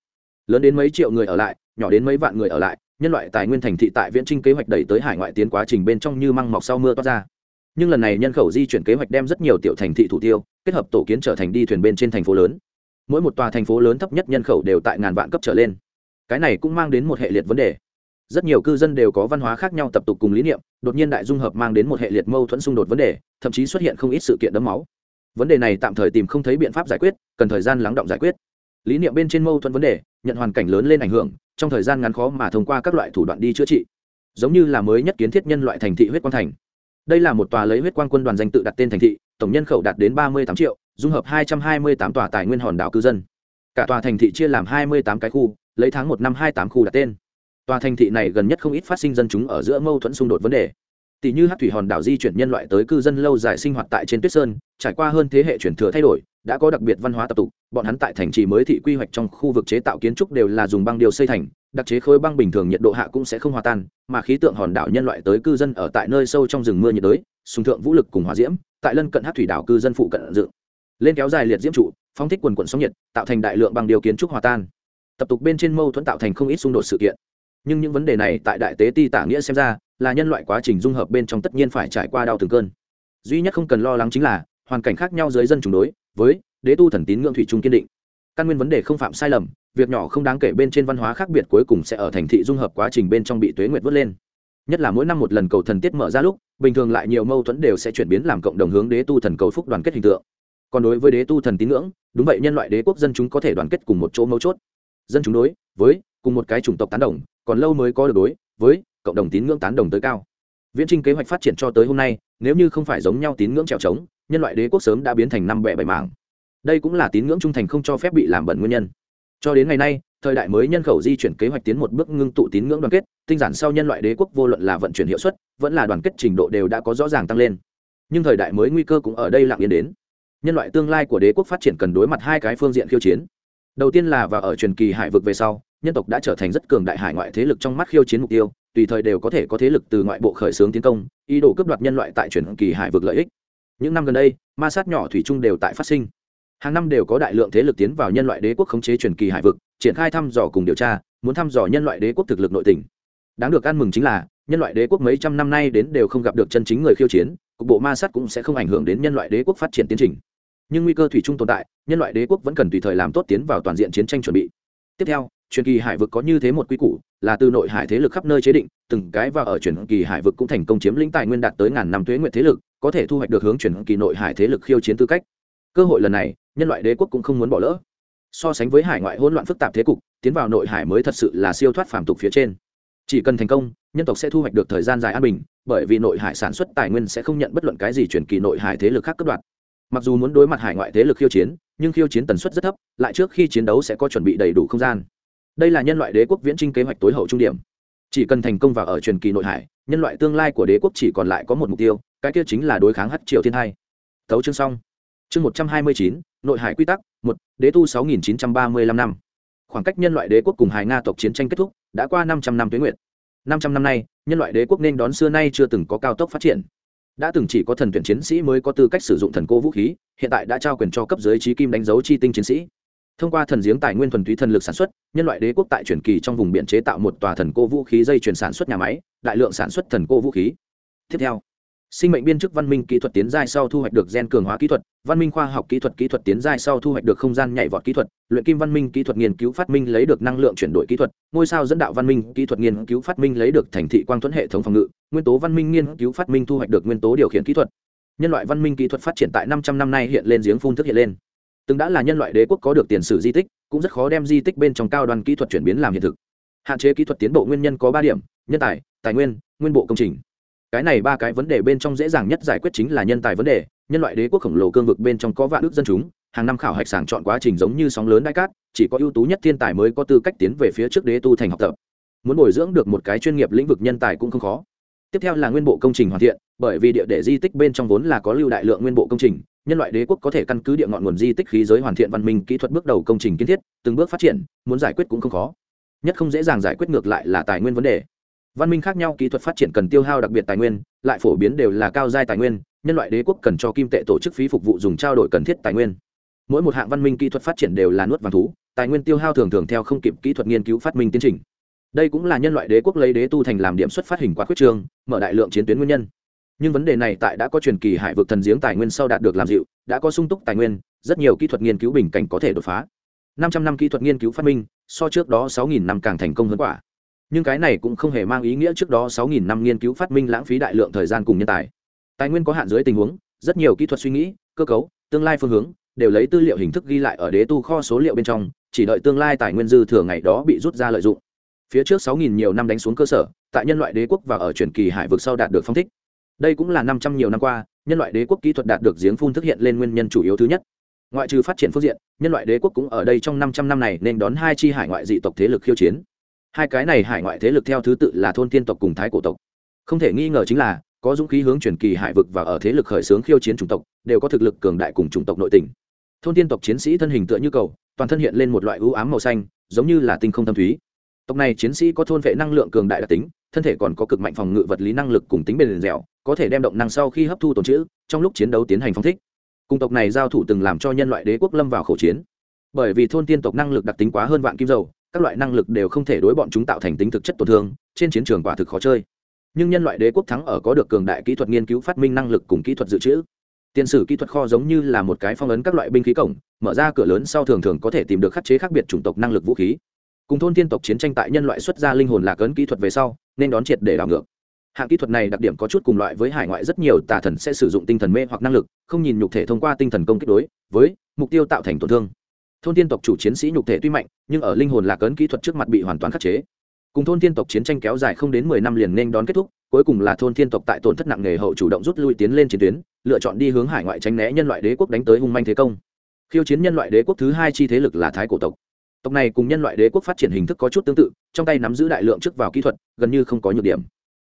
Lớn đến mấy triệu người ở lại, nhỏ đến mấy vạn người ở lại, nhân loại tài nguyên thành thị tại viễn trinh kế hoạch đẩy tới hải ngoại tiến quá trình bên trong như măng mọc sau mưa toát ra. Nhưng lần này nhân khẩu di chuyển kế hoạch đem rất nhiều tiểu thành thị thủ tiêu, kết hợp tổ kiến trở thành đi thuyền bên trên thành phố lớn mỗi một tòa thành phố lớn thấp nhất nhân khẩu đều tại ngàn vạn cấp trở lên. Cái này cũng mang đến một hệ liệt vấn đề. Rất nhiều cư dân đều có văn hóa khác nhau tập tục cùng lý niệm, đột nhiên đại dung hợp mang đến một hệ liệt mâu thuẫn xung đột vấn đề, thậm chí xuất hiện không ít sự kiện đấm máu. Vấn đề này tạm thời tìm không thấy biện pháp giải quyết, cần thời gian lắng động giải quyết. Lý niệm bên trên mâu thuẫn vấn đề, nhận hoàn cảnh lớn lên ảnh hưởng, trong thời gian ngắn khó mà thông qua các loại thủ đoạn đi chữa trị. Giống như là mới nhất kiến thiết nhân loại thành thị huyết quang thành. Đây là một tòa lấy huyết quang quân đoàn danh tự đặt tên thành thị, tổng nhân khẩu đạt đến ba mươi tám triệu dung hợp hai trăm hai mươi tám tòa tài nguyên hòn đảo cư dân. Cả tòa thành thị chia làm hai mươi tám cái khu, lấy tháng một năm hai tám khu đặt tên. Tòa thành thị này gần nhất không ít phát sinh dân chúng ở giữa mâu thuẫn xung đột vấn đề. Tỷ như hắc thủy hòn đảo di chuyển nhân loại tới cư dân lâu dài sinh hoạt tại trên tuyết sơn, trải qua hơn thế hệ chuyển thừa thay đổi, đã có đặc biệt văn hóa tập tục. Bọn hắn tại thành trì mới thị quy hoạch trong khu vực chế tạo kiến trúc đều là dùng băng điều xây thành, đặc chế khối băng bình thường nhiệt độ hạ cũng sẽ không hòa tan, mà khí tượng hòn đảo nhân loại tới cư dân ở tại nơi sâu trong rừng mưa nhiệt đới, sùng thượng vũ lực cùng hòa diễm, tại lân cận hắc thủy đảo cư dân phụ cận dựng lên kéo dài liệt diễm trụ phong thích quần quận sóng nhiệt, tạo thành đại lượng bằng điều kiến trúc hòa tan. Tập tục bên trên mâu thuẫn tạo thành không ít xung đột sự kiện. Nhưng những vấn đề này tại đại tế ti tả nghĩa xem ra, là nhân loại quá trình dung hợp bên trong tất nhiên phải trải qua đau từng cơn. Duy nhất không cần lo lắng chính là, hoàn cảnh khác nhau dưới dân chúng đối, với, đế tu thần tín ngưỡng thủy trung kiên định. Căn nguyên vấn đề không phạm sai lầm, việc nhỏ không đáng kể bên trên văn hóa khác biệt cuối cùng sẽ ở thành thị dung hợp quá trình bên trong bị tuế nguyệt vớt lên. Nhất là mỗi năm một lần cầu thần tiết mở ra lúc, bình thường lại nhiều mâu thuẫn đều sẽ chuyển biến làm cộng đồng hướng đế tu thần cầu phúc đoàn kết hình tượng còn đối với đế tu thần tín ngưỡng, đúng vậy, nhân loại đế quốc dân chúng có thể đoàn kết cùng một chỗ mấu chốt. Dân chúng đối với cùng một cái chủng tộc tán đồng, còn lâu mới có được đối với cộng đồng tín ngưỡng tán đồng tới cao. Viễn trinh kế hoạch phát triển cho tới hôm nay, nếu như không phải giống nhau tín ngưỡng trèo trống, nhân loại đế quốc sớm đã biến thành năm bẻ bảy mảng. Đây cũng là tín ngưỡng trung thành không cho phép bị làm bẩn nguyên nhân. Cho đến ngày nay, thời đại mới nhân khẩu di chuyển kế hoạch tiến một bước ngưng tụ tín ngưỡng đoàn kết, tinh giản sau nhân loại đế quốc vô luận là vận chuyển hiệu suất, vẫn là đoàn kết trình độ đều đã có rõ ràng tăng lên. Nhưng thời đại mới nguy cơ cũng ở đây lặng yên đến nhân loại tương lai của đế quốc phát triển cần đối mặt hai cái phương diện khiêu chiến. Đầu tiên là và ở truyền kỳ hải vực về sau, nhân tộc đã trở thành rất cường đại hải ngoại thế lực trong mắt khiêu chiến mục tiêu, tùy thời đều có thể có thế lực từ ngoại bộ khởi xướng tiến công, ý đồ cướp đoạt nhân loại tại truyền kỳ hải vực lợi ích. Những năm gần đây, ma sát nhỏ thủy chung đều tại phát sinh. Hàng năm đều có đại lượng thế lực tiến vào nhân loại đế quốc khống chế truyền kỳ hải vực, triển khai thăm dò cùng điều tra, muốn thăm dò nhân loại đế quốc thực lực nội tỉnh đáng được ăn mừng chính là, nhân loại đế quốc mấy trăm năm nay đến đều không gặp được chân chính người khiêu chiến, cục bộ ma sát cũng sẽ không ảnh hưởng đến nhân loại đế quốc phát triển tiến trình nhưng nguy cơ thủy chung tồn tại, nhân loại đế quốc vẫn cần tùy thời làm tốt tiến vào toàn diện chiến tranh chuẩn bị. Tiếp theo, truyền kỳ hải vực có như thế một quy củ, là từ nội hải thế lực khắp nơi chế định, từng cái và ở truyền kỳ hải vực cũng thành công chiếm lĩnh tài nguyên đạt tới ngàn năm thuế nguyện thế lực, có thể thu hoạch được hướng truyền kỳ nội hải thế lực khiêu chiến tư cách. Cơ hội lần này, nhân loại đế quốc cũng không muốn bỏ lỡ. So sánh với hải ngoại hỗn loạn phức tạp thế cục, tiến vào nội hải mới thật sự là siêu thoát phàm tục phía trên. Chỉ cần thành công, nhân tộc sẽ thu hoạch được thời gian dài an bình, bởi vì nội hải sản xuất tài nguyên sẽ không nhận bất luận cái gì truyền kỳ nội hải thế lực khác cấp đoạt mặc dù muốn đối mặt hải ngoại thế lực khiêu chiến, nhưng khiêu chiến tần suất rất thấp, lại trước khi chiến đấu sẽ có chuẩn bị đầy đủ không gian. Đây là nhân loại đế quốc viễn trinh kế hoạch tối hậu trung điểm. Chỉ cần thành công vào ở truyền kỳ nội hải, nhân loại tương lai của đế quốc chỉ còn lại có một mục tiêu, cái kia chính là đối kháng hát triều thiên hai. Tấu chương xong. Chương một trăm hai mươi chín, nội hải quy tắc, một, đế tu sáu nghìn chín trăm ba mươi lăm năm. Khoảng cách nhân loại đế quốc cùng hải nga tộc chiến tranh kết thúc, đã qua năm trăm năm tuyến nguyện. Năm trăm năm nay, nhân loại đế quốc nên đón xưa nay chưa từng có cao tốc phát triển đã từng chỉ có thần tuyển chiến sĩ mới có tư cách sử dụng thần cô vũ khí, hiện tại đã trao quyền cho cấp dưới trí kim đánh dấu chi tinh chiến sĩ. Thông qua thần giếng tài nguyên thuần túy thần lực sản xuất, nhân loại đế quốc tại truyền kỳ trong vùng biển chế tạo một tòa thần cô vũ khí dây chuyển sản xuất nhà máy, đại lượng sản xuất thần cô vũ khí. Tiếp theo sinh mệnh biên chức văn minh kỹ thuật tiến giai sau thu hoạch được gen cường hóa kỹ thuật, văn minh khoa học kỹ thuật kỹ thuật tiến giai sau thu hoạch được không gian nhảy vọt kỹ thuật, luyện kim văn minh kỹ thuật nghiên cứu phát minh lấy được năng lượng chuyển đổi kỹ thuật, ngôi sao dẫn đạo văn minh kỹ thuật nghiên cứu phát minh lấy được thành thị quang thuẫn hệ thống phòng ngự, nguyên tố văn minh nghiên cứu phát minh thu hoạch được nguyên tố điều khiển kỹ thuật. Nhân loại văn minh kỹ thuật phát triển tại năm trăm năm nay hiện lên giếng phun thức hiện lên. Từng đã là nhân loại đế quốc có được tiền sử di tích, cũng rất khó đem di tích bên trong cao đoàn kỹ thuật chuyển biến làm hiện thực. Hạn chế kỹ thuật tiến bộ nguyên nhân có ba điểm, nhân tài tài nguyên nguyên bộ công trình cái này ba cái vấn đề bên trong dễ dàng nhất giải quyết chính là nhân tài vấn đề. Nhân loại đế quốc khổng lồ cương vực bên trong có vạn ước dân chúng, hàng năm khảo hạch sàng chọn quá trình giống như sóng lớn đại cát, chỉ có ưu tú nhất thiên tài mới có tư cách tiến về phía trước đế tu thành học tập. Muốn bồi dưỡng được một cái chuyên nghiệp lĩnh vực nhân tài cũng không khó. Tiếp theo là nguyên bộ công trình hoàn thiện, bởi vì địa để di tích bên trong vốn là có lưu đại lượng nguyên bộ công trình, nhân loại đế quốc có thể căn cứ địa ngọn nguồn di tích khí giới hoàn thiện văn minh kỹ thuật bước đầu công trình kiến thiết, từng bước phát triển, muốn giải quyết cũng không khó. Nhất không dễ dàng giải quyết ngược lại là tài nguyên vấn đề văn minh khác nhau, kỹ thuật phát triển cần tiêu hao đặc biệt tài nguyên, lại phổ biến đều là cao giai tài nguyên, nhân loại đế quốc cần cho kim tệ tổ chức phí phục vụ dùng trao đổi cần thiết tài nguyên. Mỗi một hạng văn minh kỹ thuật phát triển đều là nuốt vàng thú, tài nguyên tiêu hao thường thường theo không kịp kỹ thuật nghiên cứu phát minh tiến trình. Đây cũng là nhân loại đế quốc lấy đế tu thành làm điểm xuất phát hình quá khuyết trương mở đại lượng chiến tuyến nguyên nhân. Nhưng vấn đề này tại đã có truyền kỳ hải vực thần giếng tài nguyên sau đạt được làm dịu, đã có sung túc tài nguyên, rất nhiều kỹ thuật nghiên cứu bình cảnh có thể đột phá. năm trăm năm kỹ thuật nghiên cứu phát minh, so trước đó sáu nghìn năm càng thành công hơn quả nhưng cái này cũng không hề mang ý nghĩa trước đó sáu nghìn năm nghiên cứu phát minh lãng phí đại lượng thời gian cùng nhân tài. Tài nguyên có hạn dưới tình huống, rất nhiều kỹ thuật suy nghĩ, cơ cấu, tương lai phương hướng, đều lấy tư liệu hình thức ghi lại ở đế tu kho số liệu bên trong, chỉ đợi tương lai tài nguyên dư thừa ngày đó bị rút ra lợi dụng. Phía trước sáu nghìn nhiều năm đánh xuống cơ sở, tại nhân loại đế quốc và ở truyền kỳ hải vực sau đạt được phong thích. Đây cũng là năm trăm nhiều năm qua, nhân loại đế quốc kỹ thuật đạt được giếng phun thức hiện lên nguyên nhân chủ yếu thứ nhất. Ngoại trừ phát triển phương diện, nhân loại đế quốc cũng ở đây trong năm trăm năm này nên đón hai chi hải ngoại dị tộc thế lực khiêu chiến hai cái này hải ngoại thế lực theo thứ tự là thôn tiên tộc cùng thái cổ tộc. Không thể nghi ngờ chính là, có dũng khí hướng truyền kỳ hải vực và ở thế lực khởi xướng khiêu chiến chủng tộc, đều có thực lực cường đại cùng chủng tộc nội tình. Thôn tiên tộc chiến sĩ thân hình tựa như cầu, toàn thân hiện lên một loại ưu ám màu xanh, giống như là tinh không thâm thúy. Tộc này chiến sĩ có thôn vệ năng lượng cường đại đặc tính, thân thể còn có cực mạnh phòng ngự vật lý năng lực cùng tính bền dẻo, có thể đem động năng sau khi hấp thu tồn trữ, trong lúc chiến đấu tiến hành phong thích. Cùng tộc này giao thủ từng làm cho nhân loại đế quốc lâm vào khẩu chiến. Bởi vì thôn tiên tộc năng lực đặc tính quá hơn vạn kim dầu các loại năng lực đều không thể đối bọn chúng tạo thành tính thực chất tổn thương, trên chiến trường quả thực khó chơi. Nhưng nhân loại đế quốc thắng ở có được cường đại kỹ thuật nghiên cứu phát minh năng lực cùng kỹ thuật dự trữ. Tiền sử kỹ thuật kho giống như là một cái phong ấn các loại binh khí cổng, mở ra cửa lớn sau thường thường có thể tìm được khắc chế khác biệt chủng tộc năng lực vũ khí. Cùng thôn tiên tộc chiến tranh tại nhân loại xuất ra linh hồn lạc ấn kỹ thuật về sau, nên đón triệt để đảo ngược. Hạng kỹ thuật này đặc điểm có chút cùng loại với hải ngoại rất nhiều tà thần sẽ sử dụng tinh thần mê hoặc năng lực, không nhìn nhục thể thông qua tinh thần công kích đối với mục tiêu tạo thành tổn thương thôn tiên tộc chủ chiến sĩ nhục thể tuy mạnh, nhưng ở linh hồn lạc ấn kỹ thuật trước mặt bị hoàn toàn khắc chế. Cùng thôn tiên tộc chiến tranh kéo dài không đến mười năm liền nên đón kết thúc, cuối cùng là thôn tiên tộc tại tổn thất nặng nề hậu chủ động rút lui tiến lên chiến tuyến, lựa chọn đi hướng hải ngoại tránh né nhân loại đế quốc đánh tới hung manh thế công. Khiêu chiến nhân loại đế quốc thứ hai chi thế lực là thái cổ tộc. Tộc này cùng nhân loại đế quốc phát triển hình thức có chút tương tự, trong tay nắm giữ đại lượng trước vào kỹ thuật, gần như không có nhược điểm.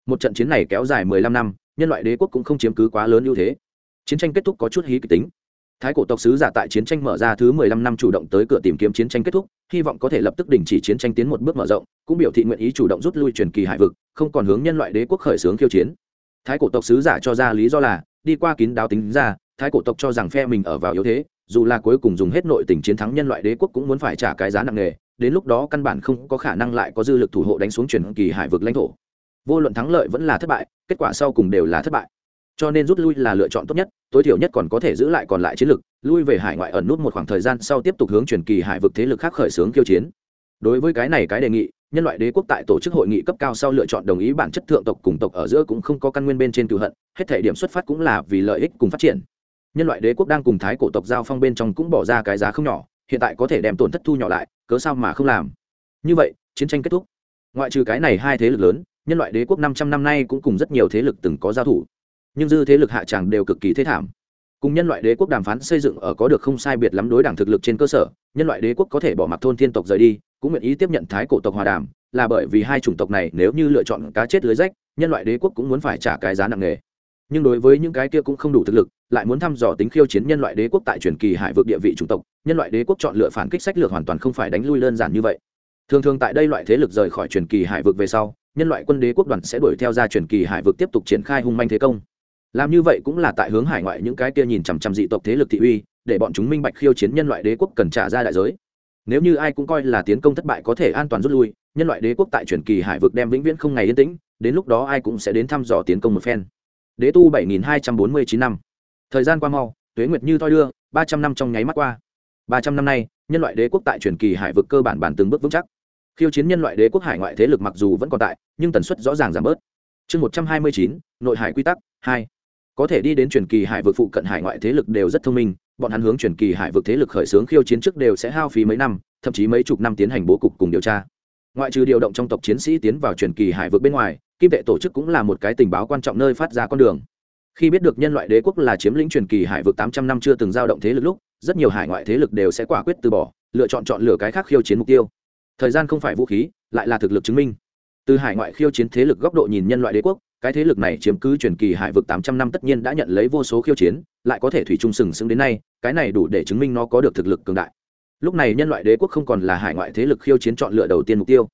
Một trận chiến này kéo dài mười lăm năm, nhân loại đế quốc cũng không chiếm cứ quá lớn ưu thế. Chiến tranh kết thúc có chút hí kịch tính thái cổ tộc sứ giả tại chiến tranh mở ra thứ mười lăm năm chủ động tới cửa tìm kiếm chiến tranh kết thúc, hy vọng có thể lập tức đình chỉ chiến tranh tiến một bước mở rộng, cũng biểu thị nguyện ý chủ động rút lui truyền kỳ hải vực, không còn hướng nhân loại đế quốc khởi xướng khiêu chiến. Thái cổ tộc sứ giả cho ra lý do là, đi qua kín đáo tính ra, thái cổ tộc cho rằng phe mình ở vào yếu thế, dù là cuối cùng dùng hết nội tình chiến thắng nhân loại đế quốc cũng muốn phải trả cái giá nặng nề, đến lúc đó căn bản không có khả năng lại có dư lực thủ hộ đánh xuống truyền kỳ hải vực lãnh thổ. Vô luận thắng lợi vẫn là thất bại, kết quả sau cùng đều là thất bại cho nên rút lui là lựa chọn tốt nhất, tối thiểu nhất còn có thể giữ lại còn lại chiến lực, lui về hải ngoại ẩn nút một khoảng thời gian sau tiếp tục hướng truyền kỳ hải vực thế lực khác khởi xướng kiêu chiến. Đối với cái này cái đề nghị, nhân loại đế quốc tại tổ chức hội nghị cấp cao sau lựa chọn đồng ý bản chất thượng tộc cùng tộc ở giữa cũng không có căn nguyên bên trên cựu hận, hết thể điểm xuất phát cũng là vì lợi ích cùng phát triển. Nhân loại đế quốc đang cùng thái cổ tộc giao phong bên trong cũng bỏ ra cái giá không nhỏ, hiện tại có thể đem tổn thất thu nhỏ lại, cớ sao mà không làm? Như vậy, chiến tranh kết thúc. Ngoại trừ cái này hai thế lực lớn, nhân loại đế quốc năm trăm năm nay cũng cùng rất nhiều thế lực từng có giao thủ nhưng dư thế lực hạ tràng đều cực kỳ thế thảm. Cùng nhân loại đế quốc đàm phán xây dựng ở có được không sai biệt lắm đối đảng thực lực trên cơ sở, nhân loại đế quốc có thể bỏ mặc thôn thiên tộc rời đi, cũng nguyện ý tiếp nhận thái cổ tộc hòa đàm, là bởi vì hai chủng tộc này nếu như lựa chọn cá chết lưới rách, nhân loại đế quốc cũng muốn phải trả cái giá nặng nề. Nhưng đối với những cái kia cũng không đủ thực lực, lại muốn thăm dò tính khiêu chiến nhân loại đế quốc tại truyền kỳ hải vực địa vị chủng tộc, nhân loại đế quốc chọn lựa phản kích sách lược hoàn toàn không phải đánh lui đơn giản như vậy. Thường thường tại đây loại thế lực rời khỏi truyền kỳ hải vực về sau, nhân loại quân đế quốc đoàn sẽ đuổi theo ra truyền kỳ hải vực tiếp tục triển khai hung manh thế công làm như vậy cũng là tại hướng hải ngoại những cái kia nhìn chằm chằm dị tộc thế lực thị uy, để bọn chúng minh bạch khiêu chiến nhân loại đế quốc cần trả ra đại giới. Nếu như ai cũng coi là tiến công thất bại có thể an toàn rút lui, nhân loại đế quốc tại truyền kỳ hải vực đem vĩnh viễn không ngày yên tĩnh, đến lúc đó ai cũng sẽ đến thăm dò tiến công một phen. Đế tu bảy nghìn hai trăm bốn mươi chín năm. Thời gian qua mau, tuế nguyệt như thoi đưa, ba trăm năm trong nháy mắt qua. Ba trăm năm nay, nhân loại đế quốc tại truyền kỳ hải vực cơ bản bản từng bước vững chắc. Khiêu chiến nhân loại đế quốc hải ngoại thế lực mặc dù vẫn còn tại, nhưng tần suất rõ ràng giảm bớt. Chương một trăm hai mươi chín, nội hải quy tắc, hai có thể đi đến truyền kỳ hải vực phụ cận hải ngoại thế lực đều rất thông minh, bọn hắn hướng truyền kỳ hải vực thế lực khởi xướng khiêu chiến trước đều sẽ hao phí mấy năm, thậm chí mấy chục năm tiến hành bố cục cùng điều tra. Ngoại trừ điều động trong tộc chiến sĩ tiến vào truyền kỳ hải vực bên ngoài, kim tệ tổ chức cũng là một cái tình báo quan trọng nơi phát ra con đường. Khi biết được nhân loại đế quốc là chiếm lĩnh truyền kỳ hải vực tám trăm năm chưa từng giao động thế lực lúc, rất nhiều hải ngoại thế lực đều sẽ quả quyết từ bỏ, lựa chọn chọn lựa cái khác khiêu chiến mục tiêu. Thời gian không phải vũ khí, lại là thực lực chứng minh. Từ hải ngoại khiêu chiến thế lực góc độ nhìn nhân loại đế quốc cái thế lực này chiếm cứ truyền kỳ hải vực tám trăm năm tất nhiên đã nhận lấy vô số khiêu chiến, lại có thể thủy chung sừng sững đến nay, cái này đủ để chứng minh nó có được thực lực cường đại. Lúc này nhân loại đế quốc không còn là hải ngoại thế lực khiêu chiến chọn lựa đầu tiên mục tiêu.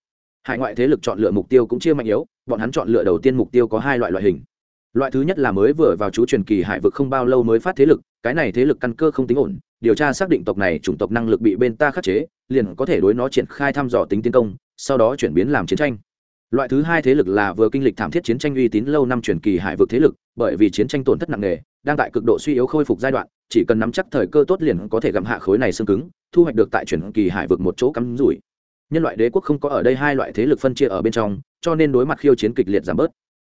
Hải ngoại thế lực chọn lựa mục tiêu cũng chia mạnh yếu, bọn hắn chọn lựa đầu tiên mục tiêu có hai loại loại hình. Loại thứ nhất là mới vừa vào chú truyền kỳ hải vực không bao lâu mới phát thế lực, cái này thế lực căn cơ không tính ổn, điều tra xác định tộc này chủng tộc năng lực bị bên ta khắc chế, liền có thể đối nó triển khai thăm dò tính tiến công, sau đó chuyển biến làm chiến tranh loại thứ hai thế lực là vừa kinh lịch thảm thiết chiến tranh uy tín lâu năm truyền kỳ hải vực thế lực, bởi vì chiến tranh tổn thất nặng nề, đang tại cực độ suy yếu khôi phục giai đoạn, chỉ cần nắm chắc thời cơ tốt liền có thể gặm hạ khối này xương cứng, thu hoạch được tại truyền kỳ hải vực một chỗ cắm rủi. Nhân loại đế quốc không có ở đây hai loại thế lực phân chia ở bên trong, cho nên đối mặt khiêu chiến kịch liệt giảm bớt.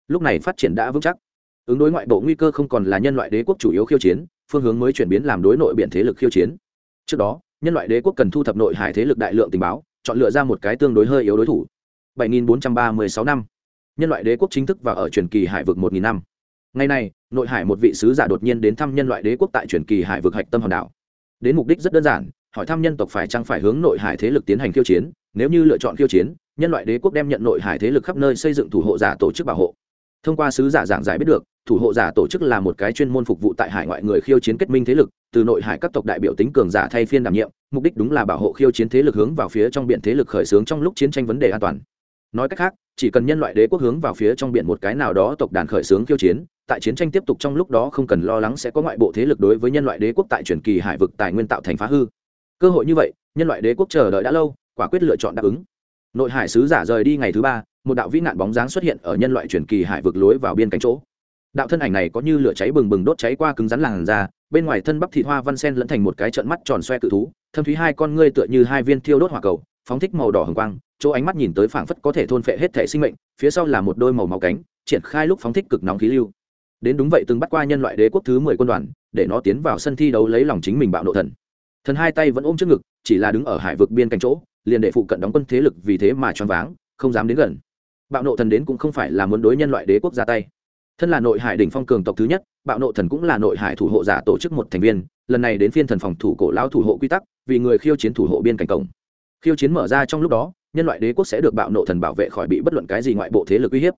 Lúc này phát triển đã vững chắc. Ứng đối ngoại bộ nguy cơ không còn là nhân loại đế quốc chủ yếu khiêu chiến, phương hướng mới chuyển biến làm đối nội biện thế lực khiêu chiến. Trước đó, nhân loại đế quốc cần thu thập nội hải thế lực đại lượng tình báo, chọn lựa ra một cái tương đối hơi yếu đối thủ. 7436 năm. Nhân loại đế quốc chính thức vào ở truyền kỳ hải vực 1.000 năm. Ngày nay, nội hải một vị sứ giả đột nhiên đến thăm nhân loại đế quốc tại truyền kỳ hải vực hạch tâm hòn đảo. Đến mục đích rất đơn giản, hỏi thăm nhân tộc phải chăng phải hướng nội hải thế lực tiến hành khiêu chiến. Nếu như lựa chọn khiêu chiến, nhân loại đế quốc đem nhận nội hải thế lực khắp nơi xây dựng thủ hộ giả tổ chức bảo hộ. Thông qua sứ giả giảng giải biết được, thủ hộ giả tổ chức là một cái chuyên môn phục vụ tại hải ngoại người khiêu chiến kết minh thế lực, từ nội hải các tộc đại biểu tính cường giả thay phiên đảm nhiệm, mục đích đúng là bảo hộ khiêu chiến thế lực hướng vào phía trong biển thế lực khởi xướng trong lúc chiến tranh vấn đề an toàn nói cách khác, chỉ cần nhân loại đế quốc hướng vào phía trong biển một cái nào đó tộc đàn khởi xướng khiêu chiến, tại chiến tranh tiếp tục trong lúc đó không cần lo lắng sẽ có ngoại bộ thế lực đối với nhân loại đế quốc tại truyền kỳ hải vực tài nguyên tạo thành phá hư. Cơ hội như vậy, nhân loại đế quốc chờ đợi đã lâu, quả quyết lựa chọn đáp ứng. Nội hải sứ giả rời đi ngày thứ ba, một đạo vĩ nạn bóng dáng xuất hiện ở nhân loại truyền kỳ hải vực lối vào biên cánh chỗ. Đạo thân ảnh này có như lửa cháy bừng bừng đốt cháy qua cứng rắn làn da, bên ngoài thân bắp thịt hoa văn sen lẫn thành một cái trận mắt tròn xoe cự thú, thâm thúy hai con ngươi tựa như hai viên thiêu đốt hỏa cầu, phóng thích màu đỏ hồng quang chỗ ánh mắt nhìn tới phảng phất có thể thôn phệ hết thể sinh mệnh, phía sau là một đôi màu máu cánh, triển khai lúc phóng thích cực nóng khí lưu. Đến đúng vậy từng bắt qua nhân loại đế quốc thứ mười quân đoàn, để nó tiến vào sân thi đấu lấy lòng chính mình bạo nộ thần. Thần hai tay vẫn ôm trước ngực, chỉ là đứng ở hải vực biên cạnh chỗ, liền để phụ cận đóng quân thế lực vì thế mà choáng váng, không dám đến gần. Bạo nộ thần đến cũng không phải là muốn đối nhân loại đế quốc ra tay. Thân là nội hải đỉnh phong cường tộc thứ nhất, bạo nộ thần cũng là nội hải thủ hộ giả tổ chức một thành viên, lần này đến phiên thần phòng thủ cổ lao thủ hộ quy tắc, vì người khiêu chiến thủ hộ biên cảnh cổng. Khiêu chiến mở ra trong lúc đó nhân loại đế quốc sẽ được bạo nộ thần bảo vệ khỏi bị bất luận cái gì ngoại bộ thế lực uy hiếp.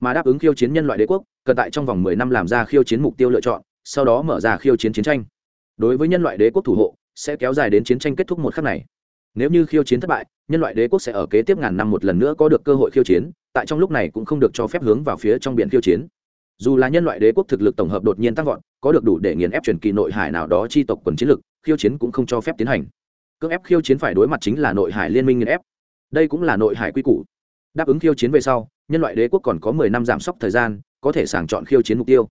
Mà đáp ứng khiêu chiến nhân loại đế quốc, cần tại trong vòng mười năm làm ra khiêu chiến mục tiêu lựa chọn, sau đó mở ra khiêu chiến chiến tranh. Đối với nhân loại đế quốc thủ hộ, sẽ kéo dài đến chiến tranh kết thúc một khắc này. Nếu như khiêu chiến thất bại, nhân loại đế quốc sẽ ở kế tiếp ngàn năm một lần nữa có được cơ hội khiêu chiến, tại trong lúc này cũng không được cho phép hướng vào phía trong biển khiêu chiến. Dù là nhân loại đế quốc thực lực tổng hợp đột nhiên tăng vọt, có được đủ để nghiền ép truyền kỳ nội hải nào đó chi tộc quần chiến lực, khiêu chiến cũng không cho phép tiến hành. Cưỡng ép khiêu chiến phải đối mặt chính là nội hải liên minh nghiền ép đây cũng là nội hải quy củ. Đáp ứng khiêu chiến về sau, nhân loại đế quốc còn có mười năm giảm sốc thời gian, có thể sàng chọn khiêu chiến mục tiêu.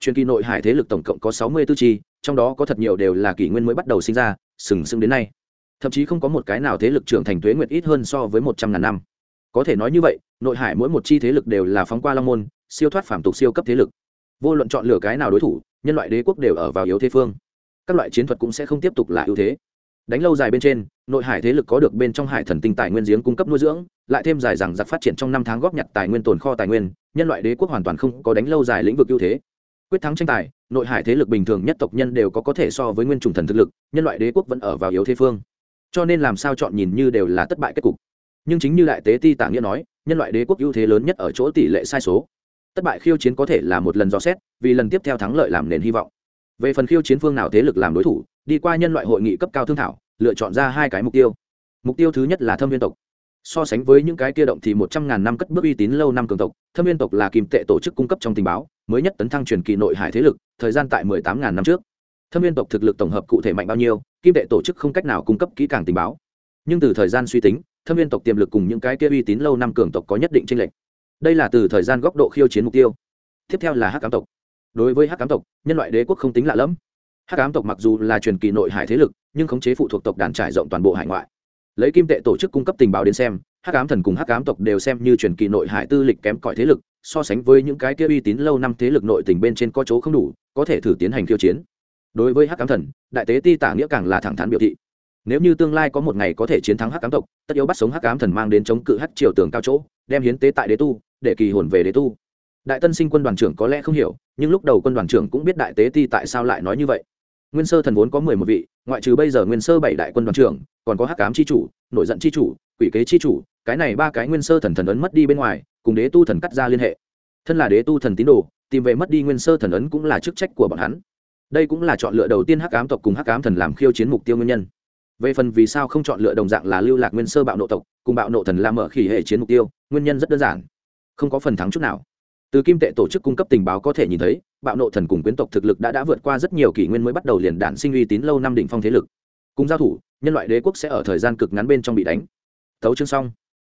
Truyền kỳ nội hải thế lực tổng cộng có sáu mươi tư chi, trong đó có thật nhiều đều là kỷ nguyên mới bắt đầu sinh ra, sừng sững đến nay. Thậm chí không có một cái nào thế lực trưởng thành thuế nguyệt ít hơn so với một trăm ngàn năm. Có thể nói như vậy, nội hải mỗi một chi thế lực đều là phóng qua long môn, siêu thoát phản tục siêu cấp thế lực. Vô luận chọn lựa cái nào đối thủ, nhân loại đế quốc đều ở vào yếu thế phương. Các loại chiến thuật cũng sẽ không tiếp tục là ưu thế. Đánh lâu dài bên trên nội hải thế lực có được bên trong hải thần tinh tài nguyên giếng cung cấp nuôi dưỡng, lại thêm dài rằng giặc phát triển trong năm tháng góp nhặt tài nguyên tồn kho tài nguyên, nhân loại đế quốc hoàn toàn không có đánh lâu dài lĩnh vực ưu thế. Quyết thắng tranh tài, nội hải thế lực bình thường nhất tộc nhân đều có có thể so với nguyên trùng thần thực lực, nhân loại đế quốc vẫn ở vào yếu thế phương. Cho nên làm sao chọn nhìn như đều là thất bại kết cục. Nhưng chính như đại tế ti tả nghĩa nói, nhân loại đế quốc ưu thế lớn nhất ở chỗ tỷ lệ sai số. Thất bại khiêu chiến có thể là một lần dò xét, vì lần tiếp theo thắng lợi làm nền hy vọng. Về phần khiêu chiến phương nào thế lực làm đối thủ, đi qua nhân loại hội nghị cấp cao thương thảo lựa chọn ra hai cái mục tiêu. Mục tiêu thứ nhất là thâm viên tộc. So sánh với những cái kia động thì một trăm ngàn năm cất bước uy tín lâu năm cường tộc, thâm viên tộc là kim tệ tổ chức cung cấp trong tình báo, mới nhất tấn thăng truyền kỳ nội hải thế lực, thời gian tại mười tám ngàn năm trước. Thâm viên tộc thực lực tổng hợp cụ thể mạnh bao nhiêu kim tệ tổ chức không cách nào cung cấp kỹ càng tình báo. Nhưng từ thời gian suy tính, thâm viên tộc tiềm lực cùng những cái kia uy tín lâu năm cường tộc có nhất định tranh lệch. Đây là từ thời gian góc độ khiêu chiến mục tiêu. Tiếp theo là hắc ám tộc. Đối với hắc ám tộc, nhân loại đế quốc không tính lạ lẫm hắc ám tộc mặc dù là truyền kỳ nội hải thế lực, nhưng khống chế phụ thuộc tộc đàn trải rộng toàn bộ hải ngoại. Lấy kim tệ tổ chức cung cấp tình báo đến xem, hắc ám thần cùng hắc ám tộc đều xem như truyền kỳ nội hải tư lịch kém cỏi thế lực, so sánh với những cái kia uy tín lâu năm thế lực nội tình bên trên có chỗ không đủ, có thể thử tiến hành khiêu chiến. Đối với hắc ám thần, đại tế ti tả nghĩa càng là thẳng thắn biểu thị. Nếu như tương lai có một ngày có thể chiến thắng hắc ám tộc, tất yếu bắt sống hắc ám thần mang đến chống cự hắc triều tường cao chỗ, đem hiến tế tại đế tu, để kỳ hồn về đế tu. Đại tân sinh quân đoàn trưởng có lẽ không hiểu, nhưng lúc đầu quân đoàn trưởng cũng biết đại tế ti tại sao lại nói như vậy nguyên sơ thần vốn có mười một vị, ngoại trừ bây giờ nguyên sơ bảy đại quân đoàn trưởng, còn có hắc cám c h i chủ, nổi giận c h i chủ, quỷ kế c h i chủ, cái này ba cái nguyên sơ thần thần ấn mất đi bên ngoài, cùng đế tu thần cắt ra liên hệ. Thân là đế tu thần tín đồ, tìm về mất đi nguyên sơ thần ấn cũng là chức trách của bọn hắn. Đây cũng là chọn lựa đầu tiên hắc ám tộc cùng hắc ám thần làm khiêu chiến mục tiêu nguyên nhân. Về phần vì sao không chọn lựa đồng dạng là lưu lạc nguyên sơ bạo nộ tộc, cùng bạo nộ thần làm mở khỉ hệ chiến mục tiêu, nguyên nhân rất đơn giản. Không có phần thắng chút nào từ kim tệ tổ chức cung cấp tình báo có thể nhìn thấy, bạo nộ thần cùng quyến tộc thực lực đã đã vượt qua rất nhiều kỷ nguyên mới bắt đầu liền đản sinh uy tín lâu năm đỉnh phong thế lực. Cùng giao thủ, nhân loại đế quốc sẽ ở thời gian cực ngắn bên trong bị đánh. Thấu chương xong.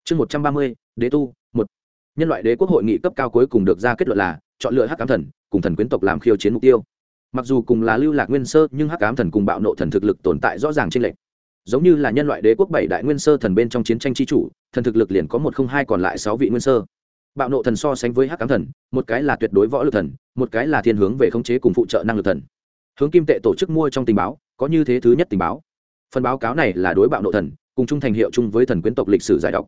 Chương một trăm ba mươi, đế tu, một. Nhân loại đế quốc hội nghị cấp cao cuối cùng được ra kết luận là, chọn lựa hắc cám thần, cùng thần quyến tộc làm khiêu chiến mục tiêu. Mặc dù cùng là lưu lạc nguyên sơ, nhưng hắc cám thần cùng bạo nộ thần thực lực tồn tại rõ ràng trên lệch. Giống như là nhân loại đế quốc bảy đại nguyên sơ thần bên trong chiến tranh tri chủ, thần thực lực liền có một không hai còn lại sáu vị nguyên sơ bạo nộ thần so sánh với hắc cám thần, một cái là tuyệt đối võ lực thần, một cái là thiên hướng về khống chế cùng phụ trợ năng lực thần. Hướng kim tệ tổ chức mua trong tình báo, có như thế thứ nhất tình báo. Phần báo cáo này là đối bạo nộ thần, cùng trung thành hiệu chung với thần quyến tộc lịch sử giải đọc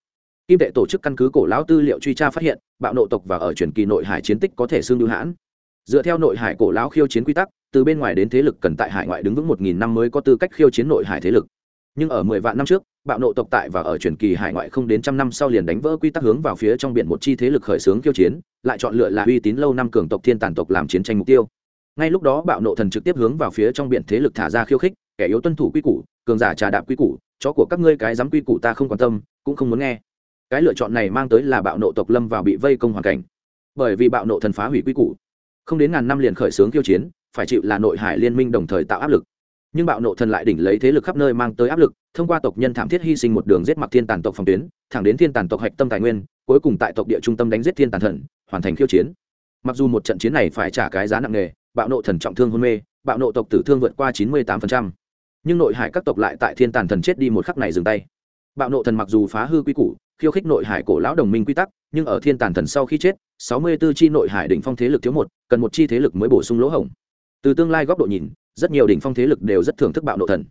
kim tệ tổ chức căn cứ cổ lão tư liệu truy tra phát hiện, bạo nộ tộc và ở truyền kỳ nội hải chiến tích có thể xương lưu hãn. Dựa theo nội hải cổ lão khiêu chiến quy tắc, từ bên ngoài đến thế lực cần tại hải ngoại đứng vững một nghìn năm mới có tư cách khiêu chiến nội hải thế lực. Nhưng ở mười vạn năm trước bạo nộ tộc tại và ở truyền kỳ hải ngoại không đến trăm năm sau liền đánh vỡ quy tắc hướng vào phía trong biển một chi thế lực khởi xướng khiêu chiến, lại chọn lựa là uy tín lâu năm cường tộc thiên tàn tộc làm chiến tranh mục tiêu. Ngay lúc đó bạo nộ thần trực tiếp hướng vào phía trong biển thế lực thả ra khiêu khích, kẻ yếu tuân thủ quy củ, cường giả trà đạp quy củ, chó của các ngươi cái dám quy củ ta không quan tâm, cũng không muốn nghe. Cái lựa chọn này mang tới là bạo nộ tộc lâm vào bị vây công hoàn cảnh. Bởi vì bạo nộ thần phá hủy quy củ, không đến ngàn năm liền khởi xướng khiêu chiến, phải chịu là nội hải liên minh đồng thời tạo áp lực nhưng bạo nộ thần lại đỉnh lấy thế lực khắp nơi mang tới áp lực, thông qua tộc nhân thảm thiết hy sinh một đường giết mặc thiên tàn tộc phòng tuyến, thẳng đến thiên tàn tộc hạch tâm tài nguyên, cuối cùng tại tộc địa trung tâm đánh giết thiên tàn thần, hoàn thành khiêu chiến. Mặc dù một trận chiến này phải trả cái giá nặng nề, bạo nộ thần trọng thương hôn mê, bạo nộ tộc tử thương vượt qua chín mươi tám nhưng nội hải các tộc lại tại thiên tàn thần chết đi một khắc này dừng tay. Bạo nộ thần mặc dù phá hư quy củ, khiêu khích nội hải cổ lão đồng minh quy tắc, nhưng ở thiên tàn thần sau khi chết, sáu mươi 64 chi nội hải đỉnh phong thế lực thiếu một, cần một chi thế lực mới bổ sung lỗ hổng. Từ tương lai góc độ nhìn rất nhiều đỉnh phong thế lực đều rất thưởng thức bạo nộ thần.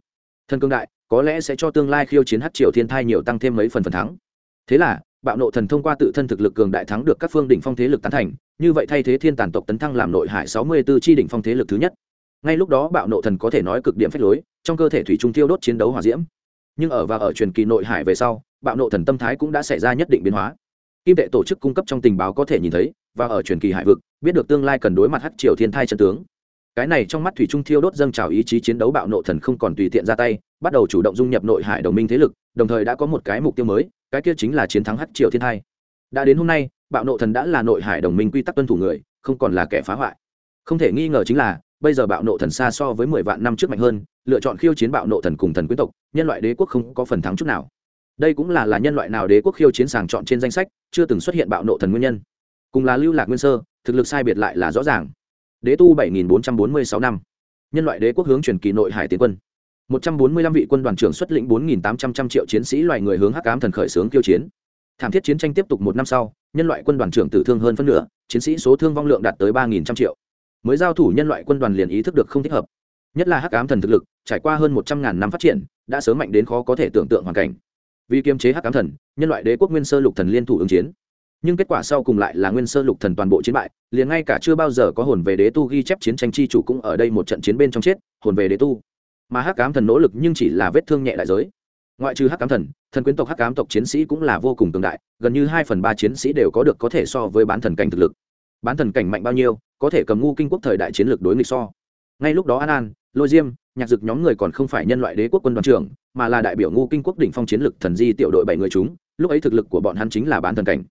Thần cương đại, có lẽ sẽ cho tương lai khiêu chiến hát triều thiên thai nhiều tăng thêm mấy phần phần thắng. Thế là, bạo nộ thần thông qua tự thân thực lực cường đại thắng được các phương đỉnh phong thế lực tán thành, như vậy thay thế thiên tàn tộc tấn thăng làm nội hải sáu mươi 64 chi đỉnh phong thế lực thứ nhất. Ngay lúc đó bạo nộ thần có thể nói cực điểm phách lối, trong cơ thể thủy trung tiêu đốt chiến đấu hỏa diễm. Nhưng ở và ở truyền kỳ nội hải về sau, bạo nộ thần tâm thái cũng đã xảy ra nhất định biến hóa. Kim tệ tổ chức cung cấp trong tình báo có thể nhìn thấy, và ở truyền kỳ hải vực, biết được tương lai cần đối mặt hắc triều thiên thai chân tướng cái này trong mắt thủy trung thiêu đốt dâng trào ý chí chiến đấu bạo nộ thần không còn tùy tiện ra tay, bắt đầu chủ động dung nhập nội hải đồng minh thế lực, đồng thời đã có một cái mục tiêu mới, cái kia chính là chiến thắng hắc triều thiên thai. Đã đến hôm nay, bạo nộ thần đã là nội hải đồng minh quy tắc tuân thủ người, không còn là kẻ phá hoại. Không thể nghi ngờ chính là, bây giờ bạo nộ thần xa so với mười vạn năm trước mạnh hơn, lựa chọn khiêu chiến bạo nộ thần cùng thần quyến tộc, nhân loại đế quốc không có phần thắng chút nào. Đây cũng là là nhân loại nào đế quốc khiêu chiến sàng chọn trên danh sách, chưa từng xuất hiện bạo nộ thần nguyên nhân. Cùng là lưu lạc nguyên sơ, thực lực sai biệt lại là rõ ràng đế tu 7446 năm. Nhân loại đế quốc hướng truyền kỳ nội hải tiến quân. 145 vị quân đoàn trưởng xuất lĩnh 4.800 triệu chiến sĩ loài người hướng hắc ám thần khởi sướng kiêu chiến. Thảm thiết chiến tranh tiếp tục một năm sau, nhân loại quân đoàn trưởng tử thương hơn phân nửa, chiến sĩ số thương vong lượng đạt tới 3.000 triệu. Mới giao thủ nhân loại quân đoàn liền ý thức được không thích hợp. Nhất là hắc ám thần thực lực, trải qua hơn 100.000 năm phát triển, đã sớm mạnh đến khó có thể tưởng tượng hoàn cảnh. Vì kiềm chế hắc ám thần, nhân loại đế quốc nguyên sơ lục thần liên thủ ứng chiến nhưng kết quả sau cùng lại là nguyên sơ lục thần toàn bộ chiến bại, liền ngay cả chưa bao giờ có hồn về đế tu ghi chép chiến tranh chi chủ cũng ở đây một trận chiến bên trong chết, hồn về đế tu. Mà hắc cám thần nỗ lực nhưng chỉ là vết thương nhẹ đại giới. Ngoại trừ hắc cám thần thần quyến tộc hắc cám tộc chiến sĩ cũng là vô cùng cường đại, gần như hai phần ba chiến sĩ đều có được có thể so với bán thần cảnh thực lực. Bán thần cảnh mạnh bao nhiêu, có thể cầm ngu kinh quốc thời đại chiến lược đối nghịch so. Ngay lúc đó an an, lôi diêm, nhạc dực nhóm người còn không phải nhân loại đế quốc quân đoàn trưởng, mà là đại biểu ngu kinh quốc đỉnh phong chiến lược thần di tiểu đội bảy người chúng, lúc ấy thực lực của bọn hắn chính là bán thần cảnh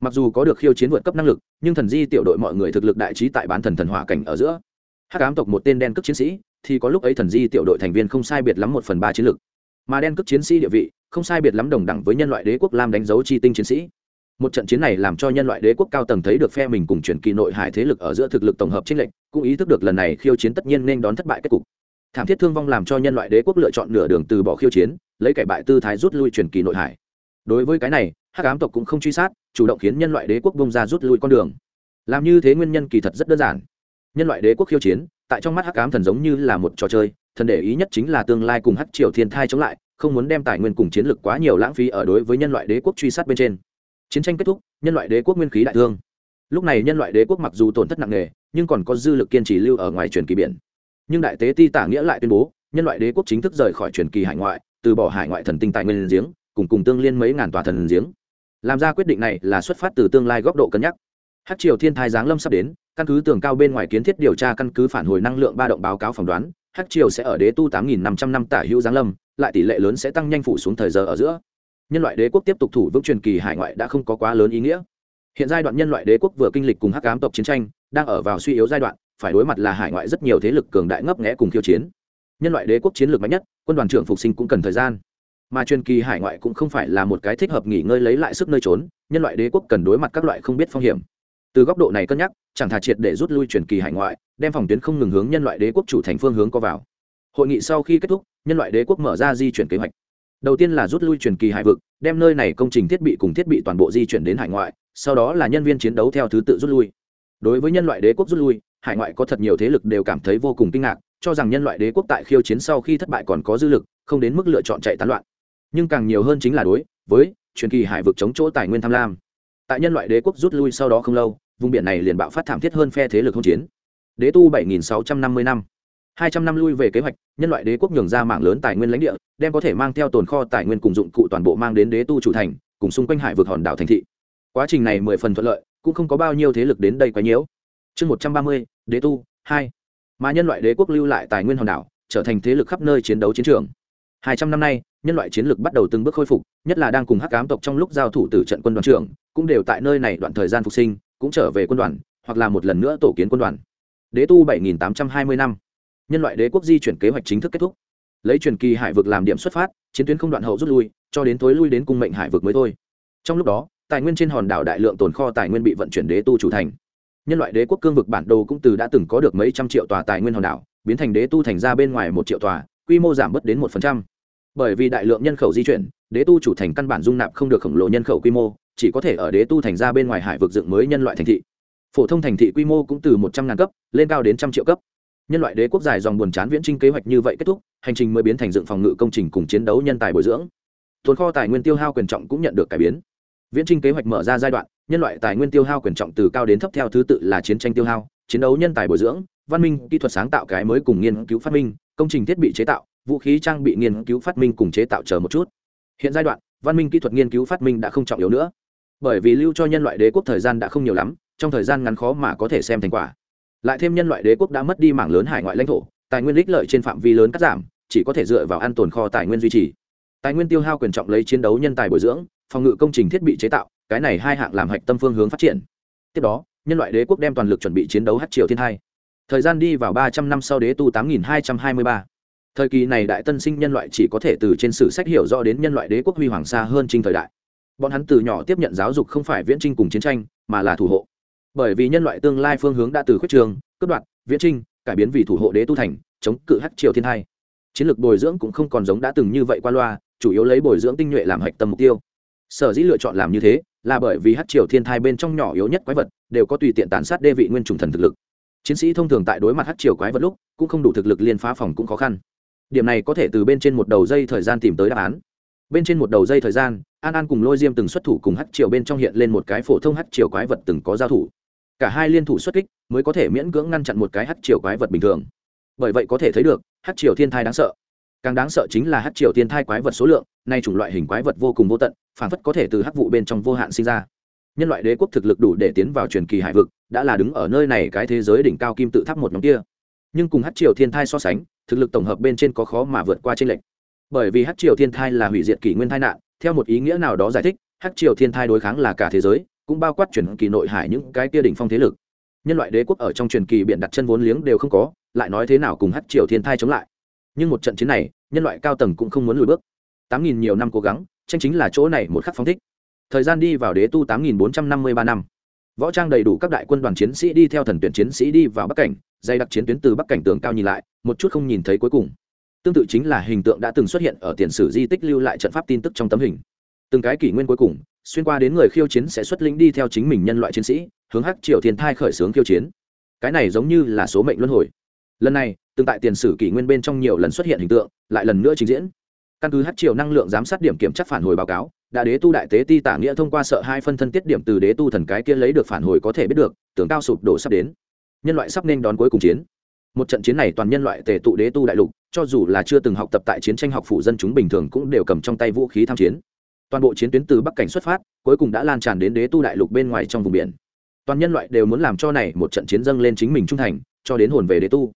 mặc dù có được khiêu chiến vượt cấp năng lực, nhưng thần di tiểu đội mọi người thực lực đại trí tại bán thần thần hỏa cảnh ở giữa. Hắc ám tộc một tên đen cước chiến sĩ, thì có lúc ấy thần di tiểu đội thành viên không sai biệt lắm một phần ba chiến lực. Mà đen cước chiến sĩ địa vị, không sai biệt lắm đồng đẳng với nhân loại đế quốc lam đánh dấu chi tinh chiến sĩ. Một trận chiến này làm cho nhân loại đế quốc cao tầng thấy được phe mình cùng chuyển kỳ nội hải thế lực ở giữa thực lực tổng hợp chênh lệch, cũng ý thức được lần này khiêu chiến tất nhiên nên đón thất bại kết cục. Thảm thiết thương vong làm cho nhân loại đế quốc lựa chọn nửa đường từ bỏ khiêu chiến, lấy kẻ bại tư thái rút lui chuyển kỳ nội hải đối với cái này, hắc ám tộc cũng không truy sát, chủ động khiến nhân loại đế quốc bông ra rút lui con đường. Làm như thế nguyên nhân kỳ thật rất đơn giản. Nhân loại đế quốc khiêu chiến, tại trong mắt hắc ám thần giống như là một trò chơi, thần để ý nhất chính là tương lai cùng hắc triều thiên thai chống lại, không muốn đem tài nguyên cùng chiến lược quá nhiều lãng phí ở đối với nhân loại đế quốc truy sát bên trên. Chiến tranh kết thúc, nhân loại đế quốc nguyên khí đại thương. Lúc này nhân loại đế quốc mặc dù tổn thất nặng nề, nhưng còn có dư lực kiên trì lưu ở ngoài truyền kỳ biển. Nhưng đại tế ti tả nghĩa lại tuyên bố, nhân loại đế quốc chính thức rời khỏi truyền kỳ hải ngoại, từ bỏ hải ngoại thần tinh tài nguyên giếng cùng cùng tương liên mấy ngàn tòa thần giếng. Làm ra quyết định này là xuất phát từ tương lai góc độ cân nhắc. Hát triều thiên thai giáng lâm sắp đến, căn cứ tường cao bên ngoài kiến thiết điều tra căn cứ phản hồi năng lượng ba động báo cáo phỏng đoán hát triều sẽ ở đế tu tám nghìn năm trăm năm tả hữu giáng lâm, lại tỷ lệ lớn sẽ tăng nhanh phủ xuống thời giờ ở giữa. Nhân loại đế quốc tiếp tục thủ vững truyền kỳ hải ngoại đã không có quá lớn ý nghĩa. Hiện giai đoạn nhân loại đế quốc vừa kinh lịch cùng hắc ám tộc chiến tranh, đang ở vào suy yếu giai đoạn, phải đối mặt là hải ngoại rất nhiều thế lực cường đại ngấp nghẽ cùng khiêu chiến. Nhân loại đế quốc chiến lược mạnh nhất, quân đoàn trưởng phục sinh cũng cần thời gian mà truyền kỳ hải ngoại cũng không phải là một cái thích hợp nghỉ ngơi lấy lại sức nơi trốn, nhân loại đế quốc cần đối mặt các loại không biết phong hiểm. Từ góc độ này cân nhắc, chẳng thà triệt để rút lui truyền kỳ hải ngoại, đem phòng tuyến không ngừng hướng nhân loại đế quốc chủ thành phương hướng có vào. Hội nghị sau khi kết thúc, nhân loại đế quốc mở ra di chuyển kế hoạch. Đầu tiên là rút lui truyền kỳ hải vực, đem nơi này công trình thiết bị cùng thiết bị toàn bộ di chuyển đến hải ngoại, sau đó là nhân viên chiến đấu theo thứ tự rút lui. Đối với nhân loại đế quốc rút lui, hải ngoại có thật nhiều thế lực đều cảm thấy vô cùng kinh ngạc, cho rằng nhân loại đế quốc tại khiêu chiến sau khi thất bại còn có dư lực, không đến mức lựa chọn chạy tán loạn nhưng càng nhiều hơn chính là đối với truyền kỳ hải vực chống chỗ tài nguyên tham lam. Tại nhân loại đế quốc rút lui sau đó không lâu, vùng biển này liền bạo phát thảm thiết hơn phe thế lực hỗn chiến. Đế tu 7650 năm hai trăm năm lui về kế hoạch, nhân loại đế quốc nhường ra mạng lớn tài nguyên lãnh địa, đem có thể mang theo tồn kho tài nguyên cùng dụng cụ toàn bộ mang đến đế tu chủ thành, cùng xung quanh hải vực hòn đảo thành thị. Quá trình này mười phần thuận lợi, cũng không có bao nhiêu thế lực đến đây quá nhiễu. Chương một trăm ba mươi, đế tu, hai. Mà nhân loại đế quốc lưu lại tài nguyên hòn đảo, trở thành thế lực khắp nơi chiến đấu chiến trường. Hai trăm năm nay nhân loại chiến lược bắt đầu từng bước khôi phục, nhất là đang cùng hắc cám tộc trong lúc giao thủ tử trận quân đoàn trưởng, cũng đều tại nơi này đoạn thời gian phục sinh, cũng trở về quân đoàn, hoặc là một lần nữa tổ kiến quân đoàn. Đế tu bảy nghìn tám trăm hai mươi năm. Nhân loại đế quốc di chuyển kế hoạch chính thức kết thúc. Lấy truyền kỳ hải vực làm điểm xuất phát, chiến tuyến không đoạn hậu rút lui, cho đến tối lui đến cung mệnh hải vực mới thôi. Trong lúc đó, tài nguyên trên hòn đảo đại lượng tồn kho tài nguyên bị vận chuyển đế tu chủ thành. Nhân loại đế quốc cương vực bản đồ cũng từ đã từng có được mấy trăm triệu tòa tài nguyên hòn đảo, biến thành đế tu thành ra bên ngoài một triệu tòa, quy mô giảm bớt đến một phần trăm bởi vì đại lượng nhân khẩu di chuyển, đế tu chủ thành căn bản dung nạp không được khổng lồ nhân khẩu quy mô, chỉ có thể ở đế tu thành ra bên ngoài hải vực dựng mới nhân loại thành thị. Phổ thông thành thị quy mô cũng từ một trăm ngàn cấp lên cao đến trăm triệu cấp. Nhân loại đế quốc dài dòng buồn chán viễn trinh kế hoạch như vậy kết thúc, hành trình mới biến thành dựng phòng ngự công trình cùng chiến đấu nhân tài bồi dưỡng. Tồn kho tài nguyên tiêu hao quyền trọng cũng nhận được cải biến. Viễn trinh kế hoạch mở ra giai đoạn, nhân loại tài nguyên tiêu hao quyền trọng từ cao đến thấp theo thứ tự là chiến tranh tiêu hao, chiến đấu nhân tài bồi dưỡng, văn minh, kỹ thuật sáng tạo cái mới cùng nghiên cứu phát minh, công trình thiết bị chế tạo vũ khí trang bị nghiên cứu phát minh cùng chế tạo chờ một chút. Hiện giai đoạn, văn minh kỹ thuật nghiên cứu phát minh đã không trọng yếu nữa. Bởi vì lưu cho nhân loại đế quốc thời gian đã không nhiều lắm, trong thời gian ngắn khó mà có thể xem thành quả. Lại thêm nhân loại đế quốc đã mất đi mảng lớn hải ngoại lãnh thổ, tài nguyên ích lợi trên phạm vi lớn cắt giảm, chỉ có thể dựa vào an tồn kho tài nguyên duy trì. Tài nguyên tiêu hao quyền trọng lấy chiến đấu nhân tài bồi dưỡng, phòng ngự công trình thiết bị chế tạo, cái này hai hạng làm hạch tâm phương hướng phát triển. Tiếp đó, nhân loại đế quốc đem toàn lực chuẩn bị chiến đấu hát triều thiên hai. Thời gian đi vào ba trăm năm sau đế tu tám nghìn hai trăm hai mươi ba thời kỳ này đại tân sinh nhân loại chỉ có thể từ trên sử sách hiểu rõ đến nhân loại đế quốc huy hoàng xa hơn trinh thời đại. Bọn hắn từ nhỏ tiếp nhận giáo dục không phải viễn trinh cùng chiến tranh, mà là thủ hộ. Bởi vì nhân loại tương lai phương hướng đã từ khuyết trường, cướp đoạt, viễn trinh, cải biến vì thủ hộ đế tu thành, chống cự hát triều thiên hai chiến lược bồi dưỡng cũng không còn giống đã từng như vậy qua loa, chủ yếu lấy bồi dưỡng tinh nhuệ làm hạch tâm mục tiêu. Sở dĩ lựa chọn làm như thế, là bởi vì hát triều thiên thai bên trong nhỏ yếu nhất quái vật đều có tùy tiện tàn sát đê vị nguyên trùng thần thực lực. Chiến sĩ thông thường tại đối mặt hát triều quái vật lúc, cũng không đủ thực lực liên phá phòng cũng khó khăn điểm này có thể từ bên trên một đầu dây thời gian tìm tới đáp án. Bên trên một đầu dây thời gian, an an cùng lôi diêm từng xuất thủ cùng hát triều bên trong hiện lên một cái phổ thông hát triều quái vật từng có giao thủ. Cả hai liên thủ xuất kích mới có thể miễn cưỡng ngăn chặn một cái hát triều quái vật bình thường. Bởi vậy có thể thấy được hát triều thiên thai đáng sợ. Càng đáng sợ chính là hát triều thiên thai quái vật số lượng, nay chủng loại hình quái vật vô cùng vô tận, phản phất có thể từ hắc vụ bên trong vô hạn sinh ra. Nhân loại đế quốc thực lực đủ để tiến vào truyền kỳ hải vực, đã là đứng ở nơi này cái thế giới đỉnh cao kim tự tháp một nhóm kia. Nhưng cùng hát triều thiên thai so sánh thực lực tổng hợp bên trên có khó mà vượt qua chênh lệch. Bởi vì Hắc triều thiên thai là hủy diệt kỷ nguyên tai nạn, theo một ý nghĩa nào đó giải thích, Hắc triều thiên thai đối kháng là cả thế giới, cũng bao quát truyền kỳ nội hải những cái kia đỉnh phong thế lực. Nhân loại đế quốc ở trong truyền kỳ biển đặt chân vốn liếng đều không có, lại nói thế nào cùng Hắc triều thiên thai chống lại. Nhưng một trận chiến này, nhân loại cao tầng cũng không muốn lùi bước. Tám nghìn nhiều năm cố gắng, tranh chính là chỗ này một khắc phóng thích. Thời gian đi vào đế tu tám nghìn bốn trăm năm mươi ba năm võ trang đầy đủ các đại quân đoàn chiến sĩ đi theo thần tuyển chiến sĩ đi vào bắc cảnh dây đặc chiến tuyến từ bắc cảnh tường cao nhìn lại, một chút không nhìn thấy cuối cùng. Tương tự chính là hình tượng đã từng xuất hiện ở tiền sử di tích lưu lại trận pháp tin tức trong tấm hình. Từng cái kỷ nguyên cuối cùng, xuyên qua đến người khiêu chiến sẽ xuất lĩnh đi theo chính mình nhân loại chiến sĩ, hướng hắc triều thiên thai khởi xướng khiêu chiến. Cái này giống như là số mệnh luân hồi. Lần này, từng tại tiền sử kỷ nguyên bên trong nhiều lần xuất hiện hình tượng, lại lần nữa trình diễn căn cứ hát triều năng lượng giám sát điểm kiểm chắc phản hồi báo cáo, đã đế tu đại tế ti tả nghĩa thông qua sợ hai phân thân tiết điểm từ đế tu thần cái kia lấy được phản hồi có thể biết được, tưởng cao sụp đổ sắp đến. Nhân loại sắp nên đón cuối cùng chiến. Một trận chiến này toàn nhân loại tề tụ đế tu đại lục, cho dù là chưa từng học tập tại chiến tranh học phủ dân chúng bình thường cũng đều cầm trong tay vũ khí tham chiến. Toàn bộ chiến tuyến từ bắc cảnh xuất phát, cuối cùng đã lan tràn đến đế tu đại lục bên ngoài trong vùng biển. Toàn nhân loại đều muốn làm cho này một trận chiến dâng lên chính mình trung thành, cho đến hồn về đế tu.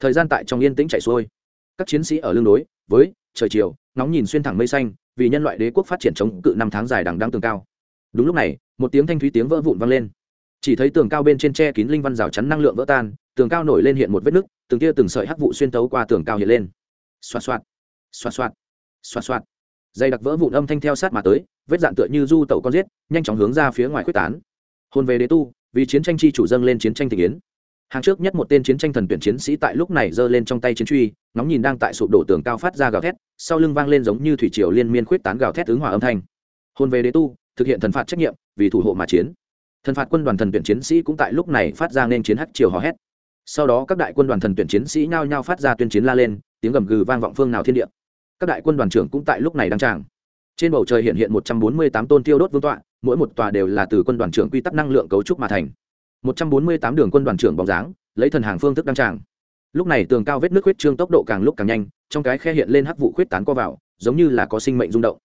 Thời gian tại trong yên tĩnh chạy xuôi. Các chiến sĩ ở lương đối, với trời chiều nóng nhìn xuyên thẳng mây xanh, vì nhân loại đế quốc phát triển chống cự năm tháng dài đằng đang tường cao. Đúng lúc này, một tiếng thanh thúy tiếng vỡ vụn vang lên. Chỉ thấy tường cao bên trên tre kín linh văn rào chắn năng lượng vỡ tan, tường cao nổi lên hiện một vết nứt, từng tia từng sợi hắc vụ xuyên tấu qua tường cao hiện lên. Xoa xoạt xoa xoạt xoa xoạt. Dây đặc vỡ vụn âm thanh theo sát mà tới, vết dạn tựa như du tẩu con giết, nhanh chóng hướng ra phía ngoài quyết tán. Hôn về đế tu, vì chiến tranh chi chủ dâng lên chiến tranh tình yến hàng trước nhất một tên chiến tranh thần tuyển chiến sĩ tại lúc này giơ lên trong tay chiến truy, ngóng nhìn đang tại sụp đổ tường cao phát ra gào thét, sau lưng vang lên giống như thủy triều liên miên khuyết tán gào thét ứng hòa âm thanh. Hôn về đế tu, thực hiện thần phạt trách nhiệm, vì thủ hộ mà chiến. Thần phạt quân đoàn thần tuyển chiến sĩ cũng tại lúc này phát ra nên chiến hắc triều hò hét. Sau đó các đại quân đoàn thần tuyển chiến sĩ nhao nhao phát ra tuyên chiến la lên, tiếng gầm gừ vang vọng phương nào thiên địa. Các đại quân đoàn trưởng cũng tại lúc này đăng tràng. Trên bầu trời hiện hiện một trăm bốn mươi tám tôn tiêu đốt vương tọa, mỗi một tòa đều là từ quân đoàn trưởng quy tắc năng lượng cấu trúc mà thành một trăm bốn mươi tám đường quân đoàn trưởng bóng dáng lấy thần hàng phương thức đăng tràng. Lúc này tường cao vết nước huyết trương tốc độ càng lúc càng nhanh trong cái khe hiện lên hắc vụ khuyết tán qua vào giống như là có sinh mệnh rung động.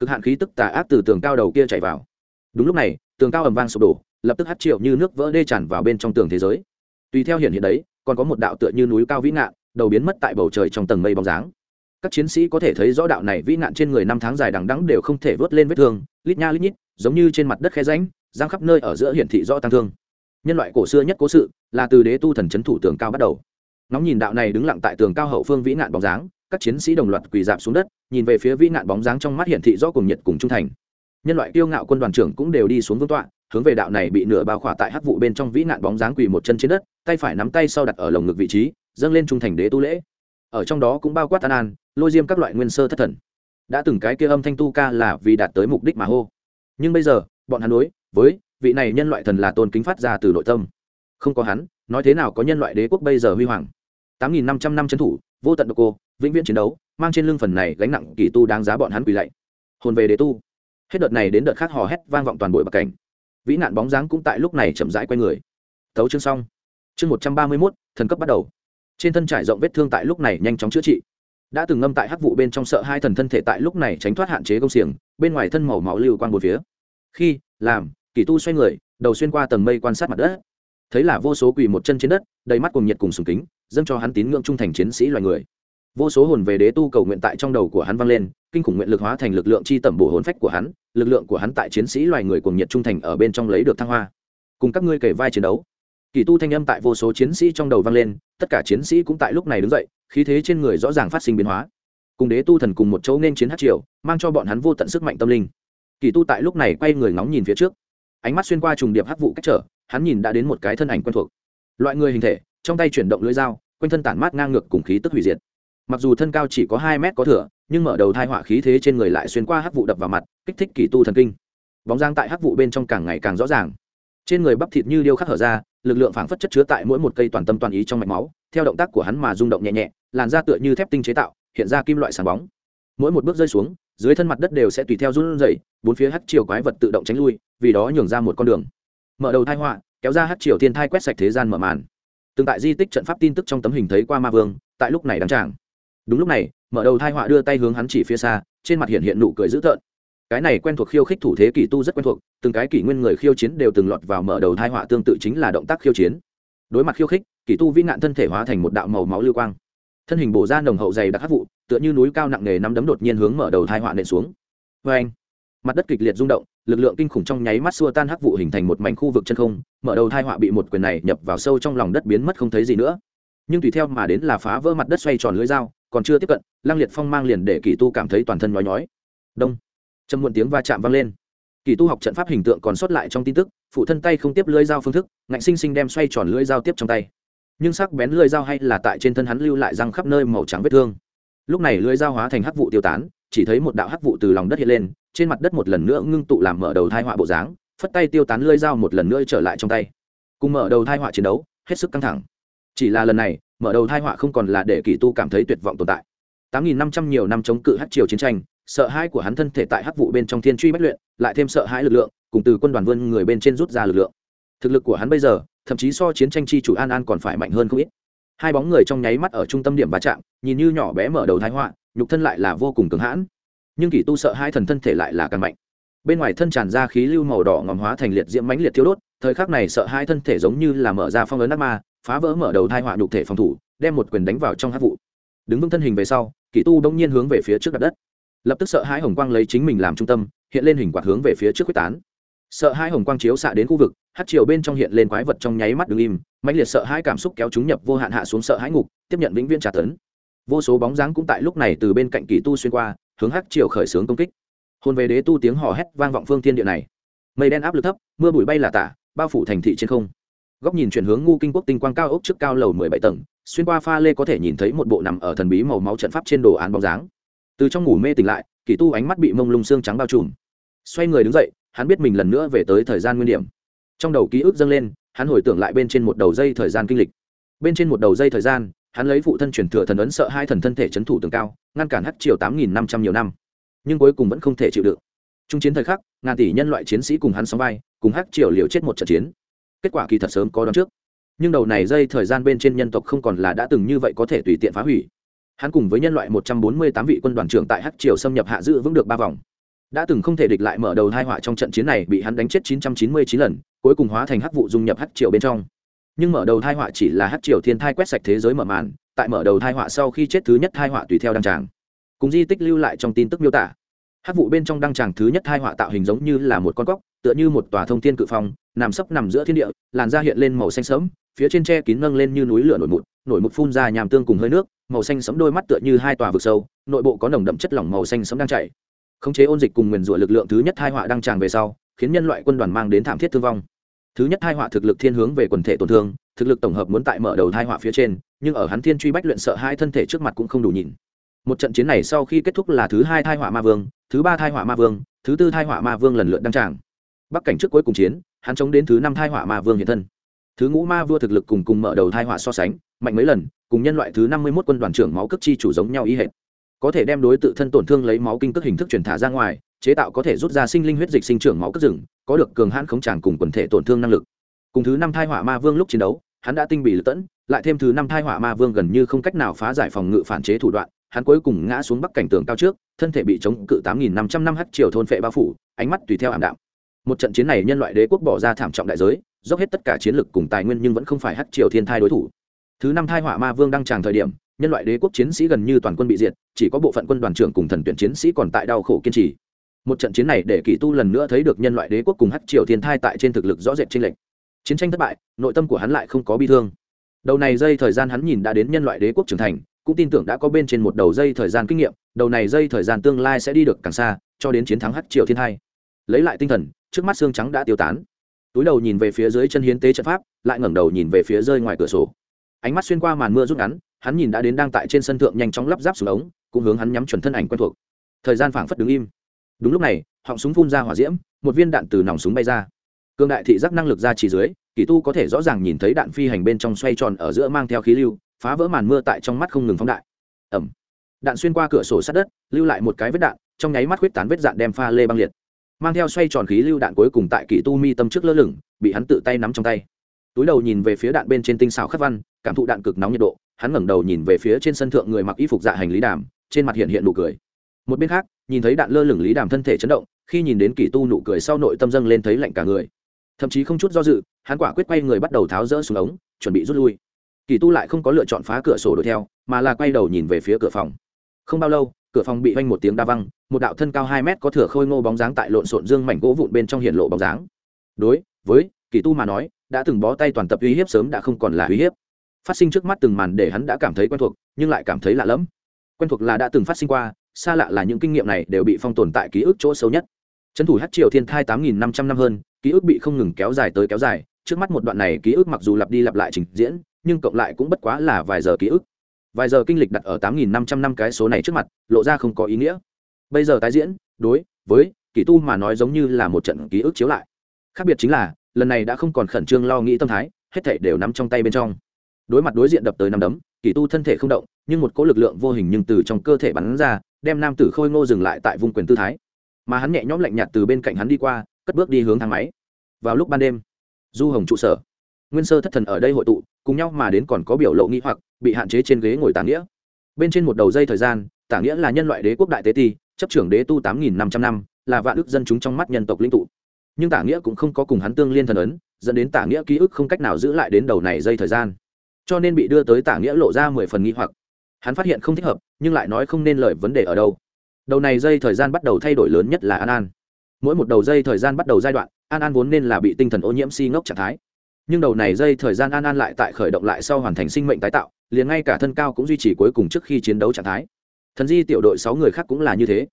Cực hạn khí tức tà ác từ tường cao đầu kia chảy vào. Đúng lúc này tường cao ầm vang sụp đổ lập tức hắc triệu như nước vỡ đê tràn vào bên trong tường thế giới. Tùy theo hiện hiện đấy còn có một đạo tựa như núi cao vĩ ngạn đầu biến mất tại bầu trời trong tầng mây bóng dáng. Các chiến sĩ có thể thấy rõ đạo này vĩ nạn trên người năm tháng dài đằng đẵng đều không thể vớt lên vết thương lít nha lít nhít giống như trên mặt đất khe rãnh, giang khắp nơi ở giữa hiển thị rõ tăng thương nhân loại cổ xưa nhất cố sự là từ đế tu thần c h ấ n thủ tường cao bắt đầu. Nóng nhìn đạo này đứng lặng tại tường cao hậu phương vĩ nạn bóng dáng, các chiến sĩ đồng loạt quỳ dạp xuống đất, nhìn về phía vĩ nạn bóng dáng trong mắt hiển thị rõ cùng nhiệt cùng trung thành. Nhân loại kiêu ngạo quân đoàn trưởng cũng đều đi xuống vương tọa, hướng về đạo này bị nửa bao khỏa tại hắc vụ bên trong vĩ nạn bóng dáng quỳ một chân trên đất, tay phải nắm tay sau đặt ở lồng ngực vị trí, dâng lên trung thành đế tu lễ. Ở trong đó cũng bao quát an an, lôi diêm các loại nguyên sơ thất thần. Đã từng cái kia âm thanh tu ca là vì đạt tới mục đích mà hô. Nhưng bây giờ, bọn hắn đối với vị này nhân loại thần là tôn kính phát ra từ nội tâm. Không có hắn, nói thế nào có nhân loại đế quốc bây giờ huy hoàng? Tám nghìn năm trăm năm trấn thủ, vô tận độc cô, vĩnh viễn chiến đấu, mang trên lưng phần này gánh nặng kỳ tu đáng giá bọn hắn quỳ lạy. Hồn về đế tu. Hết đợt này đến đợt khác hò hét vang vọng toàn bộ bậc cảnh. Vĩ nạn bóng dáng cũng tại lúc này chậm rãi quay người. Thấu chương xong. Chương một trăm ba mươi mốt, thần cấp bắt đầu. Trên thân trải rộng vết thương tại lúc này nhanh chóng chữa trị. Đã từng ngâm tại hắc vụ bên trong sợ hai thần thân thể tại lúc này tránh thoát hạn chế công xiềng, bên ngoài thân màu máu lưu quan một phía. Khi, làm kỳ tu xoay người, đầu xuyên qua tầng mây quan sát mặt đất. Thấy là vô số quỳ một chân trên đất, đầy mắt cùng nhiệt cùng sùng kính, dâng cho hắn tín ngưỡng trung thành chiến sĩ loài người. Vô số hồn về đế tu cầu nguyện tại trong đầu của hắn vang lên, kinh khủng nguyện lực hóa thành lực lượng chi tẩm bổ hồn phách của hắn, lực lượng của hắn tại chiến sĩ loài người cùng nhiệt trung thành ở bên trong lấy được thăng hoa. Cùng các ngươi kể vai chiến đấu. Kỳ tu thanh âm tại vô số chiến sĩ trong đầu vang lên, tất cả chiến sĩ cũng tại lúc này đứng dậy, khí thế trên người rõ ràng phát sinh biến hóa. Cùng đế tu thần cùng một chỗ nên chiến hát triều, mang cho bọn hắn vô tận sức mạnh tâm linh. Kỳ tu tại lúc này quay người ngóng nhìn phía trước ánh mắt xuyên qua trùng điệp hắc vụ cách trở, hắn nhìn đã đến một cái thân ảnh quen thuộc. Loại người hình thể, trong tay chuyển động lưỡi dao, quanh thân tản mát ngang ngược cùng khí tức hủy diệt. Mặc dù thân cao chỉ có hai mét có thửa nhưng mở đầu thai họa khí thế trên người lại xuyên qua hắc vụ đập vào mặt, kích thích kỳ tu thần kinh. Bóng giang tại hắc vụ bên trong càng ngày càng rõ ràng. Trên người bắp thịt như điêu khắc hở ra, lực lượng phảng phất chất chứa tại mỗi một cây toàn tâm toàn ý trong mạch máu, theo động tác của hắn mà rung động nhẹ nhẹ, làn da tựa như thép tinh chế tạo, hiện ra kim loại sáng bóng. Mỗi một bước rơi xuống dưới thân mặt đất đều sẽ tùy theo run rẩy, bốn phía hắc chiều quái vật tự động tránh lui, vì đó nhường ra một con đường. Mở đầu thai họa, kéo ra hắc chiều thiên thai quét sạch thế gian mở màn. Từng tại di tích trận pháp tin tức trong tấm hình thấy qua ma vương, tại lúc này đăng tràng. Đúng lúc này, mở đầu thai họa đưa tay hướng hắn chỉ phía xa, trên mặt hiện hiện nụ cười dữ tợn. Cái này quen thuộc khiêu khích thủ thế kỷ tu rất quen thuộc, từng cái kỷ nguyên người khiêu chiến đều từng lọt vào mở đầu thai họa tương tự chính là động tác khiêu chiến. Đối mặt khiêu khích, kỷ tu vĩ nạn thân thể hóa thành một đạo màu máu lưu quang thân hình bổ ra nồng hậu dày đặc hắc vụ, tựa như núi cao nặng nề nắm đấm đột nhiên hướng mở đầu thai họa nện xuống. Vê anh, mặt đất kịch liệt rung động, lực lượng kinh khủng trong nháy mắt xua tan hắc vụ hình thành một mảnh khu vực chân không, mở đầu thai họa bị một quyền này nhập vào sâu trong lòng đất biến mất không thấy gì nữa. Nhưng tùy theo mà đến là phá vỡ mặt đất xoay tròn lưới dao, còn chưa tiếp cận lăng liệt phong mang liền để kỳ tu cảm thấy toàn thân nhói nhói. Đông châm muộn tiếng va chạm vang lên. Kỳ tu học trận pháp hình tượng còn sót lại trong tin tức, phụ thân tay không tiếp lưỡi dao phương thức, ngạnh sinh sinh đem xoay tròn lưỡi dao tiếp trong tay nhưng sắc bén lưỡi dao hay là tại trên thân hắn lưu lại răng khắp nơi màu trắng vết thương. Lúc này lưỡi dao hóa thành hắc vụ tiêu tán, chỉ thấy một đạo hắc vụ từ lòng đất hiện lên, trên mặt đất một lần nữa ngưng tụ làm mở đầu thai họa bộ dáng, phất tay tiêu tán lưỡi dao một lần nữa trở lại trong tay. Cùng mở đầu thai họa chiến đấu, hết sức căng thẳng. Chỉ là lần này, mở đầu thai họa không còn là để kỳ tu cảm thấy tuyệt vọng tồn tại. Tám nghìn năm trăm nhiều năm chống cự hắc triều chiến tranh, sợ hãi của hắn thân thể tại hắc vụ bên trong thiên truy bất luyện, lại thêm sợ hãi lực lượng, cùng từ quân đoàn vươn người bên trên rút ra lực lượng. Thực lực của hắn bây giờ thậm chí so chiến tranh chi chủ an an còn phải mạnh hơn không ít. Hai bóng người trong nháy mắt ở trung tâm điểm va chạm, nhìn như nhỏ bé mở đầu thái họa, nhục thân lại là vô cùng cứng hãn. Nhưng kỳ tu sợ hai thần thân thể lại là càng mạnh. Bên ngoài thân tràn ra khí lưu màu đỏ ngòm hóa thành liệt diễm mãnh liệt thiêu đốt, thời khắc này sợ hai thân thể giống như là mở ra phong ấn ác ma, phá vỡ mở đầu thai họa nhục thể phòng thủ, đem một quyền đánh vào trong hát vụ. Đứng vững thân hình về sau, kỳ tu đông nhiên hướng về phía trước đặt đất. Lập tức sợ hai hồng quang lấy chính mình làm trung tâm, hiện lên hình quạt hướng về phía trước quyết tán sợ hai hồng quang chiếu xạ đến khu vực, hát chiều bên trong hiện lên quái vật trong nháy mắt đứng im mạnh liệt sợ hai cảm xúc kéo chúng nhập vô hạn hạ xuống sợ hãi ngục, tiếp nhận vĩnh viễn trả tấn. Vô số bóng dáng cũng tại lúc này từ bên cạnh kỳ tu xuyên qua, hướng hát chiều khởi xướng công kích. Hôn về đế tu tiếng hò hét vang vọng phương thiên địa này. Mây đen áp lực thấp, mưa bụi bay là tả, bao phủ thành thị trên không. Góc nhìn chuyển hướng ngu kinh quốc tinh quang cao ốc trước cao lầu mười bảy tầng, xuyên qua pha lê có thể nhìn thấy một bộ nằm ở thần bí màu máu trận pháp trên đồ án bóng dáng. Từ trong ngủ mê tỉnh lại, kỳ tu ánh mắt bị mông lung xương trắng bao trùm. Xoay người đứng dậy hắn biết mình lần nữa về tới thời gian nguyên điểm. Trong đầu ký ức dâng lên, hắn hồi tưởng lại bên trên một đầu dây thời gian kinh lịch. Bên trên một đầu dây thời gian, hắn lấy phụ thân truyền thừa thần ấn sợ hai thần thân thể c h ấ n thủ tường cao, ngăn cản hắt chiều tám nghìn năm trăm nhiều năm. Nhưng cuối cùng vẫn không thể chịu đựng. Trung chiến thời khắc, ngàn tỷ nhân loại chiến sĩ cùng hắn sóng vai, cùng hắc triều liều chết một trận chiến. Kết quả kỳ thật sớm có đón trước. Nhưng đầu này dây thời gian bên trên nhân tộc không còn là đã từng như vậy có thể tùy tiện phá hủy. Hắn cùng với nhân loại một trăm bốn mươi tám vị quân đoàn trưởng tại hắc triều xâm nhập hạ giữ vững được ba vòng đã từng không thể địch lại mở đầu hai họa trong trận chiến này bị hắn đánh chết chín trăm chín mươi chín lần cuối cùng hóa thành hắc vụ dung nhập hắc triều bên trong. Nhưng mở đầu thai họa chỉ là hắc triều thiên thai quét sạch thế giới mở màn tại mở đầu thai họa sau khi chết thứ nhất thai họa tùy theo đăng tràng. Cùng di tích lưu lại trong tin tức miêu tả. Hắc vụ bên trong đăng tràng thứ nhất thai họa tạo hình giống như là một con cóc tựa như một tòa thông thiên cự phong nằm sấp nằm giữa thiên địa làn da hiện lên màu xanh sẫm, phía trên tre kín nâng lên như núi lửa nổi mụt nổi mụt phun ra nhàm tương cùng hơi nước màu xanh sẫm đôi mắt tựa như hai tòa vực sâu nội bộ có nồng đậm chất lỏng màu xanh sẫm đang chảy khống chế ôn dịch cùng nguyền rủa lực lượng thứ nhất hai họa đang tràn về sau, khiến nhân loại quân đoàn mang đến thảm thiết thương vong. Thứ nhất hai họa thực lực thiên hướng về quần thể tổn thương, thực lực tổng hợp muốn tại mở đầu hai họa phía trên, nhưng ở hắn thiên truy bách luyện sợ hai thân thể trước mặt cũng không đủ nhìn một trận chiến này sau khi kết thúc là thứ hai thai họa ma vương, thứ ba thai họa ma vương, thứ tư thai họa ma vương lần lượt đăng tràng. Bắc cảnh trước cuối cùng chiến, hắn chống đến thứ năm thai họa ma vương hiện thân. Thứ ngũ ma vua thực lực cùng cùng mở đầu thai họa so sánh, mạnh mấy lần, cùng nhân loại thứ năm mươi mốt quân đoàn trưởng máu cấp chi chủ giống nhau ý hệt có thể đem đối tự thân tổn thương lấy máu kinh tức hình thức truyền thả ra ngoài, chế tạo có thể rút ra sinh linh huyết dịch sinh trưởng máu cất rừng, có được cường hãn khống tràn cùng quần thể tổn thương năng lực. Cùng thứ năm thai hỏa ma vương lúc chiến đấu, hắn đã tinh bị lật tẫn, lại thêm thứ năm thai hỏa ma vương gần như không cách nào phá giải phòng ngự phản chế thủ đoạn, hắn cuối cùng ngã xuống bắc cảnh tường cao trước, thân thể bị chống cự tám nghìn năm trăm năm h triều thôn phệ bao phủ, ánh mắt tùy theo ảm đạm. Một trận chiến này nhân loại đế quốc bỏ ra thảm trọng đại giới, dốc hết tất cả chiến lực cùng tài nguyên nhưng vẫn không phải h triều thiên thai đối thủ. Thứ năm thai hỏa ma vương đang tràng thời điểm nhân loại đế quốc chiến sĩ gần như toàn quân bị diệt, chỉ có bộ phận quân đoàn trưởng cùng thần tuyển chiến sĩ còn tại đau khổ kiên trì. Một trận chiến này để kỳ tu lần nữa thấy được nhân loại đế quốc cùng hắc triều thiên thai tại trên thực lực rõ rệt trên lệnh chiến tranh thất bại, nội tâm của hắn lại không có bi thương. Đầu này dây thời gian hắn nhìn đã đến nhân loại đế quốc trưởng thành, cũng tin tưởng đã có bên trên một đầu dây thời gian kinh nghiệm, đầu này dây thời gian tương lai sẽ đi được càng xa, cho đến chiến thắng hắc triều thiên thai. Lấy lại tinh thần, trước mắt xương trắng đã tiêu tán. Túi đầu nhìn về phía dưới chân hiến tế trận pháp, lại ngẩng đầu nhìn về phía rơi ngoài cửa sổ. Ánh mắt xuyên qua màn mưa rút ngắn hắn nhìn đã đến đang tại trên sân thượng nhanh chóng lắp ráp xuống ống, cũng hướng hắn nhắm chuẩn thân ảnh quen thuộc. Thời gian phảng phất đứng im. Đúng lúc này, họng súng phun ra hỏa diễm, một viên đạn từ nòng súng bay ra. Cương đại thị giác năng lực ra chỉ dưới, kỳ tu có thể rõ ràng nhìn thấy đạn phi hành bên trong xoay tròn ở giữa mang theo khí lưu, phá vỡ màn mưa tại trong mắt không ngừng phóng đại. Ẩm đạn xuyên qua cửa sổ sát đất, lưu lại một cái vết đạn, trong nháy mắt huyết tán vết dạn đem pha lê băng liệt. Mang theo xoay tròn khí lưu đạn cuối cùng tại kỳ tu mi tâm trước lơ lửng, bị hắn tự tay nắm trong tay. Túi đầu nhìn về phía đạn bên trên tinh xào khắc văn, cảm thụ đạn cực nóng nhiệt độ hắn ngẩng đầu nhìn về phía trên sân thượng người mặc y phục dạ hành lý đàm, trên mặt hiện hiện nụ cười. Một bên khác, nhìn thấy đạn lơ lửng lý đàm thân thể chấn động, khi nhìn đến kỳ tu nụ cười sau nội tâm dâng lên thấy lạnh cả người. Thậm chí không chút do dự, hắn quả quyết quay người bắt đầu tháo rỡ xuống ống, chuẩn bị rút lui. Kỳ tu lại không có lựa chọn phá cửa sổ đuổi theo, mà là quay đầu nhìn về phía cửa phòng. Không bao lâu, cửa phòng bị vanh một tiếng đa văng một đạo thân cao hai mét có thửa khôi ngô bóng dáng tại lộn xộn dương mảnh gỗ vụn bên trong hiện lộ bóng dáng. Đối với kỳ tu mà nói, đã từng bó tay toàn tập uy hiếp sớm đã không còn là uy hiếp phát sinh trước mắt từng màn để hắn đã cảm thấy quen thuộc, nhưng lại cảm thấy lạ lẫm. Quen thuộc là đã từng phát sinh qua, xa lạ là những kinh nghiệm này đều bị phong tồn tại ký ức chỗ sâu nhất. Trấn thủ hát triều thiên thai tám nghìn năm trăm năm hơn, ký ức bị không ngừng kéo dài tới kéo dài, trước mắt một đoạn này ký ức mặc dù lặp đi lặp lại trình diễn, nhưng cộng lại cũng bất quá là vài giờ ký ức. Vài giờ kinh lịch đặt ở tám nghìn năm trăm năm cái số này trước mặt, lộ ra không có ý nghĩa. Bây giờ tái diễn, đối với kỳ tu mà nói giống như là một trận ký ức chiếu lại. Khác biệt chính là, lần này đã không còn khẩn trương lo nghĩ tâm thái, hết thảy đều nắm trong tay bên trong đối mặt đối diện đập tới năm đấm, kỳ tu thân thể không động, nhưng một cỗ lực lượng vô hình nhưng từ trong cơ thể bắn ra, đem nam tử khôi ngô dừng lại tại vùng quyền tư thái. Mà hắn nhẹ nhõm lạnh nhạt từ bên cạnh hắn đi qua, cất bước đi hướng thang máy. Vào lúc ban đêm, du hồng trụ sở. Nguyên sơ thất thần ở đây hội tụ, cùng nhau mà đến còn có biểu lộ nghĩ hoặc, bị hạn chế trên ghế ngồi tàng nghĩa. Bên trên một đầu dây thời gian tàng nghĩa là nhân loại đế quốc đại tế ti, chấp trưởng đế tu tám nghìn năm trăm năm, là vạn ước dân chúng trong mắt nhân tộc linh tụ. Nhưng tả nghĩa cũng không có cùng hắn tương liên thần ấn, dẫn đến tả nghĩa ký ức không cách nào giữ lại đến đầu này dây thời gian cho nên bị đưa tới tả nghĩa lộ ra mười phần nghi hoặc. Hắn phát hiện không thích hợp, nhưng lại nói không nên lời vấn đề ở đâu. Đầu này dây thời gian bắt đầu thay đổi lớn nhất là an an. Mỗi một đầu dây thời gian bắt đầu giai đoạn, an an vốn nên là bị tinh thần ô nhiễm si ngốc trạng thái. Nhưng đầu này dây thời gian an an lại tại khởi động lại sau hoàn thành sinh mệnh tái tạo, liền ngay cả thân cao cũng duy trì cuối cùng trước khi chiến đấu trạng thái. Thần di tiểu đội sáu người khác cũng là như thế.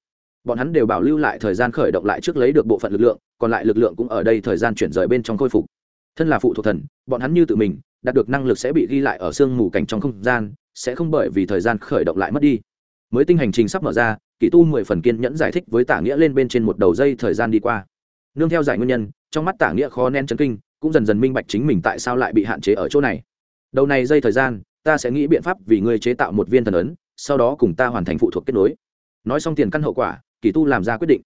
Bọn hắn đều bảo lưu lại thời gian khởi động lại trước lấy được bộ phận lực lượng, còn lại lực lượng cũng ở đây thời gian chuyển rời bên trong khôi phục thân là phụ thuộc thần, bọn hắn như tự mình, đạt được năng lực sẽ bị ghi lại ở sương mù cảnh trong không gian, sẽ không bởi vì thời gian khởi động lại mất đi. Mới tinh hành trình sắp mở ra kỷ tu mười phần kiên nhẫn giải thích với tả nghĩa lên bên trên một đầu dây thời gian đi qua. Nương theo giải nguyên nhân, trong mắt tả nghĩa khó nén chấn kinh, cũng dần dần minh bạch chính mình tại sao lại bị hạn chế ở chỗ này. Đầu này dây thời gian, ta sẽ nghĩ biện pháp vì ngươi chế tạo một viên thần ấn, sau đó cùng ta hoàn thành phụ thuộc kết nối. Nói xong tiền căn hậu quả, kỳ tu làm ra quyết định.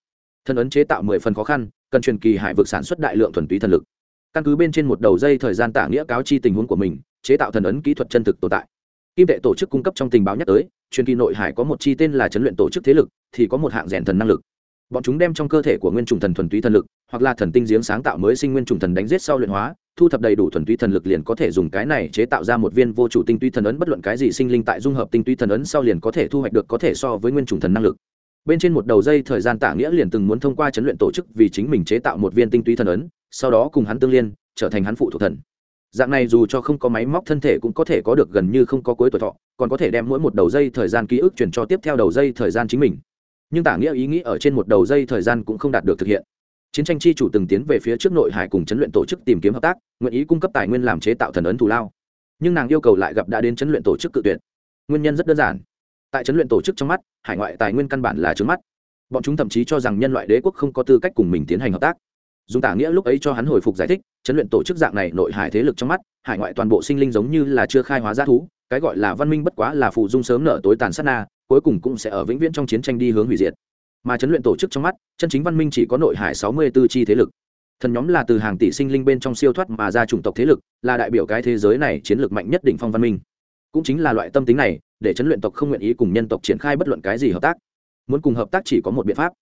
Thần ấn chế tạo mười phần khó khăn, cần truyền kỳ hải vực sản xuất đại lượng thuần túy thần lực căn cứ bên trên một đầu dây thời gian tả nghĩa cáo chi tình huống của mình, chế tạo thần ấn kỹ thuật chân thực tồn tại. Kim tệ tổ chức cung cấp trong tình báo nhắc tới, truyền kỳ nội hải có một chi tên là chấn luyện tổ chức thế lực, thì có một hạng rèn thần năng lực. Bọn chúng đem trong cơ thể của nguyên trùng thần thuần túy thần lực, hoặc là thần tinh giếng sáng tạo mới sinh nguyên trùng thần đánh giết sau luyện hóa, thu thập đầy đủ thuần túy thần lực liền có thể dùng cái này chế tạo ra một viên vô chủ tinh túy thần ấn, bất luận cái gì sinh linh tại dung hợp tinh túy thần ấn sau liền có thể thu hoạch được có thể so với nguyên trùng thần năng lực. Bên trên một đầu dây thời gian tả nghĩa liền từng muốn thông qua chấn luyện tổ chức vì chính mình chế tạo một viên tinh túy thần ấn sau đó cùng hắn tương liên, trở thành hắn phụ thuộc thần. Dạng này dù cho không có máy móc thân thể cũng có thể có được gần như không có cuối tuổi thọ, còn có thể đem mỗi một đầu dây thời gian ký ức truyền cho tiếp theo đầu dây thời gian chính mình. Nhưng tả nghĩa ý nghĩ ở trên một đầu dây thời gian cũng không đạt được thực hiện. Chiến tranh chi chủ từng tiến về phía trước nội hải cùng chấn luyện tổ chức tìm kiếm hợp tác, nguyện ý cung cấp tài nguyên làm chế tạo thần ấn thù lao. Nhưng nàng yêu cầu lại gặp đã đến chấn luyện tổ chức cự tuyệt. Nguyên nhân rất đơn giản. Tại chấn luyện tổ chức trong mắt, hải ngoại tài nguyên căn bản là trướng mắt. Bọn chúng thậm chí cho rằng nhân loại đế quốc không có tư cách cùng mình tiến hành hợp tác dùng tả nghĩa lúc ấy cho hắn hồi phục giải thích, chấn luyện tổ chức dạng này nội hải thế lực trong mắt, hải ngoại toàn bộ sinh linh giống như là chưa khai hóa g thú, cái gọi là văn minh bất quá là phụ dung sớm nở tối tàn sát na, cuối cùng cũng sẽ ở vĩnh viễn trong chiến tranh đi hướng hủy diệt. Mà chấn luyện tổ chức trong mắt, chân chính văn minh chỉ có nội hải sáu mươi tư chi thế lực. Thần nhóm là từ hàng tỷ sinh linh bên trong siêu thoát mà ra chủng tộc thế lực, là đại biểu cái thế giới này chiến lược mạnh nhất đỉnh phong văn minh. Cũng chính là loại tâm tính này, để chấn luyện tộc không nguyện ý cùng nhân tộc triển khai bất luận cái gì hợp tác. Muốn cùng hợp tác chỉ có một biện pháp.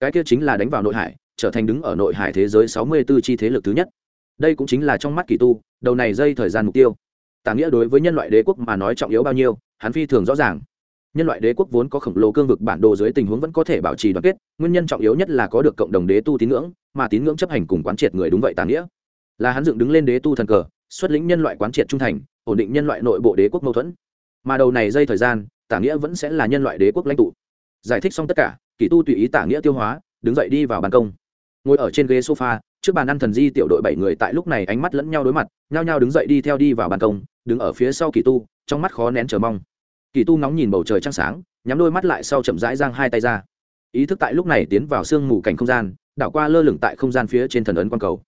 Cái kia chính là đánh vào nội hải trở thành đứng ở nội hải thế giới sáu mươi 64 chi thế lực thứ nhất. Đây cũng chính là trong mắt kỳ tu, đầu này dây thời gian mục tiêu. Tả nghĩa đối với nhân loại đế quốc mà nói trọng yếu bao nhiêu, hắn phi thường rõ ràng. Nhân loại đế quốc vốn có khổng lồ cương vực bản đồ dưới tình huống vẫn có thể bảo trì đoàn kết, nguyên nhân trọng yếu nhất là có được cộng đồng đế tu tín ngưỡng, mà tín ngưỡng chấp hành cùng quán triệt người đúng vậy tà nghĩa. Là hắn dựng đứng lên đế tu thần cờ, xuất lĩnh nhân loại quán triệt trung thành, ổn định nhân loại nội bộ đế quốc mâu thuẫn. Mà đầu này dây thời gian, tả nghĩa vẫn sẽ là nhân loại đế quốc lãnh tụ. Giải thích xong tất cả, kỳ tu tùy ý tả nghĩa tiêu hóa, đứng dậy đi vào ban công ngồi ở trên ghế sofa, trước bàn ăn thần di tiểu đội bảy người tại lúc này ánh mắt lẫn nhau đối mặt, nhao nhao đứng dậy đi theo đi vào ban công, đứng ở phía sau kỳ tu, trong mắt khó nén chờ mong. Kỳ tu nóng nhìn bầu trời trăng sáng, nhắm đôi mắt lại sau chậm rãi giang hai tay ra. Ý thức tại lúc này tiến vào sương mù cảnh không gian, đảo qua lơ lửng tại không gian phía trên thần ấn quang cầu.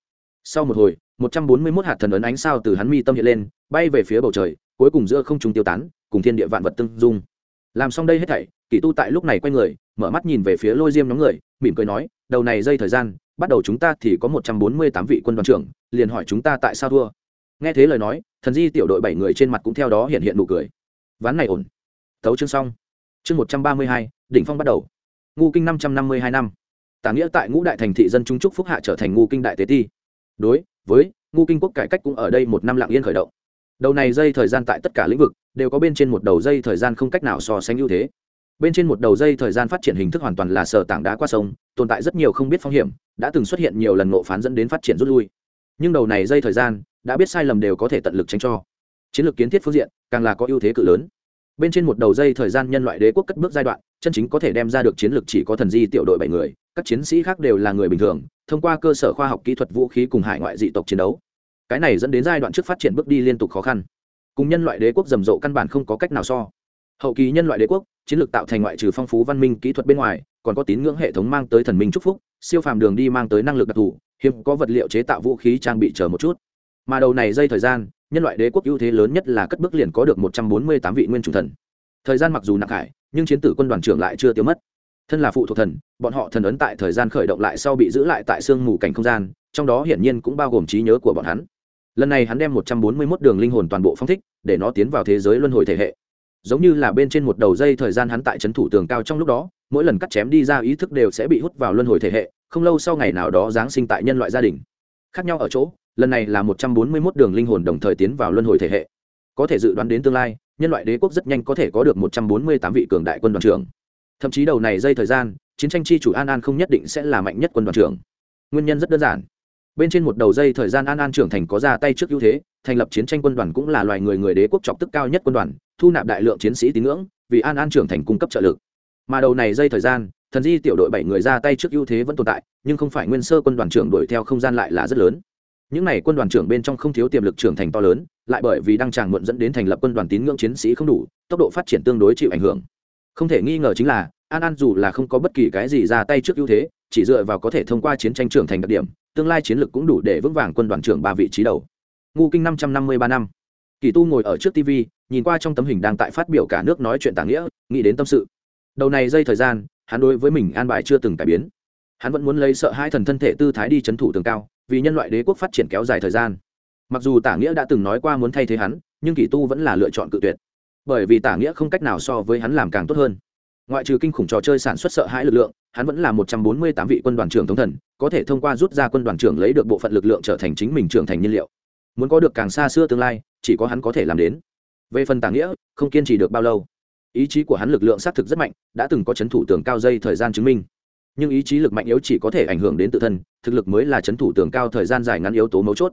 Sau một hồi, một trăm bốn mươi 141 hạt thần ấn ánh sao từ hắn mi tâm hiện lên, bay về phía bầu trời, cuối cùng giữa không trung tiêu tán, cùng thiên địa vạn vật tương dung. Làm xong đây hết thảy, kỳ tu tại lúc này quay người, mở mắt nhìn về phía lôi diêm nhóm người, mỉm cười nói, đầu này dây thời gian bắt đầu chúng ta thì có một trăm bốn mươi tám vị quân đoàn trưởng, liền hỏi chúng ta tại sao thua. Nghe thế lời nói, thần di tiểu đội bảy người trên mặt cũng theo đó hiện hiện nụ cười. Ván này ổn. Tấu chương xong. Chương một trăm ba mươi hai, đỉnh phong bắt đầu. Ngu kinh năm trăm năm mươi hai năm. Tả nghĩa tại ngũ đại thành thị dân trung trúc phúc hạ trở thành ngu kinh đại tế ti. Đối với ngu kinh quốc cải cách cũng ở đây một năm lặng yên khởi động. Đầu này dây thời gian tại tất cả lĩnh vực đều có bên trên một đầu dây thời gian không cách nào so sánh ưu thế bên trên một đầu dây thời gian phát triển hình thức hoàn toàn là sở tảng đá qua sông, tồn tại rất nhiều không biết phong hiểm, đã từng xuất hiện nhiều lần nộ phán dẫn đến phát triển rút lui. Nhưng đầu này dây thời gian, đã biết sai lầm đều có thể tận lực tránh cho. Chiến lược kiến thiết phương diện, càng là có ưu thế cự lớn. Bên trên một đầu dây thời gian nhân loại đế quốc cất bước giai đoạn, chân chính có thể đem ra được chiến lược chỉ có thần di tiểu đội bảy người, các chiến sĩ khác đều là người bình thường, thông qua cơ sở khoa học kỹ thuật vũ khí cùng hải ngoại dị tộc chiến đấu. Cái này dẫn đến giai đoạn trước phát triển bước đi liên tục khó khăn. Cùng nhân loại đế quốc rầm rộ căn bản không có cách nào so hậu kỳ nhân loại đế quốc, chiến lược tạo thành ngoại trừ phong phú văn minh kỹ thuật bên ngoài, còn có tín ngưỡng hệ thống mang tới thần minh chúc phúc, siêu phàm đường đi mang tới năng lực đặc thù, hiếm có vật liệu chế tạo vũ khí trang bị chờ một chút. Mà đầu này dây thời gian, nhân loại đế quốc ưu thế lớn nhất là cất bước liền có được một trăm bốn mươi tám vị nguyên chủ thần. Thời gian mặc dù nặng hải nhưng chiến tử quân đoàn trưởng lại chưa tiêu mất. Thân là phụ thuộc thần, bọn họ thần ấn tại thời gian khởi động lại sau bị giữ lại tại sương mù cảnh không gian, trong đó hiển nhiên cũng bao gồm trí nhớ của bọn hắn. Lần này hắn đem một trăm bốn mươi mốt đường linh hồn toàn bộ phong thích, để nó tiến vào thế giới luân hồi thể hệ giống như là bên trên một đầu dây thời gian hắn tại trấn thủ tường cao trong lúc đó, mỗi lần cắt chém đi ra ý thức đều sẽ bị hút vào luân hồi thể hệ, không lâu sau ngày nào đó giáng sinh tại nhân loại gia đình. Khác nhau ở chỗ, lần này là một trăm bốn mươi mốt đường linh hồn đồng thời tiến vào luân hồi thể hệ. Có thể dự đoán đến tương lai, nhân loại đế quốc rất nhanh có thể có được một trăm bốn mươi tám vị cường đại quân đoàn trưởng. Thậm chí đầu này dây thời gian, chiến tranh chi chủ an an không nhất định sẽ là mạnh nhất quân đoàn trưởng. Nguyên nhân rất đơn giản. Bên trên một đầu dây thời gian an an trưởng thành có ra tay trước ưu thế thành lập chiến tranh quân đoàn cũng là loài người người đế quốc trọng tức cao nhất quân đoàn, thu nạp đại lượng chiến sĩ tín ngưỡng, vì an an trưởng thành cung cấp trợ lực. Mà đầu này dây thời gian, thần di tiểu đội bảy người ra tay trước ưu thế vẫn tồn tại, nhưng không phải nguyên sơ quân đoàn trưởng đuổi theo không gian lại là rất lớn. Những n à y quân đoàn trưởng bên trong không thiếu tiềm lực trưởng thành to lớn, lại bởi vì đăng tràng muộn dẫn đến thành lập quân đoàn tín ngưỡng chiến sĩ không đủ, tốc độ phát triển tương đối chịu ảnh hưởng. Không thể nghi ngờ chính là, an an dù là không có bất kỳ cái gì ra tay trước ưu thế, chỉ dựa vào có thể thông qua chiến tranh trưởng thành đặc điểm, tương lai chiến lược cũng đủ để vững vàng quân đoàn trưởng ba vị trí đầu ngu kinh năm trăm năm mươi ba năm. Kỳ tu ngồi ở trước tv nhìn qua trong tấm hình đang tại phát biểu cả nước nói chuyện tả nghĩa, nghĩ đến tâm sự. Đầu này dây thời gian, hắn đối với mình an bài chưa từng cải biến. Hắn vẫn muốn lấy sợ hai thần thân thể tư thái đi c h ấ n thủ tường cao, vì nhân loại đế quốc phát triển kéo dài thời gian. Mặc dù tả nghĩa đã từng nói qua muốn thay thế hắn, nhưng kỳ tu vẫn là lựa chọn cự tuyệt. Bởi vì tả nghĩa không cách nào so với hắn làm càng tốt hơn. Ngoại trừ kinh khủng trò chơi sản xuất sợ hãi lực lượng, hắn vẫn là một trăm bốn mươi tám vị quân đoàn trưởng thống thần, có thể thông qua rút ra quân đoàn trưởng lấy được bộ phận lực lượng trở thành chính mình trưởng thành nhiên liệu muốn có được càng xa xưa tương lai, chỉ có hắn có thể làm đến. Về phần tàng nghĩa, không kiên trì được bao lâu. Ý chí của hắn lực lượng xác thực rất mạnh, đã từng có c h ấ n thủ tường cao dây thời gian chứng minh. Nhưng ý chí lực mạnh yếu chỉ có thể ảnh hưởng đến tự thân, thực lực mới là c h ấ n thủ tường cao thời gian dài ngắn yếu tố mấu chốt.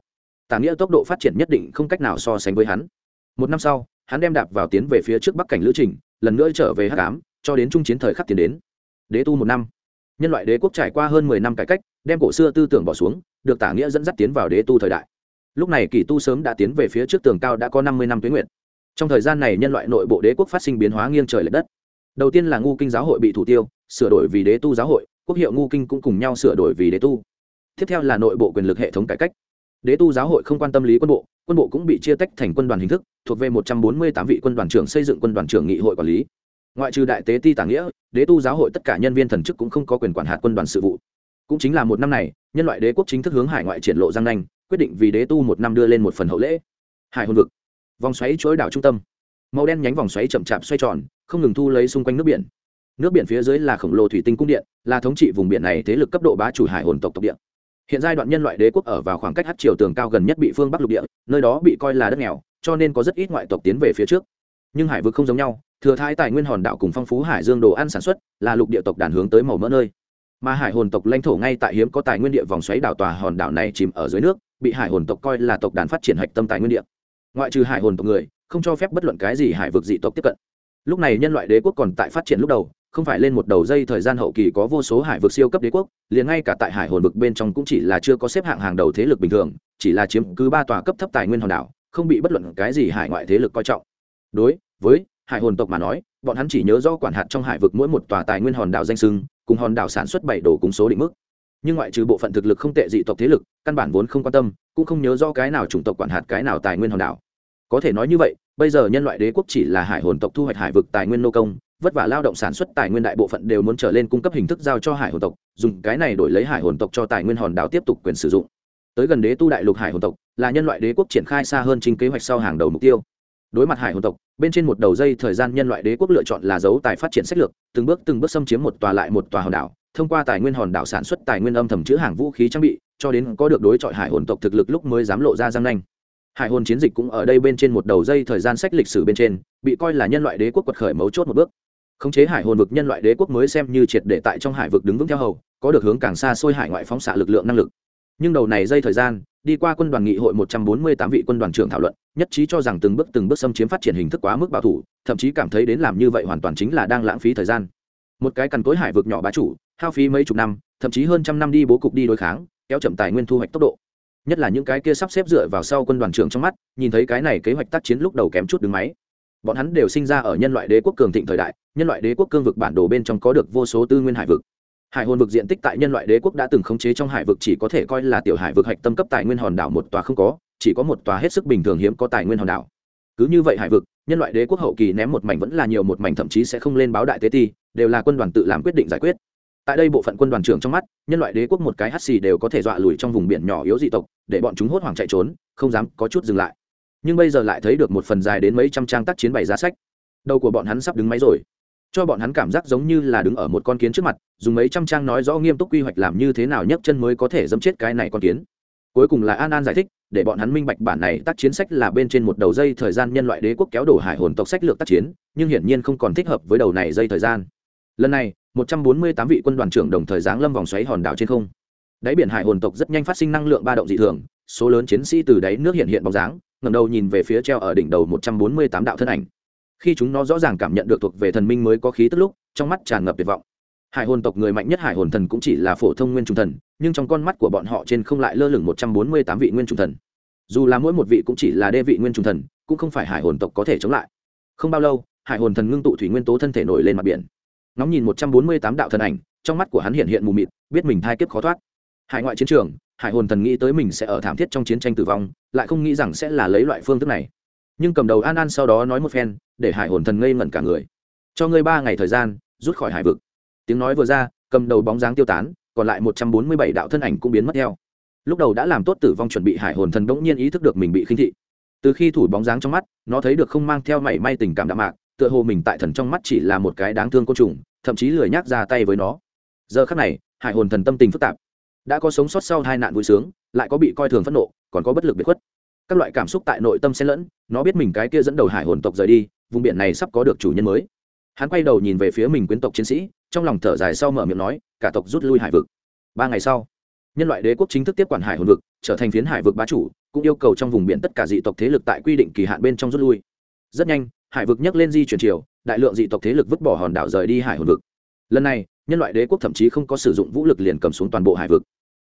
Tàng nghĩa tốc độ phát triển nhất định không cách nào so sánh với hắn. Một năm sau, hắn đem đạp vào tiến về phía trước bắc cảnh lữ trình, lần nữa trở về h tám cho đến trung chiến thời khắc tiến đến. Đế tu một năm. Nhân loại đế quốc trải qua hơn mười năm cải cách, đem cổ xưa tư tưởng bỏ xuống, được tả nghĩa dẫn dắt tiến vào đế tu thời đại lúc này kỳ tu sớm đã tiến về phía trước tường cao đã có năm mươi năm tuyến nguyện trong thời gian này nhân loại nội bộ đế quốc phát sinh biến hóa nghiêng trời l ệ đất. Đầu tiên là ngu kinh giáo hội bị thủ tiêu, sửa đổi vì đế tu giáo hội, quốc hiệu ngu kinh cũng cùng nhau sửa đổi vì đế tu. Tiếp theo là nội bộ quyền lực hệ thống cải cách. Đế tu giáo hội không quan tâm lý quân bộ quân bộ cũng bị chia tách thành quân đoàn hình thức, thuộc về một trăm bốn mươi tám vị quân đoàn trưởng xây dựng quân đoàn trưởng nghị hội quản lý. Ngoại trừ đại tế ti tàng nghĩa, đế tu giáo hội tất cả nhân viên thần chức cũng không có quyền quản hạt quân đoàn sự vụ. Cũng chính là một năm này, nhân loại đế quốc chính thức hướng hải ngoại triển lộ giang nanh quyết định vì đế tu một năm đưa lên một phần hậu lễ. Hải hồn vực. Vòng xoáy chuỗi đảo trung tâm. Màu đen nhánh vòng xoáy chậm chạp xoay tròn, không ngừng thu lấy xung quanh nước biển. Nước biển phía dưới là khổng lồ thủy tinh cung điện, là thống trị vùng biển này thế lực cấp độ bá chủ hải hồn tộc tộc địa. Hiện giai đoạn nhân loại đế quốc ở vào khoảng cách hát triều tường cao gần nhất bị phương bắc lục địa, nơi đó bị coi là đất nghèo, cho nên có rất ít ngoại tộc tiến về phía trước. Nhưng hải vực không giống nhau, thừa thái tài nguyên hòn đảo cùng phong phú hải dương đồ ăn sản xuất, là lục địa tộc đàn hướng tới màu mỡ nơi. Mà hải hồn tộc lãnh thổ ngay tại hiếm có tài nguyên địa vòng xoáy đảo tòa hòn đảo này chìm ở dưới nước bị hải hồn tộc coi là tộc đàn phát triển hạch tâm tài nguyên địa. Ngoại trừ hải hồn tộc người, không cho phép bất luận cái gì hải vực dị tộc tiếp cận. Lúc này nhân loại đế quốc còn tại phát triển lúc đầu, không phải lên một đầu dây thời gian hậu kỳ có vô số hải vực siêu cấp đế quốc, liền ngay cả tại hải hồn vực bên trong cũng chỉ là chưa có xếp hạng hàng đầu thế lực bình thường, chỉ là chiếm cứ ba tòa cấp thấp tài nguyên hòn đảo, không bị bất luận cái gì hải ngoại thế lực coi trọng. Đối với hải hồn tộc mà nói, bọn hắn chỉ nhớ do quản hạt trong hải vực mỗi một tòa tài nguyên hòn đảo danh sưng cùng hòn đảo sản xuất bảy đồ cùng số định mức nhưng ngoại trừ bộ phận thực lực không tệ dị tộc thế lực, căn bản vốn không quan tâm, cũng không nhớ do cái nào chủng tộc quản hạt, cái nào tài nguyên hòn đảo. Có thể nói như vậy, bây giờ nhân loại đế quốc chỉ là hải hồn tộc thu hoạch hải vực tài nguyên nô công, vất vả lao động sản xuất tài nguyên đại bộ phận đều muốn trở lên cung cấp hình thức giao cho hải hồn tộc, dùng cái này đổi lấy hải hồn tộc cho tài nguyên hòn đảo tiếp tục quyền sử dụng. Tới gần đế tu đại lục hải hồn tộc, là nhân loại đế quốc triển khai xa hơn chính kế hoạch sau hàng đầu mục tiêu. Đối mặt hải hồn tộc, bên trên một đầu dây thời gian nhân loại đế quốc lựa chọn là dấu tài phát triển sách lược, từng bước từng bước xâm chiếm một tòa lại một tòa hòn đảo thông qua tài nguyên hòn đảo sản xuất tài nguyên âm thầm chứa hàng vũ khí trang bị, cho đến có được đối chọi hải hồn tộc thực lực lúc mới dám lộ ra răng nanh. Hải hồn chiến dịch cũng ở đây bên trên một đầu dây thời gian sách lịch sử bên trên, bị coi là nhân loại đế quốc quật khởi mấu chốt một bước. Khống chế hải hồn vực nhân loại đế quốc mới xem như triệt để tại trong hải vực đứng vững theo hầu, có được hướng càng xa xôi hải ngoại phóng xạ lực lượng năng lực. Nhưng đầu này dây thời gian, đi qua quân đoàn nghị hội một trăm bốn mươi tám vị quân đoàn trưởng thảo luận, nhất trí cho rằng từng bước từng bước xâm chiếm phát triển hình thức quá mức bảo thủ, thậm chí cảm thấy đến làm như vậy hoàn toàn chính là đang lãng phí thời gian. Một cái cằn cối hải vực nhỏ bá chủ hao phí mấy chục năm, thậm chí hơn trăm năm đi bố cục đi đối kháng, kéo chậm tài nguyên thu hoạch tốc độ. Nhất là những cái kia sắp xếp dựa vào sau quân đoàn trưởng trong mắt, nhìn thấy cái này kế hoạch tác chiến lúc đầu kém chút đứng máy. Bọn hắn đều sinh ra ở nhân loại đế quốc cường thịnh thời đại, nhân loại đế quốc cương vực bản đồ bên trong có được vô số tư nguyên hải vực. Hải hồn vực diện tích tại nhân loại đế quốc đã từng khống chế trong hải vực chỉ có thể coi là tiểu hải vực hạch tâm cấp tài nguyên hòn đảo một tòa không có, chỉ có một tòa hết sức bình thường hiếm có tài nguyên hòn đảo. Cứ như vậy hải vực, nhân loại đế quốc hậu kỳ ném một mảnh vẫn là nhiều một mảnh thậm chí sẽ không lên báo đại tế ti, đều là quân đoàn tự làm quyết định giải quyết tại đây bộ phận quân đoàn trưởng trong mắt, nhân loại đế quốc một cái hắt xì đều có thể dọa lùi trong vùng biển nhỏ yếu dị tộc, để bọn chúng hốt hoảng chạy trốn, không dám có chút dừng lại. Nhưng bây giờ lại thấy được một phần dài đến mấy trăm trang tác chiến bày giá sách. Đầu của bọn hắn sắp đứng máy rồi. Cho bọn hắn cảm giác giống như là đứng ở một con kiến trước mặt, dùng mấy trăm trang nói rõ nghiêm túc quy hoạch làm như thế nào nhấc chân mới có thể dẫm chết cái này con kiến. Cuối cùng là an an giải thích, để bọn hắn minh bạch bản này tác chiến sách là bên trên một đầu dây thời gian nhân loại đế quốc kéo đổ hải hồn tộc sách lược tác chiến, nhưng hiển nhiên không còn thích hợp với đầu này dây thời gian. Lần này một trăm bốn mươi tám vị quân đoàn trưởng đồng thời giáng lâm vòng xoáy hòn đảo trên không. Đáy biển hải hồn tộc rất nhanh phát sinh năng lượng ba động dị thường, số lớn chiến sĩ từ đáy nước hiện hiện bóng dáng ngầm đầu nhìn về phía treo ở đỉnh đầu một trăm bốn mươi tám đạo thân ảnh. Khi chúng nó rõ ràng cảm nhận được thuộc về thần minh mới có khí tức lúc, trong mắt tràn ngập tuyệt vọng. Hải hồn tộc người mạnh nhất hải hồn thần cũng chỉ là phổ thông nguyên trung thần, nhưng trong con mắt của bọn họ trên không lại lơ lửng một trăm bốn mươi tám vị nguyên trung thần. Dù là mỗi một vị cũng chỉ là đê vị nguyên trung thần, cũng không phải hải hồn tộc có thể chống lại. Không bao lâu, hải hồn thần ngưng tụ thủy nguyên tố thân thể nổi lên mặt biển ngóng nhìn một trăm bốn mươi tám đạo thần ảnh, trong mắt của hắn hiện hiện mù mịt, biết mình thai kiếp khó thoát. Hải ngoại chiến trường, hải hồn thần nghĩ tới mình sẽ ở thảm thiết trong chiến tranh tử vong, lại không nghĩ rằng sẽ là lấy loại phương thức này. Nhưng cầm đầu an an sau đó nói một phen, để hải hồn thần ngây ngẩn cả người. Cho ngươi ba ngày thời gian, rút khỏi hải vực. Tiếng nói vừa ra, cầm đầu bóng dáng tiêu tán, còn lại một trăm bốn mươi bảy đạo thân ảnh cũng biến mất theo. Lúc đầu đã làm tốt tử vong chuẩn bị, hải hồn thần đ ỗ n g nhiên ý thức được mình bị khinh thị. Từ khi thủ bóng dáng trong mắt, nó thấy được không mang theo mảy may tình cảm đạm mạc tựa hồ mình tại thần trong mắt chỉ là một cái đáng thương côn trùng, thậm chí lười nhác ra tay với nó. Giờ khắc này, hải hồn thần tâm tình phức tạp. Đã có sống sót sau hai nạn vui sướng, lại có bị coi thường phẫn nộ, còn có bất lực biệt khuất. Các loại cảm xúc tại nội tâm xen lẫn, nó biết mình cái kia dẫn đầu hải hồn tộc rời đi, vùng biển này sắp có được chủ nhân mới. Hắn quay đầu nhìn về phía mình quyến tộc chiến sĩ, trong lòng thở dài sau mở miệng nói, cả tộc rút lui hải vực. Ba ngày sau, nhân loại đế quốc chính thức tiếp quản hải hồn vực, trở thành phiến hải vực bá chủ, cũng yêu cầu trong vùng biển tất cả dị tộc thế lực tại quy định kỳ hạn bên trong rút lui. Rất nhanh hải vực nhấc lên di chuyển chiều đại lượng dị tộc thế lực vứt bỏ hòn đảo rời đi hải hồn vực. Lần này, nhân loại đế quốc thậm chí không có sử dụng vũ lực liền cầm xuống toàn bộ hải vực.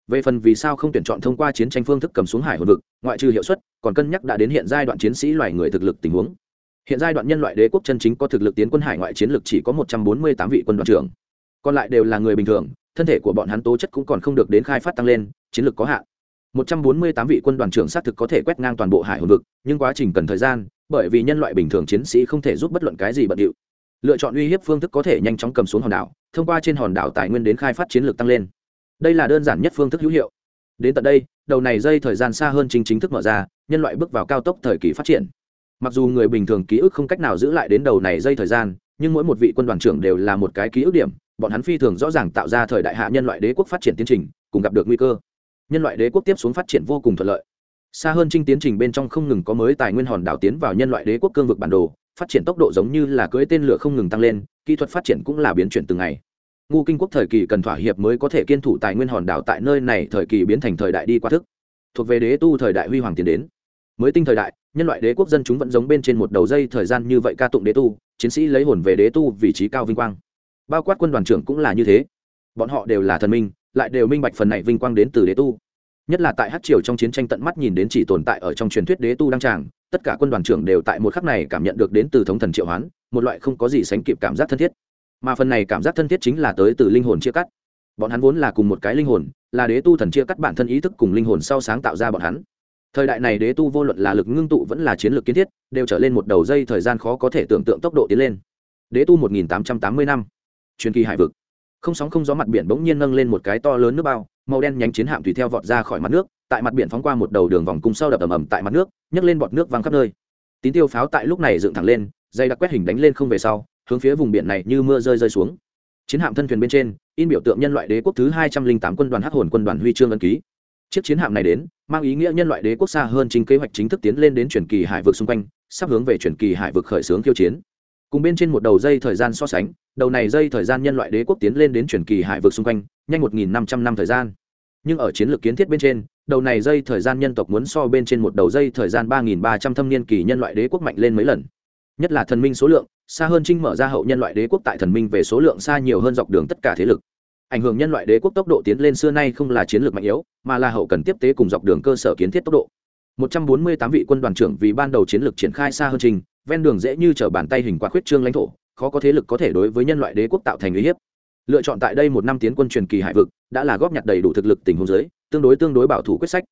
Về phần vì sao không tuyển chọn thông qua chiến tranh phương thức cầm xuống hải hồn vực, ngoại trừ hiệu suất, còn cân nhắc đã đến hiện giai đoạn chiến sĩ loài người thực lực tình huống. Hiện giai đoạn nhân loại đế quốc chân chính có thực lực tiến quân hải ngoại chiến lực chỉ có một trăm bốn mươi tám vị quân đoàn trưởng. Còn lại đều là người bình thường, thân thể của bọn hắn tố chất cũng còn không được đến khai phát tăng lên, chiến lực có hạn. một trăm bốn mươi tám vị quân đoàn trưởng xác thực có thể quét ngang toàn bộ hải hồn vực, nhưng quá trình cần thời gian bởi vì nhân loại bình thường chiến sĩ không thể giúp bất luận cái gì bận điệu. Lựa chọn uy hiếp phương thức có thể nhanh chóng cầm xuống hòn đảo, thông qua trên hòn đảo tài nguyên đến khai phát chiến lược tăng lên. Đây là đơn giản nhất phương thức hữu hiệu. Đến tận đây, đầu này dây thời gian xa hơn chính chính thức mở ra, nhân loại bước vào cao tốc thời kỳ phát triển. Mặc dù người bình thường ký ức không cách nào giữ lại đến đầu này dây thời gian, nhưng mỗi một vị quân đoàn trưởng đều là một cái ký ức điểm, bọn hắn phi thường rõ ràng tạo ra thời đại hạ nhân loại đế quốc phát triển tiến trình, cùng gặp được nguy cơ. Nhân loại đế quốc tiếp xuống phát triển vô cùng thuận lợi xa hơn trinh tiến trình bên trong không ngừng có mới tài nguyên hòn đảo tiến vào nhân loại đế quốc cương vực bản đồ, phát triển tốc độ giống như là cưỡi tên lửa không ngừng tăng lên, kỹ thuật phát triển cũng là biến chuyển từng ngày. Ngu kinh quốc thời kỳ cần thỏa hiệp mới có thể kiên thủ tài nguyên hòn đảo tại nơi này thời kỳ biến thành thời đại đi qua thức. Thuộc về đế tu thời đại huy hoàng tiến đến. Mới tinh thời đại, nhân loại đế quốc dân chúng vẫn giống bên trên một đầu dây thời gian như vậy ca tụng đế tu, chiến sĩ lấy hồn về đế tu vị trí cao vinh quang. Bao quát quân đoàn trưởng cũng là như thế. Bọn họ đều là thần minh, lại đều minh bạch phần này vinh quang đến từ đế tu nhất là tại hát triều trong chiến tranh tận mắt nhìn đến chỉ tồn tại ở trong truyền thuyết đế tu đăng tràng, tất cả quân đoàn trưởng đều tại một khắc này cảm nhận được đến từ thống thần triệu hoán, một loại không có gì sánh kịp cảm giác thân thiết. Mà phần này cảm giác thân thiết chính là tới từ linh hồn chia cắt. Bọn hắn vốn là cùng một cái linh hồn, là đế tu thần chia cắt bản thân ý thức cùng linh hồn sau sáng tạo ra bọn hắn. Thời đại này đế tu vô luận là lực ngưng tụ vẫn là chiến lược kiến thiết, đều trở lên một đầu dây thời gian khó có thể tưởng tượng tốc độ tiến lên. Đế tu một nghìn tám trăm tám mươi năm. Truyền kỳ hải vực. Không sóng không gió mặt biển bỗng nhiên nâng lên một cái to lớn nước bao màu đen nhánh chiến hạm tùy theo vọt ra khỏi mặt nước, tại mặt biển phóng qua một đầu đường vòng cung sâu đập ầm ầm tại mặt nước, nhấc lên bọt nước văng khắp nơi. Tín tiêu pháo tại lúc này dựng thẳng lên, dây đặc quét hình đánh lên không về sau, hướng phía vùng biển này như mưa rơi rơi xuống. Chiến hạm thân thuyền bên trên, in biểu tượng nhân loại đế quốc thứ hai trăm linh tám quân đoàn hắc hồn quân đoàn huy chương ân ký. Chiếc chiến hạm này đến, mang ý nghĩa nhân loại đế quốc xa hơn chính kế hoạch chính thức tiến lên đến chuyển kỳ hải vực xung quanh, sắp hướng về chuyển kỳ hải vực khởi xướng khiêu chiến. Cùng bên trên một đầu dây thời gian so sánh, đầu này dây thời gian nhân loại đế quốc tiến lên đến chuyển kỳ hải vực xung quanh, nhanh một nghìn năm trăm năm thời gian nhưng ở chiến lược kiến thiết bên trên, đầu này dây thời gian nhân tộc muốn so bên trên một đầu dây thời gian ba nghìn ba trăm thâm niên kỳ nhân loại đế quốc mạnh lên mấy lần. Nhất là thần minh số lượng, xa hơn trinh mở ra hậu nhân loại đế quốc tại thần minh về số lượng xa nhiều hơn dọc đường tất cả thế lực. Ảnh hưởng nhân loại đế quốc tốc độ tiến lên xưa nay không là chiến lược mạnh yếu, mà là hậu cần tiếp tế cùng dọc đường cơ sở kiến thiết tốc độ. 148 vị quân đoàn trưởng vì ban đầu chiến lược triển khai xa hơn trình ven đường dễ như trở bàn tay hình quá khuyết trương lãnh thổ, khó có thế lực có thể đối với nhân loại đế quốc tạo thành uy hiếp. Lựa chọn tại đây một năm tiến quân truyền kỳ hải vực đã là góp nhặt đầy đủ thực lực tình huống giới tương đối tương đối bảo thủ quyết sách.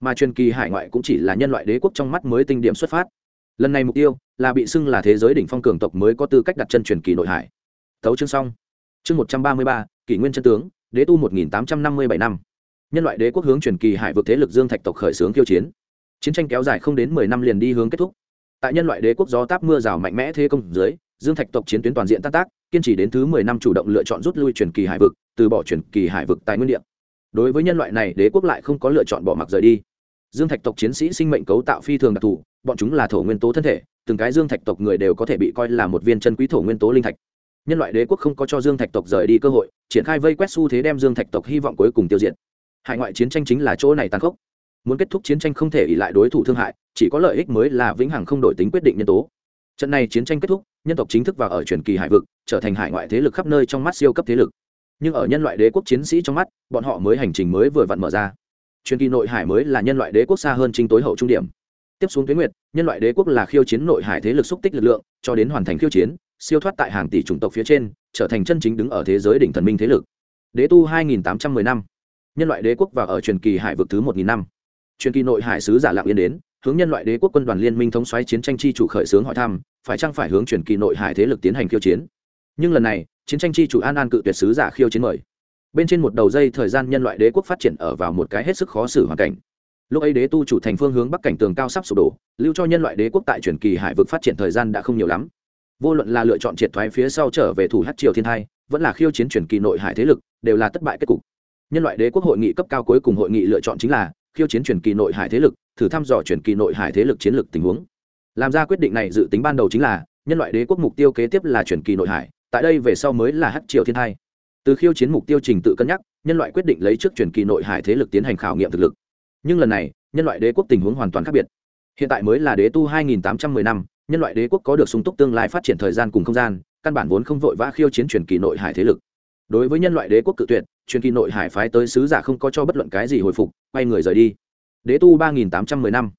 Mà truyền kỳ hải ngoại cũng chỉ là nhân loại đế quốc trong mắt mới tinh điểm xuất phát. Lần này mục tiêu là bị xưng là thế giới đỉnh phong cường tộc mới có tư cách đặt chân truyền kỳ nội hải. Tấu chương xong. Chương một trăm ba mươi ba, kỷ nguyên chân tướng, đế tu một nghìn tám trăm năm mươi bảy năm. Nhân loại đế quốc hướng truyền kỳ hải vực thế lực dương thạch tộc khởi xướng khiêu chiến. Chiến tranh kéo dài không đến mười năm liền đi hướng kết thúc. Tại nhân loại đế quốc gió táp mưa rào mạnh mẽ thế công dưới, dương thạch tộc chiến tuyến toàn diện tác tác kiên trì đến thứ mười năm chủ động lựa chọn rút lui truyền kỳ hải vực, từ bỏ truyền kỳ hải vực tài nguyên địa. Đối với nhân loại này, đế quốc lại không có lựa chọn bỏ mặc rời đi. Dương thạch tộc chiến sĩ sinh mệnh cấu tạo phi thường đặc thù, bọn chúng là thổ nguyên tố thân thể, từng cái dương thạch tộc người đều có thể bị coi là một viên chân quý thổ nguyên tố linh thạch. Nhân loại đế quốc không có cho dương thạch tộc rời đi cơ hội, triển khai vây quét xu thế đem dương thạch tộc hy vọng cuối cùng tiêu diệt. Hải ngoại chiến tranh chính là chỗ này tàn khốc. Muốn kết thúc chiến tranh không thể ỉ lại đối thủ thương hại, chỉ có lợi ích mới là vĩnh hằng không đổi tính quyết định nhân tố trận này chiến tranh kết thúc, nhân tộc chính thức vào ở truyền kỳ hải vực, trở thành hải ngoại thế lực khắp nơi trong mắt siêu cấp thế lực. Nhưng ở nhân loại đế quốc chiến sĩ trong mắt, bọn họ mới hành trình mới vừa vặn mở ra. Truyền kỳ nội hải mới là nhân loại đế quốc xa hơn chính tối hậu trung điểm. Tiếp xuống tuyến nguyệt, nhân loại đế quốc là khiêu chiến nội hải thế lực xúc tích lực lượng, cho đến hoàn thành khiêu chiến, siêu thoát tại hàng tỷ chủng tộc phía trên, trở thành chân chính đứng ở thế giới đỉnh thần minh thế lực. Đế tu 2810 năm. Nhân loại đế quốc vào ở truyền kỳ hải vực thứ 1000 năm. Truyền kỳ nội hải sứ giả lạng yên đến hướng nhân loại đế quốc quân đoàn liên minh thống xoáy chiến tranh chi chủ khởi xướng hỏi thăm, phải chăng phải hướng chuyển kỳ nội hải thế lực tiến hành khiêu chiến? Nhưng lần này, chiến tranh chi chủ an an cự tuyệt sứ giả khiêu chiến mời. Bên trên một đầu dây thời gian nhân loại đế quốc phát triển ở vào một cái hết sức khó xử hoàn cảnh. Lúc ấy đế tu chủ thành phương hướng bắc cảnh tường cao sắp sụp đổ, lưu cho nhân loại đế quốc tại truyền kỳ hải vực phát triển thời gian đã không nhiều lắm. Vô luận là lựa chọn triệt thoái phía sau trở về thủ hát triều thiên hai vẫn là khiêu chiến truyền kỳ nội hải thế lực, đều là thất bại kết cục. Nhân loại đế quốc hội nghị cấp cao cuối cùng hội nghị lựa chọn chính là khiêu chiến truyền kỳ nội hải thế lực, thử thăm dò truyền kỳ nội hải thế lực chiến lược tình huống. Làm ra quyết định này dự tính ban đầu chính là, nhân loại đế quốc mục tiêu kế tiếp là truyền kỳ nội hải, tại đây về sau mới là hát triều thiên hai từ khiêu chiến mục tiêu trình tự cân nhắc, nhân loại quyết định lấy trước truyền kỳ nội hải thế lực tiến hành khảo nghiệm thực lực. Nhưng lần này, nhân loại đế quốc tình huống hoàn toàn khác biệt. Hiện tại mới là đế tu 2810 năm, nhân loại đế quốc có được sung túc tương lai phát triển thời gian cùng không gian, căn bản vốn không vội vã khiêu chiến truyền kỳ nội hải thế lực. Đối với nhân loại đế quốc cự tuyệt truyền kỳ nội hải phái tới sứ giả không có cho bất luận cái gì hồi phục, quay người rời đi. Đế tu 3810 năm.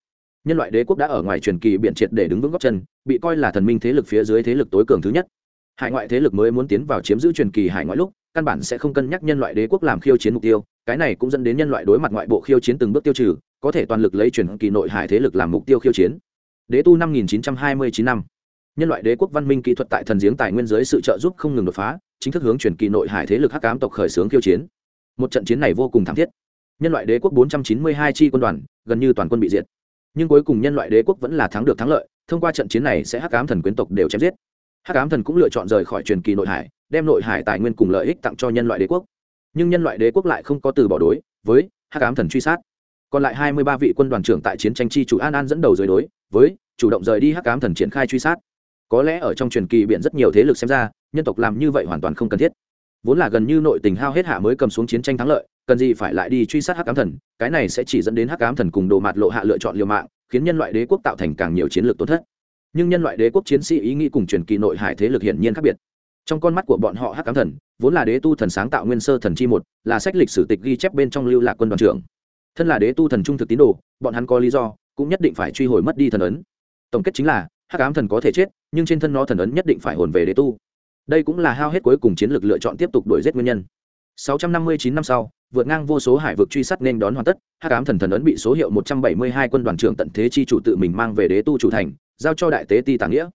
Nhân loại đế quốc đã ở ngoài truyền kỳ biện triệt để đứng vững góc chân, bị coi là thần minh thế lực phía dưới thế lực tối cường thứ nhất. Hải ngoại thế lực mới muốn tiến vào chiếm giữ truyền kỳ hải ngoại lúc, căn bản sẽ không cân nhắc nhân loại đế quốc làm khiêu chiến mục tiêu, cái này cũng dẫn đến nhân loại đối mặt ngoại bộ khiêu chiến từng bước tiêu trừ, có thể toàn lực lấy truyền kỳ nội hải thế lực làm mục tiêu khiêu chiến. Đế tu năm nghìn chín trăm hai mươi chín năm nhân loại đế quốc văn minh kỹ thuật tại thần giếng tài nguyên giới sự trợ giúp không ngừng đột phá, chính thức hướng truyền kỳ nội hải thế lực hắc ám tộc khởi xướng khiêu chiến. Một trận chiến này vô cùng thảm thiết. Nhân loại đế quốc bốn trăm chín mươi hai chi quân đoàn, gần như toàn quân bị diệt. Nhưng cuối cùng nhân loại đế quốc vẫn là thắng được thắng lợi, thông qua trận chiến này sẽ hắc ám thần quyến tộc đều chém giết. Hắc ám thần cũng lựa chọn rời khỏi truyền kỳ nội hải, đem nội hải tài nguyên cùng lợi ích tặng cho nhân loại đế quốc. Nhưng nhân loại đế quốc lại không có từ bỏ đối với hắc ám thần truy sát. Còn lại hai mươi ba vị quân đoàn trưởng tại chiến tranh chi chủ an an dẫn đầu dưới đối, với chủ động rời đi hắc ám thần triển khai truy sát có lẽ ở trong truyền kỳ biện rất nhiều thế lực xem ra, nhân tộc làm như vậy hoàn toàn không cần thiết. Vốn là gần như nội tình hao hết hạ mới cầm xuống chiến tranh thắng lợi, cần gì phải lại đi truy sát hắc ám thần, cái này sẽ chỉ dẫn đến hắc ám thần cùng đồ mạt lộ hạ lựa chọn liều mạng, khiến nhân loại đế quốc tạo thành càng nhiều chiến lược tổn thất. Nhưng nhân loại đế quốc chiến sĩ ý nghĩ cùng truyền kỳ nội hải thế lực hiển nhiên khác biệt. Trong con mắt của bọn họ hắc ám thần, vốn là đế tu thần sáng tạo nguyên sơ thần chi một, là sách lịch sử tịch ghi chép bên trong lưu lạc quân đoàn trưởng. Thân là đế tu thần trung thực tín đồ, bọn hắn có lý do, cũng nhất định phải truy hồi mất đi thần ấn. Tổng kết chính là hắc ám thần có thể chết, nhưng trên thân nó thần ấn nhất định phải hồn về đế tu. Đây cũng là hao hết cuối cùng chiến lược lựa chọn tiếp tục đuổi giết nguyên nhân. 659 năm sau, vượt ngang vô số hải vực truy sát nên đón hoàn tất, hắc ám thần thần ấn bị số hiệu 172 quân đoàn trưởng tận thế chi chủ tự mình mang về đế tu chủ thành, giao cho đại tế ti tàng nghĩa.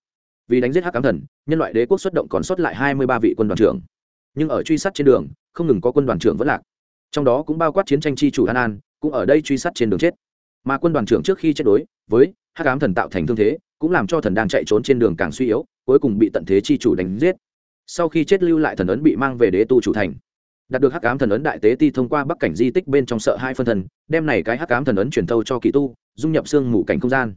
Vì đánh giết hắc ám thần, nhân loại đế quốc xuất động còn sót lại 23 vị quân đoàn trưởng. Nhưng ở truy sát trên đường, không ngừng có quân đoàn trưởng vẫn lạc. Trong đó cũng bao quát chiến tranh chi chủ an an, cũng ở đây truy sát trên đường chết. Mà quân đoàn trưởng trước khi chết đối với hắc ám thần tạo thành thương thế cũng làm cho thần đang chạy trốn trên đường càng suy yếu, cuối cùng bị tận thế chi chủ đánh giết. Sau khi chết lưu lại thần ấn bị mang về đế tu chủ thành. Đạt được hắc ám thần ấn đại tế ti thông qua bắc cảnh di tích bên trong sợ hai phân thần, đem này cái hắc ám thần ấn truyền thâu cho kỳ tu, dung nhập xương mù cảnh không gian.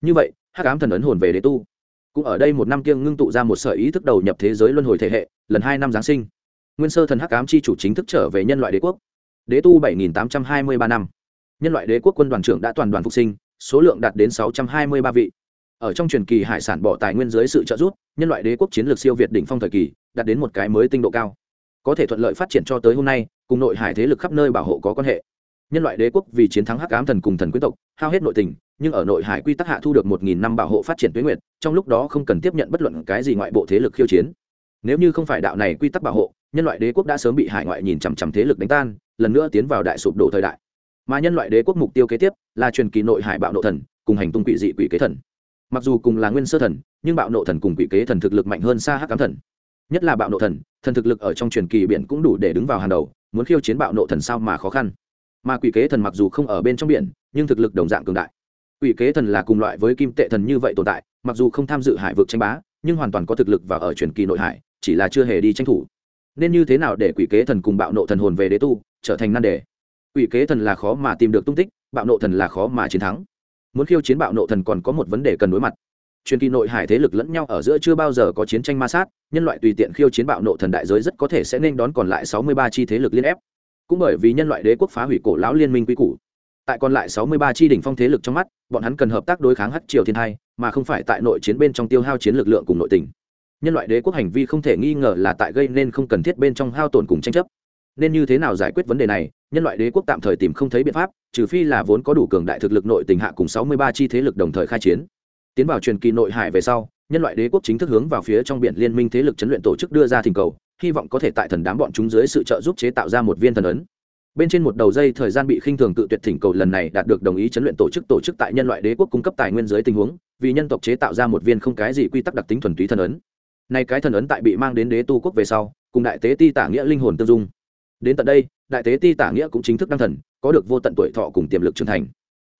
Như vậy, hắc ám thần ấn hồn về đế tu. Cũng ở đây một năm kiêng ngưng tụ ra một sở ý thức đầu nhập thế giới luân hồi thể hệ, lần hai năm giáng sinh. Nguyên sơ thần hắc ám chi chủ chính thức trở về nhân loại đế quốc. Đế tu bảy nghìn tám trăm hai mươi ba năm. Nhân loại đế quốc quân đoàn trưởng đã toàn đoàn phục sinh, số lượng đạt đến sáu trăm hai mươi ba vị ở trong truyền kỳ hải sản bỏ tài nguyên dưới sự trợ giúp, nhân loại đế quốc chiến lược siêu việt đỉnh phong thời kỳ, đạt đến một cái mới tinh độ cao. Có thể thuận lợi phát triển cho tới hôm nay, cùng nội hải thế lực khắp nơi bảo hộ có quan hệ. Nhân loại đế quốc vì chiến thắng hắc ám thần cùng thần quyến tộc, hao hết nội tình, nhưng ở nội hải quy tắc hạ thu được một nghìn năm bảo hộ phát triển tuyến nguyệt, trong lúc đó không cần tiếp nhận bất luận cái gì ngoại bộ thế lực khiêu chiến. Nếu như không phải đạo này quy tắc bảo hộ, nhân loại đế quốc đã sớm bị hải ngoại nhìn chằm chằm thế lực đánh tan, lần nữa tiến vào đại sụp đổ thời đại. Mà nhân loại đế quốc mục tiêu kế tiếp là truyền kỳ nội hải bạo nộ thần, cùng hành tung quỷ dị quỷ kế thần mặc dù cùng là nguyên sơ thần, nhưng bạo nộ thần cùng quỷ kế thần thực lực mạnh hơn xa hắc cám thần. Nhất là bạo nộ thần thần thực lực ở trong truyền kỳ biển cũng đủ để đứng vào hàng đầu, muốn khiêu chiến bạo nộ thần sao mà khó khăn. Mà quỷ kế thần mặc dù không ở bên trong biển, nhưng thực lực đồng dạng cường đại. Quỷ kế thần là cùng loại với kim tệ thần như vậy tồn tại, mặc dù không tham dự hải vực tranh bá, nhưng hoàn toàn có thực lực và ở truyền kỳ nội hải, chỉ là chưa hề đi tranh thủ. Nên như thế nào để quỷ kế thần cùng bạo nộ thần hồn về đế tu, trở thành nan đề? Quỷ kế thần là khó mà tìm được tung tích, bạo nộ thần là khó mà chiến thắng muốn khiêu chiến bạo nộ thần còn có một vấn đề cần đối mặt. Truyền kỳ nội hải thế lực lẫn nhau ở giữa chưa bao giờ có chiến tranh ma sát, nhân loại tùy tiện khiêu chiến bạo nộ thần đại giới rất có thể sẽ nên đón còn lại sáu mươi ba chi thế lực liên ép. Cũng bởi vì nhân loại đế quốc phá hủy cổ lão liên minh quy củ. Tại còn lại sáu mươi ba chi đỉnh phong thế lực trong mắt, bọn hắn cần hợp tác đối kháng hắc triều thiên hai mà không phải tại nội chiến bên trong tiêu hao chiến lực lượng cùng nội tình. Nhân loại đế quốc hành vi không thể nghi ngờ là tại gây nên không cần thiết bên trong hao tổn cùng tranh chấp. Nên như thế nào giải quyết vấn đề này, nhân loại đế quốc tạm thời tìm không thấy biện pháp trừ phi là vốn có đủ cường đại thực lực nội tình hạ cùng sáu mươi ba chi thế lực đồng thời khai chiến. Tiến vào truyền kỳ nội hải về sau, nhân loại đế quốc chính thức hướng vào phía trong biển liên minh thế lực chấn luyện tổ chức đưa ra thỉnh cầu, hy vọng có thể tại thần đám bọn chúng dưới sự trợ giúp chế tạo ra một viên thần ấn. Bên trên một đầu dây thời gian bị khinh thường tự tuyệt thỉnh cầu lần này đạt được đồng ý chấn luyện tổ chức tổ chức tại nhân loại đế quốc cung cấp tài nguyên dưới tình huống, vì nhân tộc chế tạo ra một viên không cái gì quy tắc đặc tính thuần túy thần ấn. Nay cái thần ấn tại bị mang đến đế tu quốc về sau, cùng đại tế ti tả nghĩa linh hồn tương dung đến tận đây, đại tế ti tả nghĩa cũng chính thức đăng thần, có được vô tận tuổi thọ cùng tiềm lực trưởng thành.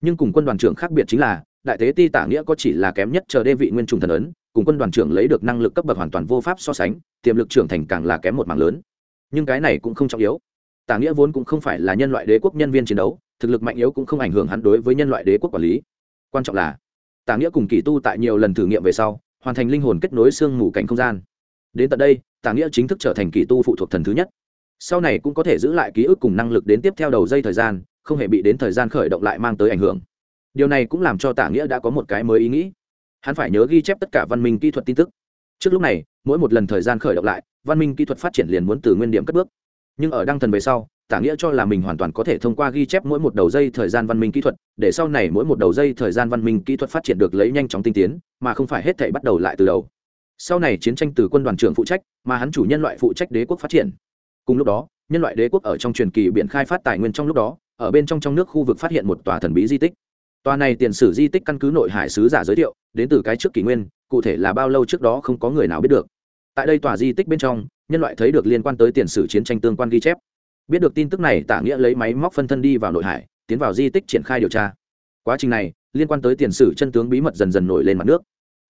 Nhưng cùng quân đoàn trưởng khác biệt chính là, đại tế ti tả nghĩa có chỉ là kém nhất chờ đê vị nguyên trùng thần ấn, cùng quân đoàn trưởng lấy được năng lực cấp bậc hoàn toàn vô pháp so sánh, tiềm lực trưởng thành càng là kém một mảng lớn. Nhưng cái này cũng không trọng yếu. Tả nghĩa vốn cũng không phải là nhân loại đế quốc nhân viên chiến đấu, thực lực mạnh yếu cũng không ảnh hưởng hắn đối với nhân loại đế quốc quản lý. Quan trọng là, tả nghĩa cùng kỳ tu tại nhiều lần thử nghiệm về sau, hoàn thành linh hồn kết nối xương mù cảnh không gian. Đến tận đây, tả nghĩa chính thức trở thành kỳ tu phụ thuộc thần thứ nhất sau này cũng có thể giữ lại ký ức cùng năng lực đến tiếp theo đầu dây thời gian, không hề bị đến thời gian khởi động lại mang tới ảnh hưởng. Điều này cũng làm cho tả nghĩa đã có một cái mới ý nghĩ. Hắn phải nhớ ghi chép tất cả văn minh kỹ thuật tin tức. Trước lúc này, mỗi một lần thời gian khởi động lại, văn minh kỹ thuật phát triển liền muốn từ nguyên điểm cất bước. Nhưng ở đăng thần về sau tả nghĩa cho là mình hoàn toàn có thể thông qua ghi chép mỗi một đầu dây thời gian văn minh kỹ thuật, để sau này mỗi một đầu dây thời gian văn minh kỹ thuật phát triển được lấy nhanh chóng tinh tiến, mà không phải hết thể bắt đầu lại từ đầu. Sau này chiến tranh từ quân đoàn trưởng phụ trách, mà hắn chủ nhân loại phụ trách đế quốc phát triển cùng lúc đó, nhân loại đế quốc ở trong truyền kỳ biển khai phát tài nguyên trong lúc đó, ở bên trong trong nước khu vực phát hiện một tòa thần bí di tích. Tòa này tiền sử di tích căn cứ nội hải sứ giả giới thiệu, đến từ cái trước kỷ nguyên, cụ thể là bao lâu trước đó không có người nào biết được. Tại đây tòa di tích bên trong, nhân loại thấy được liên quan tới tiền sử chiến tranh tương quan ghi chép. Biết được tin tức này, tả nghĩa lấy máy móc phân thân đi vào nội hải, tiến vào di tích triển khai điều tra. Quá trình này, liên quan tới tiền sử chân tướng bí mật dần dần nổi lên mặt nước.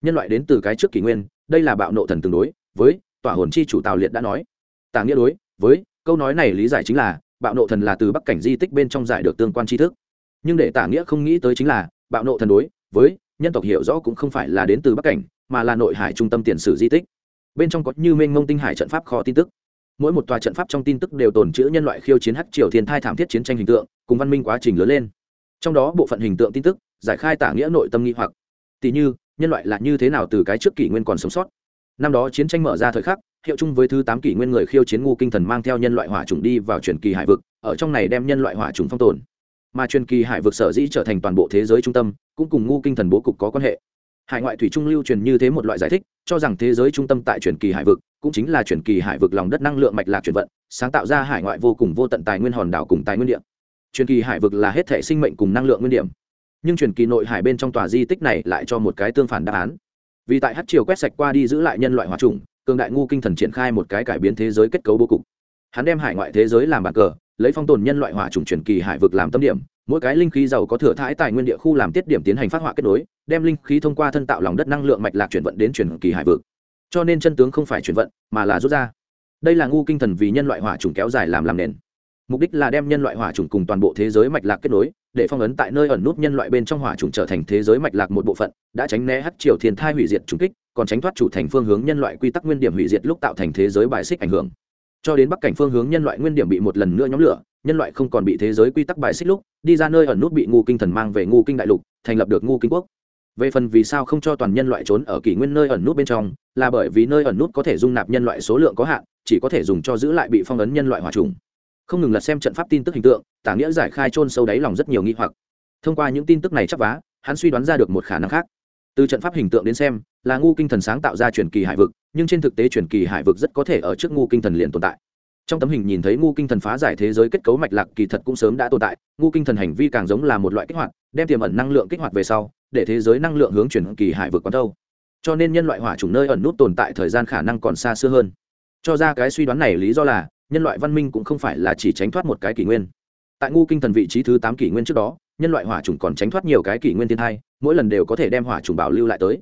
Nhân loại đến từ cái trước kỷ nguyên, đây là bạo nộ thần tương đối, với tòa hồn chi chủ tào liệt đã nói. Tả nghĩa đối với, câu nói này lý giải chính là, bạo nộ thần là từ bắc cảnh di tích bên trong giải được tương quan tri thức. Nhưng để tả nghĩa không nghĩ tới chính là, bạo nộ thần đối, với, nhân tộc hiểu rõ cũng không phải là đến từ bắc cảnh, mà là nội hải trung tâm tiền sử di tích. Bên trong có như mênh mông tinh hải trận pháp kho tin tức. Mỗi một tòa trận pháp trong tin tức đều tồn chữ nhân loại khiêu chiến hắc triều thiên thai thảm thiết chiến tranh hình tượng, cùng văn minh quá trình lớn lên. Trong đó bộ phận hình tượng tin tức, giải khai tả nghĩa nội tâm nghi hoặc. Tỷ như, nhân loại là như thế nào từ cái trước kỷ nguyên còn sống sót? Năm đó chiến tranh mở ra thời khắc, hiệu chung với thứ tám kỷ nguyên người khiêu chiến ngu kinh thần mang theo nhân loại hỏa trùng đi vào truyền kỳ hải vực, ở trong này đem nhân loại hỏa trùng phong tồn. Mà truyền kỳ hải vực sở dĩ trở thành toàn bộ thế giới trung tâm, cũng cùng ngu kinh thần bố cục có quan hệ. Hải ngoại thủy trung lưu truyền như thế một loại giải thích, cho rằng thế giới trung tâm tại truyền kỳ hải vực, cũng chính là truyền kỳ hải vực lòng đất năng lượng mạch lạc chuyển vận, sáng tạo ra hải ngoại vô cùng vô tận tài nguyên hòn đảo cùng tài nguyên địa. Truyền kỳ hải vực là hết thể sinh mệnh cùng năng lượng nguyên điểm. Nhưng truyền kỳ nội hải bên trong tòa di tích này lại cho một cái tương phản đáp án vì tại hát triều quét sạch qua đi giữ lại nhân loại hòa trùng, cường đại ngu kinh thần triển khai một cái cải biến thế giới kết cấu bố cục. Hắn đem hải ngoại thế giới làm bàn cờ, lấy phong tồn nhân loại hỏa trùng truyền kỳ hải vực làm tâm điểm, mỗi cái linh khí giàu có thừa thãi tài nguyên địa khu làm tiết điểm tiến hành phát họa kết nối, đem linh khí thông qua thân tạo lòng đất năng lượng mạch lạc chuyển vận đến truyền kỳ hải vực. Cho nên chân tướng không phải chuyển vận, mà là rút ra. Đây là ngu kinh thần vì nhân loại hỏa trùng kéo dài làm làm nền mục đích là đem nhân loại hỏa trùng cùng toàn bộ thế giới mạch lạc kết nối, để phong ấn tại nơi ẩn nút nhân loại bên trong hỏa trùng trở thành thế giới mạch lạc một bộ phận, đã tránh né hắc triều thiên thai hủy diệt trùng kích, còn tránh thoát chủ thành phương hướng nhân loại quy tắc nguyên điểm hủy diệt lúc tạo thành thế giới bài xích ảnh hưởng. Cho đến bắc cảnh phương hướng nhân loại nguyên điểm bị một lần nữa nhóm lửa, nhân loại không còn bị thế giới quy tắc bài xích lúc, đi ra nơi ẩn nút bị ngu kinh thần mang về ngu kinh đại lục, thành lập được ngu kinh quốc. Về phần vì sao không cho toàn nhân loại trốn ở kỷ nguyên nơi ẩn nút bên trong, là bởi vì nơi ẩn nút có thể dung nạp nhân loại số lượng có hạn, chỉ có thể dùng cho giữ lại bị phong ấn nhân loại hỏa trùng không ngừng lật xem trận pháp tin tức hình tượng, tả nghĩa giải khai chôn sâu đáy lòng rất nhiều nghi hoặc. Thông qua những tin tức này chắc vá, hắn suy đoán ra được một khả năng khác. Từ trận pháp hình tượng đến xem, là ngu kinh thần sáng tạo ra truyền kỳ hải vực, nhưng trên thực tế truyền kỳ hải vực rất có thể ở trước ngu kinh thần liền tồn tại. Trong tấm hình nhìn thấy ngu kinh thần phá giải thế giới kết cấu mạch lạc kỳ thật cũng sớm đã tồn tại, ngu kinh thần hành vi càng giống là một loại kích hoạt, đem tiềm ẩn năng lượng kích hoạt về sau, để thế giới năng lượng hướng truyền kỳ hải vực quán thâu cho nên nhân loại hỏa chủng nơi ẩn nút tồn tại thời gian khả năng còn xa xưa hơn. Cho ra cái suy đoán này lý do là nhân loại văn minh cũng không phải là chỉ tránh thoát một cái kỷ nguyên. Tại ngu kinh thần vị trí thứ tám kỷ nguyên trước đó, nhân loại hỏa trùng còn tránh thoát nhiều cái kỷ nguyên thiên thai, mỗi lần đều có thể đem hỏa trùng bảo lưu lại tới.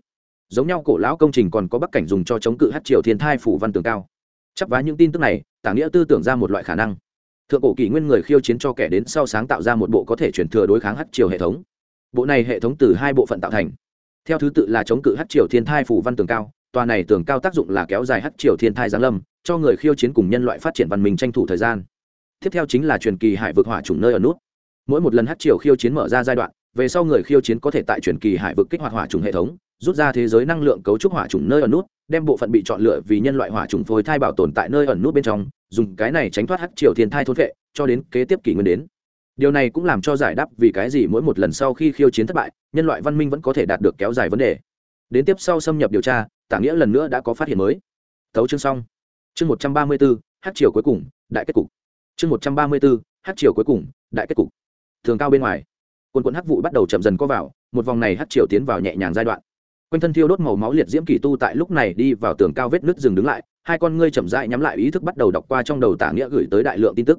Giống nhau cổ lão công trình còn có bắc cảnh dùng cho chống cự hát triều thiên thai phủ văn tường cao. Chấp vá những tin tức này, tả nghĩa tư tưởng ra một loại khả năng. Thượng cổ kỷ nguyên người khiêu chiến cho kẻ đến sau sáng tạo ra một bộ có thể chuyển thừa đối kháng hát triều hệ thống. Bộ này hệ thống từ hai bộ phận tạo thành. Theo thứ tự là chống cự hát triều thiên thai phủ văn tường cao, tòa này tường cao tác dụng là kéo dài hát triều thiên thai giáng lâm cho người khiêu chiến cùng nhân loại phát triển văn minh tranh thủ thời gian. Tiếp theo chính là truyền kỳ hải vực hỏa chủng nơi ở nút. Mỗi một lần hát triều khiêu chiến mở ra giai đoạn, về sau người khiêu chiến có thể tại truyền kỳ hải vực kích hoạt hỏa trùng hệ thống, rút ra thế giới năng lượng cấu trúc hỏa trùng nơi ẩn nút, đem bộ phận bị chọn lựa vì nhân loại hỏa trùng phôi thai bảo tồn tại nơi ẩn nút bên trong, dùng cái này tránh thoát hắc triều thiên thai thôn vệ, cho đến kế tiếp kỷ nguyên đến. Điều này cũng làm cho giải đáp vì cái gì mỗi một lần sau khi khiêu chiến thất bại, nhân loại văn minh vẫn có thể đạt được kéo dài vấn đề. Đến tiếp sau xâm nhập điều tra, tả nghĩa lần nữa đã có phát hiện mới. Thấu chương xong chương một trăm ba mươi bốn h chiều cuối cùng, đại kết cục. Chương một trăm ba mươi bốn h chiều cuối cùng, đại kết cục. Thường cao bên ngoài, quần quần hắc vụ bắt đầu chậm dần co vào, một vòng này hắc chiều tiến vào nhẹ nhàng giai đoạn. Quanh thân thiêu đốt màu máu liệt diễm kỳ tu tại lúc này đi vào tường cao vết nứt dừng đứng lại, hai con ngươi chậm rãi nhắm lại ý thức bắt đầu đọc qua trong đầu tả nghĩa gửi tới đại lượng tin tức.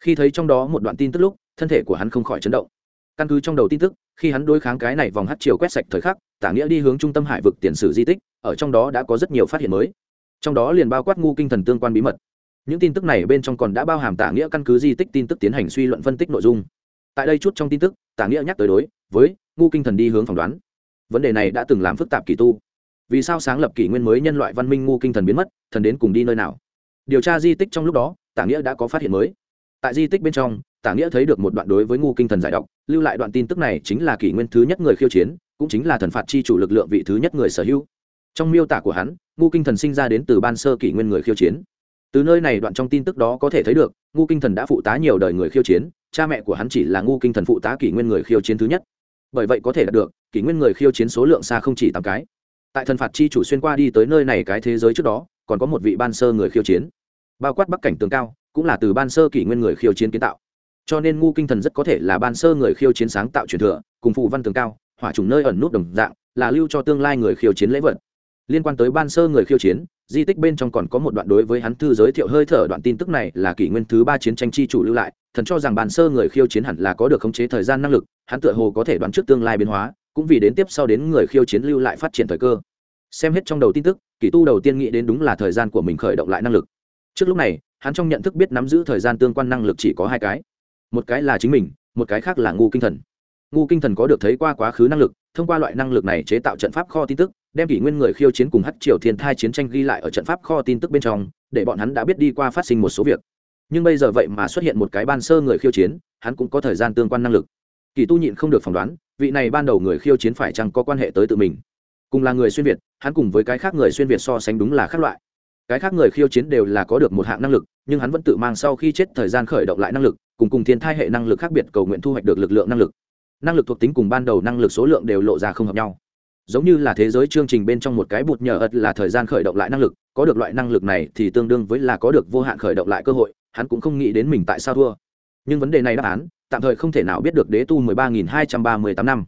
Khi thấy trong đó một đoạn tin tức lúc, thân thể của hắn không khỏi chấn động. Căn cứ trong đầu tin tức, khi hắn đối kháng cái này vòng hắc chiều quét sạch thời khắc, tả nghĩa đi hướng trung tâm hải vực tiền sử di tích, ở trong đó đã có rất nhiều phát hiện mới trong đó liền bao quát ngu kinh thần tương quan bí mật. Những tin tức này bên trong còn đã bao hàm tả nghĩa căn cứ di tích tin tức tiến hành suy luận phân tích nội dung. Tại đây chút trong tin tức, tả nghĩa nhắc tới đối với ngu kinh thần đi hướng phỏng đoán. Vấn đề này đã từng làm phức tạp kỳ tu. Vì sao sáng lập kỷ nguyên mới nhân loại văn minh ngu kinh thần biến mất, thần đến cùng đi nơi nào? Điều tra di tích trong lúc đó, tả nghĩa đã có phát hiện mới. Tại di tích bên trong, tả nghĩa thấy được một đoạn đối với ngu kinh thần giải đọc lưu lại đoạn tin tức này chính là kỷ nguyên thứ nhất người khiêu chiến, cũng chính là thần phạt chi chủ lực lượng vị thứ nhất người sở hữu trong miêu tả của hắn ngu kinh thần sinh ra đến từ ban sơ kỷ nguyên người khiêu chiến. Từ nơi này đoạn trong tin tức đó có thể thấy được ngu kinh thần đã phụ tá nhiều đời người khiêu chiến, cha mẹ của hắn chỉ là ngu kinh thần phụ tá kỷ nguyên người khiêu chiến thứ nhất. Bởi vậy có thể đạt được, kỷ nguyên người khiêu chiến số lượng xa không chỉ tám cái. Tại thần phạt chi chủ xuyên qua đi tới nơi này cái thế giới trước đó, còn có một vị ban sơ người khiêu chiến. Bao quát bắc cảnh tường cao, cũng là từ ban sơ kỷ nguyên người khiêu chiến kiến tạo. Cho nên ngu kinh thần rất có thể là ban sơ người khiêu chiến sáng tạo truyền thừa, cùng phụ văn tường cao, hỏa trùng nơi ẩn nút đồng dạng, là lưu cho tương lai người khiêu chiến lễ vật liên quan tới ban sơ người khiêu chiến, di tích bên trong còn có một đoạn đối với hắn thư giới thiệu hơi thở đoạn tin tức này là kỷ nguyên thứ ba chiến tranh chi chủ lưu lại, thần cho rằng bàn sơ người khiêu chiến hẳn là có được khống chế thời gian năng lực, hắn tựa hồ có thể đoán trước tương lai biến hóa, cũng vì đến tiếp sau đến người khiêu chiến lưu lại phát triển thời cơ. Xem hết trong đầu tin tức, kỷ tu đầu tiên nghĩ đến đúng là thời gian của mình khởi động lại năng lực. Trước lúc này, hắn trong nhận thức biết nắm giữ thời gian tương quan năng lực chỉ có hai cái. Một cái là chính mình, một cái khác là ngu kinh thần. Ngu kinh thần có được thấy qua quá khứ năng lực, thông qua loại năng lực này chế tạo trận pháp kho tin tức đem kỷ nguyên người khiêu chiến cùng hát triều thiên thai chiến tranh ghi lại ở trận pháp kho tin tức bên trong, để bọn hắn đã biết đi qua phát sinh một số việc. Nhưng bây giờ vậy mà xuất hiện một cái ban sơ người khiêu chiến, hắn cũng có thời gian tương quan năng lực. Kỳ tu nhịn không được phỏng đoán, vị này ban đầu người khiêu chiến phải chăng có quan hệ tới tự mình? Cùng là người xuyên việt, hắn cùng với cái khác người xuyên việt so sánh đúng là khác loại. Cái khác người khiêu chiến đều là có được một hạng năng lực, nhưng hắn vẫn tự mang sau khi chết thời gian khởi động lại năng lực, cùng cùng thiên thai hệ năng lực khác biệt cầu nguyện thu hoạch được lực lượng năng lực. Năng lực thuộc tính cùng ban đầu năng lực số lượng đều lộ ra không hợp nhau giống như là thế giới chương trình bên trong một cái bụt nhờ ật là thời gian khởi động lại năng lực, có được loại năng lực này thì tương đương với là có được vô hạn khởi động lại cơ hội, hắn cũng không nghĩ đến mình tại sao thua. Nhưng vấn đề này đáp án, tạm thời không thể nào biết được đế tu 13.238 năm.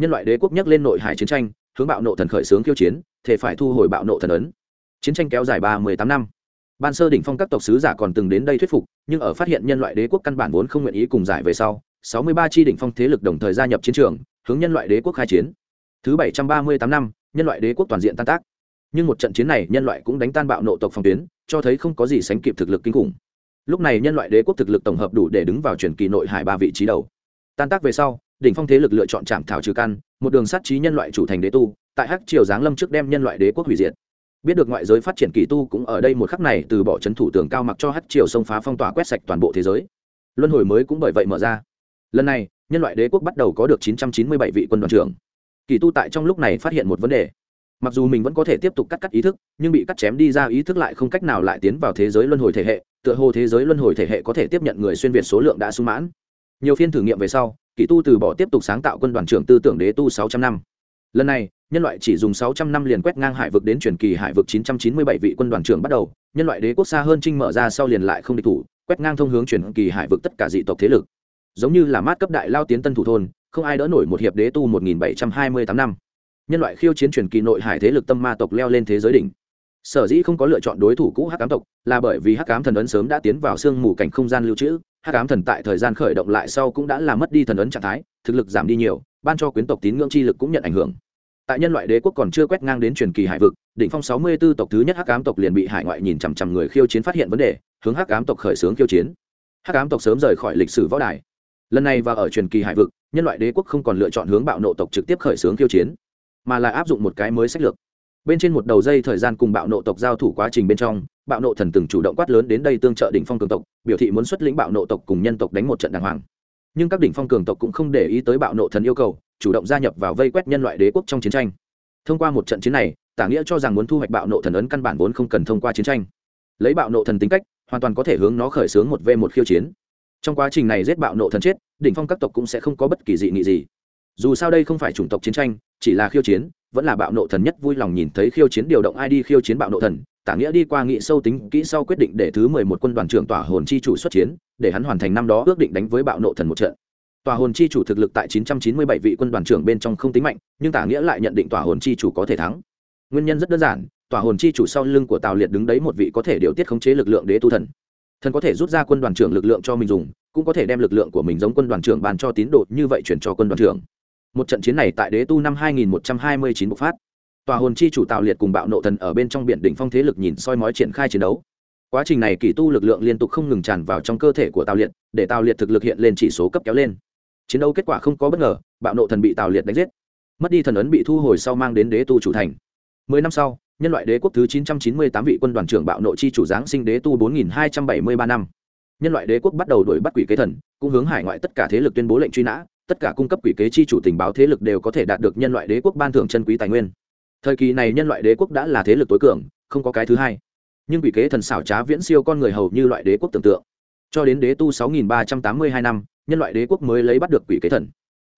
Nhân loại đế quốc nhắc lên nội hải chiến tranh, hướng bạo nộ thần khởi xướng khiêu chiến, thể phải thu hồi bạo nộ thần ấn. Chiến tranh kéo dài ba mươi tám năm. Ban sơ đỉnh phong các tộc sứ giả còn từng đến đây thuyết phục, nhưng ở phát hiện nhân loại đế quốc căn bản vốn không nguyện ý cùng giải về sau 63 chi đỉnh phong thế lực đồng thời gia nhập chiến trường, hướng nhân loại đế quốc khai chiến thứ 738 năm, nhân loại đế quốc toàn diện tan tác. Nhưng một trận chiến này, nhân loại cũng đánh tan bạo nộ tộc phòng tuyến, cho thấy không có gì sánh kịp thực lực kinh khủng. Lúc này, nhân loại đế quốc thực lực tổng hợp đủ để đứng vào truyền kỳ nội hải ba vị trí đầu. Tan tác về sau, đỉnh phong thế lực lựa chọn trạm thảo trừ căn, một đường sát trí nhân loại chủ thành đế tu, tại hắc triều giáng lâm trước đem nhân loại đế quốc hủy diệt. Biết được ngoại giới phát triển kỳ tu cũng ở đây một khắc này từ bỏ c h ấ n thủ tường cao mặc cho hắc triều xông phá phong tỏa quét sạch toàn bộ thế giới. Luân hồi mới cũng bởi vậy mở ra. Lần này, nhân loại đế quốc bắt đầu có được 997 vị quân đoàn trưởng kỳ tu tại trong lúc này phát hiện một vấn đề. Mặc dù mình vẫn có thể tiếp tục cắt cắt ý thức, nhưng bị cắt chém đi ra ý thức lại không cách nào lại tiến vào thế giới luân hồi thể hệ, tựa hồ thế giới luân hồi thể hệ có thể tiếp nhận người xuyên việt số lượng đã sung mãn. Nhiều phiên thử nghiệm về sau, Kỳ tu từ bỏ tiếp tục sáng tạo quân đoàn trưởng tư tưởng đế tu sáu trăm năm. Lần này, nhân loại chỉ dùng sáu trăm năm liền quét ngang hải vực đến truyền kỳ hải vực chín trăm chín mươi bảy vị quân đoàn trưởng bắt đầu, nhân loại đế quốc xa hơn trinh mở ra sau liền lại không địch thủ, quét ngang thông hướng truyền kỳ hải vực tất cả dị tộc thế lực. Giống như là mát cấp đại lao tiến tân thủ thôn không ai đỡ nổi một hiệp đế tu một nghìn bảy trăm hai mươi tám năm. Nhân loại khiêu chiến truyền kỳ nội hải thế lực tâm ma tộc leo lên thế giới đỉnh. Sở dĩ không có lựa chọn đối thủ cũ hắc ám tộc, là bởi vì hắc ám thần ấn sớm đã tiến vào xương mù cảnh không gian lưu trữ, hắc ám thần tại thời gian khởi động lại sau cũng đã làm mất đi thần ấn trạng thái, thực lực giảm đi nhiều, ban cho quyến tộc tín ngưỡng chi lực cũng nhận ảnh hưởng. Tại nhân loại đế quốc còn chưa quét ngang đến truyền kỳ hải vực, đỉnh phong sáu mươi 64 tộc thứ nhất hắc ám tộc liền bị hải ngoại nhìn chằm chằm người khiêu chiến phát hiện vấn đề, hướng hắc ám tộc khởi xướng khiêu chiến. Hắc ám tộc sớm rời khỏi lịch sử võ đài lần này và ở truyền kỳ hải vực, nhân loại đế quốc không còn lựa chọn hướng bạo nộ tộc trực tiếp khởi xướng khiêu chiến, mà là áp dụng một cái mới sách lược. Bên trên một đầu dây thời gian cùng bạo nộ tộc giao thủ quá trình bên trong, bạo nộ thần từng chủ động quát lớn đến đây tương trợ đỉnh phong cường tộc, biểu thị muốn xuất lĩnh bạo nộ tộc cùng nhân tộc đánh một trận đàng hoàng. Nhưng các đỉnh phong cường tộc cũng không để ý tới bạo nộ thần yêu cầu, chủ động gia nhập vào vây quét nhân loại đế quốc trong chiến tranh. Thông qua một trận chiến này, tả nghĩa cho rằng muốn thu hoạch bạo nộ thần ấn căn bản vốn không cần thông qua chiến tranh. Lấy bạo nộ thần tính cách, hoàn toàn có thể hướng nó khởi xướng một v một khiêu chiến trong quá trình này giết bạo nộ thần chết, đỉnh phong các tộc cũng sẽ không có bất kỳ dị nghị gì. Dù sao đây không phải chủng tộc chiến tranh, chỉ là khiêu chiến, vẫn là bạo nộ thần nhất vui lòng nhìn thấy khiêu chiến điều động ai đi khiêu chiến bạo nộ thần, tả nghĩa đi qua nghị sâu tính kỹ sau quyết định để thứ mười một quân đoàn trưởng tỏa hồn chi chủ xuất chiến, để hắn hoàn thành năm đó ước định đánh với bạo nộ thần một trận. Tòa hồn chi chủ thực lực tại 997 vị quân đoàn trưởng bên trong không tính mạnh, nhưng tả nghĩa lại nhận định tòa hồn chi chủ có thể thắng. Nguyên nhân rất đơn giản, tòa hồn chi chủ sau lưng của tào liệt đứng đấy một vị có thể điều tiết khống chế lực lượng đế tu thần thần có thể rút ra quân đoàn trưởng lực lượng cho mình dùng, cũng có thể đem lực lượng của mình giống quân đoàn trưởng bàn cho tín đồ, như vậy chuyển cho quân đoàn trưởng. Một trận chiến này tại đế tu năm 2129 bộc phát. Tòa hồn chi chủ tạo liệt cùng bạo nộ thần ở bên trong biển đỉnh phong thế lực nhìn soi mói triển khai chiến đấu. Quá trình này kỳ tu lực lượng liên tục không ngừng tràn vào trong cơ thể của tào liệt, để tào liệt thực lực hiện lên chỉ số cấp kéo lên. Chiến đấu kết quả không có bất ngờ, bạo nộ thần bị tào liệt đánh giết. Mất đi thần ấn bị thu hồi sau mang đến đế tu chủ thành. Mười năm sau nhân loại đế quốc thứ chín trăm chín mươi tám vị quân đoàn trưởng bạo nội chi chủ giáng sinh đế tu bốn nghìn hai trăm bảy mươi ba năm. Nhân loại đế quốc bắt đầu đuổi bắt quỷ kế thần, cũng hướng hải ngoại tất cả thế lực tuyên bố lệnh truy nã, tất cả cung cấp quỷ kế chi chủ tình báo thế lực đều có thể đạt được nhân loại đế quốc ban thưởng chân quý tài nguyên. Thời kỳ này nhân loại đế quốc đã là thế lực tối cường, không có cái thứ hai. Nhưng quỷ kế thần xảo trá viễn siêu con người hầu như loại đế quốc tưởng tượng. Cho đến đế tu sáu nghìn ba trăm tám mươi hai năm, nhân loại đế quốc mới lấy bắt được quỷ kế thần.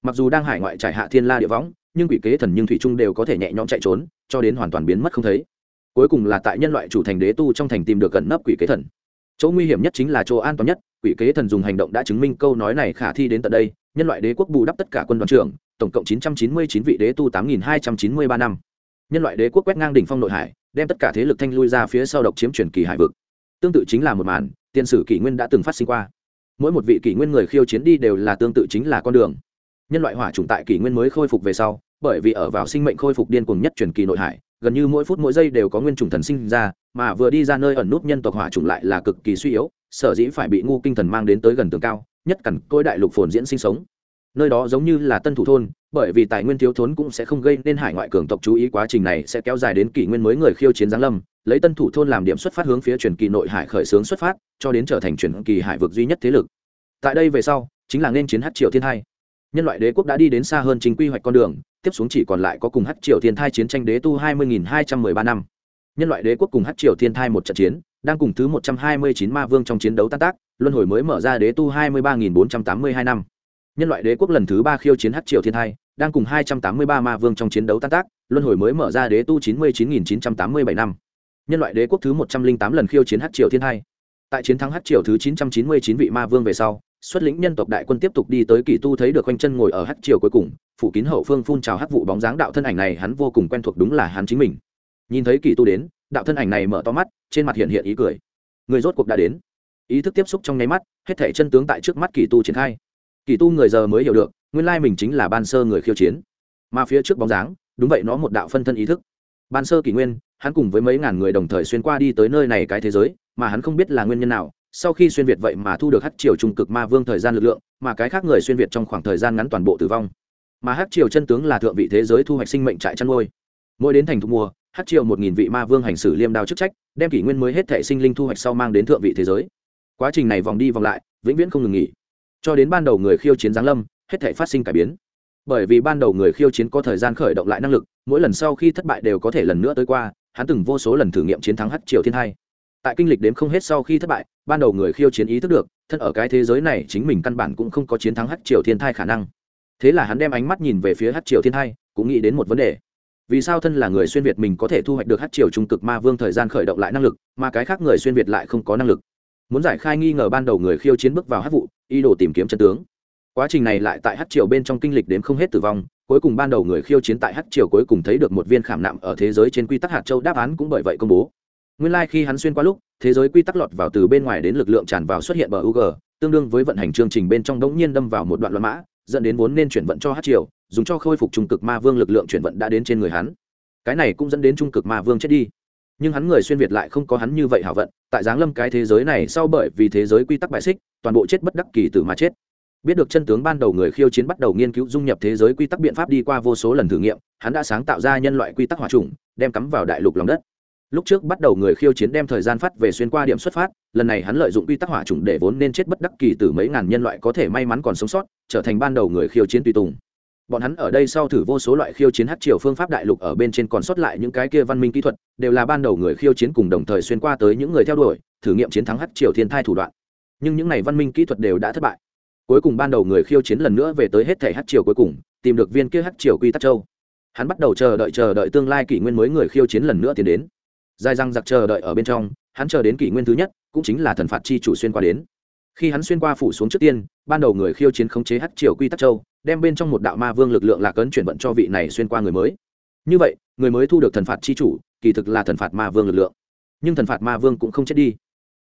Mặc dù đang hải ngoại trải hạ thiên la địa võng nhưng quỷ kế thần nhưng thủy trung đều có thể nhẹ nhõm chạy trốn, cho đến hoàn toàn biến mất không thấy. Cuối cùng là tại nhân loại chủ thành đế tu trong thành tìm được gần nấp quỷ kế thần. Chỗ nguy hiểm nhất chính là chỗ an toàn nhất, quỷ kế thần dùng hành động đã chứng minh câu nói này khả thi đến tận đây, nhân loại đế quốc bù đắp tất cả quân đoàn trưởng, tổng cộng 999 vị đế tu 8293 năm. Nhân loại đế quốc quét ngang đỉnh phong nội hải, đem tất cả thế lực thanh lui ra phía sau độc chiếm truyền kỳ hải vực. Tương tự chính là một màn, tiên sử kỷ nguyên đã từng phát sinh qua. Mỗi một vị kỷ nguyên người khiêu chiến đi đều là tương tự chính là con đường. Nhân loại hỏa chủng tại kỷ nguyên mới khôi phục về sau bởi vì ở vào sinh mệnh khôi phục điên cuồng nhất truyền kỳ nội hải, gần như mỗi phút mỗi giây đều có nguyên chủng thần sinh ra, mà vừa đi ra nơi ẩn nút nhân tộc hỏa chủng lại là cực kỳ suy yếu, sở dĩ phải bị ngu kinh thần mang đến tới gần tường cao, nhất cần côi đại lục phồn diễn sinh sống. Nơi đó giống như là tân thủ thôn, bởi vì tài nguyên thiếu thốn cũng sẽ không gây nên hải ngoại cường tộc chú ý quá trình này sẽ kéo dài đến kỷ nguyên mới người khiêu chiến giáng lâm, lấy tân thủ thôn làm điểm xuất phát hướng phía truyền kỳ nội hải khởi xướng xuất phát, cho đến trở thành truyền kỳ hải vực duy nhất thế lực. Tại đây về sau, chính là nên chiến hát triều thiên hai. Nhân loại đế quốc đã đi đến xa hơn chính quy hoạch con đường tiếp xuống chỉ còn lại có cùng hát triều thiên thai chiến tranh đế tu hai mươi hai trăm mười ba năm. Nhân loại đế quốc cùng hát triều thiên thai một trận chiến, đang cùng thứ một trăm hai mươi chín ma vương trong chiến đấu tan tác, luân hồi mới mở ra đế tu hai mươi ba bốn trăm tám mươi hai năm. Nhân loại đế quốc lần thứ ba khiêu chiến hát triều thiên thai, đang cùng hai trăm tám mươi ba ma vương trong chiến đấu tan tác, luân hồi mới mở ra đế tu chín mươi chín nghìn chín trăm tám mươi bảy năm. Nhân loại đế quốc thứ một trăm linh tám lần khiêu chiến hát triều thiên thai. Tại chiến thắng hát triều thứ chín trăm chín mươi chín vị ma vương về sau xuất lĩnh nhân tộc đại quân tiếp tục đi tới kỳ tu thấy được quanh chân ngồi ở hắc triều cuối cùng, phủ kín hậu phương phun trào hắc vụ bóng dáng đạo thân ảnh này hắn vô cùng quen thuộc đúng là hắn chính mình. Nhìn thấy kỳ tu đến, đạo thân ảnh này mở to mắt, trên mặt hiện hiện ý cười. Người rốt cuộc đã đến. Ý thức tiếp xúc trong nháy mắt, hết thể chân tướng tại trước mắt kỳ tu triển khai. Kỳ tu người giờ mới hiểu được, nguyên lai mình chính là ban sơ người khiêu chiến. Mà phía trước bóng dáng, đúng vậy nó một đạo phân thân ý thức. Ban sơ kỷ nguyên, hắn cùng với mấy ngàn người đồng thời xuyên qua đi tới nơi này cái thế giới, mà hắn không biết là nguyên nhân nào sau khi xuyên việt vậy mà thu được hắc triều trung cực ma vương thời gian lực lượng, mà cái khác người xuyên việt trong khoảng thời gian ngắn toàn bộ tử vong. Mà hắc triều chân tướng là thượng vị thế giới thu hoạch sinh mệnh trại chăn nuôi. Mỗi đến thành thu mùa hắc triều một nghìn vị ma vương hành xử liêm đao chức trách, đem kỷ nguyên mới hết thệ sinh linh thu hoạch sau mang đến thượng vị thế giới. Quá trình này vòng đi vòng lại, vĩnh viễn không ngừng nghỉ. Cho đến ban đầu người khiêu chiến giáng lâm, hết thệ phát sinh cải biến. Bởi vì ban đầu người khiêu chiến có thời gian khởi động lại năng lực, mỗi lần sau khi thất bại đều có thể lần nữa tới qua, hắn từng vô số lần thử nghiệm chiến thắng hắc triều thiên hai tại kinh lịch đếm không hết sau khi thất bại, ban đầu người khiêu chiến ý thức được, thân ở cái thế giới này chính mình căn bản cũng không có chiến thắng hát triều thiên thai khả năng. Thế là hắn đem ánh mắt nhìn về phía hát triều thiên thai, cũng nghĩ đến một vấn đề. Vì sao thân là người xuyên việt mình có thể thu hoạch được hát triều trung cực ma vương thời gian khởi động lại năng lực, mà cái khác người xuyên việt lại không có năng lực? Muốn giải khai nghi ngờ ban đầu người khiêu chiến bước vào hát vụ, ý đồ tìm kiếm chân tướng. Quá trình này lại tại hát triều bên trong kinh lịch đến không hết tử vong, cuối cùng ban đầu người khiêu chiến tại hát triều cuối cùng thấy được một viên khảm nạm ở thế giới trên quy tắc hạt châu đáp án cũng bởi vậy công bố nguyên lai、like、khi hắn xuyên qua lúc thế giới quy tắc lọt vào từ bên ngoài đến lực lượng tràn vào xuất hiện bờ UG, tương đương với vận hành chương trình bên trong đống nhiên đâm vào một đoạn loạn mã dẫn đến vốn nên chuyển vận cho hát triều dùng cho khôi phục trung cực ma vương lực lượng chuyển vận đã đến trên người hắn. Cái này cũng dẫn đến trung cực ma vương chết đi. Nhưng hắn người xuyên việt lại không có hắn như vậy hảo vận tại giáng lâm cái thế giới này sau bởi vì thế giới quy tắc bại xích toàn bộ chết bất đắc kỳ tử mà chết. Biết được chân tướng ban đầu người khiêu chiến bắt đầu nghiên cứu dung nhập thế giới quy tắc biện pháp đi qua vô số lần thử nghiệm hắn đã sáng tạo ra nhân loại quy tắc hòa trùng đem cắm vào đại lục lòng đất lúc trước bắt đầu người khiêu chiến đem thời gian phát về xuyên qua điểm xuất phát, lần này hắn lợi dụng quy tắc hỏa trùng để vốn nên chết bất đắc kỳ từ mấy ngàn nhân loại có thể may mắn còn sống sót, trở thành ban đầu người khiêu chiến tùy tùng. Bọn hắn ở đây sau thử vô số loại khiêu chiến hát triều phương pháp đại lục ở bên trên còn sót lại những cái kia văn minh kỹ thuật, đều là ban đầu người khiêu chiến cùng đồng thời xuyên qua tới những người theo đuổi, thử nghiệm chiến thắng hát triều thiên thai thủ đoạn. Nhưng những này văn minh kỹ thuật đều đã thất bại. Cuối cùng ban đầu người khiêu chiến lần nữa về tới hết thể hát triều cuối cùng, tìm được viên kia hát triều quy tắc châu. Hắn bắt đầu chờ đợi chờ đợi tương lai kỷ nguyên mới người khiêu chiến lần nữa tiến đến dài răng giặc chờ đợi ở bên trong, hắn chờ đến kỷ nguyên thứ nhất, cũng chính là thần phạt chi chủ xuyên qua đến. Khi hắn xuyên qua phủ xuống trước tiên, ban đầu người khiêu chiến khống chế hát triều quy tắc châu, đem bên trong một đạo ma vương lực lượng lạc ấn chuyển vận cho vị này xuyên qua người mới. Như vậy, người mới thu được thần phạt chi chủ, kỳ thực là thần phạt ma vương lực lượng. Nhưng thần phạt ma vương cũng không chết đi.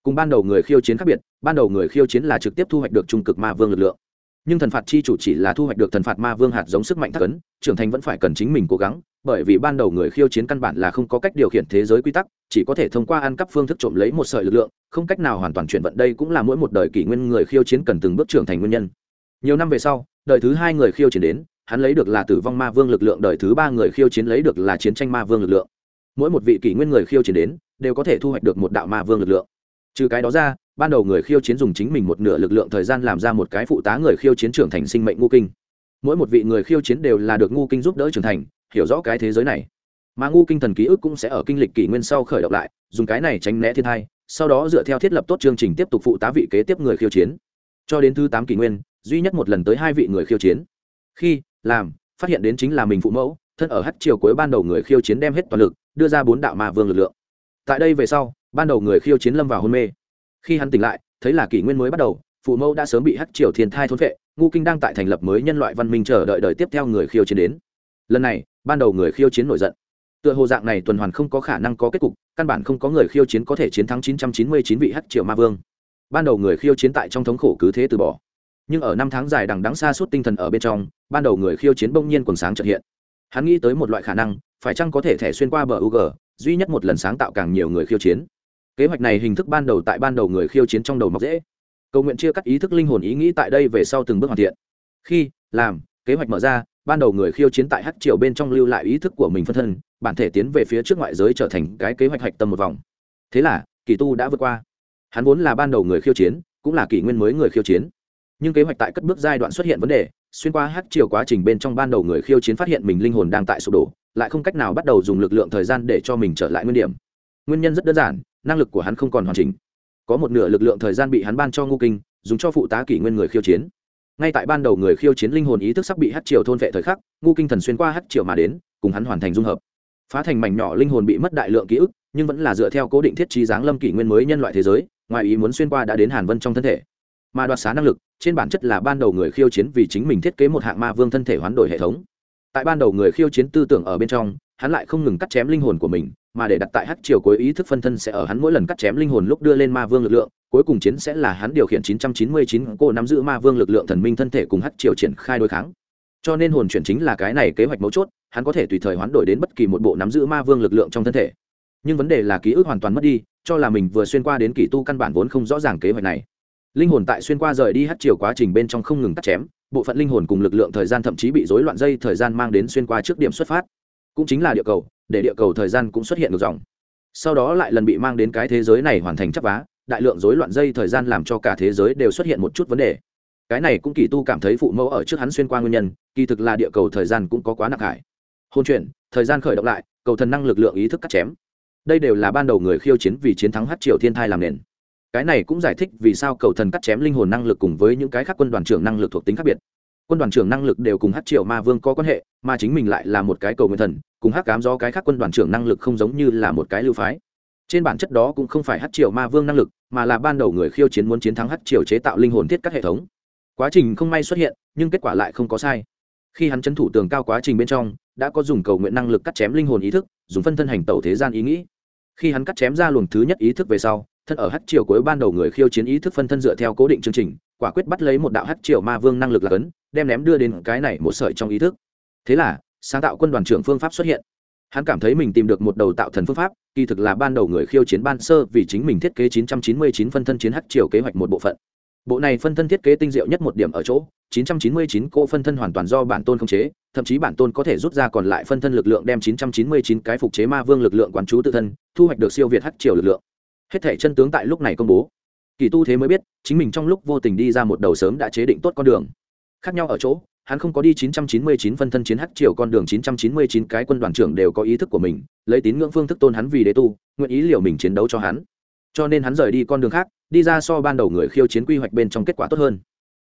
Cùng ban đầu người khiêu chiến khác biệt, ban đầu người khiêu chiến là trực tiếp thu hoạch được trung cực ma vương lực lượng nhưng thần phạt chi chủ chỉ là thu hoạch được thần phạt ma vương hạt giống sức mạnh thắc ấn, trưởng thành vẫn phải cần chính mình cố gắng, bởi vì ban đầu người khiêu chiến căn bản là không có cách điều khiển thế giới quy tắc, chỉ có thể thông qua ăn cắp phương thức trộm lấy một sợi lực lượng, không cách nào hoàn toàn chuyển vận, đây cũng là mỗi một đời kỷ nguyên người khiêu chiến cần từng bước trưởng thành nguyên nhân. Nhiều năm về sau, đời thứ hai người khiêu chiến đến, hắn lấy được là tử vong ma vương lực lượng, đời thứ ba người khiêu chiến lấy được là chiến tranh ma vương lực lượng. Mỗi một vị kỷ nguyên người khiêu chiến đến, đều có thể thu hoạch được một đạo ma vương lực lượng trừ cái đó ra, ban đầu người khiêu chiến dùng chính mình một nửa lực lượng thời gian làm ra một cái phụ tá người khiêu chiến trưởng thành sinh mệnh ngu kinh. Mỗi một vị người khiêu chiến đều là được ngu kinh giúp đỡ trưởng thành, hiểu rõ cái thế giới này. Mà ngu kinh thần ký ức cũng sẽ ở kinh lịch kỷ nguyên sau khởi động lại, dùng cái này tránh né thiên thai, sau đó dựa theo thiết lập tốt chương trình tiếp tục phụ tá vị kế tiếp người khiêu chiến. Cho đến thứ tám kỷ nguyên, duy nhất một lần tới hai vị người khiêu chiến. Khi, làm, phát hiện đến chính là mình phụ mẫu, thân ở hát chiều cuối ban đầu người khiêu chiến đem hết toàn lực, đưa ra bốn đạo ma vương lực lượng. Tại đây về sau ban đầu người khiêu chiến lâm vào hôn mê. Khi hắn tỉnh lại, thấy là kỷ nguyên mới bắt đầu, phụ mẫu đã sớm bị hắc triều thiên thai thôn vệ ngu kinh đang tại thành lập mới nhân loại văn minh chờ đợi đời tiếp theo người khiêu chiến đến. Lần này, ban đầu người khiêu chiến nổi giận. Tựa hồ dạng này tuần hoàn không có khả năng có kết cục, căn bản không có người khiêu chiến có thể chiến thắng 999 vị hắc triều ma vương. Ban đầu người khiêu chiến tại trong thống khổ cứ thế từ bỏ. Nhưng ở năm tháng dài đằng đắng xa suốt tinh thần ở bên trong, ban đầu người khiêu chiến bỗng nhiên quần sáng trật hiện. Hắn nghĩ tới một loại khả năng, phải chăng có thể thẻ xuyên qua bờ u g duy nhất một lần sáng tạo càng nhiều người khiêu chiến kế hoạch này hình thức ban đầu tại ban đầu người khiêu chiến trong đầu mọc dễ. Cầu nguyện chia cắt ý thức linh hồn ý nghĩ tại đây về sau từng bước hoàn thiện. Khi, làm, kế hoạch mở ra, ban đầu người khiêu chiến tại hát triều bên trong lưu lại ý thức của mình phân thân, bản thể tiến về phía trước ngoại giới trở thành cái kế hoạch hạch tâm một vòng. Thế là, kỳ tu đã vượt qua. Hắn vốn là ban đầu người khiêu chiến, cũng là kỷ nguyên mới người khiêu chiến. Nhưng kế hoạch tại cất bước giai đoạn xuất hiện vấn đề, xuyên qua hát chiều quá trình bên trong ban đầu người khiêu chiến phát hiện mình linh hồn đang tại sụp đổ, lại không cách nào bắt đầu dùng lực lượng thời gian để cho mình trở lại nguyên điểm. Nguyên nhân rất đơn giản năng lực của hắn không còn hoàn chỉnh. Có một nửa lực lượng thời gian bị hắn ban cho ngu kinh, dùng cho phụ tá kỷ nguyên người khiêu chiến. Ngay tại ban đầu người khiêu chiến linh hồn ý thức sắp bị hát triều thôn vệ thời khắc, ngu kinh thần xuyên qua hát triều mà đến, cùng hắn hoàn thành dung hợp. Phá thành mảnh nhỏ linh hồn bị mất đại lượng ký ức, nhưng vẫn là dựa theo cố định thiết trí giáng lâm kỷ nguyên mới nhân loại thế giới, ngoài ý muốn xuyên qua đã đến hàn vân trong thân thể. Mà đoạt xá năng lực, trên bản chất là ban đầu người khiêu chiến vì chính mình thiết kế một hạng ma vương thân thể hoán đổi hệ thống. Tại ban đầu người khiêu chiến tư tưởng ở bên trong, hắn lại không ngừng cắt chém linh hồn của mình mà để đặt tại hắc triều cuối ý thức phân thân sẽ ở hắn mỗi lần cắt chém linh hồn lúc đưa lên ma vương lực lượng, cuối cùng chiến sẽ là hắn điều khiển 999 cô nắm giữ ma vương lực lượng thần minh thân thể cùng hắc triều triển khai đối kháng. Cho nên hồn chuyển chính là cái này kế hoạch mấu chốt, hắn có thể tùy thời hoán đổi đến bất kỳ một bộ nắm giữ ma vương lực lượng trong thân thể. Nhưng vấn đề là ký ức hoàn toàn mất đi, cho là mình vừa xuyên qua đến kỳ tu căn bản vốn không rõ ràng kế hoạch này. Linh hồn tại xuyên qua rời đi hắt chiều quá trình bên trong không ngừng cắt chém, bộ phận linh hồn cùng lực lượng thời gian thậm chí bị rối loạn dây thời gian mang đến xuyên qua trước điểm xuất phát. Cũng chính là địa cầu để địa cầu thời gian cũng xuất hiện ngược dòng. Sau đó lại lần bị mang đến cái thế giới này hoàn thành chấp vá, đại lượng rối loạn dây thời gian làm cho cả thế giới đều xuất hiện một chút vấn đề. Cái này cũng kỳ tu cảm thấy phụ mẫu ở trước hắn xuyên qua nguyên nhân, kỳ thực là địa cầu thời gian cũng có quá nặng hải hôn chuyển thời gian khởi động lại, cầu thần năng lực lượng ý thức cắt chém. Đây đều là ban đầu người khiêu chiến vì chiến thắng hát triều thiên thai làm nền. Cái này cũng giải thích vì sao cầu thần cắt chém linh hồn năng lực cùng với những cái khác quân đoàn trưởng năng lực thuộc tính khác biệt. Quân đoàn trưởng năng lực đều cùng hát triệu ma vương có quan hệ, mà chính mình lại là một cái cầu nguyện thần cùng hát cám do cái khác quân đoàn trưởng năng lực không giống như là một cái lưu phái. Trên bản chất đó cũng không phải hát triều ma vương năng lực, mà là ban đầu người khiêu chiến muốn chiến thắng hát triều chế tạo linh hồn thiết các hệ thống. Quá trình không may xuất hiện, nhưng kết quả lại không có sai. Khi hắn chấn thủ tường cao quá trình bên trong, đã có dùng cầu nguyện năng lực cắt chém linh hồn ý thức, dùng phân thân hành tẩu thế gian ý nghĩ. Khi hắn cắt chém ra luồng thứ nhất ý thức về sau, thân ở hát triều cuối ban đầu người khiêu chiến ý thức phân thân dựa theo cố định chương trình, quả quyết bắt lấy một đạo hát triều ma vương năng lực là cấn, đem ném đưa đến cái này một sợi trong ý thức. Thế là sáng tạo quân đoàn trưởng phương pháp xuất hiện. Hắn cảm thấy mình tìm được một đầu tạo thần phương pháp, kỳ thực là ban đầu người khiêu chiến ban sơ vì chính mình thiết kế 999 phân thân chiến hắc triều kế hoạch một bộ phận. Bộ này phân thân thiết kế tinh diệu nhất một điểm ở chỗ 999 cô phân thân hoàn toàn do bản tôn khống chế, thậm chí bản tôn có thể rút ra còn lại phân thân lực lượng đem 999 cái phục chế ma vương lực lượng quán chú tự thân, thu hoạch được siêu việt hắc triều lực lượng. Hết thể chân tướng tại lúc này công bố. Kỳ tu thế mới biết, chính mình trong lúc vô tình đi ra một đầu sớm đã chế định tốt con đường. Khác nhau ở chỗ hắn không có đi 999 phân thân chiến hắc triều con đường 999 cái quân đoàn trưởng đều có ý thức của mình, lấy tín ngưỡng phương thức tôn hắn vì đế tu, nguyện ý liệu mình chiến đấu cho hắn. Cho nên hắn rời đi con đường khác, đi ra so ban đầu người khiêu chiến quy hoạch bên trong kết quả tốt hơn.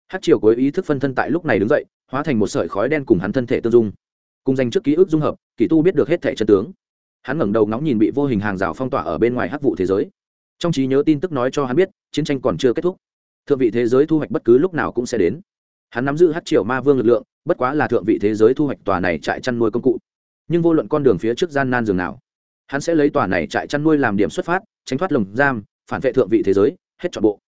Hắc triều cuối ý thức phân thân tại lúc này đứng dậy, hóa thành một sợi khói đen cùng hắn thân thể tương dung. Cùng danh trước ký ức dung hợp, kỳ tu biết được hết thể chân tướng. Hắn ngẩng đầu ngóng nhìn bị vô hình hàng rào phong tỏa ở bên ngoài hắc vụ thế giới. Trong trí nhớ tin tức nói cho hắn biết, chiến tranh còn chưa kết thúc. Thượng vị thế giới thu hoạch bất cứ lúc nào cũng sẽ đến hắn nắm giữ hát triệu ma vương lực lượng, bất quá là thượng vị thế giới thu hoạch tòa này trại chăn nuôi công cụ. Nhưng vô luận con đường phía trước gian nan dường nào, hắn sẽ lấy tòa này trại chăn nuôi làm điểm xuất phát, tránh thoát lồng giam, phản vệ thượng vị thế giới, hết trọn bộ.